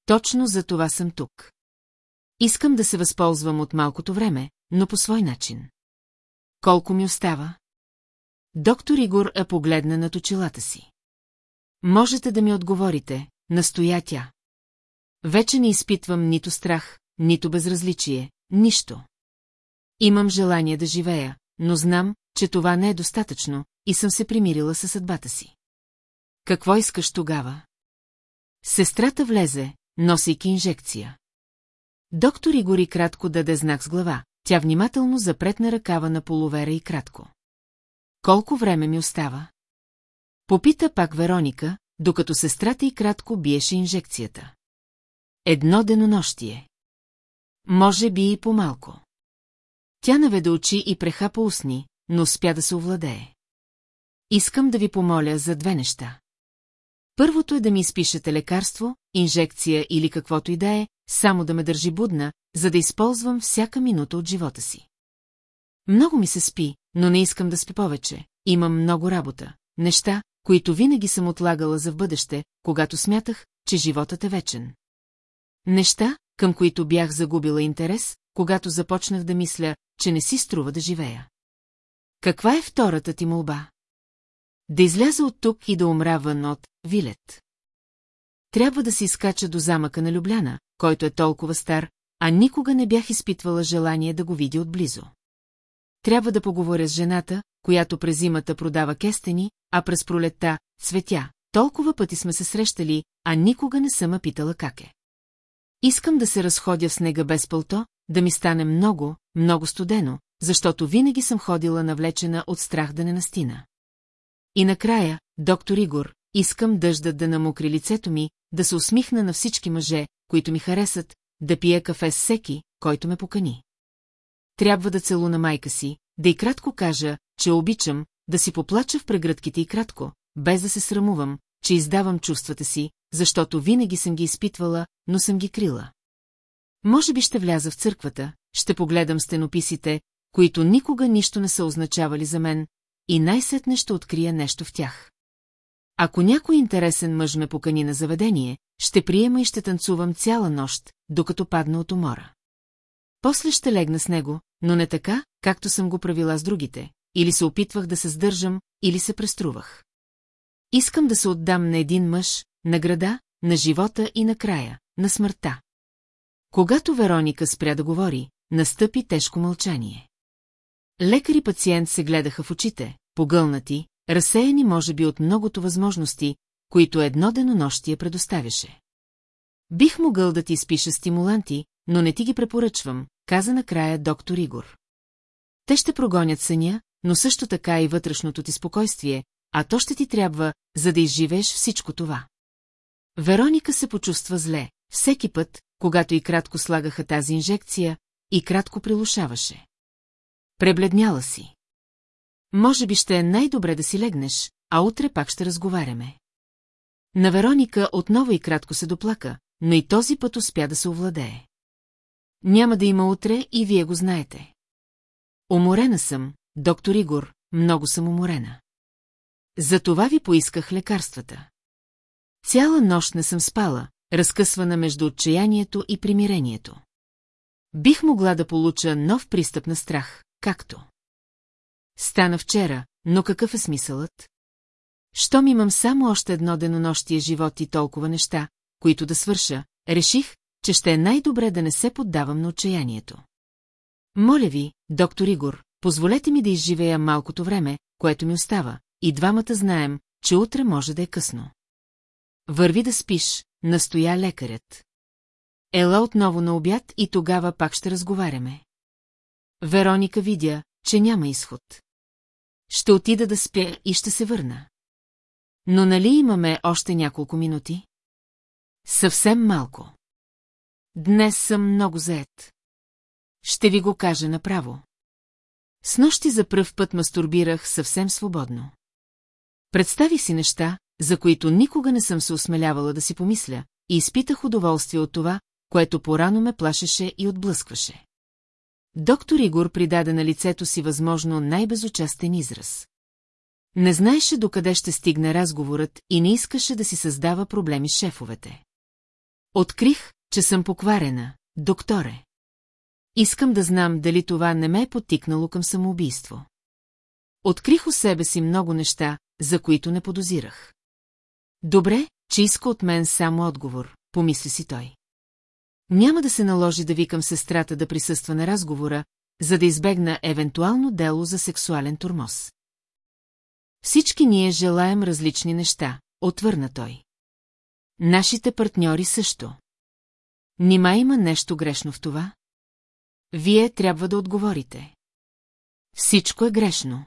Speaker 1: Точно за това съм тук. Искам да се възползвам от малкото време, но по свой начин. Колко ми остава? Доктор Игор е погледна над очилата си. Можете да ми отговорите, настоя тя. Вече не изпитвам нито страх, нито безразличие, нищо. Имам желание да живея, но знам, че това не е достатъчно и съм се примирила със съдбата си. Какво искаш тогава? Сестрата влезе, носейки инжекция. Доктор Игори кратко даде знак с глава, тя внимателно запретна ръкава на полувера и кратко. Колко време ми остава? Попита пак Вероника, докато сестрата и кратко биеше инжекцията. Едно денонощие. Може би и по-малко. Тя наведе очи и прехапа устни, но успя да се овладее. Искам да ви помоля за две неща. Първото е да ми изпишете лекарство, инжекция или каквото и да е, само да ме държи будна, за да използвам всяка минута от живота си. Много ми се спи, но не искам да спи повече. Имам много работа. Неща, които винаги съм отлагала за в бъдеще, когато смятах, че животът е вечен. Неща, към които бях загубила интерес, когато започнах да мисля, че не си струва да живея. Каква е втората ти молба? Да изляза от тук и да умра вън от Вилет. Трябва да се изкача до замъка на Любляна, който е толкова стар, а никога не бях изпитвала желание да го видя отблизо. Трябва да поговоря с жената, която през зимата продава кестени, а през пролетта – цветя. Толкова пъти сме се срещали, а никога не съм питала как е. Искам да се разходя в снега без пълто, да ми стане много, много студено, защото винаги съм ходила навлечена от страх да не настина. И накрая, доктор Игор, искам дъждът да намокри лицето ми, да се усмихна на всички мъже, които ми харесат, да пия кафе с всеки, който ме покани. Трябва да целуна майка си, да и кратко кажа, че обичам, да си поплача в прегръдките и кратко, без да се срамувам, че издавам чувствата си, защото винаги съм ги изпитвала, но съм ги крила. Може би ще вляза в църквата, ще погледам стенописите, които никога нищо не са означавали за мен, и най-сетне ще открия нещо в тях. Ако някой интересен мъж ме покани на заведение, ще приема и ще танцувам цяла нощ, докато падна от умора. После ще легна с него, но не така, както съм го правила с другите, или се опитвах да се сдържам, или се преструвах. Искам да се отдам на един мъж, на града, на живота и на края, на смъртта. Когато Вероника спря да говори, настъпи тежко мълчание. Лекар и пациент се гледаха в очите, погълнати, разсеяни може би от многото възможности, които едно денонощие предоставяше. Бих могъл да ти изпиша стимуланти, но не ти ги препоръчвам, каза накрая доктор Игор. Те ще прогонят съня, но също така и вътрешното ти спокойствие, а то ще ти трябва, за да изживееш всичко това. Вероника се почувства зле, всеки път, когато и кратко слагаха тази инжекция, и кратко прилушаваше. Пребледняла си. Може би ще е най-добре да си легнеш, а утре пак ще разговаряме. На Вероника отново и кратко се доплака, но и този път успя да се овладее. Няма да има утре и вие го знаете. Уморена съм, доктор Игор, много съм уморена. Затова ви поисках лекарствата. Цяла нощ не съм спала, разкъсвана между отчаянието и примирението. Бих могла да получа нов пристъп на страх, както. Стана вчера, но какъв е смисълът? Щом имам само още едно денонощие живот и толкова неща, които да свърша, реших, че ще е най-добре да не се поддавам на отчаянието. Моля ви, доктор Игор, позволете ми да изживея малкото време, което ми остава, и двамата знаем, че утре може да е късно. Върви да спиш, настоя лекарят. Ела отново на обяд и тогава пак ще разговаряме. Вероника видя, че няма изход. Ще отида да спя и ще се върна. Но нали имаме още няколко минути? Съвсем малко. Днес съм много заед. Ще ви го кажа направо. С нощи за пръв път мастурбирах съвсем свободно. Представи си неща, за които никога не съм се осмелявала да си помисля, и изпитах удоволствие от това, което порано ме плашеше и отблъскваше. Доктор Игор придаде на лицето си възможно най-безучастен израз. Не знаеше докъде ще стигне разговорът и не искаше да си създава проблеми с шефовете. Открих, че съм покварена, докторе. Искам да знам дали това не ме е потикнало към самоубийство. Открих у себе си много неща, за които не подозирах. Добре, че иска от мен само отговор, помисли си той. Няма да се наложи да викам сестрата да присъства на разговора, за да избегна евентуално дело за сексуален турмоз. Всички ние желаем различни неща, отвърна той. Нашите партньори също. Нима има нещо грешно в това? Вие трябва да отговорите. Всичко е грешно.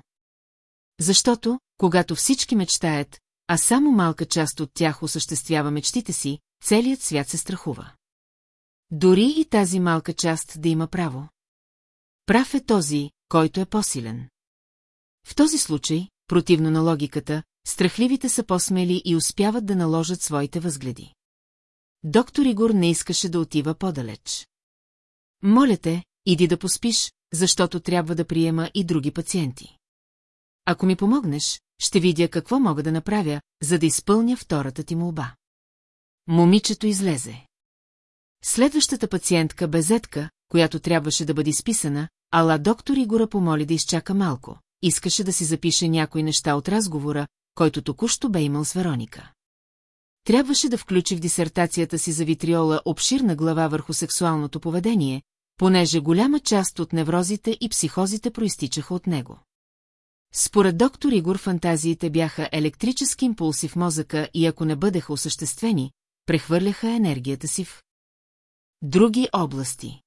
Speaker 1: Защото, когато всички мечтаят, а само малка част от тях осъществява мечтите си, целият свят се страхува. Дори и тази малка част да има право. Прав е този, който е по-силен. В този случай, противно на логиката, страхливите са по-смели и успяват да наложат своите възгледи. Доктор Игор не искаше да отива по-далеч. Моля те, иди да поспиш, защото трябва да приема и други пациенти. Ако ми помогнеш, ще видя какво мога да направя, за да изпълня втората ти молба. Момичето излезе. Следващата пациентка бе зетка, която трябваше да бъде изписана, ала доктор Игора помоли да изчака малко. Искаше да си запише някои неща от разговора, който току-що бе имал с Вероника. Трябваше да включи в дисертацията си за витриола обширна глава върху сексуалното поведение, понеже голяма част от неврозите и психозите проистичаха от него. Според доктор Игор фантазиите бяха електрически импулси в мозъка и ако не бъдеха осъществени, прехвърляха енергията си в други области.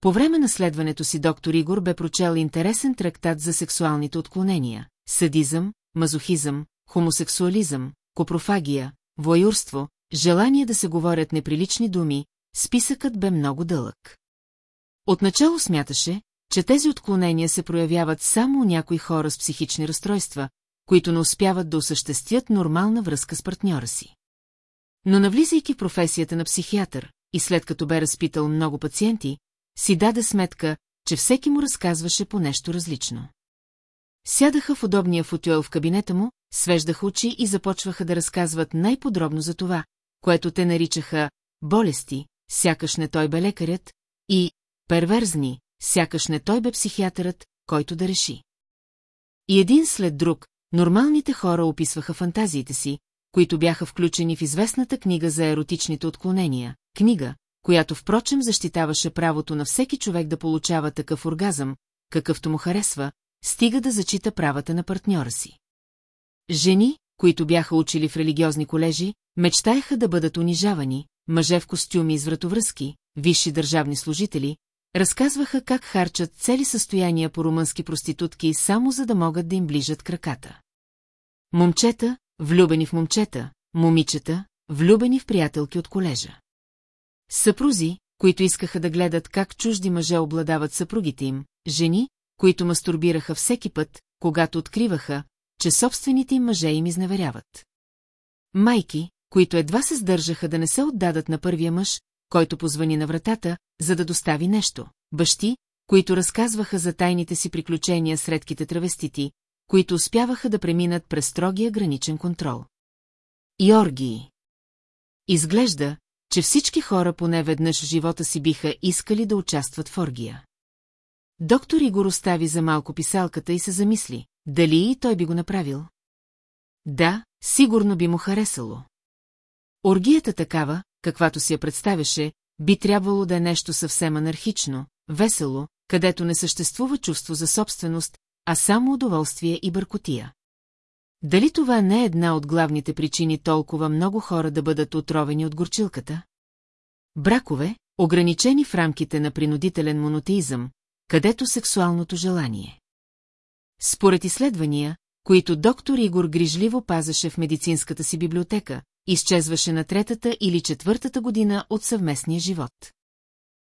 Speaker 1: По време на следването си доктор Игор бе прочел интересен трактат за сексуалните отклонения, садизъм, мазохизъм, хомосексуализъм, копрофагия, воюрство, желание да се говорят неприлични думи, списъкът бе много дълъг. Отначало смяташе, че тези отклонения се проявяват само у някои хора с психични разстройства, които не успяват да осъществят нормална връзка с партньора си. Но навлизайки в професията на психиатър, и след като бе разпитал много пациенти, си даде сметка, че всеки му разказваше по нещо различно. Сядаха в удобния футюел в кабинета му, свеждаха очи и започваха да разказват най-подробно за това, което те наричаха болести, сякаш не той бе лекарят, и перверзни, сякаш не той бе психиатърът, който да реши. И един след друг, нормалните хора описваха фантазиите си, които бяха включени в известната книга за еротичните отклонения, книга, която впрочем защитаваше правото на всеки човек да получава такъв оргазъм, какъвто му харесва, стига да зачита правата на партньора си. Жени, които бяха учили в религиозни колежи, мечтаеха да бъдат унижавани, мъже в костюми с вратовръзки, висши държавни служители, разказваха как харчат цели състояния по румънски проститутки само за да могат да им ближат краката. Момчета, влюбени в момчета, момичета, влюбени в приятелки от колежа. Съпрузи, които искаха да гледат как чужди мъже обладават съпругите им, жени, които мастурбираха всеки път, когато откриваха, че собствените им мъже им изневеряват. Майки, които едва се сдържаха да не се отдадат на първия мъж, който позвани на вратата, за да достави нещо. Бащи, които разказваха за тайните си приключения с редките травестити, които успяваха да преминат през строгия граничен контрол. И оргии. Изглежда, че всички хора поне веднъж в живота си биха искали да участват в оргия. Доктор Игор остави за малко писалката и се замисли, дали и той би го направил. Да, сигурно би му харесало. Оргията такава, каквато си я представяше, би трябвало да е нещо съвсем анархично, весело, където не съществува чувство за собственост, а само удоволствие и бъркотия. Дали това не е една от главните причини толкова много хора да бъдат отровени от горчилката? Бракове, ограничени в рамките на принудителен монотеизъм, където сексуалното желание. Според изследвания, които доктор Игор грижливо пазаше в медицинската си библиотека, изчезваше на третата или четвъртата година от съвместния живот.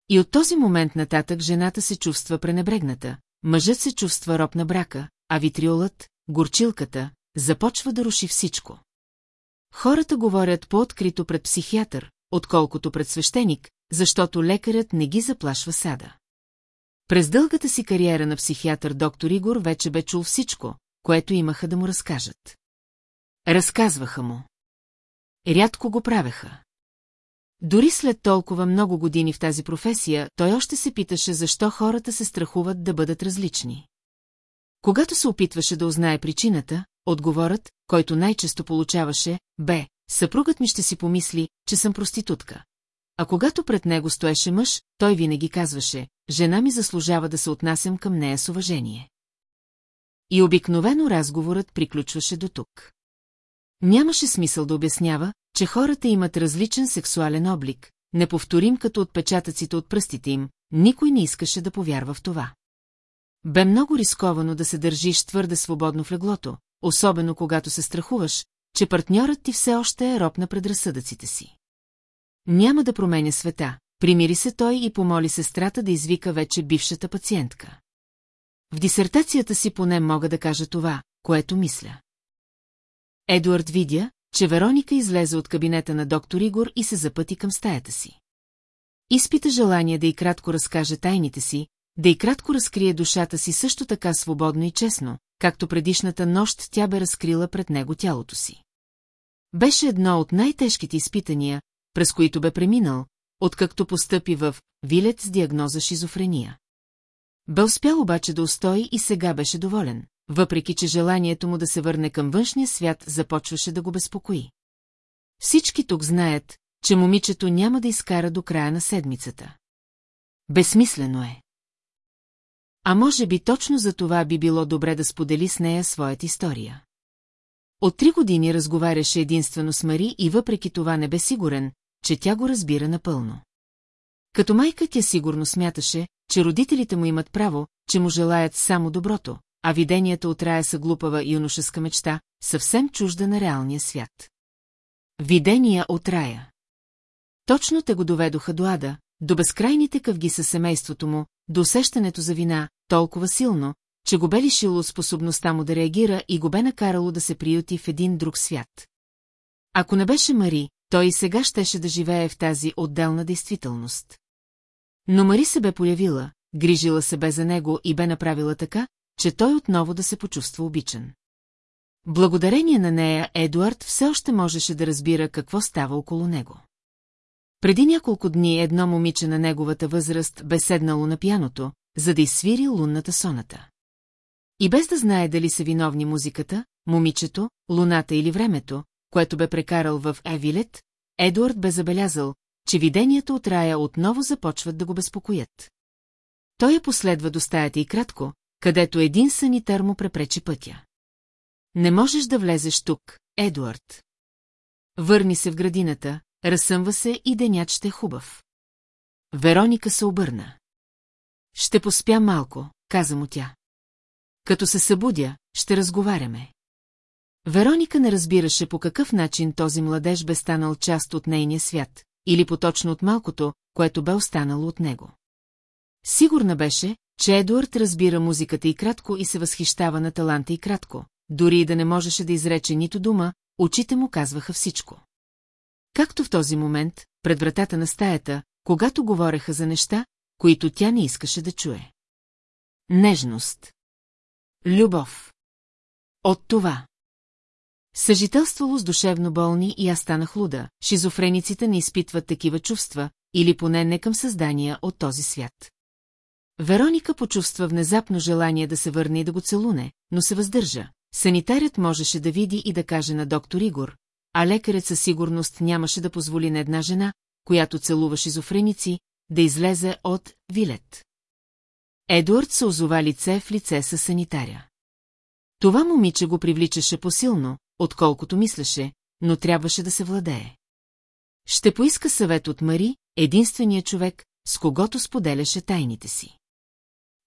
Speaker 1: И от този момент нататък жената се чувства пренебрегната, мъжът се чувства роб на брака, а витриолът, горчилката, започва да руши всичко. Хората говорят по-открито пред психиатър, отколкото пред свещеник, защото лекарят не ги заплашва сада. През дългата си кариера на психиатър доктор Игор вече бе чул всичко, което имаха да му разкажат. Разказваха му. Рядко го правеха. Дори след толкова много години в тази професия, той още се питаше защо хората се страхуват да бъдат различни. Когато се опитваше да узнае причината, отговорът, който най-често получаваше, бе, съпругът ми ще си помисли, че съм проститутка. А когато пред него стоеше мъж, той винаги казваше, жена ми заслужава да се отнасям към нея с уважение. И обикновено разговорът приключваше до тук. Нямаше смисъл да обяснява, че хората имат различен сексуален облик, неповторим като отпечатъците от пръстите им, никой не искаше да повярва в това. Бе много рисковано да се държиш твърде свободно в леглото, особено когато се страхуваш, че партньорът ти все още е роб на предразсъдъците си. Няма да променя света, примири се той и помоли сестрата да извика вече бившата пациентка. В дисертацията си поне мога да кажа това, което мисля. Едуард видя, че Вероника излезе от кабинета на доктор Игор и се запъти към стаята си. Изпита желание да и кратко разкаже тайните си, да и кратко разкрие душата си също така свободно и честно, както предишната нощ тя бе разкрила пред него тялото си. Беше едно от най-тежките изпитания, през които бе преминал, откакто постъпи в Вилет с диагноза шизофрения. Бе успял обаче да устои и сега беше доволен, въпреки че желанието му да се върне към външния свят започваше да го безпокои. Всички тук знаят, че момичето няма да изкара до края на седмицата. Безсмислено е. А може би точно за това би било добре да сподели с нея своята история. От три години разговаряше единствено с Мари и въпреки това не бе сигурен, че тя го разбира напълно. Като майка тя сигурно смяташе, че родителите му имат право, че му желаят само доброто, а виденията от рая са глупава юношеска мечта, съвсем чужда на реалния свят. Видения от рая. Точно те го доведоха до ада, до безкрайните къвги със семейството му, до усещането за вина, толкова силно, че го бе лишило способността му да реагира и го бе накарало да се приюти в един друг свят. Ако не беше Мари, той и сега щеше да живее в тази отделна действителност. Но Мари се бе появила, грижила се бе за него и бе направила така, че той отново да се почувства обичан. Благодарение на нея Едуард все още можеше да разбира какво става около него. Преди няколко дни едно момиче на неговата възраст бе седнало на пяното, за да изсвири лунната соната. И без да знае дали са виновни музиката, момичето, луната или времето, което бе прекарал в Евилет, Едуард бе забелязал, че виденията от рая отново започват да го безпокоят. Той я последва до стаята и кратко, където един санитар му препречи пътя. Не можеш да влезеш тук, Едуард. Върни се в градината, разсъмва се и денят ще е хубав. Вероника се обърна. Ще поспя малко, каза му тя. Като се събудя, ще разговаряме. Вероника не разбираше по какъв начин този младеж бе станал част от нейния свят, или поточно от малкото, което бе останало от него. Сигурна беше, че Едуард разбира музиката и кратко и се възхищава на таланта и кратко, дори и да не можеше да изрече нито дума, очите му казваха всичко. Както в този момент, пред вратата на стаята, когато говореха за неща, които тя не искаше да чуе. Нежност. Любов. От това. Съжителствало с душевно болни и аз станах луда, шизофрениците не изпитват такива чувства, или поне не към създания от този свят. Вероника почувства внезапно желание да се върне и да го целуне, но се въздържа. Санитарят можеше да види и да каже на доктор Игор, а лекарят със сигурност нямаше да позволи на една жена, която целува шизофреници, да излезе от Вилет. Едуард се озова лице в лице със санитаря. Това момиче го привличаше посилно, отколкото мислеше, но трябваше да се владее. Ще поиска съвет от Мари, единствения човек, с когото споделяше тайните си.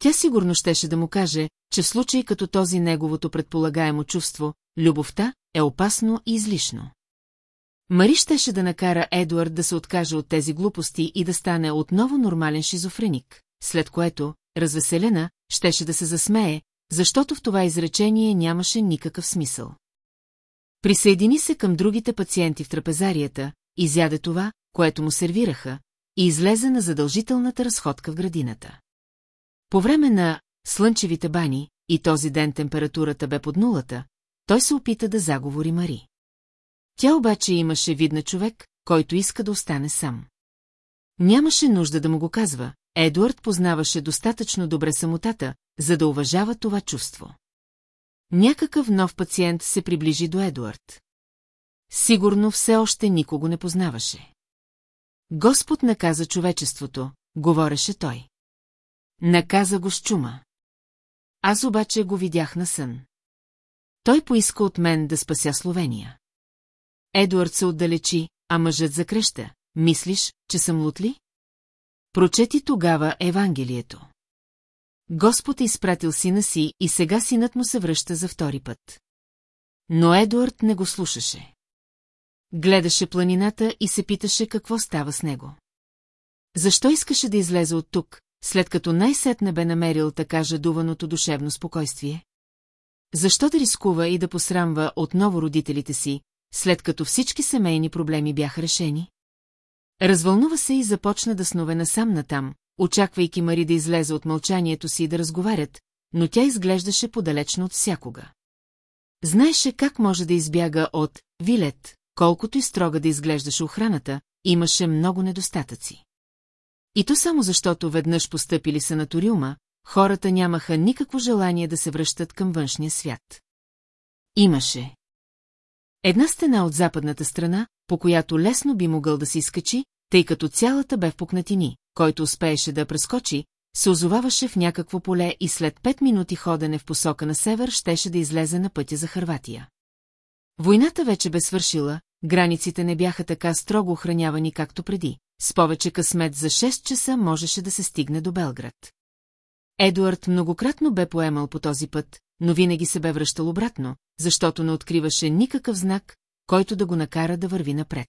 Speaker 1: Тя сигурно щеше да му каже, че в случай като този неговото предполагаемо чувство, любовта, е опасно и излишно. Мари щеше да накара Едуард да се откаже от тези глупости и да стане отново нормален шизофреник, след което, развеселена, щеше да се засмее, защото в това изречение нямаше никакъв смисъл. Присъедини се към другите пациенти в трапезарията, изяде това, което му сервираха, и излезе на задължителната разходка в градината. По време на слънчевите бани, и този ден температурата бе под нулата, той се опита да заговори Мари. Тя обаче имаше видна човек, който иска да остане сам. Нямаше нужда да му го казва, Едуард познаваше достатъчно добре самотата, за да уважава това чувство. Някакъв нов пациент се приближи до Едуард. Сигурно все още никого не познаваше. Господ наказа човечеството, говореше той. Наказа го с чума. Аз обаче го видях на сън. Той поиска от мен да спася Словения. Едуард се отдалечи, а мъжът закреща. Мислиш, че съм лут ли? Прочети тогава Евангелието. Господ е изпратил сина си и сега синът му се връща за втори път. Но Едуард не го слушаше. Гледаше планината и се питаше какво става с него. Защо искаше да излезе от тук, след като най-сетне бе намерил така жадуваното душевно спокойствие? Защо да рискува и да посрамва отново родителите си, след като всички семейни проблеми бяха решени? Развълнува се и започна да снове насам натам, очаквайки Мари да излезе от мълчанието си и да разговарят, но тя изглеждаше подалечно от всякога. Знаеше как може да избяга от Вилет, колкото и строга да изглеждаше охраната, имаше много недостатъци. И то само защото веднъж постъпили санаториума, хората нямаха никакво желание да се връщат към външния свят. Имаше. Една стена от западната страна, по която лесно би могъл да се изкачи, тъй като цялата бе в пукнатини, който успееше да прескочи, се озоваваше в някакво поле и след пет минути ходене в посока на север щеше да излезе на пътя за Харватия. Войната вече бе свършила, границите не бяха така строго охранявани както преди. С повече късмет за 6 часа можеше да се стигне до Белград. Едуард многократно бе поемал по този път, но винаги се бе връщал обратно, защото не откриваше никакъв знак, който да го накара да върви напред.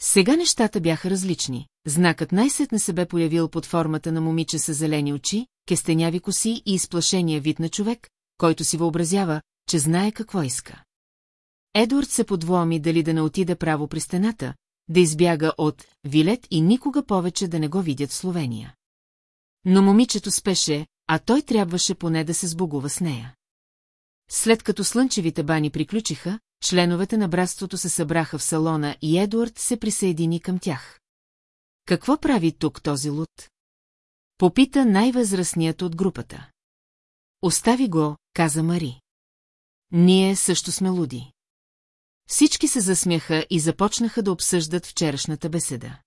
Speaker 1: Сега нещата бяха различни. Знакът най-сетне се бе появил под формата на момиче с зелени очи, кестеняви коси и изплашения вид на човек, който си въобразява, че знае какво иска. Едуард се подвоми дали да не отида право при стената, да избяга от Вилет и никога повече да не го видят в Словения. Но момичето спеше, а той трябваше поне да се сбогува с нея. След като слънчевите бани приключиха, членовете на братството се събраха в салона и Едуард се присъедини към тях. Какво прави тук този луд? Попита най-възрастният от групата. Остави го, каза Мари. Ние също сме луди. Всички се засмяха и започнаха да обсъждат вчерашната беседа.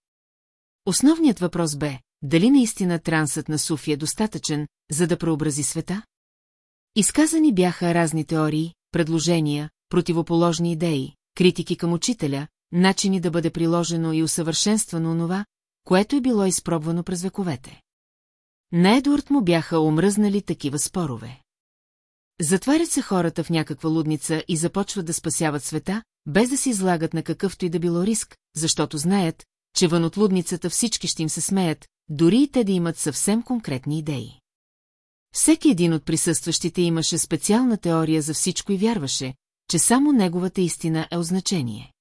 Speaker 1: Основният въпрос бе, дали наистина трансът на София е достатъчен, за да преобрази света? Изказани бяха разни теории, предложения, противоположни идеи, критики към учителя, начини да бъде приложено и усъвършенствано онова, което е било изпробвано през вековете. На Едуард му бяха омръзнали такива спорове. Затварят се хората в някаква лудница и започват да спасяват света, без да се излагат на какъвто и да било риск, защото знаят, че вън от лудницата всички ще им се смеят, дори и те да имат съвсем конкретни идеи. Всеки един от присъстващите имаше специална теория за всичко и вярваше, че само неговата истина е означение.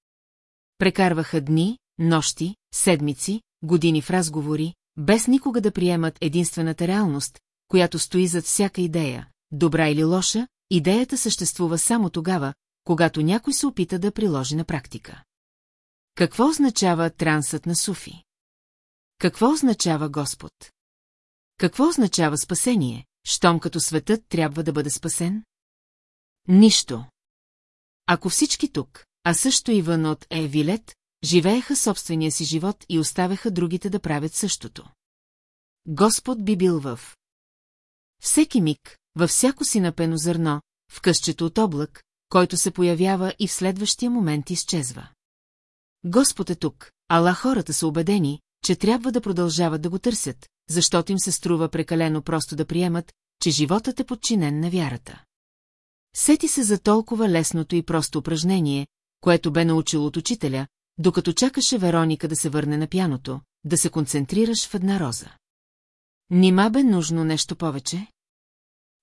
Speaker 1: Прекарваха дни, нощи, седмици, години в разговори, без никога да приемат единствената реалност, която стои зад всяка идея, добра или лоша, идеята съществува само тогава, когато някой се опита да приложи на практика. Какво означава трансът на Суфи? Какво означава Господ? Какво означава спасение, щом като светът трябва да бъде спасен? Нищо. Ако всички тук, а също и вън от Евилет, живееха собствения си живот и оставяха другите да правят същото. Господ би бил в. Всеки миг, във всяко си напено зърно, в къщето от облак, който се появява и в следващия момент изчезва. Господ е тук, ала хората са убедени, че трябва да продължават да го търсят, защото им се струва прекалено просто да приемат, че животът е подчинен на вярата. Сети се за толкова лесното и просто упражнение, което бе научил от учителя, докато чакаше Вероника да се върне на пяното, да се концентрираш в една роза. Нима бе нужно нещо повече?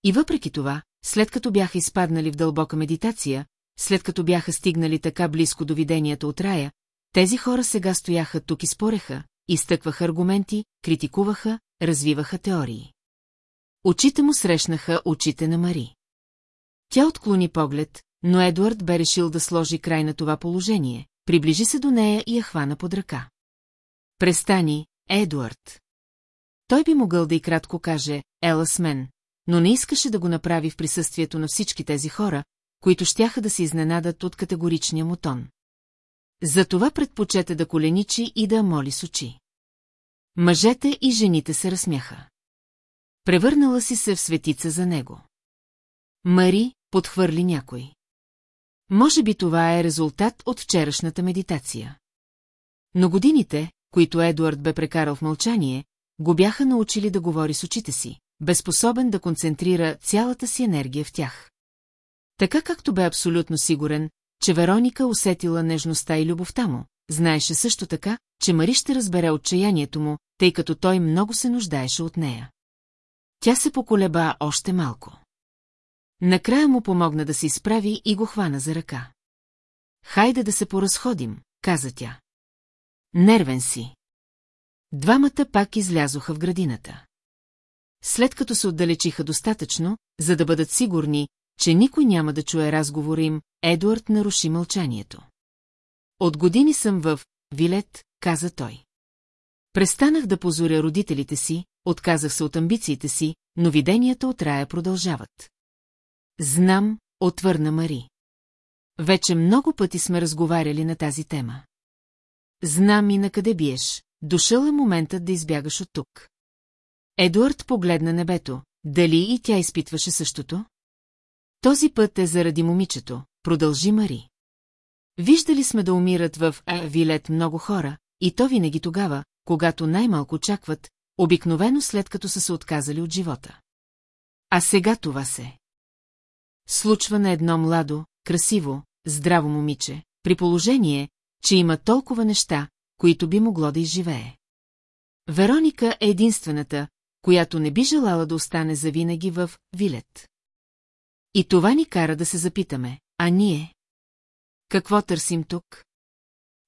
Speaker 1: И въпреки това, след като бяха изпаднали в дълбока медитация, след като бяха стигнали така близко до виденията от рая, тези хора сега стояха тук и спореха, изтъкваха аргументи, критикуваха, развиваха теории. Очите му срещнаха очите на Мари. Тя отклони поглед, но Едуард бе решил да сложи край на това положение, приближи се до нея и я хвана под ръка. Престани, Едуард. Той би могъл да и кратко каже, ела с мен, но не искаше да го направи в присъствието на всички тези хора, които щяха да се изненадат от категоричния му тон. Затова предпочете да коленичи и да моли с очи. Мъжете и жените се разсмяха. Превърнала си се в светица за него. Мари подхвърли някой. Може би това е резултат от вчерашната медитация. Но годините, които Едуард бе прекарал в мълчание, го бяха научили да говори с очите си, безспособен да концентрира цялата си енергия в тях. Така както бе абсолютно сигурен, че Вероника усетила нежността и любовта му, знаеше също така, че Мари ще разбере отчаянието му, тъй като той много се нуждаеше от нея. Тя се поколеба още малко. Накрая му помогна да се изправи и го хвана за ръка. Хайде да се поразходим, каза тя. Нервен си. Двамата пак излязоха в градината. След като се отдалечиха достатъчно, за да бъдат сигурни, че никой няма да чуе разговора им, Едуард наруши мълчанието. От години съм в Вилет, каза той. Престанах да позоря родителите си, отказах се от амбициите си, но виденията от рая продължават. Знам, отвърна Мари. Вече много пъти сме разговаряли на тази тема. Знам и на къде биеш. Дошъл е моментът да избягаш от тук. Едуард погледна небето. Дали и тя изпитваше същото? Този път е заради момичето, продължи Мари. Виждали сме да умират в Вилет много хора, и то винаги тогава, когато най-малко очакват, обикновено след като са се отказали от живота. А сега това се. Случва на едно младо, красиво, здраво момиче, при положение, че има толкова неща, които би могло да изживее. Вероника е единствената, която не би желала да остане завинаги в Вилет. И това ни кара да се запитаме, а ние? Какво търсим тук?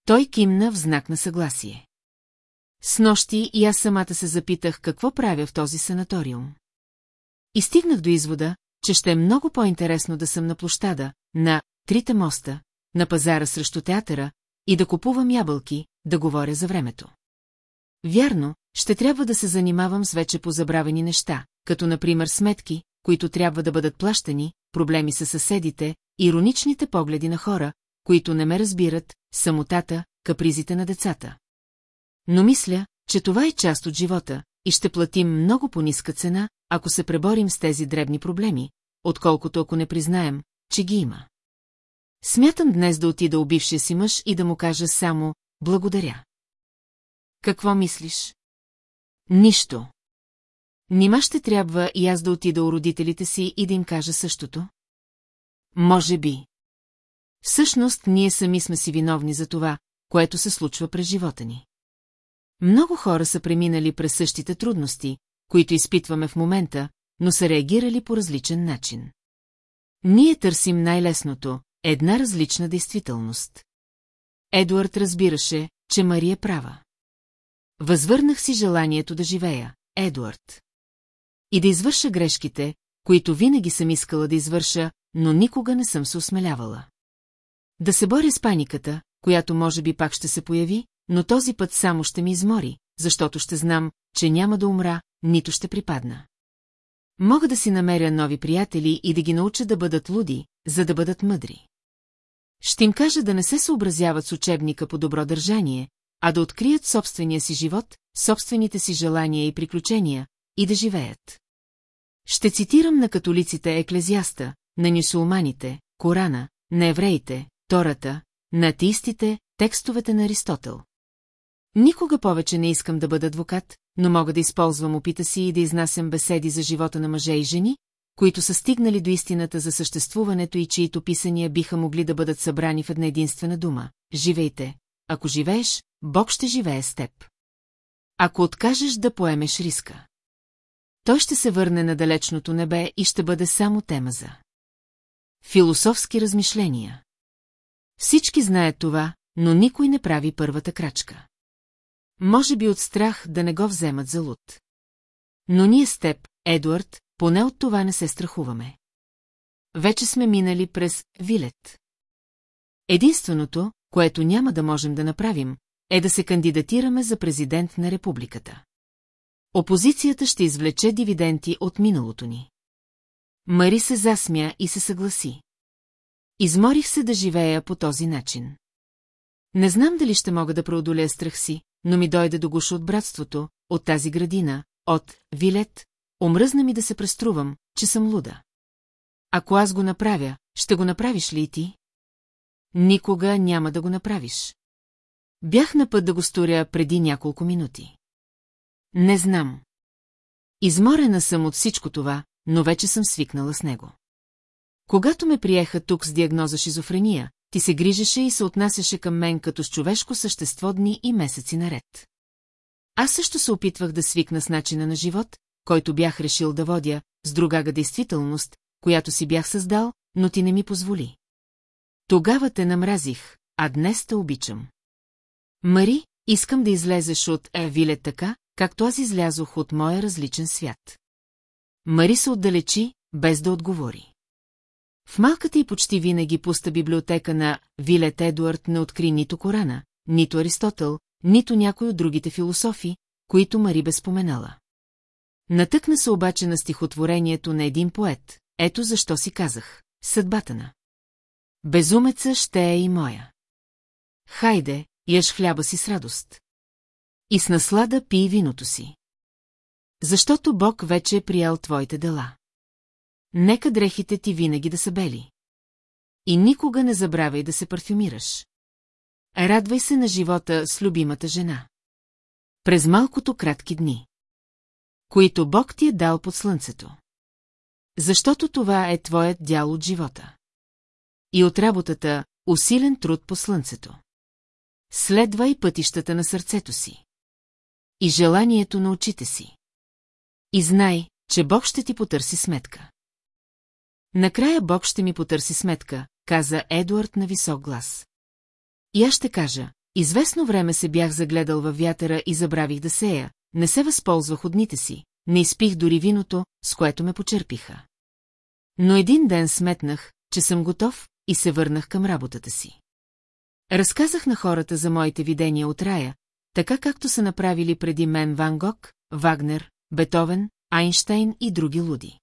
Speaker 1: Той кимна в знак на съгласие. С нощи и аз самата се запитах какво правя в този санаториум. И стигнах до извода, че ще е много по-интересно да съм на площада, на Трите моста, на пазара срещу театъра и да купувам ябълки, да говоря за времето. Вярно, ще трябва да се занимавам с вече позабравени неща, като например сметки, които трябва да бъдат плащани, проблеми с съседите, ироничните погледи на хора, които не ме разбират, самотата, капризите на децата. Но мисля, че това е част от живота и ще платим много по-ниска цена, ако се преборим с тези дребни проблеми, отколкото ако не признаем, че ги има. Смятам днес да отида у бившия си мъж и да му кажа само «благодаря». Какво мислиш? Нищо. Нима ще трябва и аз да отида у родителите си и да им кажа същото? Може би. Всъщност, ние сами сме си виновни за това, което се случва през живота ни. Много хора са преминали през същите трудности, които изпитваме в момента, но са реагирали по различен начин. Ние търсим най-лесното, една различна действителност. Едуард разбираше, че Мария е права. Възвърнах си желанието да живея, Едуард. И да извърша грешките, които винаги съм искала да извърша, но никога не съм се осмелявала. Да се боря с паниката, която може би пак ще се появи, но този път само ще ми измори, защото ще знам, че няма да умра, нито ще припадна. Мога да си намеря нови приятели и да ги науча да бъдат луди, за да бъдат мъдри. Ще им кажа да не се съобразяват с учебника по добро държание, а да открият собствения си живот, собствените си желания и приключения, и да живеят. Ще цитирам на католиците Еклезиаста, на нюсулманите, Корана, на евреите, Тората, на атеистите, текстовете на Аристотел. Никога повече не искам да бъда адвокат, но мога да използвам опита си и да изнасям беседи за живота на мъже и жени, които са стигнали до истината за съществуването и чието писания биха могли да бъдат събрани в една единствена дума. Живейте. Ако живееш, Бог ще живее с теб. Ако откажеш да поемеш риска. Той ще се върне на далечното небе и ще бъде само тема за. Философски размишления. Всички знаят това, но никой не прави първата крачка. Може би от страх да не го вземат за луд. Но ние с теб, Едуард, поне от това не се страхуваме. Вече сме минали през Вилет. Единственото, което няма да можем да направим, е да се кандидатираме за президент на републиката. Опозицията ще извлече дивиденти от миналото ни. Мари се засмя и се съгласи. Изморих се да живея по този начин. Не знам дали ще мога да преодолея страх си, но ми дойде до гуша от братството, от тази градина, от Вилет, омръзна ми да се преструвам, че съм луда. Ако аз го направя, ще го направиш ли и ти? Никога няма да го направиш. Бях на път да го сторя преди няколко минути. Не знам. Изморена съм от всичко това, но вече съм свикнала с него. Когато ме приеха тук с диагноза шизофрения, ти се грижеше и се отнасяше към мен като с човешко същество дни и месеци наред. Аз също се опитвах да свикна с начина на живот, който бях решил да водя, с другага действителност, която си бях създал, но ти не ми позволи. Тогава те намразих, а днес те обичам. Мари, искам да излезеш от Евиле така, както аз излязох от моя различен свят. Мари се отдалечи, без да отговори. В малката и почти винаги пуста библиотека на Вилет Едуард не откри нито Корана, нито Аристотел, нито някой от другите философи, които Мари бе споменала. Натъкна се обаче на стихотворението на един поет, ето защо си казах, съдбата на. Безумеца ще е и моя. Хайде, яш хляба си с радост. И с наслада пий виното си. Защото Бог вече е приял твоите дела. Нека дрехите ти винаги да са бели. И никога не забравяй да се парфюмираш. Радвай се на живота с любимата жена. През малкото кратки дни. Които Бог ти е дал под слънцето. Защото това е твоят дял от живота. И от работата – усилен труд по слънцето. Следвай пътищата на сърцето си. И желанието на очите си. И знай, че Бог ще ти потърси сметка. Накрая Бог ще ми потърси сметка, каза Едуард на висок глас. И аз ще кажа, известно време се бях загледал във вятъра и забравих да сея, не се възползвах от дните си, не изпих дори виното, с което ме почерпиха. Но един ден сметнах, че съм готов и се върнах към работата си. Разказах на хората за моите видения от рая, така както са направили преди мен Ван Гог, Вагнер, Бетовен, Айнштейн и други луди.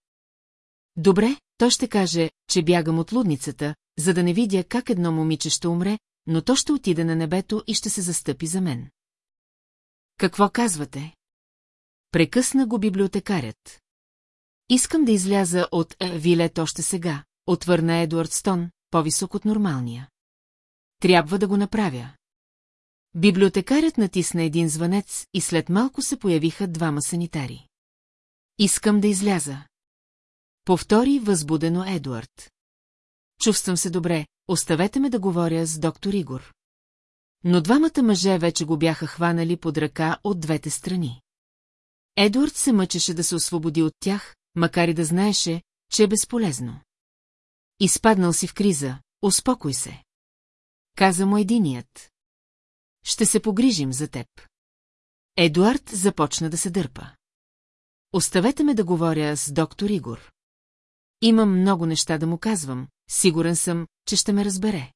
Speaker 1: Добре, той ще каже, че бягам от лудницата, за да не видя как едно момиче ще умре, но то ще отиде на небето и ще се застъпи за мен. Какво казвате? Прекъсна го библиотекарят. Искам да изляза от е, Вилет още сега, отвърна Едуард Стон, по-висок от нормалния. Трябва да го направя. Библиотекарят натисна един звънец и след малко се появиха двама санитари. Искам да изляза. Повтори възбудено Едуард. Чувствам се добре, оставете ме да говоря с доктор Игор. Но двамата мъже вече го бяха хванали под ръка от двете страни. Едуард се мъчеше да се освободи от тях, макар и да знаеше, че е безполезно. Изпаднал си в криза, успокой се. Каза му единият. Ще се погрижим за теб. Едуард започна да се дърпа. Оставете ме да говоря с доктор Игор. Имам много неща да му казвам, сигурен съм, че ще ме разбере.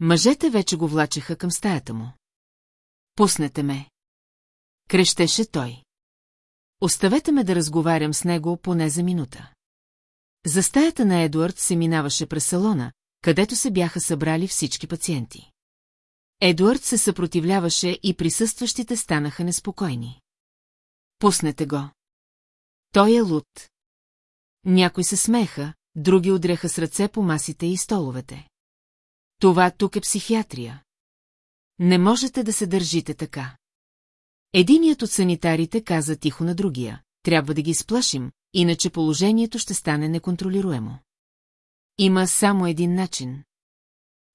Speaker 1: Мъжете вече го влачеха към стаята му. Пуснете ме. Крещеше той. Оставете ме да разговарям с него поне за минута. За стаята на Едуард се минаваше през салона, където се бяха събрали всички пациенти. Едуард се съпротивляваше и присъстващите станаха неспокойни. Пуснете го. Той е луд. Някои се смеха, други удряха с ръце по масите и столовете. Това тук е психиатрия. Не можете да се държите така. Единият от санитарите каза тихо на другия. Трябва да ги сплашим, иначе положението ще стане неконтролируемо. Има само един начин.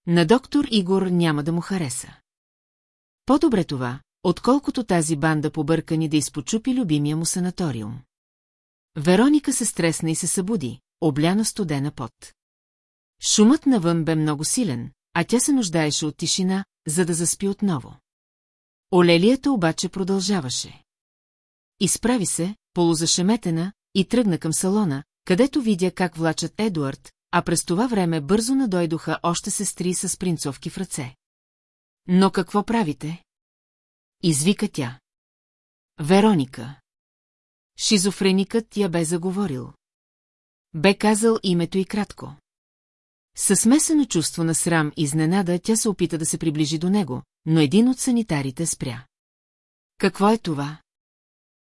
Speaker 1: На доктор Игор няма да му хареса. По-добре това, отколкото тази банда побъркани да изпочупи любимия му санаториум. Вероника се стресна и се събуди, обляна студена пот. Шумът навън бе много силен, а тя се нуждаеше от тишина, за да заспи отново. Олелията обаче продължаваше. Изправи се, полузашеметена, и тръгна към салона, където видя как влачат Едуард, а през това време бързо надойдоха още сестри с принцовки в ръце. Но какво правите? Извика тя. Вероника. Шизофреникът я бе заговорил. Бе казал името и кратко. Със смесено чувство на срам и изненада тя се опита да се приближи до него, но един от санитарите спря. Какво е това?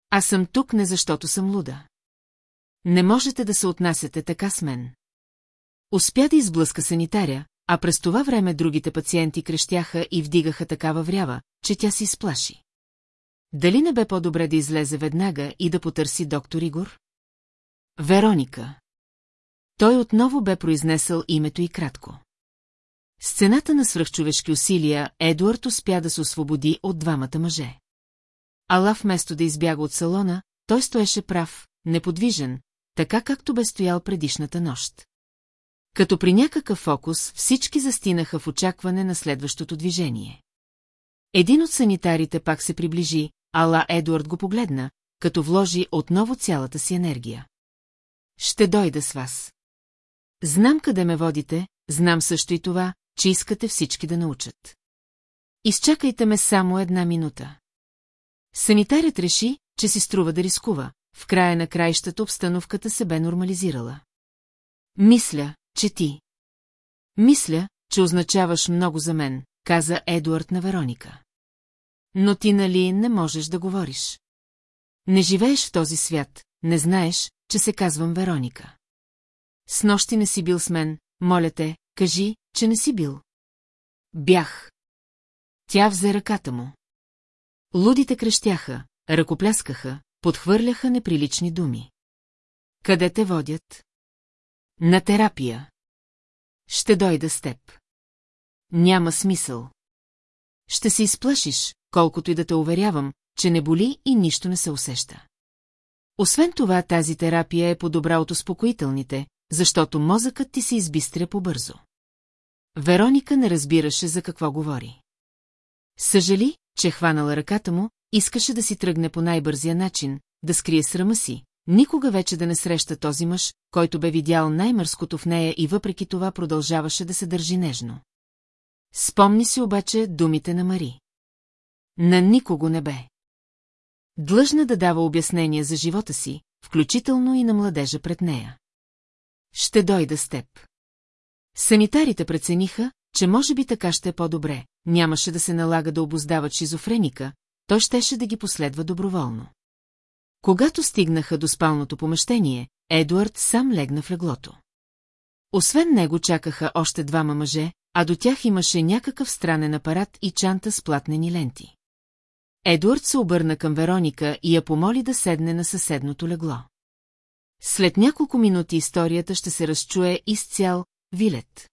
Speaker 1: Аз съм тук не защото съм луда. Не можете да се отнасяте така с мен. Успя да изблъска санитаря, а през това време другите пациенти крещяха и вдигаха такава врява, че тя си изплаши. Дали не бе по-добре да излезе веднага и да потърси доктор Игор? Вероника. Той отново бе произнесъл името и кратко. Сцената на свръхчовешки усилия, Едуард успя да се освободи от двамата мъже. Ала вместо да избяга от салона, той стоеше прав, неподвижен, така както бе стоял предишната нощ. Като при някакъв фокус всички застинаха в очакване на следващото движение. Един от санитарите пак се приближи, ала Едуард го погледна, като вложи отново цялата си енергия. Ще дойда с вас. Знам къде ме водите, знам също и това, че искате всички да научат. Изчакайте ме само една минута. Санитарят реши, че си струва да рискува. В края на краищата обстановката се бе нормализирала. Мисля, че ти. Мисля, че означаваш много за мен, каза Едуард на Вероника. Но ти нали не можеш да говориш? Не живееш в този свят, не знаеш, че се казвам Вероника. С нощи не си бил с мен, моля те, кажи, че не си бил. Бях. Тя взе ръката му. Лудите крещяха, ръкопляскаха, подхвърляха неприлични думи. Къде те водят? На терапия. Ще дойда с теб. Няма смисъл. Ще се изплашиш, колкото и да те уверявам, че не боли и нищо не се усеща. Освен това, тази терапия е по-добра от успокоителните, защото мозъкът ти се избистря побързо. Вероника не разбираше за какво говори. Съжали, че хванала ръката му, искаше да си тръгне по най-бързия начин, да скрие срама си, никога вече да не среща този мъж, който бе видял най-мърското в нея и въпреки това продължаваше да се държи нежно. Спомни си обаче думите на Мари. На никого не бе. Длъжна да дава обяснение за живота си, включително и на младежа пред нея. Ще дойда с теб. Санитарите прецениха, че може би така ще е по-добре, нямаше да се налага да обоздават шизофреника, той щеше да ги последва доброволно. Когато стигнаха до спалното помещение, Едуард сам легна в леглото. Освен него чакаха още двама мъже, а до тях имаше някакъв странен апарат и чанта с платнени ленти. Едуард се обърна към Вероника и я помоли да седне на съседното легло. След няколко минути историята ще се разчуе изцял вилет.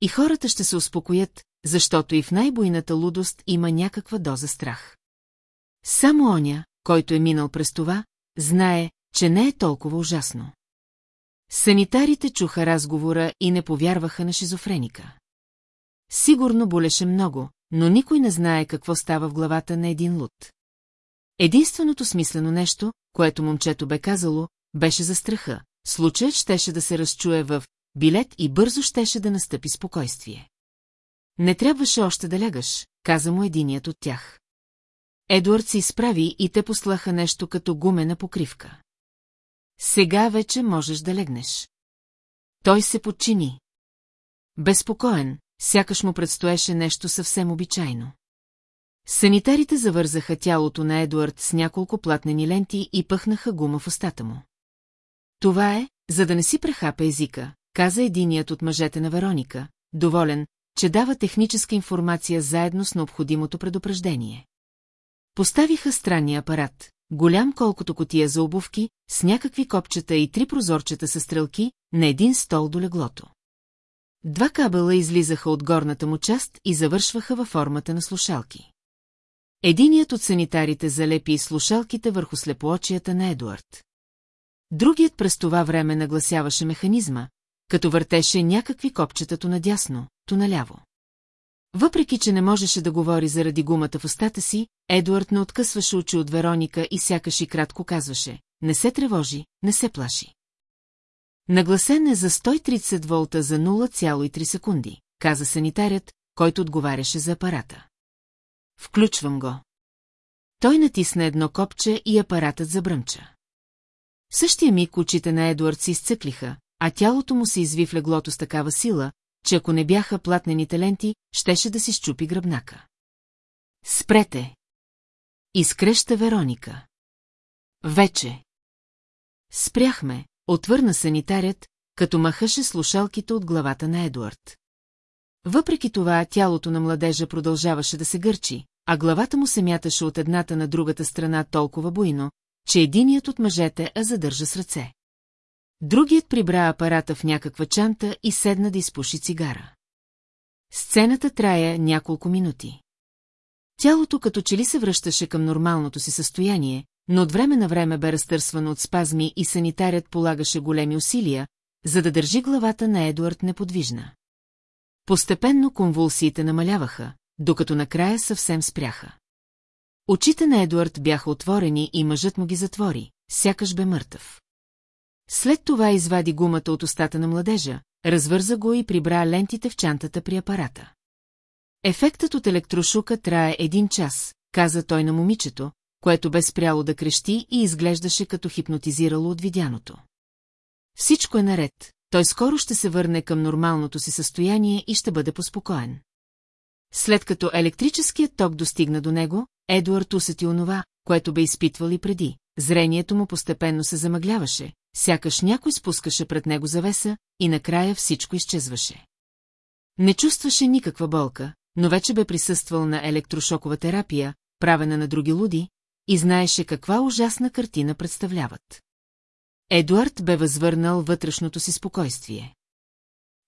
Speaker 1: И хората ще се успокоят, защото и в най-бойната лудост има някаква доза страх. Само оня, който е минал през това, знае, че не е толкова ужасно. Санитарите чуха разговора и не повярваха на шизофреника. Сигурно болеше много, но никой не знае какво става в главата на един луд. Единственото смислено нещо, което момчето бе казало, беше за страха. Случаят щеше да се разчуе в билет и бързо щеше да настъпи спокойствие. Не трябваше още да лягаш, каза му единият от тях. Едуард се изправи и те послаха нещо като гумена покривка. Сега вече можеш да легнеш. Той се подчини. Безпокоен, сякаш му предстоеше нещо съвсем обичайно. Санитарите завързаха тялото на Едуард с няколко платнени ленти и пъхнаха гума в устата му. Това е, за да не си прехапе езика, каза единият от мъжете на Вероника, доволен, че дава техническа информация заедно с необходимото предупреждение. Поставиха странния апарат, голям колкото котия за обувки, с някакви копчета и три прозорчета с стрелки, на един стол до леглото. Два кабела излизаха от горната му част и завършваха във формата на слушалки. Единият от санитарите залепи слушалките върху слепоочията на Едуард. Другият през това време нагласяваше механизма, като въртеше някакви копчета то надясно, то наляво. Въпреки, че не можеше да говори заради гумата в устата си, Едуард не откъсваше очи от Вероника и сякаш и кратко казваше, не се тревожи, не се плаши. Нагласен е за 130 волта за 0,3 секунди, каза санитарят, който отговаряше за апарата. Включвам го. Той натисна едно копче и апаратът забръмча. В същия миг очите на Едуард се изцъклиха, а тялото му се изви в леглото с такава сила, че ако не бяха платнените ленти, щеше да си щупи гръбнака. Спрете! Изкреща Вероника. Вече. Спряхме, отвърна санитарят, като махаше слушалките от главата на Едуард. Въпреки това, тялото на младежа продължаваше да се гърчи, а главата му се мяташе от едната на другата страна толкова буйно, че единият от мъжете а задържа с ръце. Другият прибра апарата в някаква чанта и седна да изпуши цигара. Сцената трая няколко минути. Тялото като че ли се връщаше към нормалното си състояние, но от време на време бе разтърсвано от спазми и санитарят полагаше големи усилия, за да държи главата на Едуард неподвижна. Постепенно конвулсиите намаляваха, докато накрая съвсем спряха. Очите на Едуард бяха отворени и мъжът му ги затвори, сякаш бе мъртъв. След това извади гумата от устата на младежа, развърза го и прибра лентите в чантата при апарата. Ефектът от електрошука трае един час, каза той на момичето, което бе спряло да крещи и изглеждаше като хипнотизирало от видяното. Всичко е наред, той скоро ще се върне към нормалното си състояние и ще бъде поспокоен. След като електрическият ток достигна до него, Едуард усети онова, което бе изпитвал и преди. Зрението му постепенно се замъгляваше, сякаш някой спускаше пред него завеса и накрая всичко изчезваше. Не чувстваше никаква болка, но вече бе присъствал на електрошокова терапия, правена на други луди, и знаеше каква ужасна картина представляват. Едуард бе възвърнал вътрешното си спокойствие.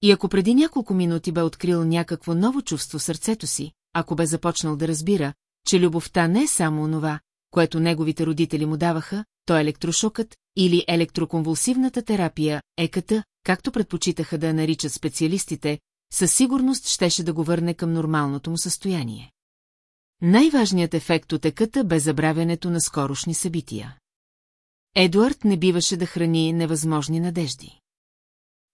Speaker 1: И ако преди няколко минути бе открил някакво ново чувство в сърцето си, ако бе започнал да разбира, че любовта не е само онова, което неговите родители му даваха, то електрошокът или електроконвулсивната терапия, ЕКТ, както предпочитаха да я наричат специалистите, със сигурност щеше да го върне към нормалното му състояние. Най-важният ефект от еката бе забравянето на скорошни събития. Едуард не биваше да храни невъзможни надежди.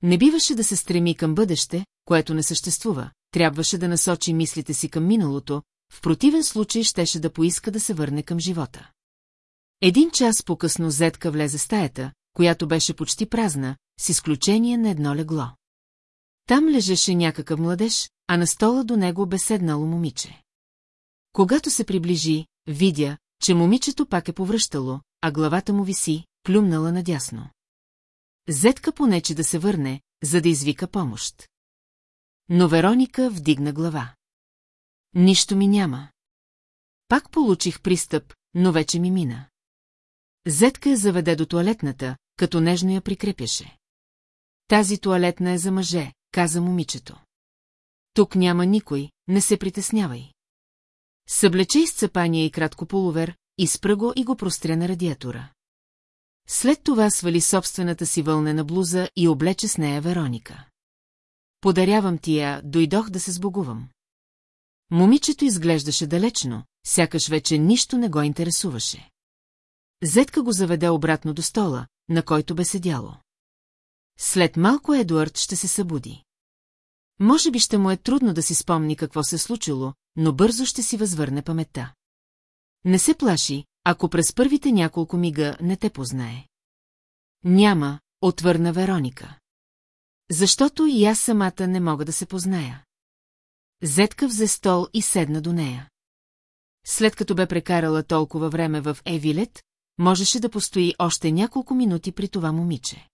Speaker 1: Не биваше да се стреми към бъдеще, което не съществува, трябваше да насочи мислите си към миналото, в противен случай щеше да поиска да се върне към живота. Един час по-късно Зетка влезе в стаята, която беше почти празна, с изключение на едно легло. Там лежеше някакъв младеж, а на стола до него бе седнало момиче. Когато се приближи, видя, че момичето пак е повръщало, а главата му виси, плюмнала надясно. Зетка понече да се върне, за да извика помощ. Но Вероника вдигна глава. Нищо ми няма. Пак получих пристъп, но вече ми мина. Зетка я заведе до туалетната, като нежно я прикрепяше. Тази туалетна е за мъже, каза момичето. Тук няма никой, не се притеснявай. Съблече изцепания и кратко полувер, изпръго го и го простря на радиатора. След това свали собствената си вълнена блуза и облече с нея Вероника. Подарявам ти я, дойдох да се сбогувам. Момичето изглеждаше далечно, сякаш вече нищо не го интересуваше. Зетка го заведе обратно до стола, на който бе седяло. След малко Едуард ще се събуди. Може би ще му е трудно да си спомни какво се е случило, но бързо ще си възвърне паметта. Не се плаши, ако през първите няколко мига не те познае. Няма, отвърна Вероника. Защото и аз самата не мога да се позная. Зетка взе стол и седна до нея. След като бе прекарала толкова време в Евилет, можеше да постои още няколко минути при това момиче.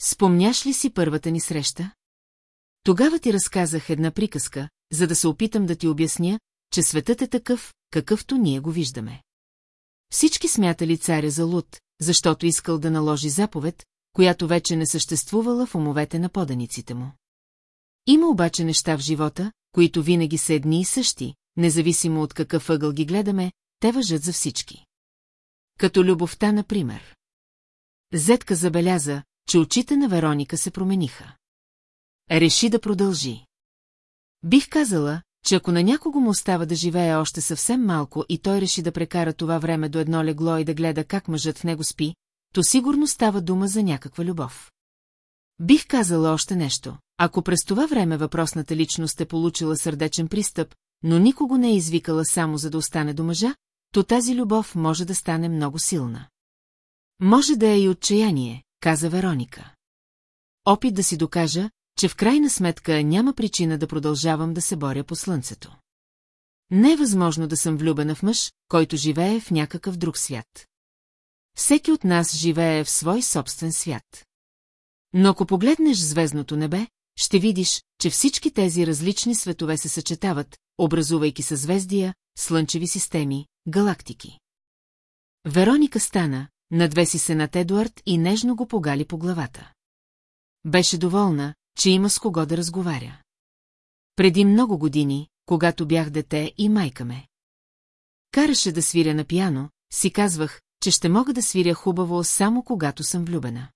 Speaker 1: Спомняш ли си първата ни среща? Тогава ти разказах една приказка, за да се опитам да ти обясня, че светът е такъв, какъвто ние го виждаме. Всички смятали царя за луд, защото искал да наложи заповед, която вече не съществувала в умовете на поданиците му. Има обаче неща в живота, които винаги са едни и същи, независимо от какъв ъгъл ги гледаме, те въжат за всички. Като любовта, например. Зетка забеляза, че очите на Вероника се промениха. Реши да продължи. Бих казала, че ако на някого му остава да живее още съвсем малко и той реши да прекара това време до едно легло и да гледа как мъжът в него спи, то сигурно става дума за някаква любов. Бих казала още нещо. Ако през това време въпросната личност е получила сърдечен пристъп, но никого не е извикала само за да остане до мъжа, то тази любов може да стане много силна. Може да е и отчаяние, каза Вероника. Опит да си докажа, че в крайна сметка няма причина да продължавам да се боря по слънцето. Не е възможно да съм влюбена в мъж, който живее в някакъв друг свят. Всеки от нас живее в свой собствен свят. Но ако погледнеш звездното небе, ще видиш, че всички тези различни светове се съчетават, образувайки съзвездия, слънчеви системи, галактики. Вероника стана, надвеси се над Едуард и нежно го погали по главата. Беше доволна, че има с кого да разговаря. Преди много години, когато бях дете и майка ме. Караше да свиря на пиано, си казвах, че ще мога да свиря хубаво само когато съм влюбена.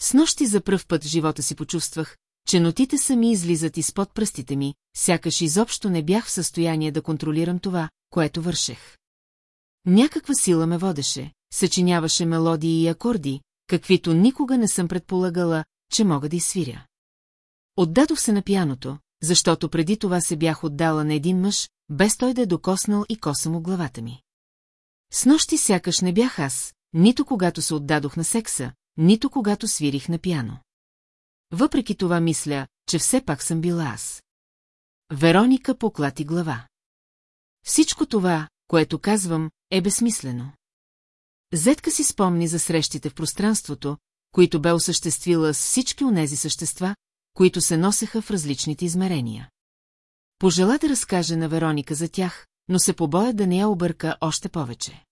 Speaker 1: С нощи за пръв път в живота си почувствах, че нотите сами излизат изпод пръстите ми, сякаш изобщо не бях в състояние да контролирам това, което вършех. Някаква сила ме водеше, съчиняваше мелодии и акорди, каквито никога не съм предполагала, че мога да изсвиря. Отдадох се на пияното, защото преди това се бях отдала на един мъж, без той да е докоснал и коса му главата ми. С нощи сякаш не бях аз, нито когато се отдадох на секса, нито когато свирих на пяно. Въпреки това мисля, че все пак съм била аз. Вероника поклати глава. Всичко това, което казвам, е безсмислено. Зетка си спомни за срещите в пространството, които бе осъществила с всички онези същества, които се носеха в различните измерения. Пожела да разкаже на Вероника за тях, но се побоя да не я обърка още повече.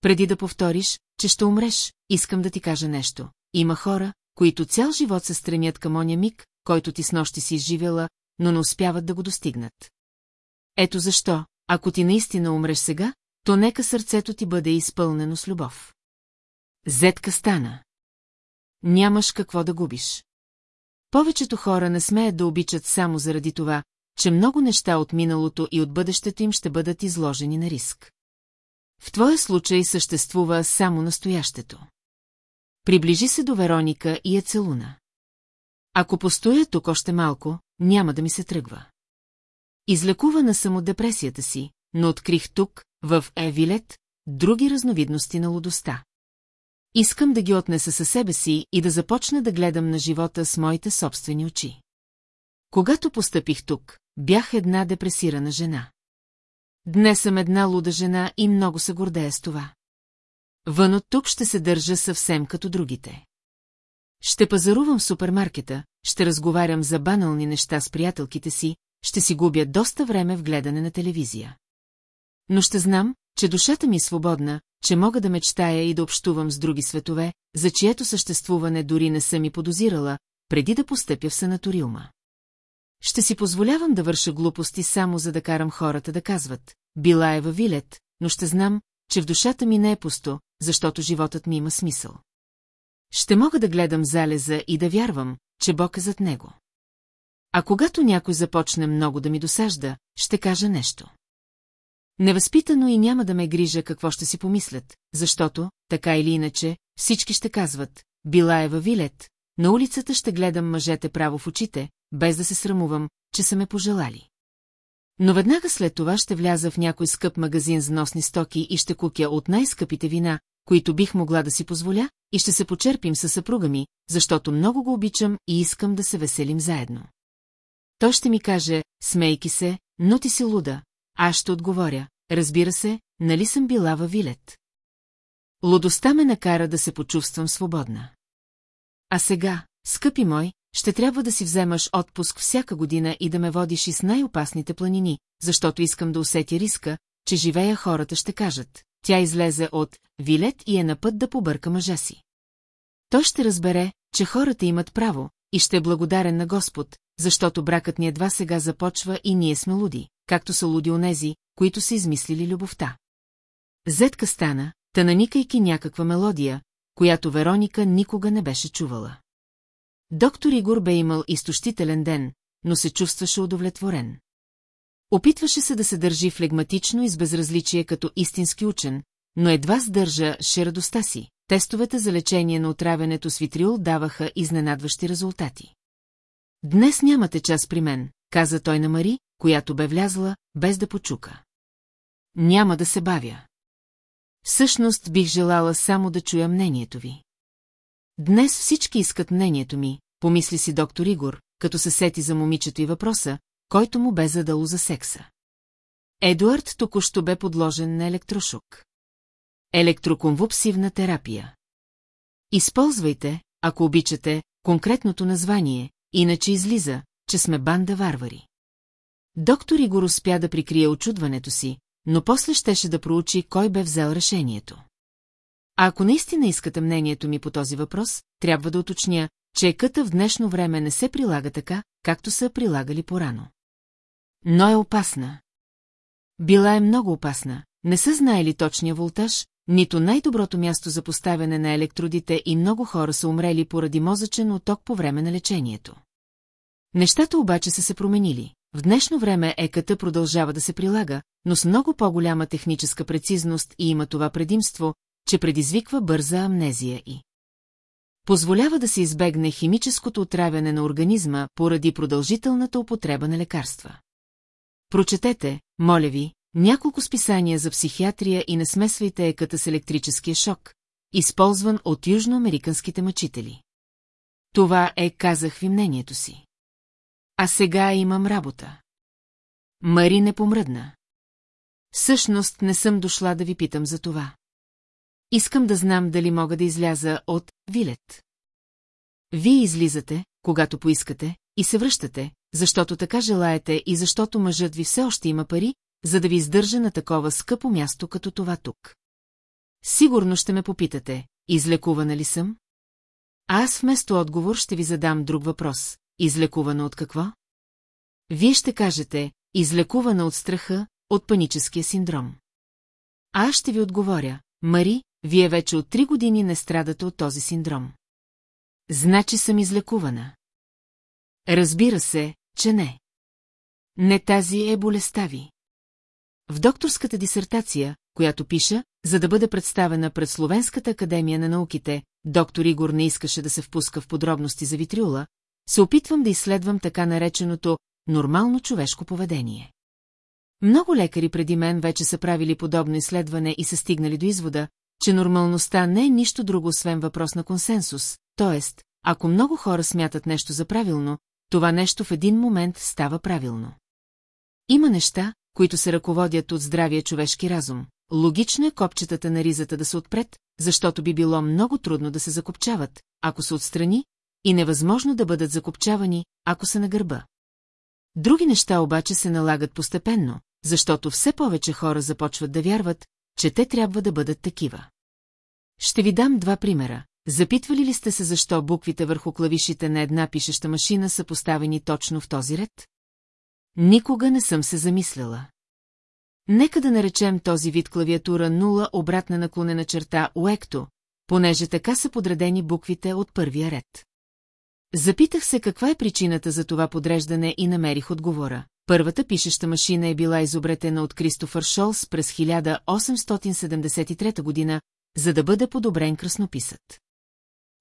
Speaker 1: Преди да повториш, че ще умреш, искам да ти кажа нещо. Има хора, които цял живот се стремят към оня миг, който ти с нощи си изживела, но не успяват да го достигнат. Ето защо, ако ти наистина умреш сега, то нека сърцето ти бъде изпълнено с любов. Зетка стана. Нямаш какво да губиш. Повечето хора не смеят да обичат само заради това, че много неща от миналото и от бъдещето им ще бъдат изложени на риск. В твоя случай съществува само настоящето. Приближи се до Вероника и я целуна. Ако постоя тук още малко, няма да ми се тръгва. Излекувана съм от депресията си, но открих тук, в Евилет, други разновидности на лудостта. Искам да ги отнеса със себе си и да започна да гледам на живота с моите собствени очи. Когато постъпих тук, бях една депресирана жена. Днес съм една луда жена и много се гордея с това. Вън от тук ще се държа съвсем като другите. Ще пазарувам в супермаркета, ще разговарям за банални неща с приятелките си, ще си губя доста време в гледане на телевизия. Но ще знам, че душата ми е свободна, че мога да мечтая и да общувам с други светове, за чието съществуване дори не съм и подозирала, преди да постъпя в санаториума. Ще си позволявам да върша глупости само за да карам хората да казват, била е във Вилет, но ще знам, че в душата ми не е пусто, защото животът ми има смисъл. Ще мога да гледам залеза и да вярвам, че Бог е зад него. А когато някой започне много да ми досажда, ще кажа нещо. Невъзпитано и няма да ме грижа какво ще си помислят, защото, така или иначе, всички ще казват, била е във Вилет, на улицата ще гледам мъжете право в очите, без да се срамувам, че са ме пожелали. Но веднага след това ще вляза в някой скъп магазин с носни стоки и ще кукя от най-скъпите вина, които бих могла да си позволя, и ще се почерпим със съпруга ми, защото много го обичам и искам да се веселим заедно. Той ще ми каже, смейки се, но ти си луда. Аз ще отговоря, разбира се, нали съм била във Вилет. Лудостта ме накара да се почувствам свободна. А сега, скъпи мой, ще трябва да си вземаш отпуск всяка година и да ме водиш из най-опасните планини, защото искам да усетя риска, че живея хората ще кажат. Тя излезе от Вилет и е на път да побърка мъжа си. Той ще разбере, че хората имат право и ще е благодарен на Господ, защото бракът ни едва сега започва и ние сме луди, както са луди онези, които са измислили любовта. Зетка стана, та наникайки някаква мелодия, която Вероника никога не беше чувала. Доктор Игор бе имал изтощителен ден, но се чувстваше удовлетворен. Опитваше се да се държи флегматично и с безразличие като истински учен, но едва сдържа радостта си. Тестовете за лечение на отравянето с витриол даваха изненадващи резултати. Днес нямате час при мен, каза той на Мари, която бе влязла, без да почука. Няма да се бавя. Всъщност бих желала само да чуя мнението ви. Днес всички искат мнението ми, помисли си доктор Игор, като се сети за момичето и въпроса, който му бе задало за секса. Едуард току-що бе подложен на електрошок. Електроконвупсивна терапия. Използвайте, ако обичате, конкретното название, иначе излиза, че сме банда варвари. Доктор Игор успя да прикрие очудването си, но после щеше да проучи кой бе взел решението. А ако наистина искате мнението ми по този въпрос, трябва да уточня, че еката в днешно време не се прилага така, както са прилагали порано. Но е опасна. Била е много опасна, не са знаели точния волтаж, нито най-доброто място за поставяне на електродите и много хора са умрели поради мозъчен отток по време на лечението. Нещата обаче са се променили. В днешно време ЕКТ продължава да се прилага, но с много по-голяма техническа прецизност и има това предимство, че предизвиква бърза амнезия и позволява да се избегне химическото отравяне на организма поради продължителната употреба на лекарства. Прочетете, моля ви, няколко списания за психиатрия и не смесвайте еката с електрическия шок, използван от южноамериканските мъчители. Това е, казах ви мнението си. А сега имам работа. Мари не помръдна. Всъщност не съм дошла да ви питам за това. Искам да знам дали мога да изляза от Вилет. Вие излизате, когато поискате, и се връщате, защото така желаете и защото мъжът ви все още има пари, за да ви издържа на такова скъпо място като това тук. Сигурно ще ме попитате, излекувана ли съм? Аз вместо отговор ще ви задам друг въпрос. Излекувана от какво? Вие ще кажете, излекувана от страха, от паническия синдром. А аз ще ви отговоря, Мари, вие вече от три години не страдате от този синдром. Значи съм излекувана. Разбира се, че не. Не тази е болестта ви. В докторската дисертация, която пиша, за да бъде представена пред Словенската академия на науките, доктор Игор не искаше да се впуска в подробности за витриола, се опитвам да изследвам така нареченото нормално човешко поведение. Много лекари преди мен вече са правили подобно изследване и са стигнали до извода, че нормалността не е нищо друго, освен въпрос на консенсус, т.е. ако много хора смятат нещо за правилно, това нещо в един момент става правилно. Има неща, които се ръководят от здравия човешки разум. Логично е копчетата на ризата да се отпред, защото би било много трудно да се закопчават, ако се отстрани, и невъзможно да бъдат закопчавани, ако са на гърба. Други неща обаче се налагат постепенно, защото все повече хора започват да вярват, че те трябва да бъдат такива. Ще ви дам два примера. Запитвали ли сте се защо буквите върху клавишите на една пишеща машина са поставени точно в този ред? Никога не съм се замисляла. Нека да наречем този вид клавиатура нула обратна наклонена черта уекто, понеже така са подредени буквите от първия ред. Запитах се каква е причината за това подреждане и намерих отговора. Първата пишеща машина е била изобретена от Кристофър Шолс през 1873 година, за да бъде подобрен краснописът.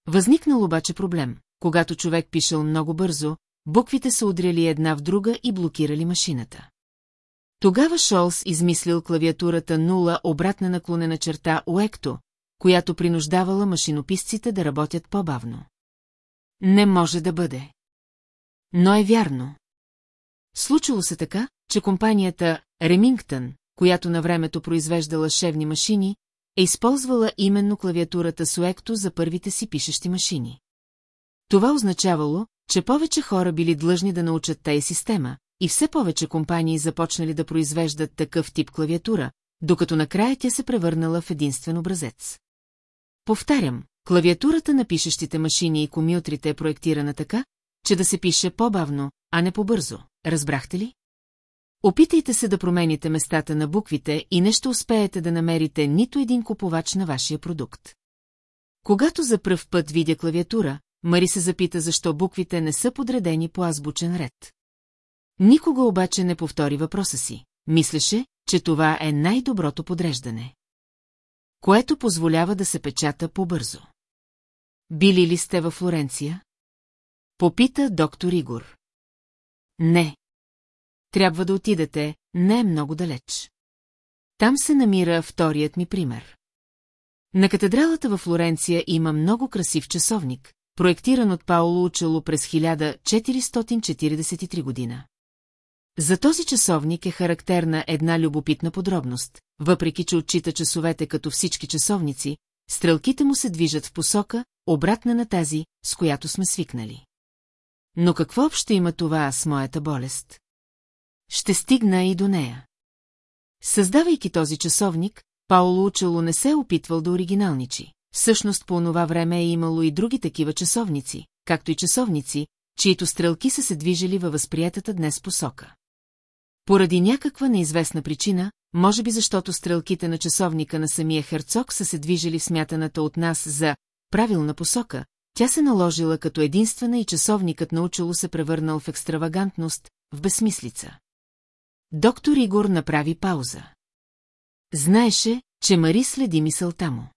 Speaker 1: Възникнал обаче проблем. Когато човек пишел много бързо, буквите са удряли една в друга и блокирали машината. Тогава Шолс измислил клавиатурата нула обратна наклонена черта Уекто, която принуждавала машинописците да работят по-бавно. Не може да бъде. Но е вярно. Случило се така, че компанията Ремингтън, която на времето произвеждала шевни машини, е използвала именно клавиатурата Суекто за първите си пишещи машини. Това означавало, че повече хора били длъжни да научат тая система, и все повече компании започнали да произвеждат такъв тип клавиатура, докато накрая тя се превърнала в единствен образец. Повтарям, клавиатурата на пишещите машини и комютрите е проектирана така, че да се пише по-бавно, а не по-бързо. Разбрахте ли? Опитайте се да промените местата на буквите и не ще успеете да намерите нито един купувач на вашия продукт. Когато за пръв път видя клавиатура, Мари се запита защо буквите не са подредени по азбучен ред. Никога обаче не повтори въпроса си. Мислеше, че това е най-доброто подреждане. Което позволява да се печата по-бързо. Били ли сте във Флоренция? Попита доктор Игор. Не. Трябва да отидете, не е много далеч. Там се намира вторият ми пример. На катедралата във Флоренция има много красив часовник, проектиран от Пауло Учело през 1443 година. За този часовник е характерна една любопитна подробност. Въпреки, че отчита часовете като всички часовници, стрелките му се движат в посока, обратна на тази, с която сме свикнали. Но какво общо има това с моята болест? Ще стигна и до нея. Създавайки този часовник, Пауло Учело не се е опитвал да оригиналничи. Всъщност по онова време е имало и други такива часовници, както и часовници, чието стрелки са се движили във възприятата днес посока. Поради някаква неизвестна причина, може би защото стрелките на часовника на самия херцог са се движили в смятаната от нас за правилна посока, тя се наложила като единствена и часовникът научило се превърнал в екстравагантност, в безсмислица. Доктор Игор направи пауза. Знаеше, че Мари следи мисълта му.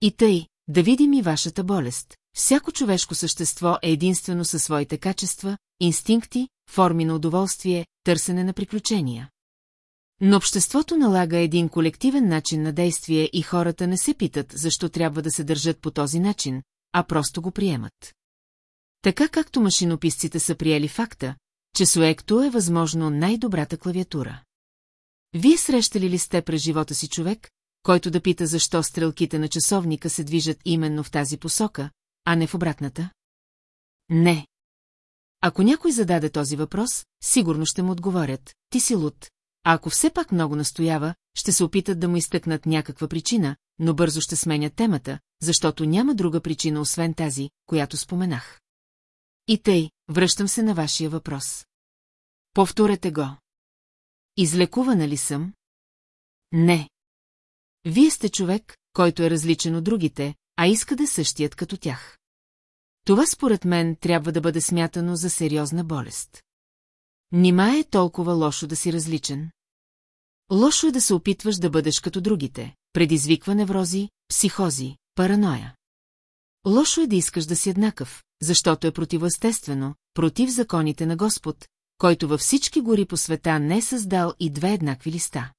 Speaker 1: И тъй, да видим и вашата болест. Всяко човешко същество е единствено със своите качества, инстинкти, форми на удоволствие, търсене на приключения. Но обществото налага един колективен начин на действие и хората не се питат, защо трябва да се държат по този начин, а просто го приемат. Така както машинописците са приели факта, че Суекто е възможно най-добрата клавиатура. Вие срещали ли сте през живота си човек, който да пита защо стрелките на часовника се движат именно в тази посока, а не в обратната? Не. Ако някой зададе този въпрос, сигурно ще му отговорят, ти си луд, а ако все пак много настоява, ще се опитат да му изтъкнат някаква причина, но бързо ще сменят темата, защото няма друга причина освен тази, която споменах. И тъй, връщам се на вашия въпрос. Повторете го. Излекувана ли съм? Не. Вие сте човек, който е различен от другите, а иска да е същият като тях. Това според мен трябва да бъде смятано за сериозна болест. Нима е толкова лошо да си различен? Лошо е да се опитваш да бъдеш като другите, предизвиква неврози, психози, параноя. Лошо е да искаш да си еднакъв, защото е противоестествено, против законите на Господ, който във всички гори по света не е създал и две еднакви листа.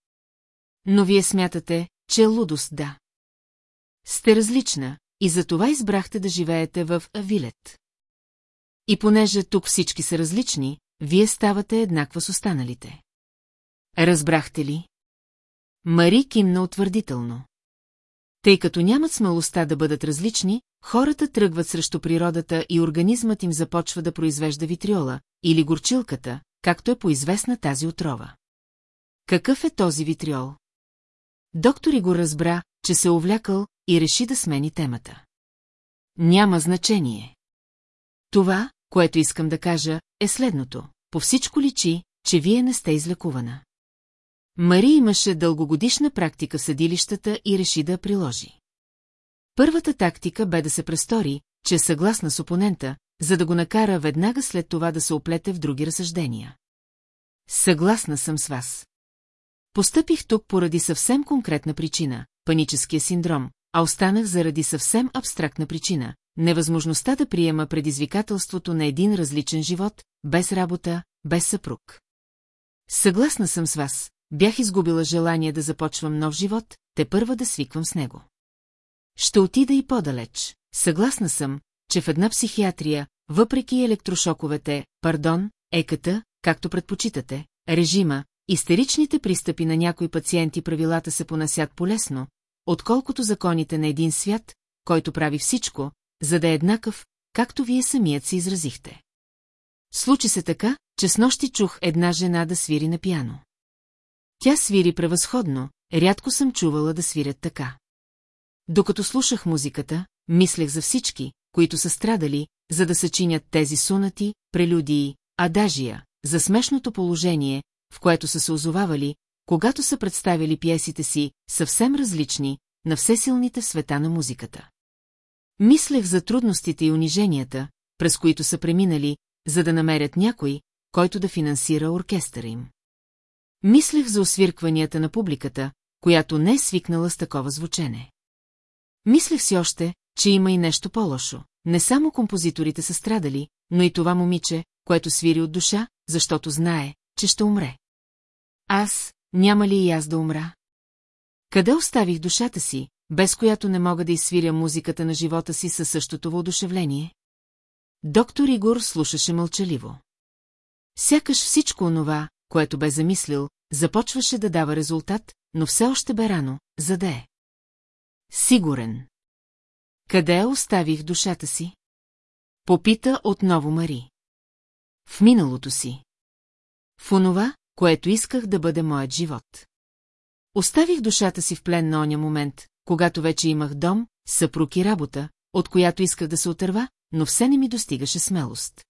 Speaker 1: Но вие смятате, че е лудост, да. Сте различна, и за това избрахте да живеете в Авилет. И понеже тук всички са различни, вие ставате еднаква с останалите. Разбрахте ли? Мари кимна утвърдително. Тъй като нямат смелостта да бъдат различни, хората тръгват срещу природата и организмът им започва да произвежда витриола, или горчилката, както е поизвестна тази отрова. Какъв е този витриол? Доктор го разбра, че се увлякал и реши да смени темата. Няма значение. Това, което искам да кажа, е следното. По всичко личи, че вие не сте излекувана. Мари имаше дългогодишна практика в съдилищата и реши да я приложи. Първата тактика бе да се престори, че е съгласна с опонента, за да го накара веднага след това да се оплете в други разсъждения. Съгласна съм с вас. Постъпих тук поради съвсем конкретна причина – паническия синдром, а останах заради съвсем абстрактна причина – невъзможността да приема предизвикателството на един различен живот, без работа, без съпруг. Съгласна съм с вас, бях изгубила желание да започвам нов живот, те първа да свиквам с него. Ще отида и по-далеч. Съгласна съм, че в една психиатрия, въпреки електрошоковете, пардон, еката, както предпочитате, режима, истеричните пристъпи на някои пациенти правилата се понасят полесно, отколкото законите на един свят, който прави всичко, за да е еднакъв, както вие самият се изразихте. Случи се така, че с нощи чух една жена да свири на пяно. Тя свири превъзходно, рядко съм чувала да свирят така. Докато слушах музиката, мислех за всички, които са страдали, за да съчинят тези сунати, прелюдии, адажия, за смешното положение, в което са се озовавали, когато са представили пиесите си, съвсем различни, на всесилните света на музиката. Мислех за трудностите и униженията, през които са преминали, за да намерят някой, който да финансира оркестъра им. Мислех за освиркванията на публиката, която не е свикнала с такова звучене. Мислех си още, че има и нещо по-лошо. Не само композиторите са страдали, но и това момиче, което свири от душа, защото знае, че ще умре. Аз, няма ли и аз да умра? Къде оставих душата си, без която не мога да изсвиря музиката на живота си със същото въодушевление? Доктор Игор слушаше мълчаливо. Сякаш всичко онова, което бе замислил, започваше да дава резултат, но все още бе рано, за да е. Сигурен. Къде оставих душата си? Попита отново Мари. В миналото си. В онова, което исках да бъде моят живот. Оставих душата си в плен на оня момент, когато вече имах дом, съпруг и работа, от която исках да се отърва, но все не ми достигаше смелост.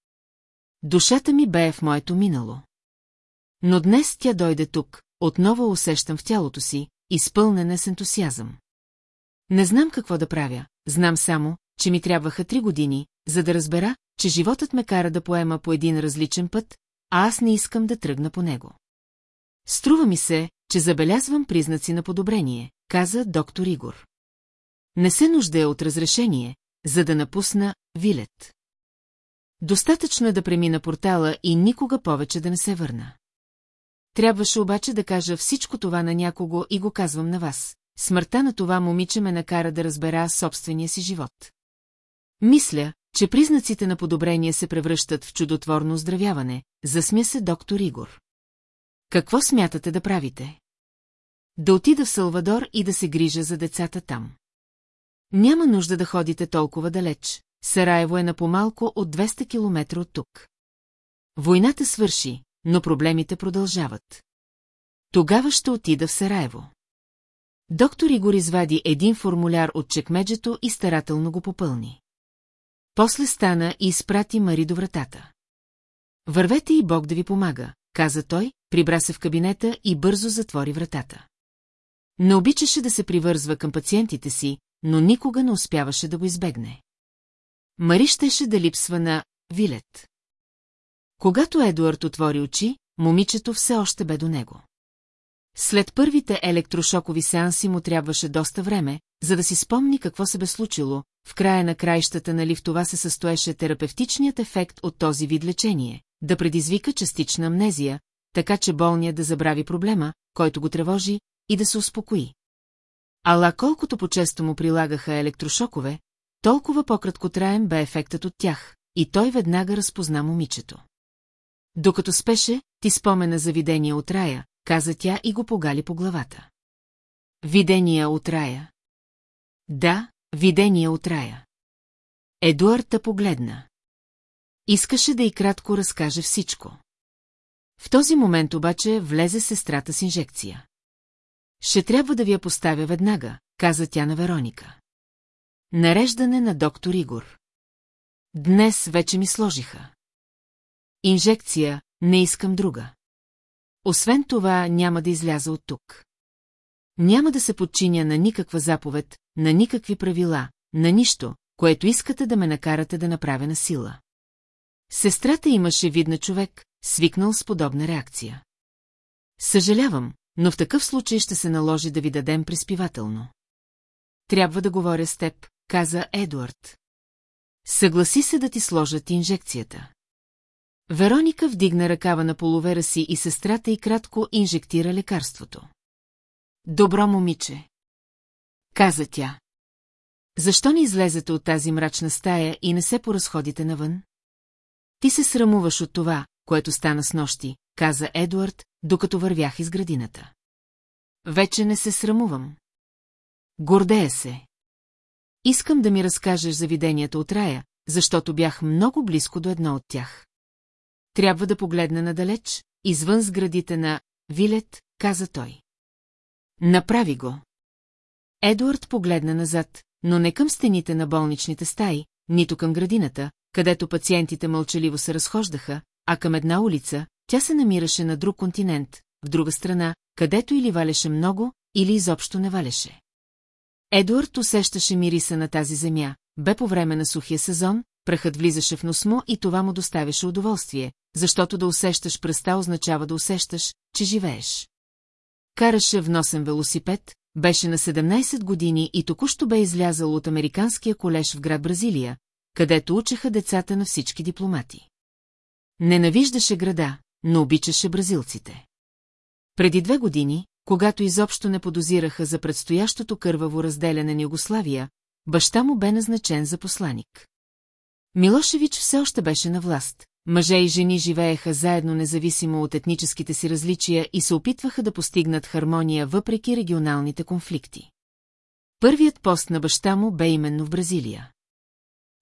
Speaker 1: Душата ми бе в моето минало. Но днес тя дойде тук, отново усещам в тялото си, изпълнена с ентусиазъм. Не знам какво да правя, знам само, че ми трябваха три години, за да разбера, че животът ме кара да поема по един различен път, а аз не искам да тръгна по него. Струва ми се, че забелязвам признаци на подобрение, каза доктор Игор. Не се нуждая от разрешение, за да напусна Вилет. Достатъчно е да премина портала и никога повече да не се върна. Трябваше обаче да кажа всичко това на някого и го казвам на вас. Смъртта на това момиче ме накара да разбера собствения си живот. Мисля, че признаците на подобрение се превръщат в чудотворно оздравяване, засмя се доктор Игор. Какво смятате да правите? Да отида в Салвадор и да се грижа за децата там. Няма нужда да ходите толкова далеч. Сараево е на помалко от 200 км от тук. Войната свърши, но проблемите продължават. Тогава ще отида в Сараево. Доктор Игор извади един формуляр от чекмеджето и старателно го попълни. После стана и изпрати Мари до вратата. Вървете и Бог да ви помага, каза той, прибра се в кабинета и бързо затвори вратата. Не обичаше да се привързва към пациентите си, но никога не успяваше да го избегне. Мари щеше да липсва на Вилет. Когато Едуард отвори очи, момичето все още бе до него. След първите електрошокови сеанси му трябваше доста време, за да си спомни какво се бе случило, в края на краищата нали в това се състоеше терапевтичният ефект от този вид лечение, да предизвика частична амнезия, така че болният да забрави проблема, който го тревожи, и да се успокои. Ала колкото по-често му прилагаха електрошокове, толкова по-краткотраен бе ефектът от тях, и той веднага разпозна момичето. Докато спеше, ти спомена за видения от рая, каза тя и го погали по главата. Видения от рая. Да, видения от рая. Едуард погледна. Искаше да и кратко разкаже всичко. В този момент обаче влезе сестрата с инжекция. Ще трябва да ви я поставя веднага, каза тя на Вероника. Нареждане на доктор Игор. Днес вече ми сложиха. Инжекция, не искам друга. Освен това, няма да изляза от тук. Няма да се подчиня на никаква заповед, на никакви правила, на нищо, което искате да ме накарате да направя на сила. Сестрата имаше видна човек, свикнал с подобна реакция. Съжалявам, но в такъв случай ще се наложи да ви дадем приспивателно. Трябва да говоря с теб, каза Едуард. Съгласи се да ти сложат инжекцията. Вероника вдигна ръкава на половера си и сестрата и кратко инжектира лекарството. Добро момиче. Каза тя. Защо не излезете от тази мрачна стая и не се поразходите навън? Ти се срамуваш от това, което стана с нощи, каза Едуард, докато вървях из градината. Вече не се срамувам. Гордея се. Искам да ми разкажеш за виденията от рая, защото бях много близко до едно от тях. Трябва да погледна надалеч, извън сградите на Вилет, каза той. Направи го. Едуард погледна назад, но не към стените на болничните стаи, нито към градината, където пациентите мълчаливо се разхождаха, а към една улица, тя се намираше на друг континент, в друга страна, където или валеше много, или изобщо не валеше. Едуард усещаше мириса на тази земя, бе по време на сухия сезон, прахът влизаше в нос му и това му доставяше удоволствие, защото да усещаш пръста означава да усещаш, че живееш. Караше в носен велосипед, беше на 17 години и току-що бе излязал от Американския колеж в град Бразилия, където учеха децата на всички дипломати. Ненавиждаше града, но обичаше бразилците. Преди две години, когато изобщо не подозираха за предстоящото кърваво разделяне на Югославия, баща му бе назначен за посланик. Милошевич все още беше на власт. Мъже и жени живееха заедно независимо от етническите си различия и се опитваха да постигнат хармония въпреки регионалните конфликти. Първият пост на баща му бе именно в Бразилия.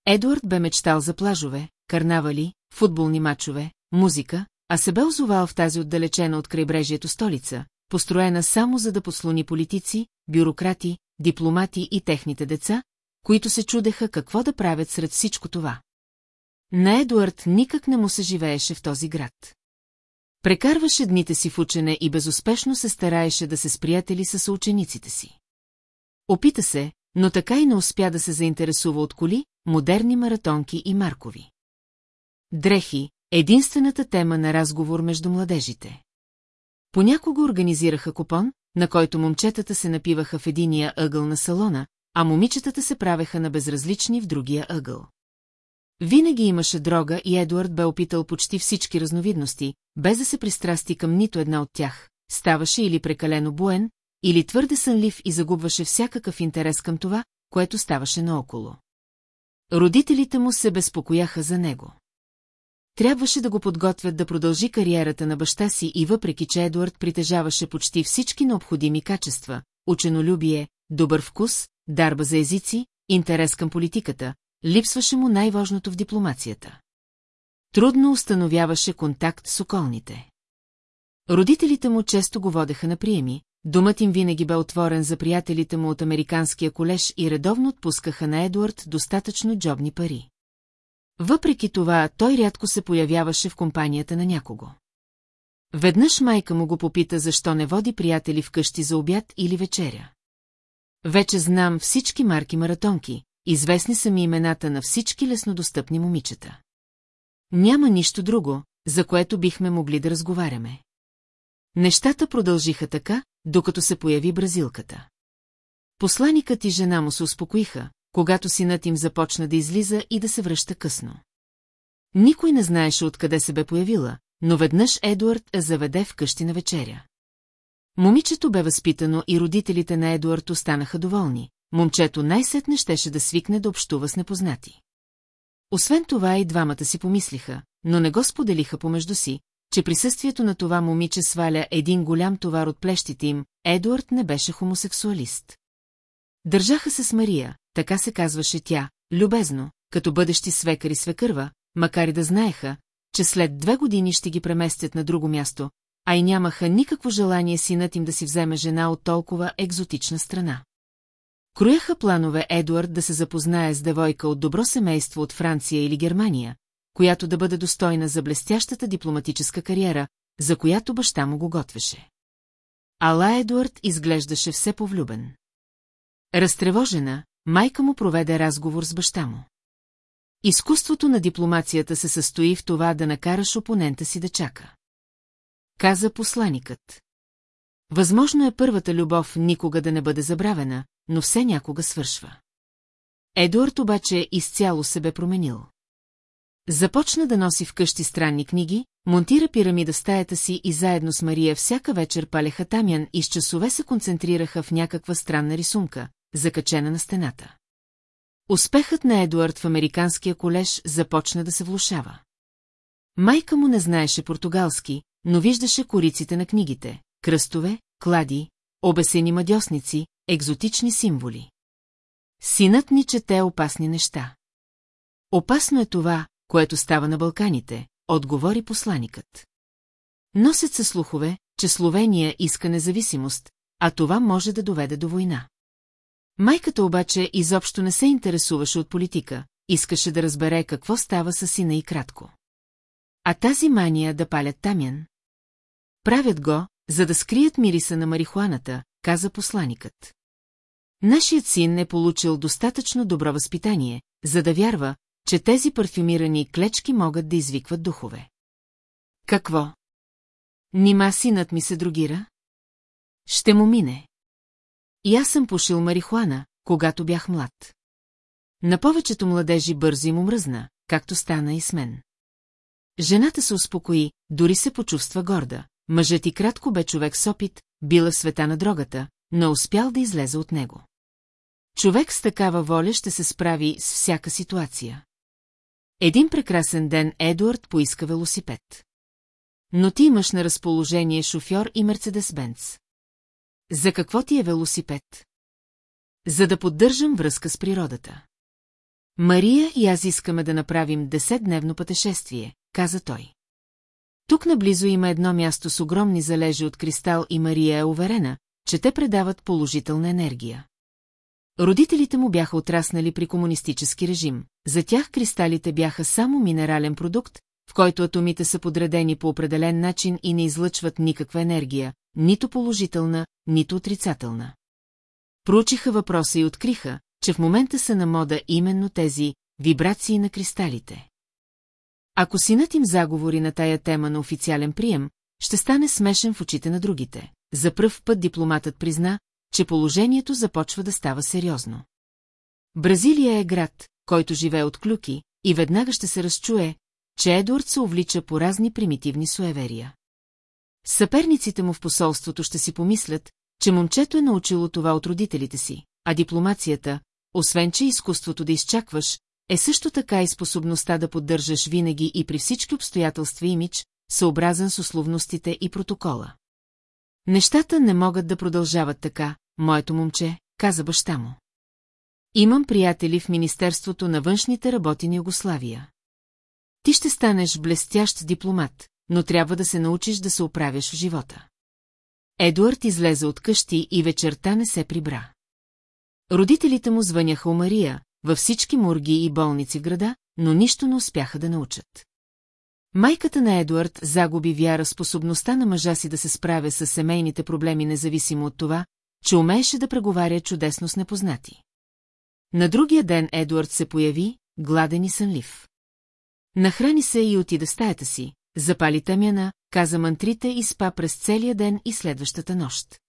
Speaker 1: Едуард бе мечтал за плажове, карнавали, футболни мачове, музика, а се бе озовал в тази отдалечена от крайбрежието столица, построена само за да послони политици, бюрократи, дипломати и техните деца, които се чудеха какво да правят сред всичко това. На Едуард никак не му се живееше в този град. Прекарваше дните си в учене и безуспешно се стараеше да се сприятели с учениците си. Опита се, но така и не успя да се заинтересува от коли, модерни маратонки и маркови. Дрехи – единствената тема на разговор между младежите. Понякога организираха купон, на който момчетата се напиваха в единия ъгъл на салона, а момичетата се правеха на безразлични в другия ъгъл. Винаги имаше дрога и Едуард бе опитал почти всички разновидности, без да се пристрасти към нито една от тях, ставаше или прекалено буен, или твърде сънлив и загубваше всякакъв интерес към това, което ставаше наоколо. Родителите му се безпокояха за него. Трябваше да го подготвят да продължи кариерата на баща си и въпреки, че Едуард притежаваше почти всички необходими качества – ученолюбие, добър вкус, дарба за езици, интерес към политиката, липсваше му най-важното в дипломацията. Трудно установяваше контакт с околните. Родителите му често го водеха на приеми, Думът им винаги бе отворен за приятелите му от американския колеж и редовно отпускаха на Едуард достатъчно джобни пари. Въпреки това, той рядко се появяваше в компанията на някого. Веднъж майка му го попита защо не води приятели вкъщи за обяд или вечеря. Вече знам всички марки маратонки, известни са ми имената на всички леснодостъпни момичета. Няма нищо друго, за което бихме могли да разговаряме. Нещата продължиха така, докато се появи бразилката. Посланикът и жена му се успокоиха, когато синът им започна да излиза и да се връща късно. Никой не знаеше откъде се бе появила, но веднъж Едуард я заведе вкъщи на вечеря. Момичето бе възпитано и родителите на Едуард останаха доволни. Момчето най-сетне щеше да свикне да общува с непознати. Освен това и двамата си помислиха, но не го споделиха помежду си, че присъствието на това момиче сваля един голям товар от плещите им, Едуард не беше хомосексуалист. Държаха се с Мария, така се казваше тя, любезно, като бъдещи свекари свекърва, макар и да знаеха, че след две години ще ги преместят на друго място, а и нямаха никакво желание синът им да си вземе жена от толкова екзотична страна. Крояха планове Едуард да се запознае с девойка от добро семейство от Франция или Германия, която да бъде достойна за блестящата дипломатическа кариера, за която баща му го готвеше. Ала Едуард изглеждаше все повлюбен. Разтревожена, майка му проведе разговор с баща му. Изкуството на дипломацията се състои в това да накараш опонента си да чака. Каза посланикът. Възможно е първата любов никога да не бъде забравена, но все някога свършва. Едуард обаче изцяло се бе променил. Започна да носи вкъщи странни книги, монтира пирамида стаята си и заедно с Мария всяка вечер палеха тамян и с часове се концентрираха в някаква странна рисунка, закачена на стената. Успехът на Едуард в американския колеж започна да се влушава. Майка му не знаеше португалски, но виждаше кориците на книгите, кръстове, клади, обесени мадьосници, екзотични символи. Синът ни чете опасни неща. Опасно е това, което става на Балканите, отговори посланикът. Носят се слухове, че Словения иска независимост, а това може да доведе до война. Майката обаче изобщо не се интересуваше от политика, искаше да разбере какво става с сина и кратко. А тази мания да палят тамян? Правят го, за да скрият мириса на марихуаната, каза посланикът. Нашият син е получил достатъчно добро възпитание, за да вярва, че тези парфюмирани клечки могат да извикват духове. Какво? Нима синът ми се другира? Ще му мине. И аз съм пушил марихуана, когато бях млад. На повечето младежи бързо им омръзна, както стана и с мен. Жената се успокои, дори се почувства горда. Мъжът и кратко бе човек с опит, била света на дрогата, но успял да излезе от него. Човек с такава воля ще се справи с всяка ситуация. Един прекрасен ден Едуард поиска велосипед. Но ти имаш на разположение шофьор и Мерцедес-Бенц. За какво ти е велосипед? За да поддържам връзка с природата. Мария и аз искаме да направим десетдневно пътешествие, каза той. Тук наблизо има едно място с огромни залежи от кристал и Мария е уверена, че те предават положителна енергия. Родителите му бяха отраснали при комунистически режим. За тях кристалите бяха само минерален продукт, в който атомите са подредени по определен начин и не излъчват никаква енергия, нито положителна, нито отрицателна. Проучиха въпроса и откриха, че в момента са на мода именно тези вибрации на кристалите. Ако синът им заговори на тая тема на официален прием, ще стане смешен в очите на другите. За пръв път дипломатът призна, че положението започва да става сериозно. Бразилия е град, който живее от клюки, и веднага ще се разчуе, че Едуард се увлича по разни примитивни суеверия. Съперниците му в посолството ще си помислят, че момчето е научило това от родителите си, а дипломацията, освен че изкуството да изчакваш, е също така и способността да поддържаш винаги и при всички обстоятелства имидж, съобразен с условностите и протокола. Нещата не могат да продължават така, моето момче, каза баща му. Имам приятели в Министерството на външните работи на Югославия. Ти ще станеш блестящ дипломат, но трябва да се научиш да се оправяш в живота. Едуард излезе от къщи и вечерта не се прибра. Родителите му звъняха у Мария, във всички мурги и болници в града, но нищо не успяха да научат. Майката на Едуард загуби вяра способността на мъжа си да се справя с семейните проблеми независимо от това, че умееше да преговаря чудесно с непознати. На другия ден Едуард се появи, гладен и сънлив. Нахрани се и отида в стаята си, запали тъмяна, каза мантрите и спа през целия ден и следващата нощ.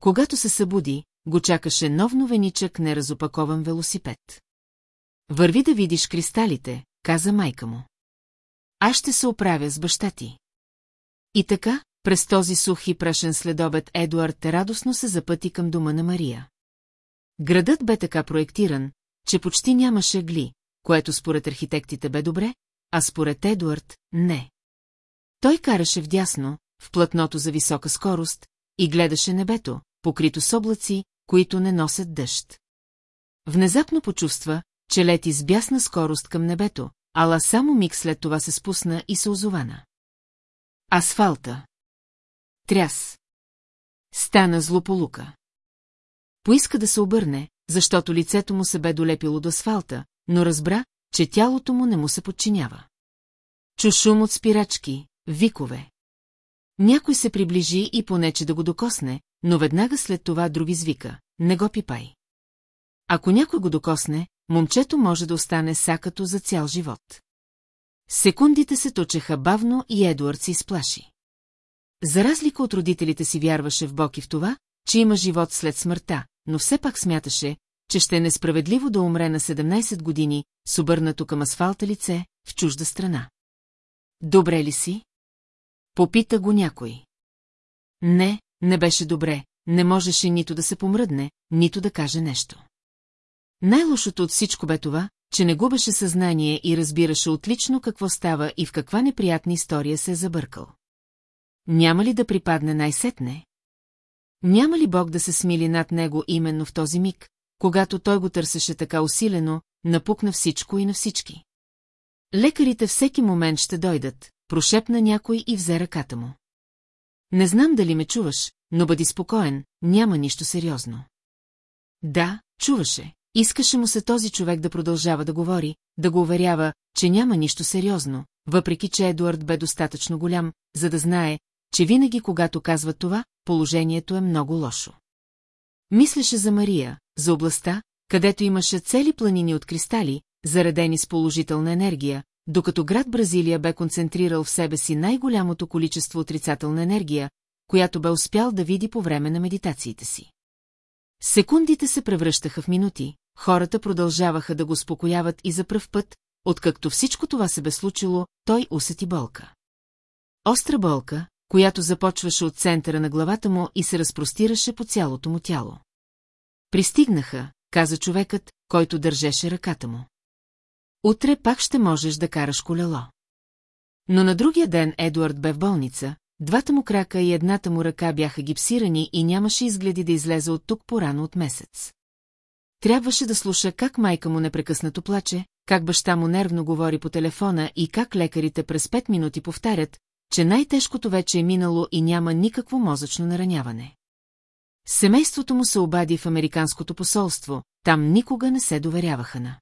Speaker 1: Когато се събуди, го чакаше нов новеничък неразопакован велосипед. Върви да видиш кристалите, каза майка му. Аз ще се оправя с баща ти. И така, през този сух и прашен следобед Едуард радостно се запъти към дома на Мария. Градът бе така проектиран, че почти нямаше гли, което според архитектите бе добре, а според Едуард – не. Той караше вдясно, в платното за висока скорост, и гледаше небето, покрито с облаци, които не носят дъжд. Внезапно почувства, че лети с бясна скорост към небето, ала само миг след това се спусна и се озована. Асфалта. Тряс. Стана злополука. Поиска да се обърне, защото лицето му се бе долепило до асфалта, но разбра, че тялото му не му се подчинява. Чу шум от спирачки, викове. Някой се приближи и понече да го докосне, но веднага след това други извика. Не го пипай. Ако някой го докосне, момчето може да остане сакато за цял живот. Секундите се точеха бавно и Едуард се изплаши. За разлика от родителите си вярваше в Бог и в това, че има живот след смъртта, но все пак смяташе, че ще е несправедливо да умре на 17 години, с обърнато към асфалта лице, в чужда страна. Добре ли си? Попита го някой. Не, не беше добре, не можеше нито да се помръдне, нито да каже нещо. Най-лошото от всичко бе това, че не губеше съзнание и разбираше отлично какво става и в каква неприятна история се е забъркал. Няма ли да припадне най-сетне? Няма ли Бог да се смили над него именно в този миг, когато той го търсеше така усилено, напукна всичко и на всички? Лекарите всеки момент ще дойдат, прошепна някой и взе ръката му. Не знам дали ме чуваш, но бъди спокоен, няма нищо сериозно. Да, чуваше. Искаше му се този човек да продължава да говори, да го уверява, че няма нищо сериозно, въпреки че Едуард бе достатъчно голям, за да знае, че винаги когато казва това, положението е много лошо. Мислеше за Мария, за областта, където имаше цели планини от кристали, заредени с положителна енергия, докато град Бразилия бе концентрирал в себе си най-голямото количество отрицателна енергия, която бе успял да види по време на медитациите си. Секундите се превръщаха в минути, хората продължаваха да го успокояват и за пръв път, откакто всичко това се бе случило, той усети болка. Остра болка, която започваше от центъра на главата му и се разпростираше по цялото му тяло. Пристигнаха, каза човекът, който държеше ръката му. Утре пак ще можеш да караш колело. Но на другия ден Едуард бе в болница, двата му крака и едната му ръка бяха гипсирани и нямаше изгледи да излезе от тук порано от месец. Трябваше да слуша как майка му непрекъснато плаче, как баща му нервно говори по телефона и как лекарите през пет минути повтарят, че най-тежкото вече е минало и няма никакво мозъчно нараняване. Семейството му се обади в Американското посолство, там никога не се доверяваха на.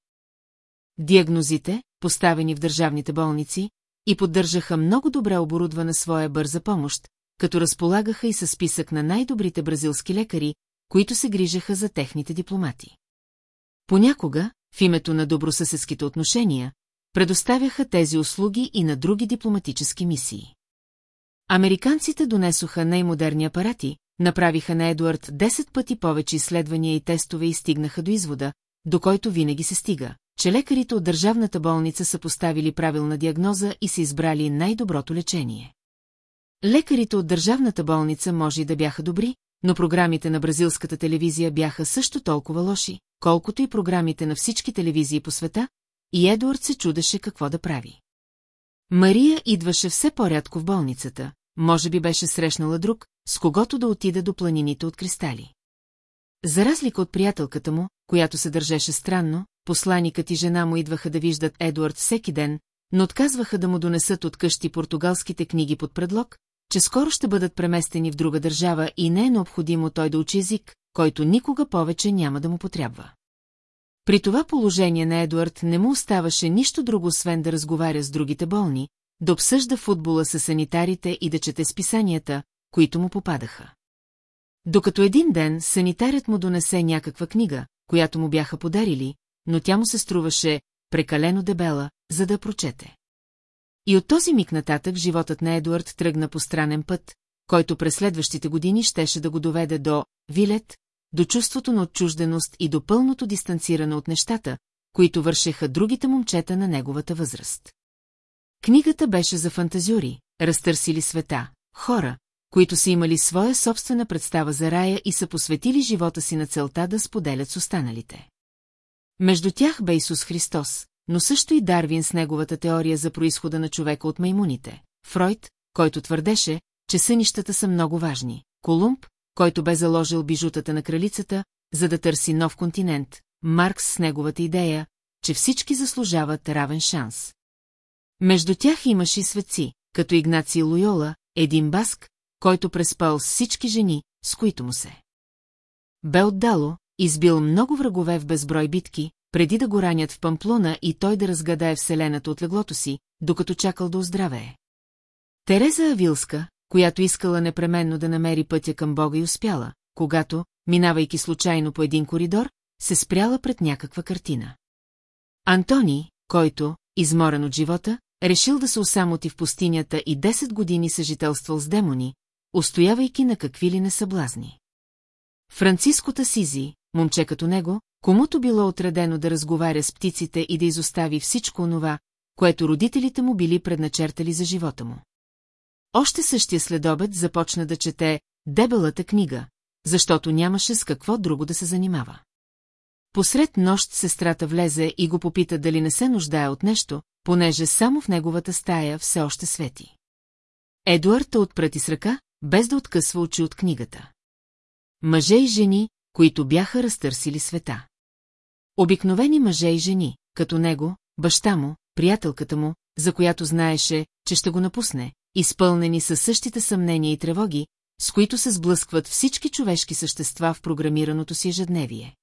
Speaker 1: Диагнозите, поставени в държавните болници, и поддържаха много добре оборудвана своя бърза помощ, като разполагаха и със списък на най-добрите бразилски лекари, които се грижаха за техните дипломати. Понякога, в името на добросъседските отношения, предоставяха тези услуги и на други дипломатически мисии. Американците донесоха най-модерни апарати, направиха на Едуард 10 пъти повече изследвания и тестове и стигнаха до извода, до който винаги се стига, че лекарите от държавната болница са поставили правилна диагноза и са избрали най-доброто лечение. Лекарите от държавната болница може и да бяха добри, но програмите на бразилската телевизия бяха също толкова лоши, колкото и програмите на всички телевизии по света, и Едуард се чудеше какво да прави. Мария идваше все по-рядко в болницата, може би беше срещнала друг, с когото да отида до планините от кристали. За разлика от приятелката му, която се държеше странно, посланикът и жена му идваха да виждат Едуард всеки ден, но отказваха да му донесат от къщи португалските книги под предлог, че скоро ще бъдат преместени в друга държава и не е необходимо той да учи език, който никога повече няма да му потрябва. При това положение на Едуард не му оставаше нищо друго, освен да разговаря с другите болни, да обсъжда футбола с санитарите и да чете списанията, които му попадаха. Докато един ден санитарят му донесе някаква книга, която му бяха подарили, но тя му се струваше прекалено дебела, за да прочете. И от този миг нататък животът на Едуард тръгна по странен път, който през следващите години щеше да го доведе до Вилет, до чувството на отчужденост и до пълното дистанциране от нещата, които вършеха другите момчета на неговата възраст. Книгата беше за фантазиори, разтърсили света, хора, които са имали своя собствена представа за рая и са посветили живота си на целта да споделят с останалите. Между тях бе Исус Христос, но също и Дарвин с неговата теория за происхода на човека от маймуните, Фройд, който твърдеше, че сънищата са много важни, Колумб, който бе заложил бижутата на кралицата, за да търси нов континент, Маркс с неговата идея, че всички заслужават равен шанс. Между тях имаше и светци, като Игнаци Лойола, един баск, който преспал с всички жени, с които му се. Бе отдало, избил много врагове в безброй битки, преди да го ранят в Памплона и той да разгадае Вселената от леглото си, докато чакал да оздравее. Тереза Авилска, която искала непременно да намери пътя към Бога и успяла, когато, минавайки случайно по един коридор, се спряла пред някаква картина. Антони, който, изморен от живота, решил да се осамоти в пустинята и 10 години съжителствал с демони, устоявайки на какви ли не съблазни. Франциско Тасизи, момче като него, комуто било отредено да разговаря с птиците и да изостави всичко онова, което родителите му били предначертали за живота му. Още същия следобед започна да чете дебелата книга, защото нямаше с какво друго да се занимава. Посред нощ сестрата влезе и го попита дали не се нуждае от нещо, понеже само в неговата стая все още свети. Едуард отпрати с ръка, без да откъсва очи от книгата. Мъже и жени, които бяха разтърсили света. Обикновени мъже и жени, като него, баща му, приятелката му, за която знаеше, че ще го напусне, изпълнени със същите съмнения и тревоги, с които се сблъскват всички човешки същества в програмираното си ежедневие.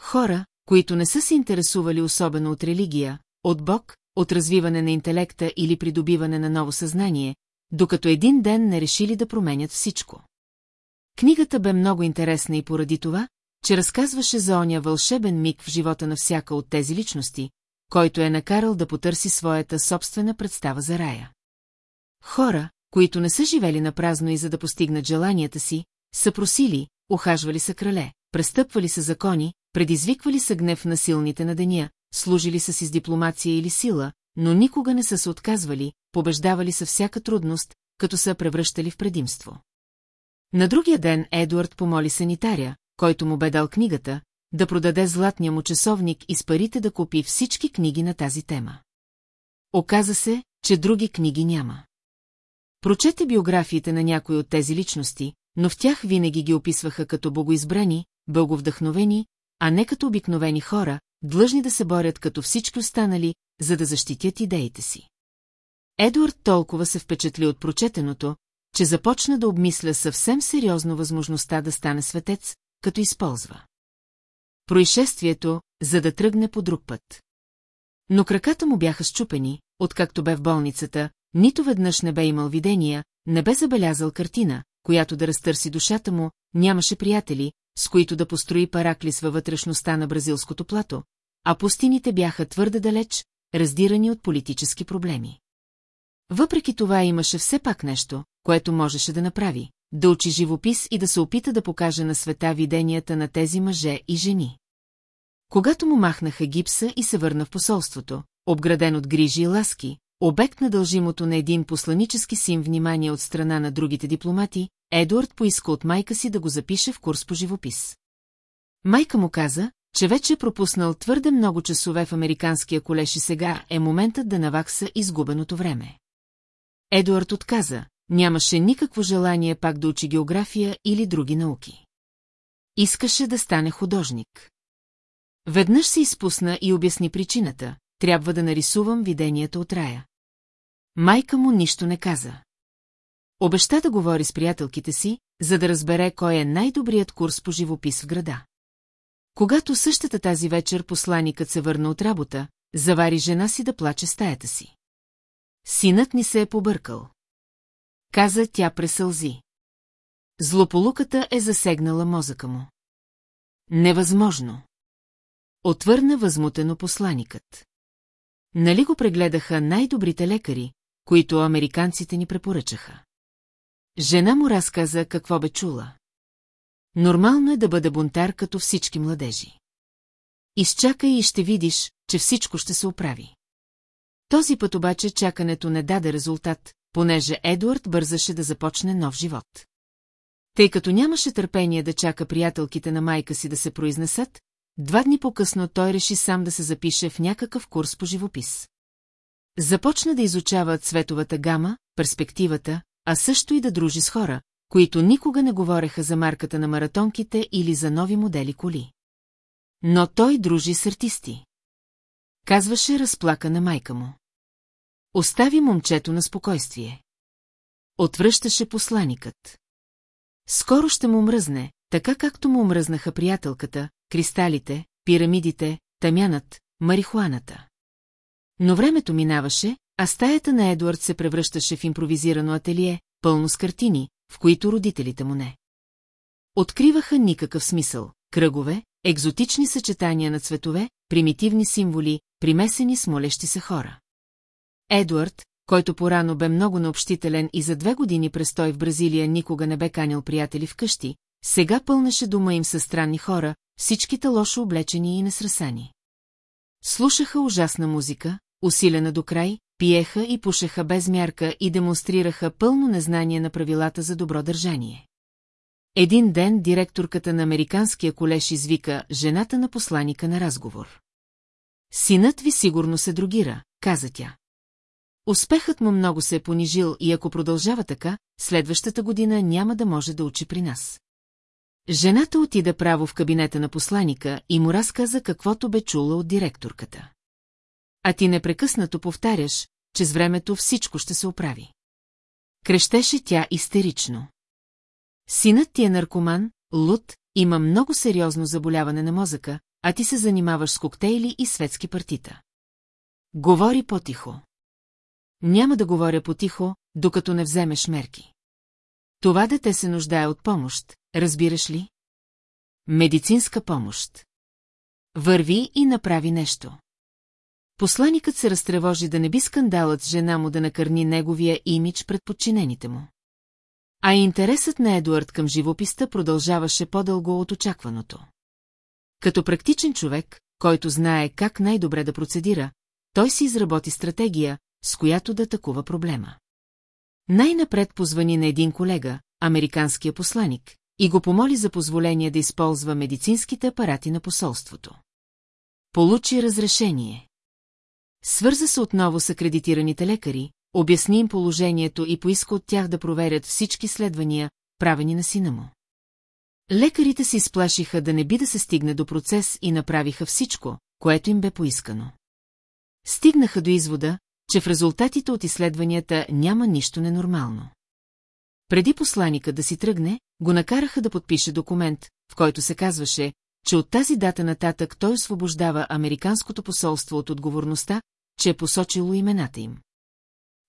Speaker 1: Хора, които не са се интересували особено от религия, от Бог, от развиване на интелекта или придобиване на ново съзнание, докато един ден не решили да променят всичко. Книгата бе много интересна и поради това, че разказваше за оня вълшебен миг в живота на всяка от тези личности, който е накарал да потърси своята собствена представа за рая. Хора, които не са живели на празно и за да постигнат желанията си, са просили, ухажвали са крале, престъпвали са закони, предизвиквали са гнев на силните на деня, служили са си с дипломация или сила, но никога не са се отказвали, побеждавали са всяка трудност, като са превръщали в предимство. На другия ден Едуард помоли санитаря, който му бе дал книгата, да продаде златния му часовник и с парите да купи всички книги на тази тема. Оказа се, че други книги няма. Прочете биографиите на някои от тези личности, но в тях винаги ги описваха като богоизбрани, бълговдъхновени, а не като обикновени хора, длъжни да се борят като всички останали, за да защитят идеите си. Едуард толкова се впечатли от прочетеното, че започна да обмисля съвсем сериозно възможността да стане светец, като използва. Происшествието, за да тръгне по друг път. Но краката му бяха щупени, откакто бе в болницата, нито веднъж не бе имал видения, не бе забелязал картина, която да разтърси душата му, нямаше приятели, с които да построи параклис във вътрешността на бразилското плато, а пустините бяха твърде далеч, раздирани от политически проблеми. Въпреки това имаше все пак нещо, което можеше да направи, да учи живопис и да се опита да покаже на света виденията на тези мъже и жени. Когато му махнаха гипса и се върна в посолството, обграден от грижи и ласки, обект на дължимото на един посланически сим внимание от страна на другите дипломати, Едуард поиска от майка си да го запише в курс по живопис. Майка му каза, че вече е пропуснал твърде много часове в американския колеж и сега е моментът да навакса изгубеното време. Едуард отказа, нямаше никакво желание пак да учи география или други науки. Искаше да стане художник. Веднъж се изпусна и обясни причината, трябва да нарисувам виденията от рая. Майка му нищо не каза. Обеща да говори с приятелките си, за да разбере кой е най-добрият курс по живопис в града. Когато същата тази вечер посланикът се върна от работа, завари жена си да плаче стаята си. Синът ни се е побъркал. Каза тя пресълзи. Злополуката е засегнала мозъка му. Невъзможно. Отвърна възмутено посланикът. Нали го прегледаха най-добрите лекари, които американците ни препоръчаха. Жена му разказа какво бе чула. Нормално е да бъде бунтар като всички младежи. Изчакай и ще видиш, че всичко ще се оправи. Този път обаче чакането не даде резултат, понеже Едуард бързаше да започне нов живот. Тъй като нямаше търпение да чака приятелките на майка си да се произнесат, два дни по-късно той реши сам да се запише в някакъв курс по живопис. Започна да изучава цветовата гама, перспективата, а също и да дружи с хора, които никога не говореха за марката на маратонките или за нови модели коли. Но той дружи с артисти. Казваше разплака на майка му. Остави момчето на спокойствие. Отвръщаше посланикът. Скоро ще му мръзне, така както му мръзнаха приятелката, кристалите, пирамидите, тамянът, марихуаната. Но времето минаваше, а стаята на Едуард се превръщаше в импровизирано ателие, пълно с картини, в които родителите му не. Откриваха никакъв смисъл. Кръгове, екзотични съчетания на цветове, примитивни символи, примесени с молещи се хора. Едуард, който порано бе много необщителен и за две години престой в Бразилия никога не бе канил приятели вкъщи, сега пълнеше дома им със странни хора, всичките лошо облечени и несрасани. Слушаха ужасна музика, усилена до край, пиеха и пушеха без мярка и демонстрираха пълно незнание на правилата за добро държание. Един ден директорката на Американския колеж извика жената на посланика на разговор. Синът ви сигурно се другира, каза тя. Успехът му много се е понижил и ако продължава така, следващата година няма да може да учи при нас. Жената отида право в кабинета на посланика и му разказа каквото бе чула от директорката. А ти непрекъснато повтаряш, че с времето всичко ще се оправи. Крещеше тя истерично. Синът ти е наркоман, луд, има много сериозно заболяване на мозъка, а ти се занимаваш с коктейли и светски партита. Говори по-тихо. Няма да говоря потихо, докато не вземеш мерки. Това дете се нуждае от помощ, разбираш ли? Медицинска помощ. Върви и направи нещо. Посланикът се разтревожи да не би скандалът с жена му да накърни неговия имидж пред подчинените му. А интересът на Едуард към живописта продължаваше по-дълго от очакваното. Като практичен човек, който знае как най-добре да процедира, той си изработи стратегия, с която да атакува проблема. Най-напред позвани на един колега, американския посланик, и го помоли за позволение да използва медицинските апарати на посолството. Получи разрешение. Свърза се отново с акредитираните лекари, обясни им положението и поиска от тях да проверят всички следвания, правени на сина му. Лекарите се изплашиха да не би да се стигне до процес и направиха всичко, което им бе поискано. Стигнаха до извода, че в резултатите от изследванията няма нищо ненормално. Преди посланика да си тръгне, го накараха да подпише документ, в който се казваше, че от тази дата нататък той освобождава Американското посолство от отговорността, че е посочило имената им.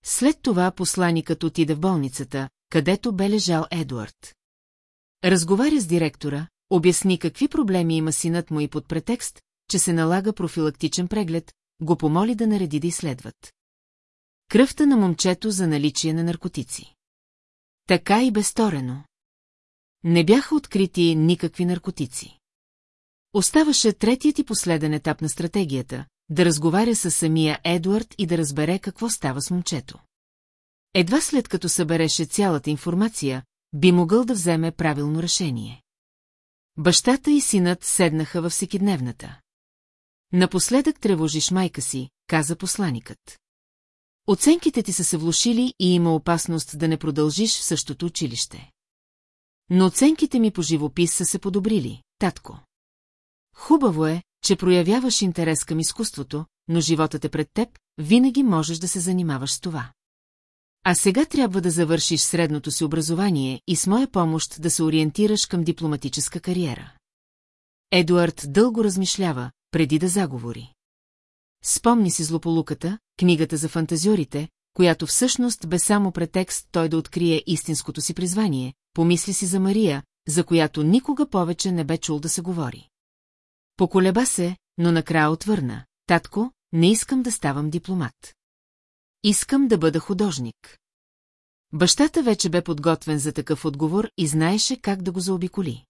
Speaker 1: След това посланикът отиде в болницата, където бе лежал Едуард. Разговаря с директора, обясни какви проблеми има синът му и под претекст, че се налага профилактичен преглед, го помоли да нареди да изследват. Кръвта на момчето за наличие на наркотици. Така и безсторено. Не бяха открити никакви наркотици. Оставаше третият и последен етап на стратегията – да разговаря с самия Едуард и да разбере какво става с момчето. Едва след като събереше цялата информация, би могъл да вземе правилно решение. Бащата и синът седнаха във всекидневната. Напоследък тревожиш майка си, каза посланикът. Оценките ти са се влушили и има опасност да не продължиш в същото училище. Но оценките ми по живопис са се подобрили, татко. Хубаво е, че проявяваш интерес към изкуството, но животът е пред теб, винаги можеш да се занимаваш с това. А сега трябва да завършиш средното си образование и с моя помощ да се ориентираш към дипломатическа кариера. Едуард дълго размишлява, преди да заговори. Спомни си злополуката, книгата за фантазиорите, която всъщност бе само претекст той да открие истинското си призвание, помисли си за Мария, за която никога повече не бе чул да се говори. Поколеба се, но накрая отвърна. Татко, не искам да ставам дипломат. Искам да бъда художник. Бащата вече бе подготвен за такъв отговор и знаеше как да го заобиколи.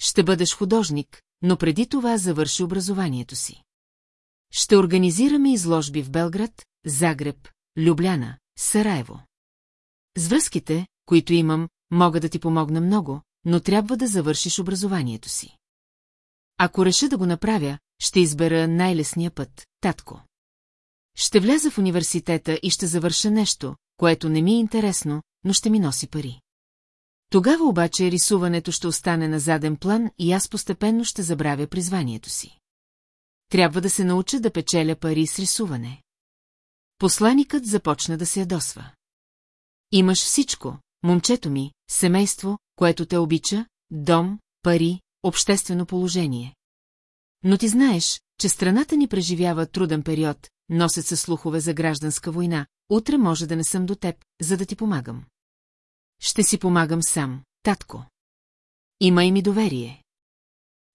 Speaker 1: Ще бъдеш художник, но преди това завърши образованието си. Ще организираме изложби в Белград, Загреб, Любляна, Сараево. С връзките, които имам, мога да ти помогна много, но трябва да завършиш образованието си. Ако реша да го направя, ще избера най-лесния път, татко. Ще вляза в университета и ще завърша нещо, което не ми е интересно, но ще ми носи пари. Тогава обаче рисуването ще остане на заден план и аз постепенно ще забравя призванието си. Трябва да се науча да печеля пари с рисуване. Посланикът започна да се ядосва. Имаш всичко, момчето ми, семейство, което те обича, дом, пари, обществено положение. Но ти знаеш, че страната ни преживява труден период, носят се слухове за гражданска война, утре може да не съм до теб, за да ти помагам. Ще си помагам сам, татко. Имай ми доверие.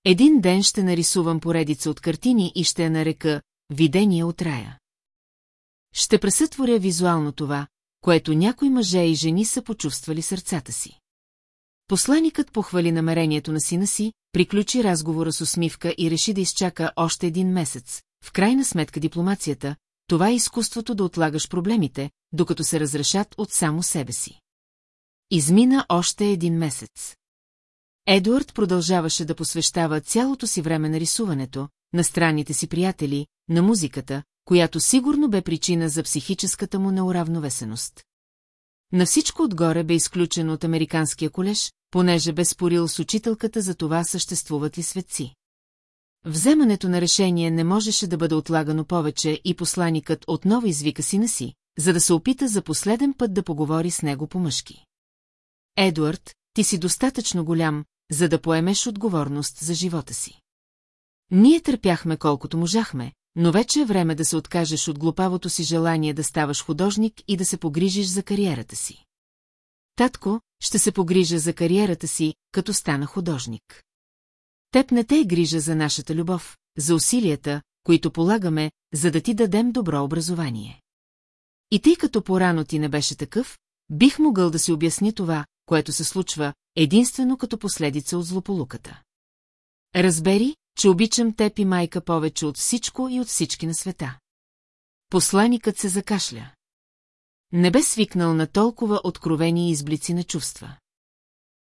Speaker 1: Един ден ще нарисувам поредица от картини и ще я нарека «Видение от рая». Ще пресътворя визуално това, което някои мъже и жени са почувствали сърцата си. Посланикът похвали намерението на сина си, приключи разговора с усмивка и реши да изчака още един месец. В крайна сметка дипломацията, това е изкуството да отлагаш проблемите, докато се разрешат от само себе си. Измина още един месец. Едуард продължаваше да посвещава цялото си време на рисуването, на странните си приятели, на музиката, която сигурно бе причина за психическата му неуравновесеност. На всичко отгоре бе изключен от американския колеж, понеже бе спорил с учителката за това съществуват ли светци. Вземането на решение не можеше да бъде отлагано повече и посланикът отново извика сина си, за да се опита за последен път да поговори с него по-мъжки. Едуард, ти си достатъчно голям, за да поемеш отговорност за живота си. Ние търпяхме колкото можахме, но вече е време да се откажеш от глупавото си желание да ставаш художник и да се погрижиш за кариерата си. Татко, ще се погрижа за кариерата си, като стана художник. Теб не те е грижа за нашата любов, за усилията, които полагаме, за да ти дадем добро образование. И тъй като порано ти не беше такъв, бих могъл да си обясни това, което се случва, единствено като последица от злополуката. Разбери, че обичам теб и майка повече от всичко и от всички на света. Посланикът се закашля. Не бе свикнал на толкова откровени изблици на чувства.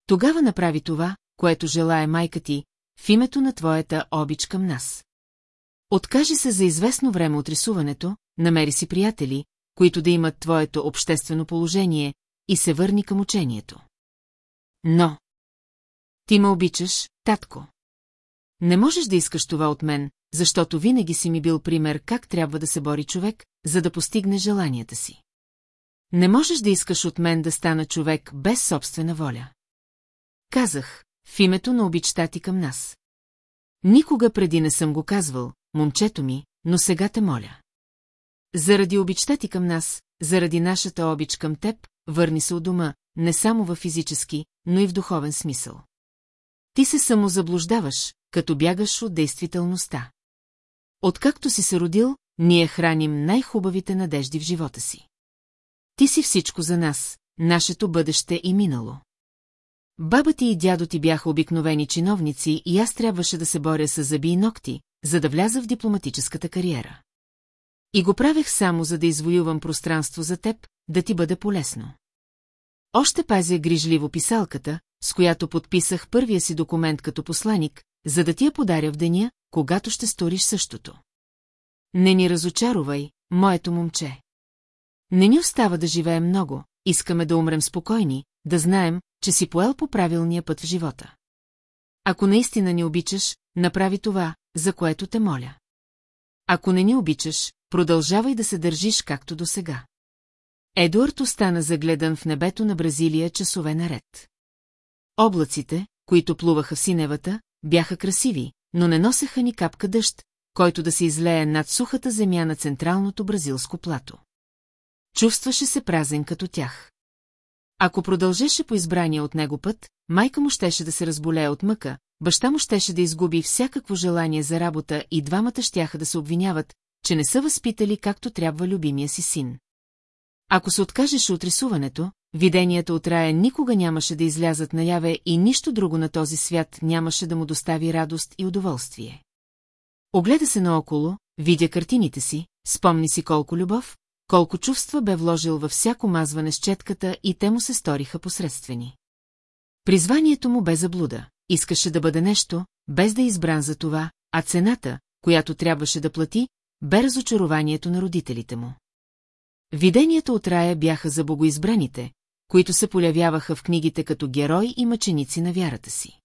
Speaker 1: Тогава направи това, което желая майка ти, в името на твоята обич към нас. Откажи се за известно време от рисуването, намери си приятели, които да имат твоето обществено положение, и се върни към учението. Но... Ти ме обичаш, татко. Не можеш да искаш това от мен, защото винаги си ми бил пример как трябва да се бори човек, за да постигне желанията си. Не можеш да искаш от мен да стана човек без собствена воля. Казах, в името на обичта ти към нас. Никога преди не съм го казвал, момчето ми, но сега те моля. Заради обичта ти към нас, заради нашата обич към теб, върни се от дома, не само в физически, но и в духовен смисъл. Ти се самозаблуждаваш, като бягаш от действителността. Откакто си се родил, ние храним най-хубавите надежди в живота си. Ти си всичко за нас, нашето бъдеще и минало. Баба ти и дядо ти бяха обикновени чиновници и аз трябваше да се боря с зъби и ногти, за да вляза в дипломатическата кариера. И го правех само за да извоювам пространство за теб, да ти бъде полезно. Още пазя грижливо писалката, с която подписах първия си документ като посланик, за да ти я подаря в деня, когато ще сториш същото. Не ни разочаровай, моето момче. Не ни остава да живеем много, искаме да умрем спокойни, да знаем, че си поел по правилния път в живота. Ако наистина ни обичаш, направи това, за което те моля. Ако не ни обичаш, продължавай да се държиш както до сега. Едуард остана загледан в небето на Бразилия часове наред. Облаците, които плуваха в синевата, бяха красиви, но не носеха ни капка дъжд, който да се излее над сухата земя на централното бразилско плато. Чувстваше се празен като тях. Ако продължеше по избрания от него път, майка му щеше да се разболее от мъка, баща му щеше да изгуби всякакво желание за работа и двамата щяха да се обвиняват, че не са възпитали както трябва любимия си син. Ако се откажеше от рисуването, виденията от рая никога нямаше да излязат наяве и нищо друго на този свят нямаше да му достави радост и удоволствие. Огледа се наоколо, видя картините си, спомни си колко любов, колко чувства бе вложил във всяко мазване с четката и те му се сториха посредствени. Призванието му бе заблуда, искаше да бъде нещо, без да е избран за това, а цената, която трябваше да плати, бе разочарованието на родителите му. Виденията от рая бяха за богоизбраните, които се полявяваха в книгите като герои и мъченици на вярата си.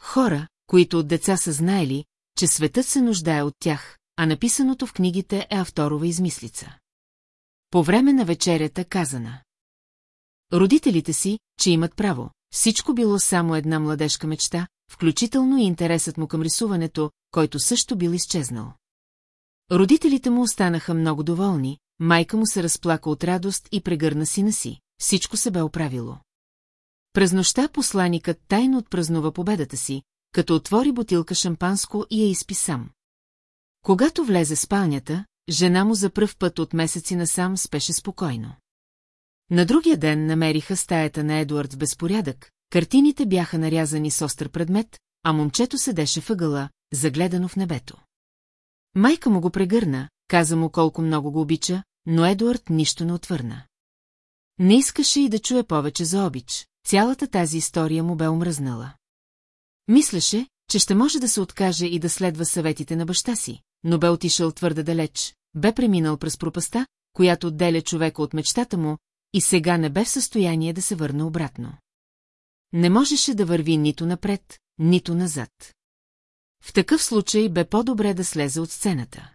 Speaker 1: Хора, които от деца са знаели, че светът се нуждае от тях, а написаното в книгите е авторова измислица. По време на вечерята казана. Родителите си, че имат право, всичко било само една младежка мечта, включително и интересът му към рисуването, който също бил изчезнал. Родителите му останаха много доволни, майка му се разплака от радост и прегърна сина си, всичко се бе оправило. През нощта посланикът тайно отпразнува победата си, като отвори бутилка шампанско и я изпи сам. Когато влезе в спалнята, жена му за пръв път от месеци насам спеше спокойно. На другия ден намериха стаята на Едуард в безпорядък, картините бяха нарязани с остър предмет, а момчето седеше въгъла, загледано в небето. Майка му го прегърна, каза му колко много го обича, но Едуард нищо не отвърна. Не искаше и да чуе повече за обич, цялата тази история му бе омръзнала. Мислеше, че ще може да се откаже и да следва съветите на баща си, но бе отишъл твърде далеч, бе преминал през пропаста, която отделя човека от мечтата му, и сега не бе в състояние да се върне обратно. Не можеше да върви нито напред, нито назад. В такъв случай бе по-добре да слезе от сцената.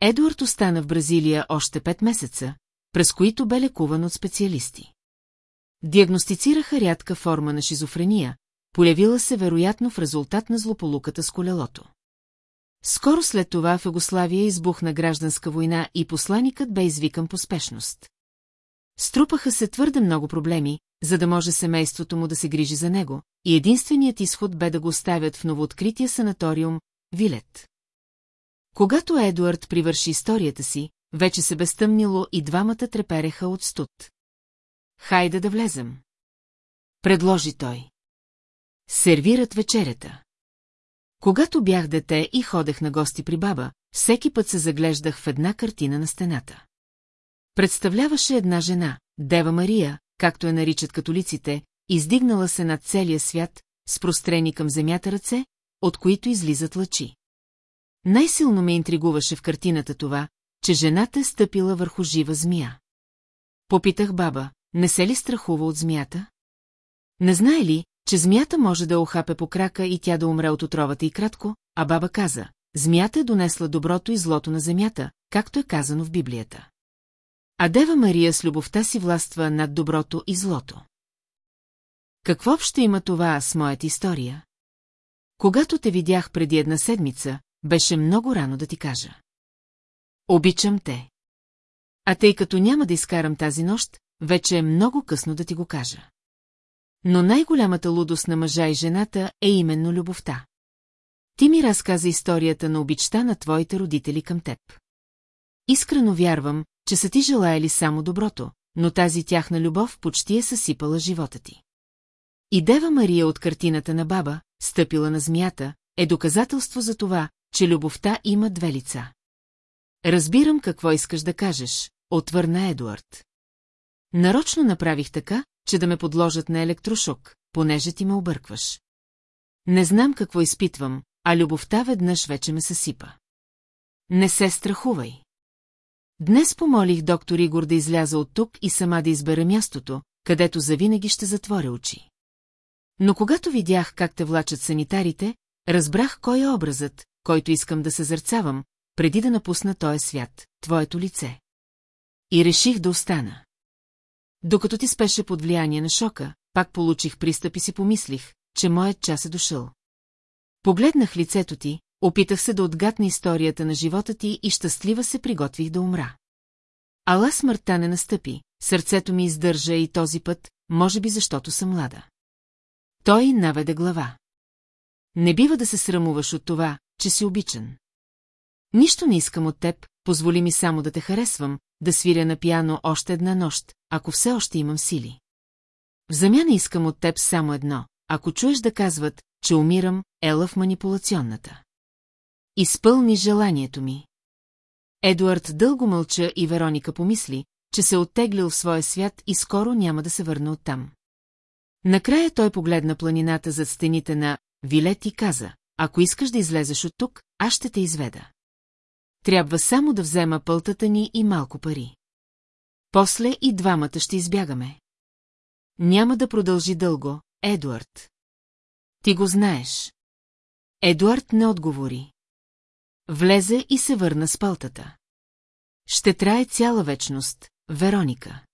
Speaker 1: Едуард остана в Бразилия още пет месеца, през които бе лекуван от специалисти. Диагностицираха рядка форма на шизофрения, полявила се вероятно в резултат на злополуката с колелото. Скоро след това в Югославия избухна гражданска война и посланикът бе извикан по спешност. Струпаха се твърде много проблеми, за да може семейството му да се грижи за него, и единственият изход бе да го оставят в новооткрития санаториум Вилет. Когато Едуард привърши историята си, вече се безтъмнило и двамата трепереха от студ. Хайде да влезем. Предложи той. Сервират вечерята. Когато бях дете и ходех на гости при баба, всеки път се заглеждах в една картина на стената. Представляваше една жена, Дева Мария, както я наричат католиците, издигнала се над целия свят, с прострени към земята ръце, от които излизат лъчи. Най-силно ме интригуваше в картината това, че жената е стъпила върху жива змия. Попитах баба, не се ли страхува от змията? Не знае ли, че змията може да охапе по крака и тя да умре от отровата и кратко, а баба каза, змията е донесла доброто и злото на земята, както е казано в Библията. А Дева Мария с любовта си властва над доброто и злото. Какво общо има това с моята история? Когато те видях преди една седмица, беше много рано да ти кажа. Обичам те. А тъй като няма да изкарам тази нощ, вече е много късно да ти го кажа. Но най-голямата лудост на мъжа и жената е именно любовта. Ти ми разказа историята на обичта на твоите родители към теб. Искрено вярвам, че са ти желаяли само доброто, но тази тяхна любов почти е съсипала живота ти. И Дева Мария от картината на баба, стъпила на змията, е доказателство за това, че любовта има две лица. Разбирам какво искаш да кажеш, отвърна Едуард. Нарочно направих така, че да ме подложат на електрошок, понеже ти ме объркваш. Не знам какво изпитвам, а любовта веднъж вече ме съсипа. Не се страхувай. Днес помолих доктор Игор да изляза от тук и сама да избера мястото, където завинаги ще затворя очи. Но когато видях как те влачат санитарите, разбрах кой е образът, който искам да съзърцавам, преди да напусна този свят, твоето лице. И реших да остана. Докато ти спеше под влияние на шока, пак получих пристъп и си помислих, че моят час е дошъл. Погледнах лицето ти, опитах се да отгадна историята на живота ти и щастлива се приготвих да умра. Ала смъртта не настъпи, сърцето ми издържа и този път, може би защото съм млада. Той наведе глава. Не бива да се срамуваш от това, че си обичан. Нищо не искам от теб, позволи ми само да те харесвам, да свиря на пиано още една нощ, ако все още имам сили. В замяна искам от теб само едно, ако чуеш да казват, че умирам, ела в манипулационната. Изпълни желанието ми. Едуард дълго мълча и Вероника помисли, че се оттеглил в своя свят и скоро няма да се върне оттам. Накрая той погледна планината зад стените на Вилет и каза, ако искаш да излезеш от тук, аз ще те изведа. Трябва само да взема пълтата ни и малко пари. После и двамата ще избягаме. Няма да продължи дълго, Едуард. Ти го знаеш. Едуард не отговори. Влезе и се върна с пълтата. Ще трае цяла вечност, Вероника.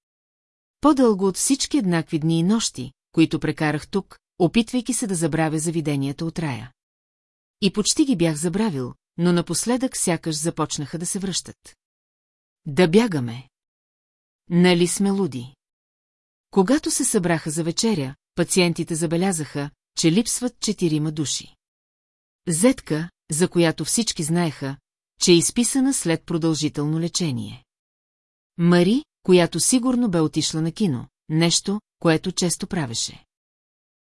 Speaker 1: По-дълго от всички еднакви дни и нощи, които прекарах тук, опитвайки се да забравя завиденията от рая. И почти ги бях забравил, но напоследък сякаш започнаха да се връщат. Да бягаме. Нали сме луди? Когато се събраха за вечеря, пациентите забелязаха, че липсват четирима души. Зетка, за която всички знаеха, че е изписана след продължително лечение. Мари, която сигурно бе отишла на кино, нещо, което често правеше.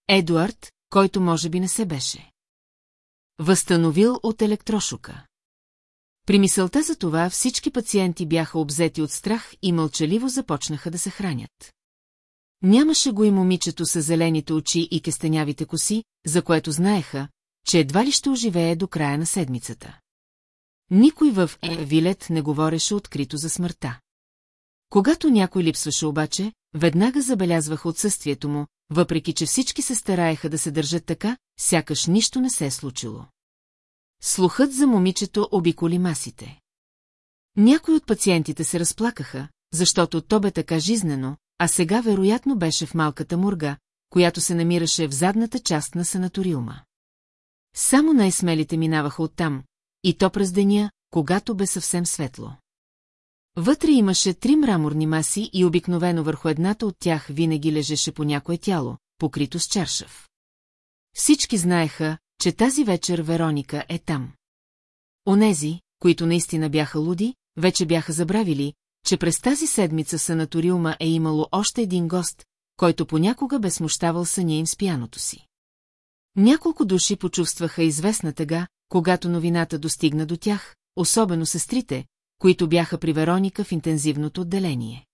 Speaker 1: Едуард, който може би не се беше. Възстановил от електрошука. При мисълта за това всички пациенти бяха обзети от страх и мълчаливо започнаха да се хранят. Нямаше го и момичето с зелените очи и кестенявите коси, за което знаеха, че едва ли ще оживее до края на седмицата. Никой в Вилет не говореше открито за смъртта. Когато някой липсваше обаче, веднага забелязваха отсъствието му, въпреки че всички се стараеха да се държат така, сякаш нищо не се е случило. Слухът за момичето обиколи масите. Някои от пациентите се разплакаха, защото то бе така жизнено, а сега вероятно беше в малката мурга, която се намираше в задната част на санаториума. Само най-смелите минаваха оттам, и то през деня, когато бе съвсем светло. Вътре имаше три мраморни маси и обикновено върху едната от тях винаги лежеше по някое тяло, покрито с чаршав. Всички знаеха, че тази вечер Вероника е там. Онези, които наистина бяха луди, вече бяха забравили, че през тази седмица санаториума е имало още един гост, който понякога бе смущавал съня им с пияното си. Няколко души почувстваха известна тъга, когато новината достигна до тях, особено сестрите, които бяха при Вероника в интензивното отделение.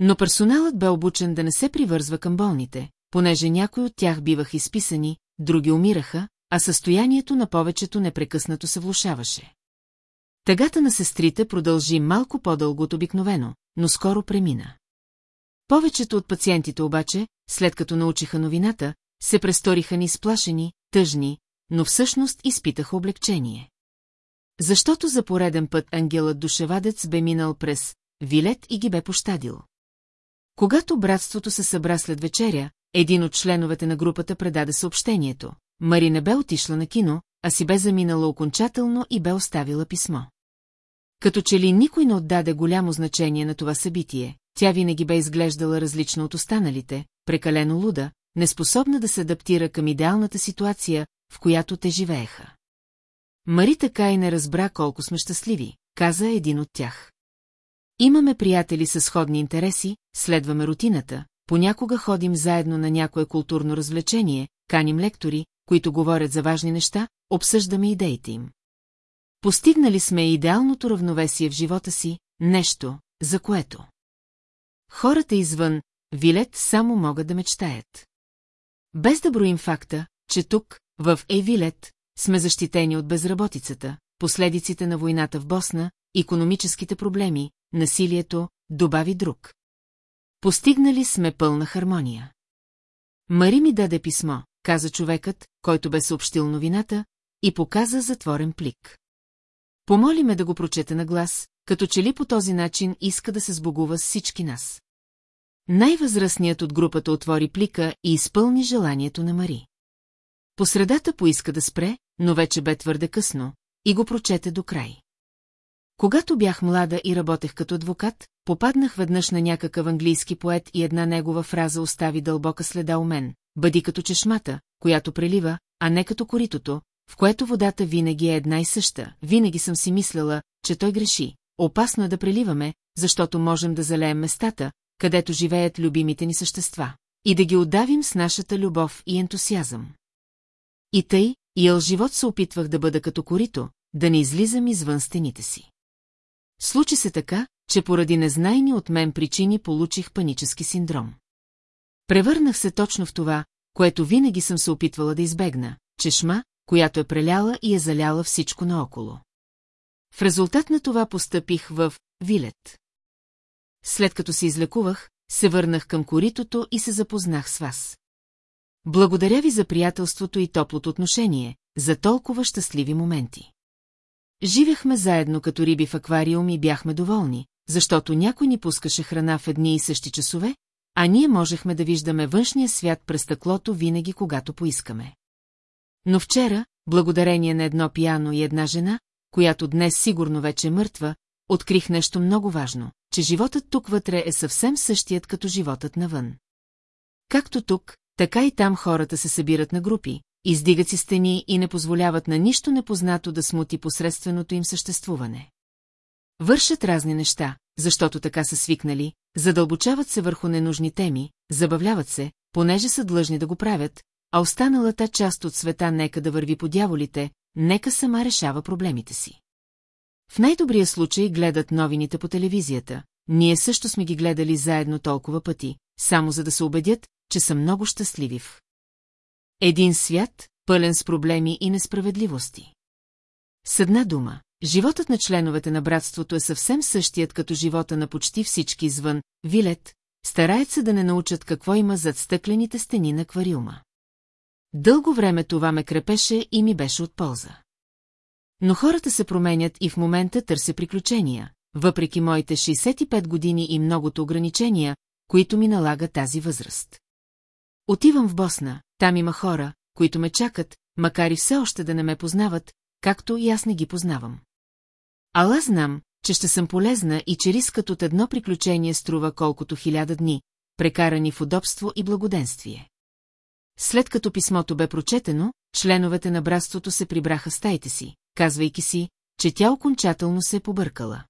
Speaker 1: Но персоналът бе обучен да не се привързва към болните, понеже някои от тях биваха изписани, други умираха, а състоянието на повечето непрекъснато се влушаваше. Тъгата на сестрите продължи малко по-дълго от обикновено, но скоро премина. Повечето от пациентите обаче, след като научиха новината, се престориха ни сплашени, тъжни, но всъщност изпитаха облегчение. Защото за пореден път ангелът душевадец бе минал през Вилет и ги бе пощадил. Когато братството се събра след вечеря, един от членовете на групата предаде съобщението. Мари не бе отишла на кино, а си бе заминала окончателно и бе оставила писмо. Като че ли никой не отдаде голямо значение на това събитие, тя винаги бе изглеждала различно от останалите, прекалено луда, неспособна да се адаптира към идеалната ситуация, в която те живееха. Мари така и не разбра колко сме щастливи, каза един от тях. Имаме приятели с сходни интереси, следваме рутината, понякога ходим заедно на някое културно развлечение, каним лектори, които говорят за важни неща, обсъждаме идеите им. Постигнали сме идеалното равновесие в живота си, нещо, за което. Хората извън Вилет само могат да мечтаят. Без да броим факта, че тук, в Евилет, сме защитени от безработицата, последиците на войната в Босна, економическите проблеми, насилието, добави друг. Постигнали сме пълна хармония. Мари ми даде писмо, каза човекът, който бе съобщил новината, и показа затворен плик. Помоли ме да го прочета на глас, като че ли по този начин иска да се сбогува с всички нас. Най-възрастният от групата отвори плика и изпълни желанието на Мари. По средата поиска да спре, но вече бе твърде късно, и го прочете до край. Когато бях млада и работех като адвокат, попаднах веднъж на някакъв английски поет и една негова фраза остави дълбока следа у мен. Бъди като чешмата, която прелива, а не като коритото, в което водата винаги е една и съща. Винаги съм си мисляла, че той греши. Опасно е да преливаме, защото можем да залеем местата, където живеят любимите ни същества, и да ги отдавим с нашата любов и ентусиазъм. И тъй, и ел живот се опитвах да бъда като корито, да не излизам извън стените си. Случи се така, че поради незнайни от мен причини получих панически синдром. Превърнах се точно в това, което винаги съм се опитвала да избегна, чешма, която е преляла и е заляла всичко наоколо. В резултат на това постъпих в Вилет. След като се излекувах, се върнах към коритото и се запознах с вас. Благодаря ви за приятелството и топлото отношение, за толкова щастливи моменти. Живяхме заедно като риби в аквариум и бяхме доволни, защото някой ни пускаше храна в едни и същи часове, а ние можехме да виждаме външния свят през стъклото винаги, когато поискаме. Но вчера, благодарение на едно пияно и една жена, която днес сигурно вече е мъртва, открих нещо много важно, че животът тук вътре е съвсем същият като животът навън. Както тук, така и там хората се събират на групи, издигат си стени и не позволяват на нищо непознато да смути посредственото им съществуване. Вършат разни неща, защото така са свикнали, задълбочават се върху ненужни теми, забавляват се, понеже са длъжни да го правят, а останалата част от света нека да върви по дяволите, нека сама решава проблемите си. В най-добрия случай гледат новините по телевизията, ние също сме ги гледали заедно толкова пъти, само за да се убедят, че са много щастливи. Един свят, пълен с проблеми и несправедливости. С една дума, животът на членовете на братството е съвсем същият като живота на почти всички извън, вилет, стараят се да не научат какво има зад стъклените стени на аквариума. Дълго време това ме крепеше и ми беше от полза. Но хората се променят и в момента търся приключения, въпреки моите 65 години и многото ограничения, които ми налага тази възраст. Отивам в Босна, там има хора, които ме чакат, макар и все още да не ме познават, както и аз не ги познавам. Ала знам, че ще съм полезна и че рискът от едно приключение струва колкото хиляда дни, прекарани в удобство и благоденствие. След като писмото бе прочетено, членовете на братството се прибраха стаите си, казвайки си, че тя окончателно се е побъркала.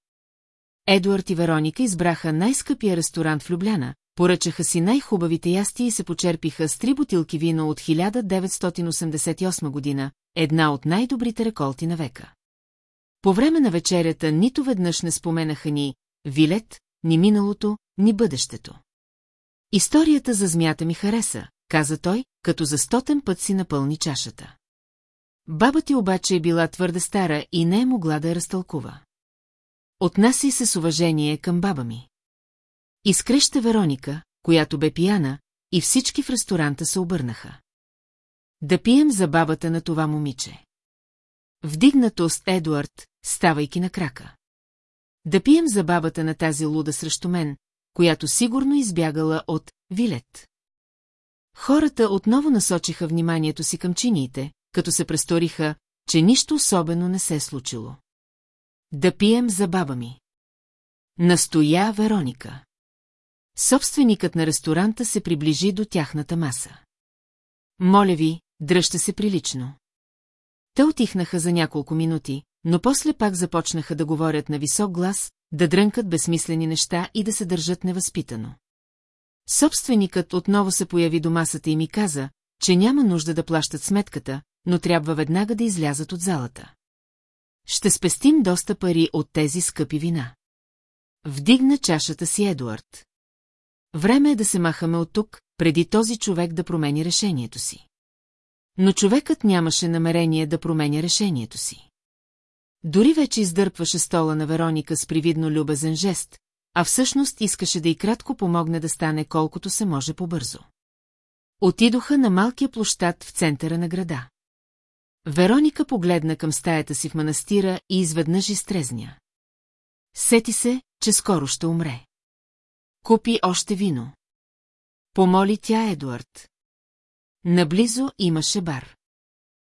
Speaker 1: Едуард и Вероника избраха най-скъпия ресторант в Любляна, поръчаха си най-хубавите ясти и се почерпиха с три бутилки вино от 1988 година, една от най-добрите реколти на века. По време на вечерята нито веднъж не споменаха ни Вилет, ни миналото, ни бъдещето. Историята за змията ми хареса, каза той, като за стотен път си напълни чашата. Баба ти обаче е била твърде стара и не е могла да я разтълкува. Отнася се с уважение към баба ми. Изкреща Вероника, която бе пияна, и всички в ресторанта се обърнаха. Да пием за бабата на това момиче. Вдигнатост Едуард, ставайки на крака. Да пием за бабата на тази луда срещу мен, която сигурно избягала от Вилет. Хората отново насочиха вниманието си към чиниите, като се престориха, че нищо особено не се е случило. Да пием за баба ми. Настоя Вероника. Собственикът на ресторанта се приближи до тяхната маса. Моля ви, дръжте се прилично. Те отихнаха за няколко минути, но после пак започнаха да говорят на висок глас, да дрънкат безсмислени неща и да се държат невъзпитано. Собственикът отново се появи до масата и ми каза, че няма нужда да плащат сметката, но трябва веднага да излязат от залата. Ще спестим доста пари от тези скъпи вина. Вдигна чашата си Едуард. Време е да се махаме от тук, преди този човек да промени решението си. Но човекът нямаше намерение да променя решението си. Дори вече издърпваше стола на Вероника с привидно любезен жест, а всъщност искаше да и кратко помогне да стане колкото се може по-бързо. Отидоха на малкия площад в центъра на града. Вероника погледна към стаята си в манастира и изведнъж изтрезня. Сети се, че скоро ще умре. Купи още вино. Помоли тя Едуард. Наблизо имаше бар.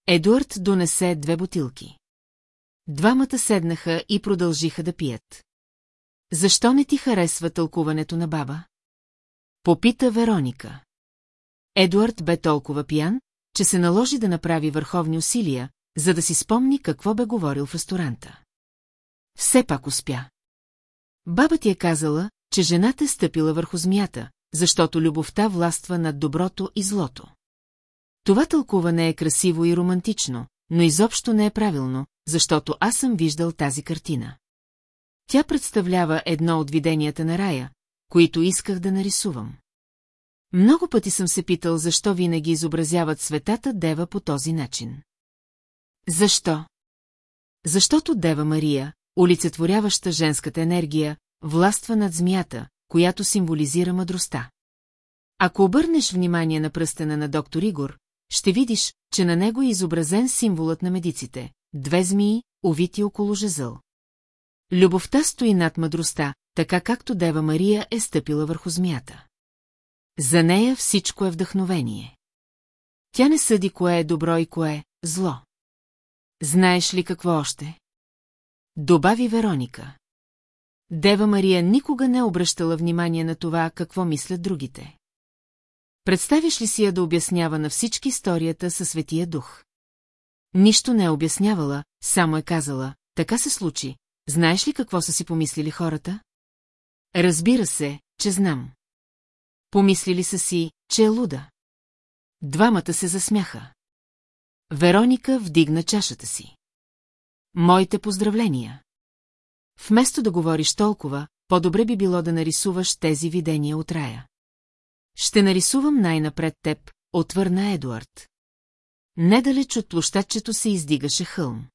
Speaker 1: Едуард донесе две бутилки. Двамата седнаха и продължиха да пият. Защо не ти харесва тълкуването на баба? Попита Вероника. Едуард бе толкова пиян, че се наложи да направи върховни усилия, за да си спомни какво бе говорил в ресторанта. Все пак успя. Баба ти е казала, че жената е стъпила върху змията, защото любовта властва над доброто и злото. Това тълкуване е красиво и романтично, но изобщо не е правилно, защото аз съм виждал тази картина. Тя представлява едно от виденията на рая, които исках да нарисувам. Много пъти съм се питал, защо винаги изобразяват светата Дева по този начин. Защо? Защото Дева Мария, олицетворяваща женската енергия, властва над змията, която символизира мъдростта. Ако обърнеш внимание на пръстена на доктор Игор, ще видиш, че на него е изобразен символът на медиците – две змии, увити около жезъл. Любовта стои над мъдростта, така както Дева Мария е стъпила върху змията. За нея всичко е вдъхновение. Тя не съди кое е добро и кое е зло. Знаеш ли какво още? Добави Вероника. Дева Мария никога не е обръщала внимание на това, какво мислят другите. Представиш ли си я да обяснява на всички историята със Светия Дух? Нищо не е обяснявала, само е казала, така се случи. Знаеш ли какво са си помислили хората? Разбира се, че знам. Помислили са си, че е луда. Двамата се засмяха. Вероника вдигна чашата си. Моите поздравления. Вместо да говориш толкова, по-добре би било да нарисуваш тези видения от рая. Ще нарисувам най-напред теб, отвърна Едуард. Недалеч от площадчето се издигаше хълм.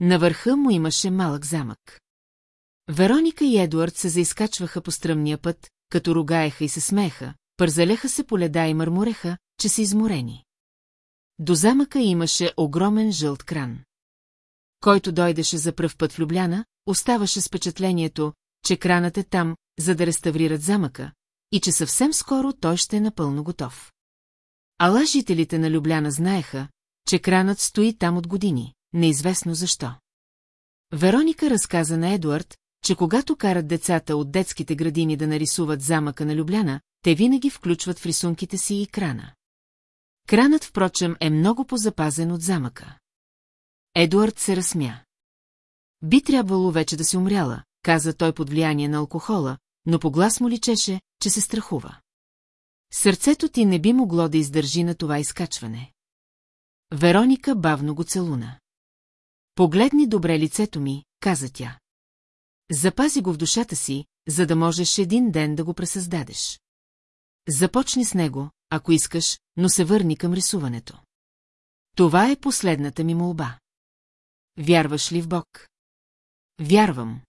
Speaker 1: На върха му имаше малък замък. Вероника и Едуард се заискачваха по стръмния път, като ругаеха и се смееха, пързаляха се по леда и мърмореха, че са изморени. До замъка имаше огромен жълт кран. Който дойдеше за пръв път в Любляна, оставаше с впечатлението, че кранът е там, за да реставрират замъка, и че съвсем скоро той ще е напълно готов. Ала жителите на Любляна знаеха, че кранът стои там от години, неизвестно защо. Вероника разказа на Едуард, че когато карат децата от детските градини да нарисуват замъка на Любляна, те винаги включват в рисунките си и крана. Кранът, впрочем, е много позапазен от замъка. Едуард се разсмя. Би трябвало вече да си умряла, каза той под влияние на алкохола, но по глас му личеше, че се страхува. Сърцето ти не би могло да издържи на това изкачване. Вероника бавно го целуна. Погледни добре лицето ми, каза тя. Запази го в душата си, за да можеш един ден да го пресъздадеш. Започни с него, ако искаш, но се върни към рисуването. Това е последната ми молба. Вярваш ли в Бог? Вярвам.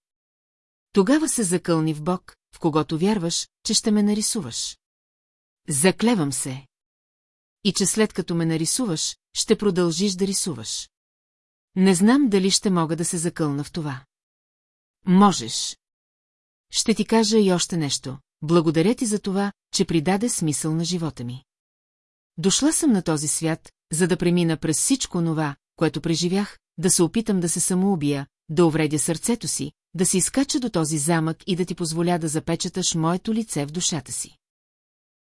Speaker 1: Тогава се закълни в Бог, в когото вярваш, че ще ме нарисуваш. Заклевам се. И че след като ме нарисуваш, ще продължиш да рисуваш. Не знам дали ще мога да се закълна в това. Можеш. Ще ти кажа и още нещо. Благодаря ти за това, че придаде смисъл на живота ми. Дошла съм на този свят, за да премина през всичко това, което преживях, да се опитам да се самоубия, да увредя сърцето си, да се изкача до този замък и да ти позволя да запечаташ моето лице в душата си.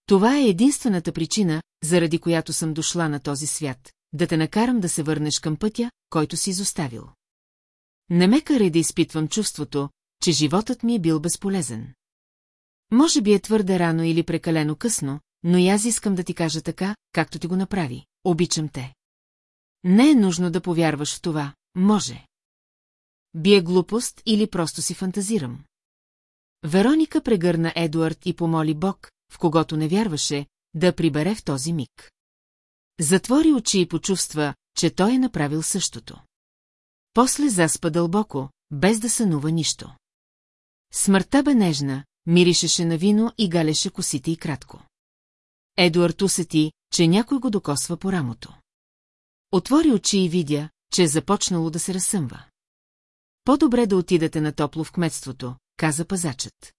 Speaker 1: Това е единствената причина, заради която съм дошла на този свят, да те накарам да се върнеш към пътя, който си изоставил. Не ме карай да изпитвам чувството, че животът ми е бил безполезен. Може би е твърде рано или прекалено късно, но и аз искам да ти кажа така, както ти го направи. Обичам те. Не е нужно да повярваш в това, може. Би е глупост или просто си фантазирам. Вероника прегърна Едуард и помоли Бог, в когото не вярваше, да прибере в този миг. Затвори очи и почувства, че той е направил същото. После заспа дълбоко, без да сънува нищо. Смъртта бе нежна, миришеше на вино и галеше косите и кратко. Едуард усети, че някой го докосва по рамото. Отвори очи и видя, че е започнало да се разсъмва. По-добре да отидете на топло в кметството, каза пазачът.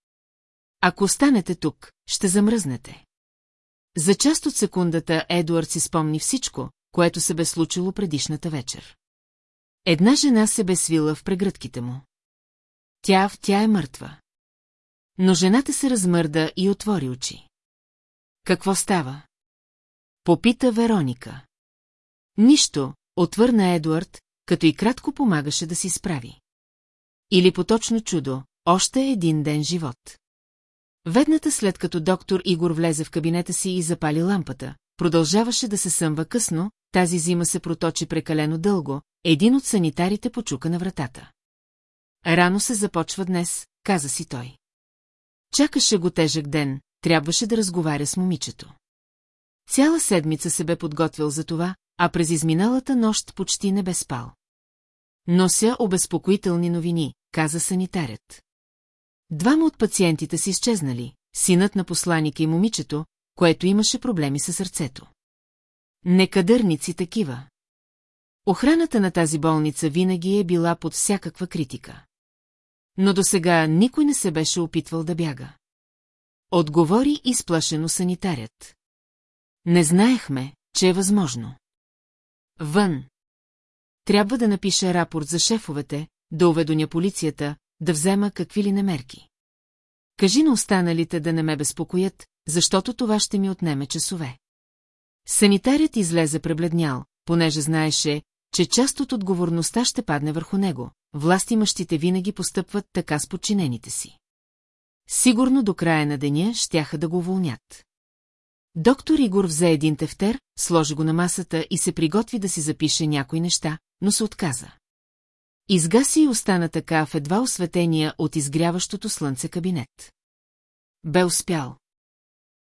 Speaker 1: Ако останете тук, ще замръзнете. За част от секундата Едуард си спомни всичко, което се бе случило предишната вечер. Една жена се бе свила в прегръдките му. Тя, тя е мъртва. Но жената се размърда и отвори очи. Какво става? Попита Вероника. Нищо, отвърна Едуард, като и кратко помагаше да си справи. Или поточно чудо, още един ден живот. Ведната след като доктор Игор влезе в кабинета си и запали лампата, продължаваше да се съмва късно, тази зима се проточи прекалено дълго, един от санитарите почука на вратата. Рано се започва днес, каза си той. Чакаше го тежък ден, трябваше да разговаря с момичето. Цяла седмица се бе подготвил за това, а през изминалата нощ почти не бе спал. Нося обезпокоителни новини, каза санитарят. Двама от пациентите си изчезнали, синът на посланика и момичето, което имаше проблеми със сърцето. Некадърници такива. Охраната на тази болница винаги е била под всякаква критика. Но до сега никой не се беше опитвал да бяга. Отговори изплашено санитарят. Не знаехме, че е възможно. Вън. Трябва да напиша рапорт за шефовете, да уведоня полицията, да взема какви ли немерки. Кажи на останалите да не ме безпокоят, защото това ще ми отнеме часове. Санитарят излезе пребледнял, понеже знаеше, че част от отговорността ще падне върху него. Властимащите винаги постъпват така с подчинените си. Сигурно до края на деня щяха да го уволнят. Доктор Игор взе един тефтер, сложи го на масата и се приготви да си запише някои неща, но се отказа. Изгаси и остана така в едва осветения от изгряващото слънце кабинет. Бе успял.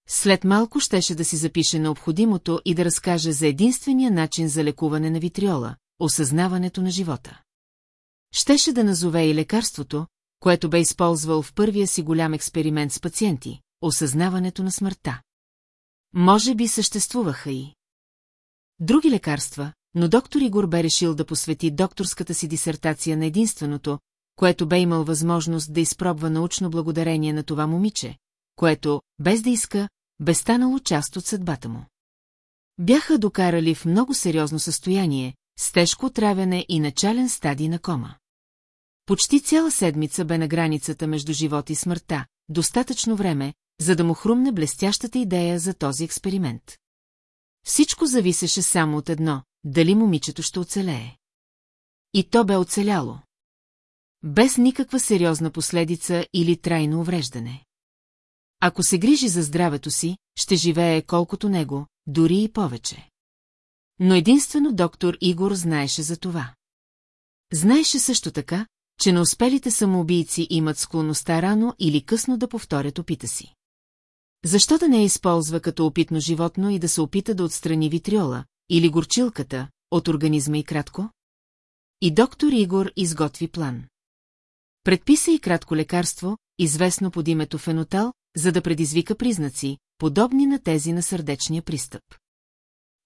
Speaker 1: След малко щеше да си запише необходимото и да разкаже за единствения начин за лекуване на витриола – осъзнаването на живота. Щеше да назове и лекарството, което бе използвал в първия си голям експеримент с пациенти – осъзнаването на смъртта. Може би съществуваха и други лекарства, но доктор Игор бе решил да посвети докторската си дисертация на единственото, което бе имал възможност да изпробва научно благодарение на това момиче, което, без да иска, бе станало част от съдбата му. Бяха докарали в много сериозно състояние, с тежко отравяне и начален стадий на кома. Почти цяла седмица бе на границата между живот и смъртта, достатъчно време, за да му хрумне блестящата идея за този експеримент. Всичко зависеше само от едно – дали момичето ще оцелее. И то бе оцеляло. Без никаква сериозна последица или трайно увреждане. Ако се грижи за здравето си, ще живее колкото него, дори и повече. Но единствено доктор Игор знаеше за това. Знаеше също така, че на успелите самоубийци имат склонността рано или късно да повторят опита си. Защо да не я използва като опитно животно и да се опита да отстрани витриола, или горчилката, от организма и кратко? И доктор Игор изготви план. Предписа и кратко лекарство, известно под името фенотал, за да предизвика признаци, подобни на тези на сърдечния пристъп.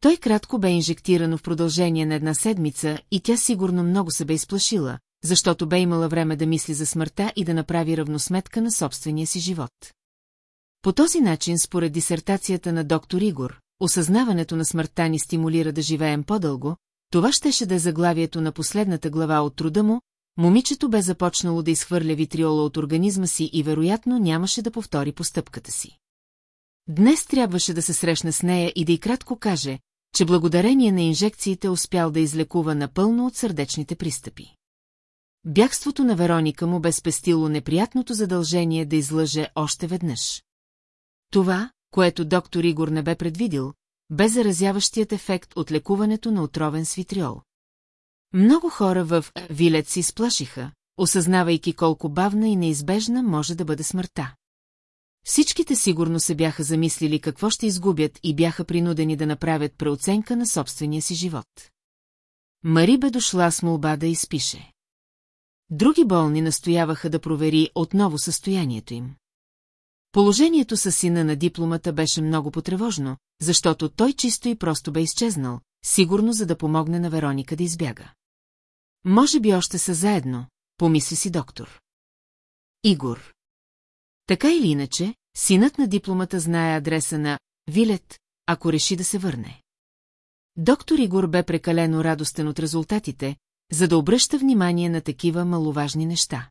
Speaker 1: Той кратко бе инжектирано в продължение на една седмица и тя сигурно много се бе изплашила, защото бе имала време да мисли за смъртта и да направи равносметка на собствения си живот. По този начин, според дисертацията на доктор Игор, осъзнаването на смъртта ни стимулира да живеем по-дълго, това щеше да е заглавието на последната глава от труда му, момичето бе започнало да изхвърля витриола от организма си и вероятно нямаше да повтори постъпката си. Днес трябваше да се срещне с нея и да й кратко каже, че благодарение на инжекциите успял да излекува напълно от сърдечните пристъпи. Бягството на Вероника му бе спестило неприятното задължение да излъже още веднъж. Това, което доктор Игор не бе предвидил, бе заразяващият ефект от лекуването на отровен свитриол. Много хора в Вилет си сплашиха, осъзнавайки колко бавна и неизбежна може да бъде смъртта. Всичките сигурно се бяха замислили какво ще изгубят и бяха принудени да направят преоценка на собствения си живот. Мари бе дошла с молба да изпише. Други болни настояваха да провери отново състоянието им. Положението със сина на дипломата беше много потревожно, защото той чисто и просто бе изчезнал, сигурно за да помогне на Вероника да избяга. Може би още са заедно, помисли си доктор. Игор. Така или иначе, синът на дипломата знае адреса на Вилет, ако реши да се върне. Доктор Игор бе прекалено радостен от резултатите, за да обръща внимание на такива маловажни неща.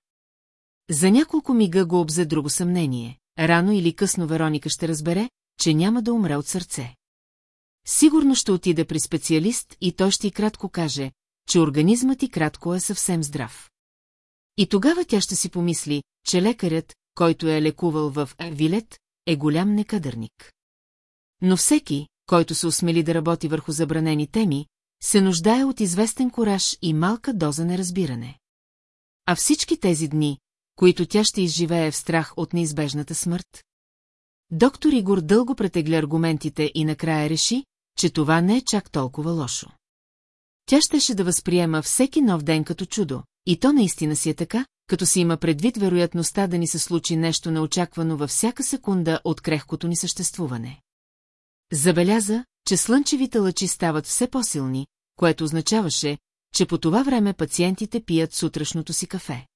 Speaker 1: За няколко мига го обзе друго съмнение. Рано или късно Вероника ще разбере, че няма да умре от сърце. Сигурно ще отиде при специалист и той ще и кратко каже, че организмът ти кратко е съвсем здрав. И тогава тя ще си помисли, че лекарят, който е лекувал в Вилет, е голям некадърник. Но всеки, който се осмели да работи върху забранени теми, се нуждае от известен кораж и малка доза неразбиране. А всички тези дни, които тя ще изживее в страх от неизбежната смърт? Доктор Игор дълго претегля аргументите и накрая реши, че това не е чак толкова лошо. Тя щеше да възприема всеки нов ден като чудо, и то наистина си е така, като си има предвид вероятността да ни се случи нещо неочаквано във всяка секунда от крехкото ни съществуване. Забеляза, че слънчевите лъчи стават все по-силни, което означаваше, че по това време пациентите пият сутрешното си кафе.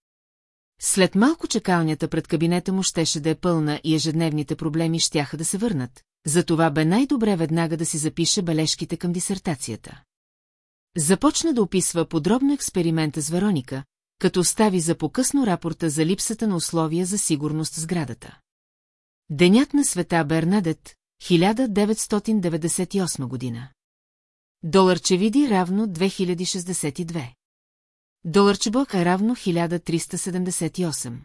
Speaker 1: След малко чекалнята пред кабинета му щеше да е пълна и ежедневните проблеми щяха да се върнат, затова бе най-добре веднага да си запише бележките към дисертацията. Започна да описва подробно експеримента с Вероника, като остави за покъсно рапорта за липсата на условия за сигурност в сградата. Денят на света Бернадет, 1998 година. Доларчевиди равно 2062. Доларчебок е равно 1378.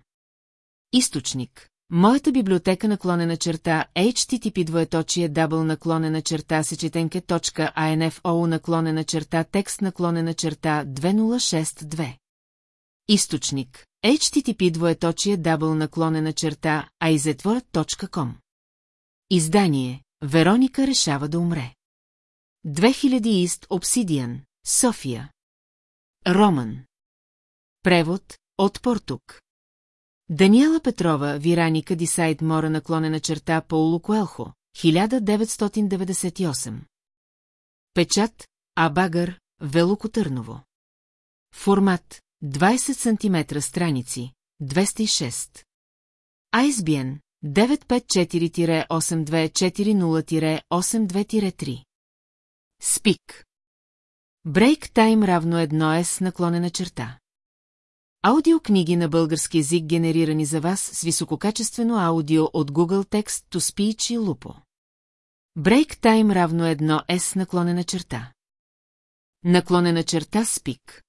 Speaker 1: Източник. Моята библиотека наклонена черта http двоеточие дабл наклонена черта сечетенке.info наклонена черта текст наклонена черта 2062. Източник. http двоеточие дабл наклонена черта aizetword.com Издание. Вероника решава да умре. 2000 Ист Обсидиан, София. Роман. Превод от Портук. Даниела Петрова, Вираника Дисайд Мора наклонена черта Пауло Коелхо, 1998. Печат Абагър, Велоко Търново. Формат 20 см страници, 206. ISBN 954-8240-82-3. Спик. Брейк тайм равно едно с наклонена черта. Аудиокниги на български язик генерирани за вас с висококачествено аудио от Google Text to Speech и Lupo. Брейк тайм равно едно с наклонена черта. Наклонена черта спик.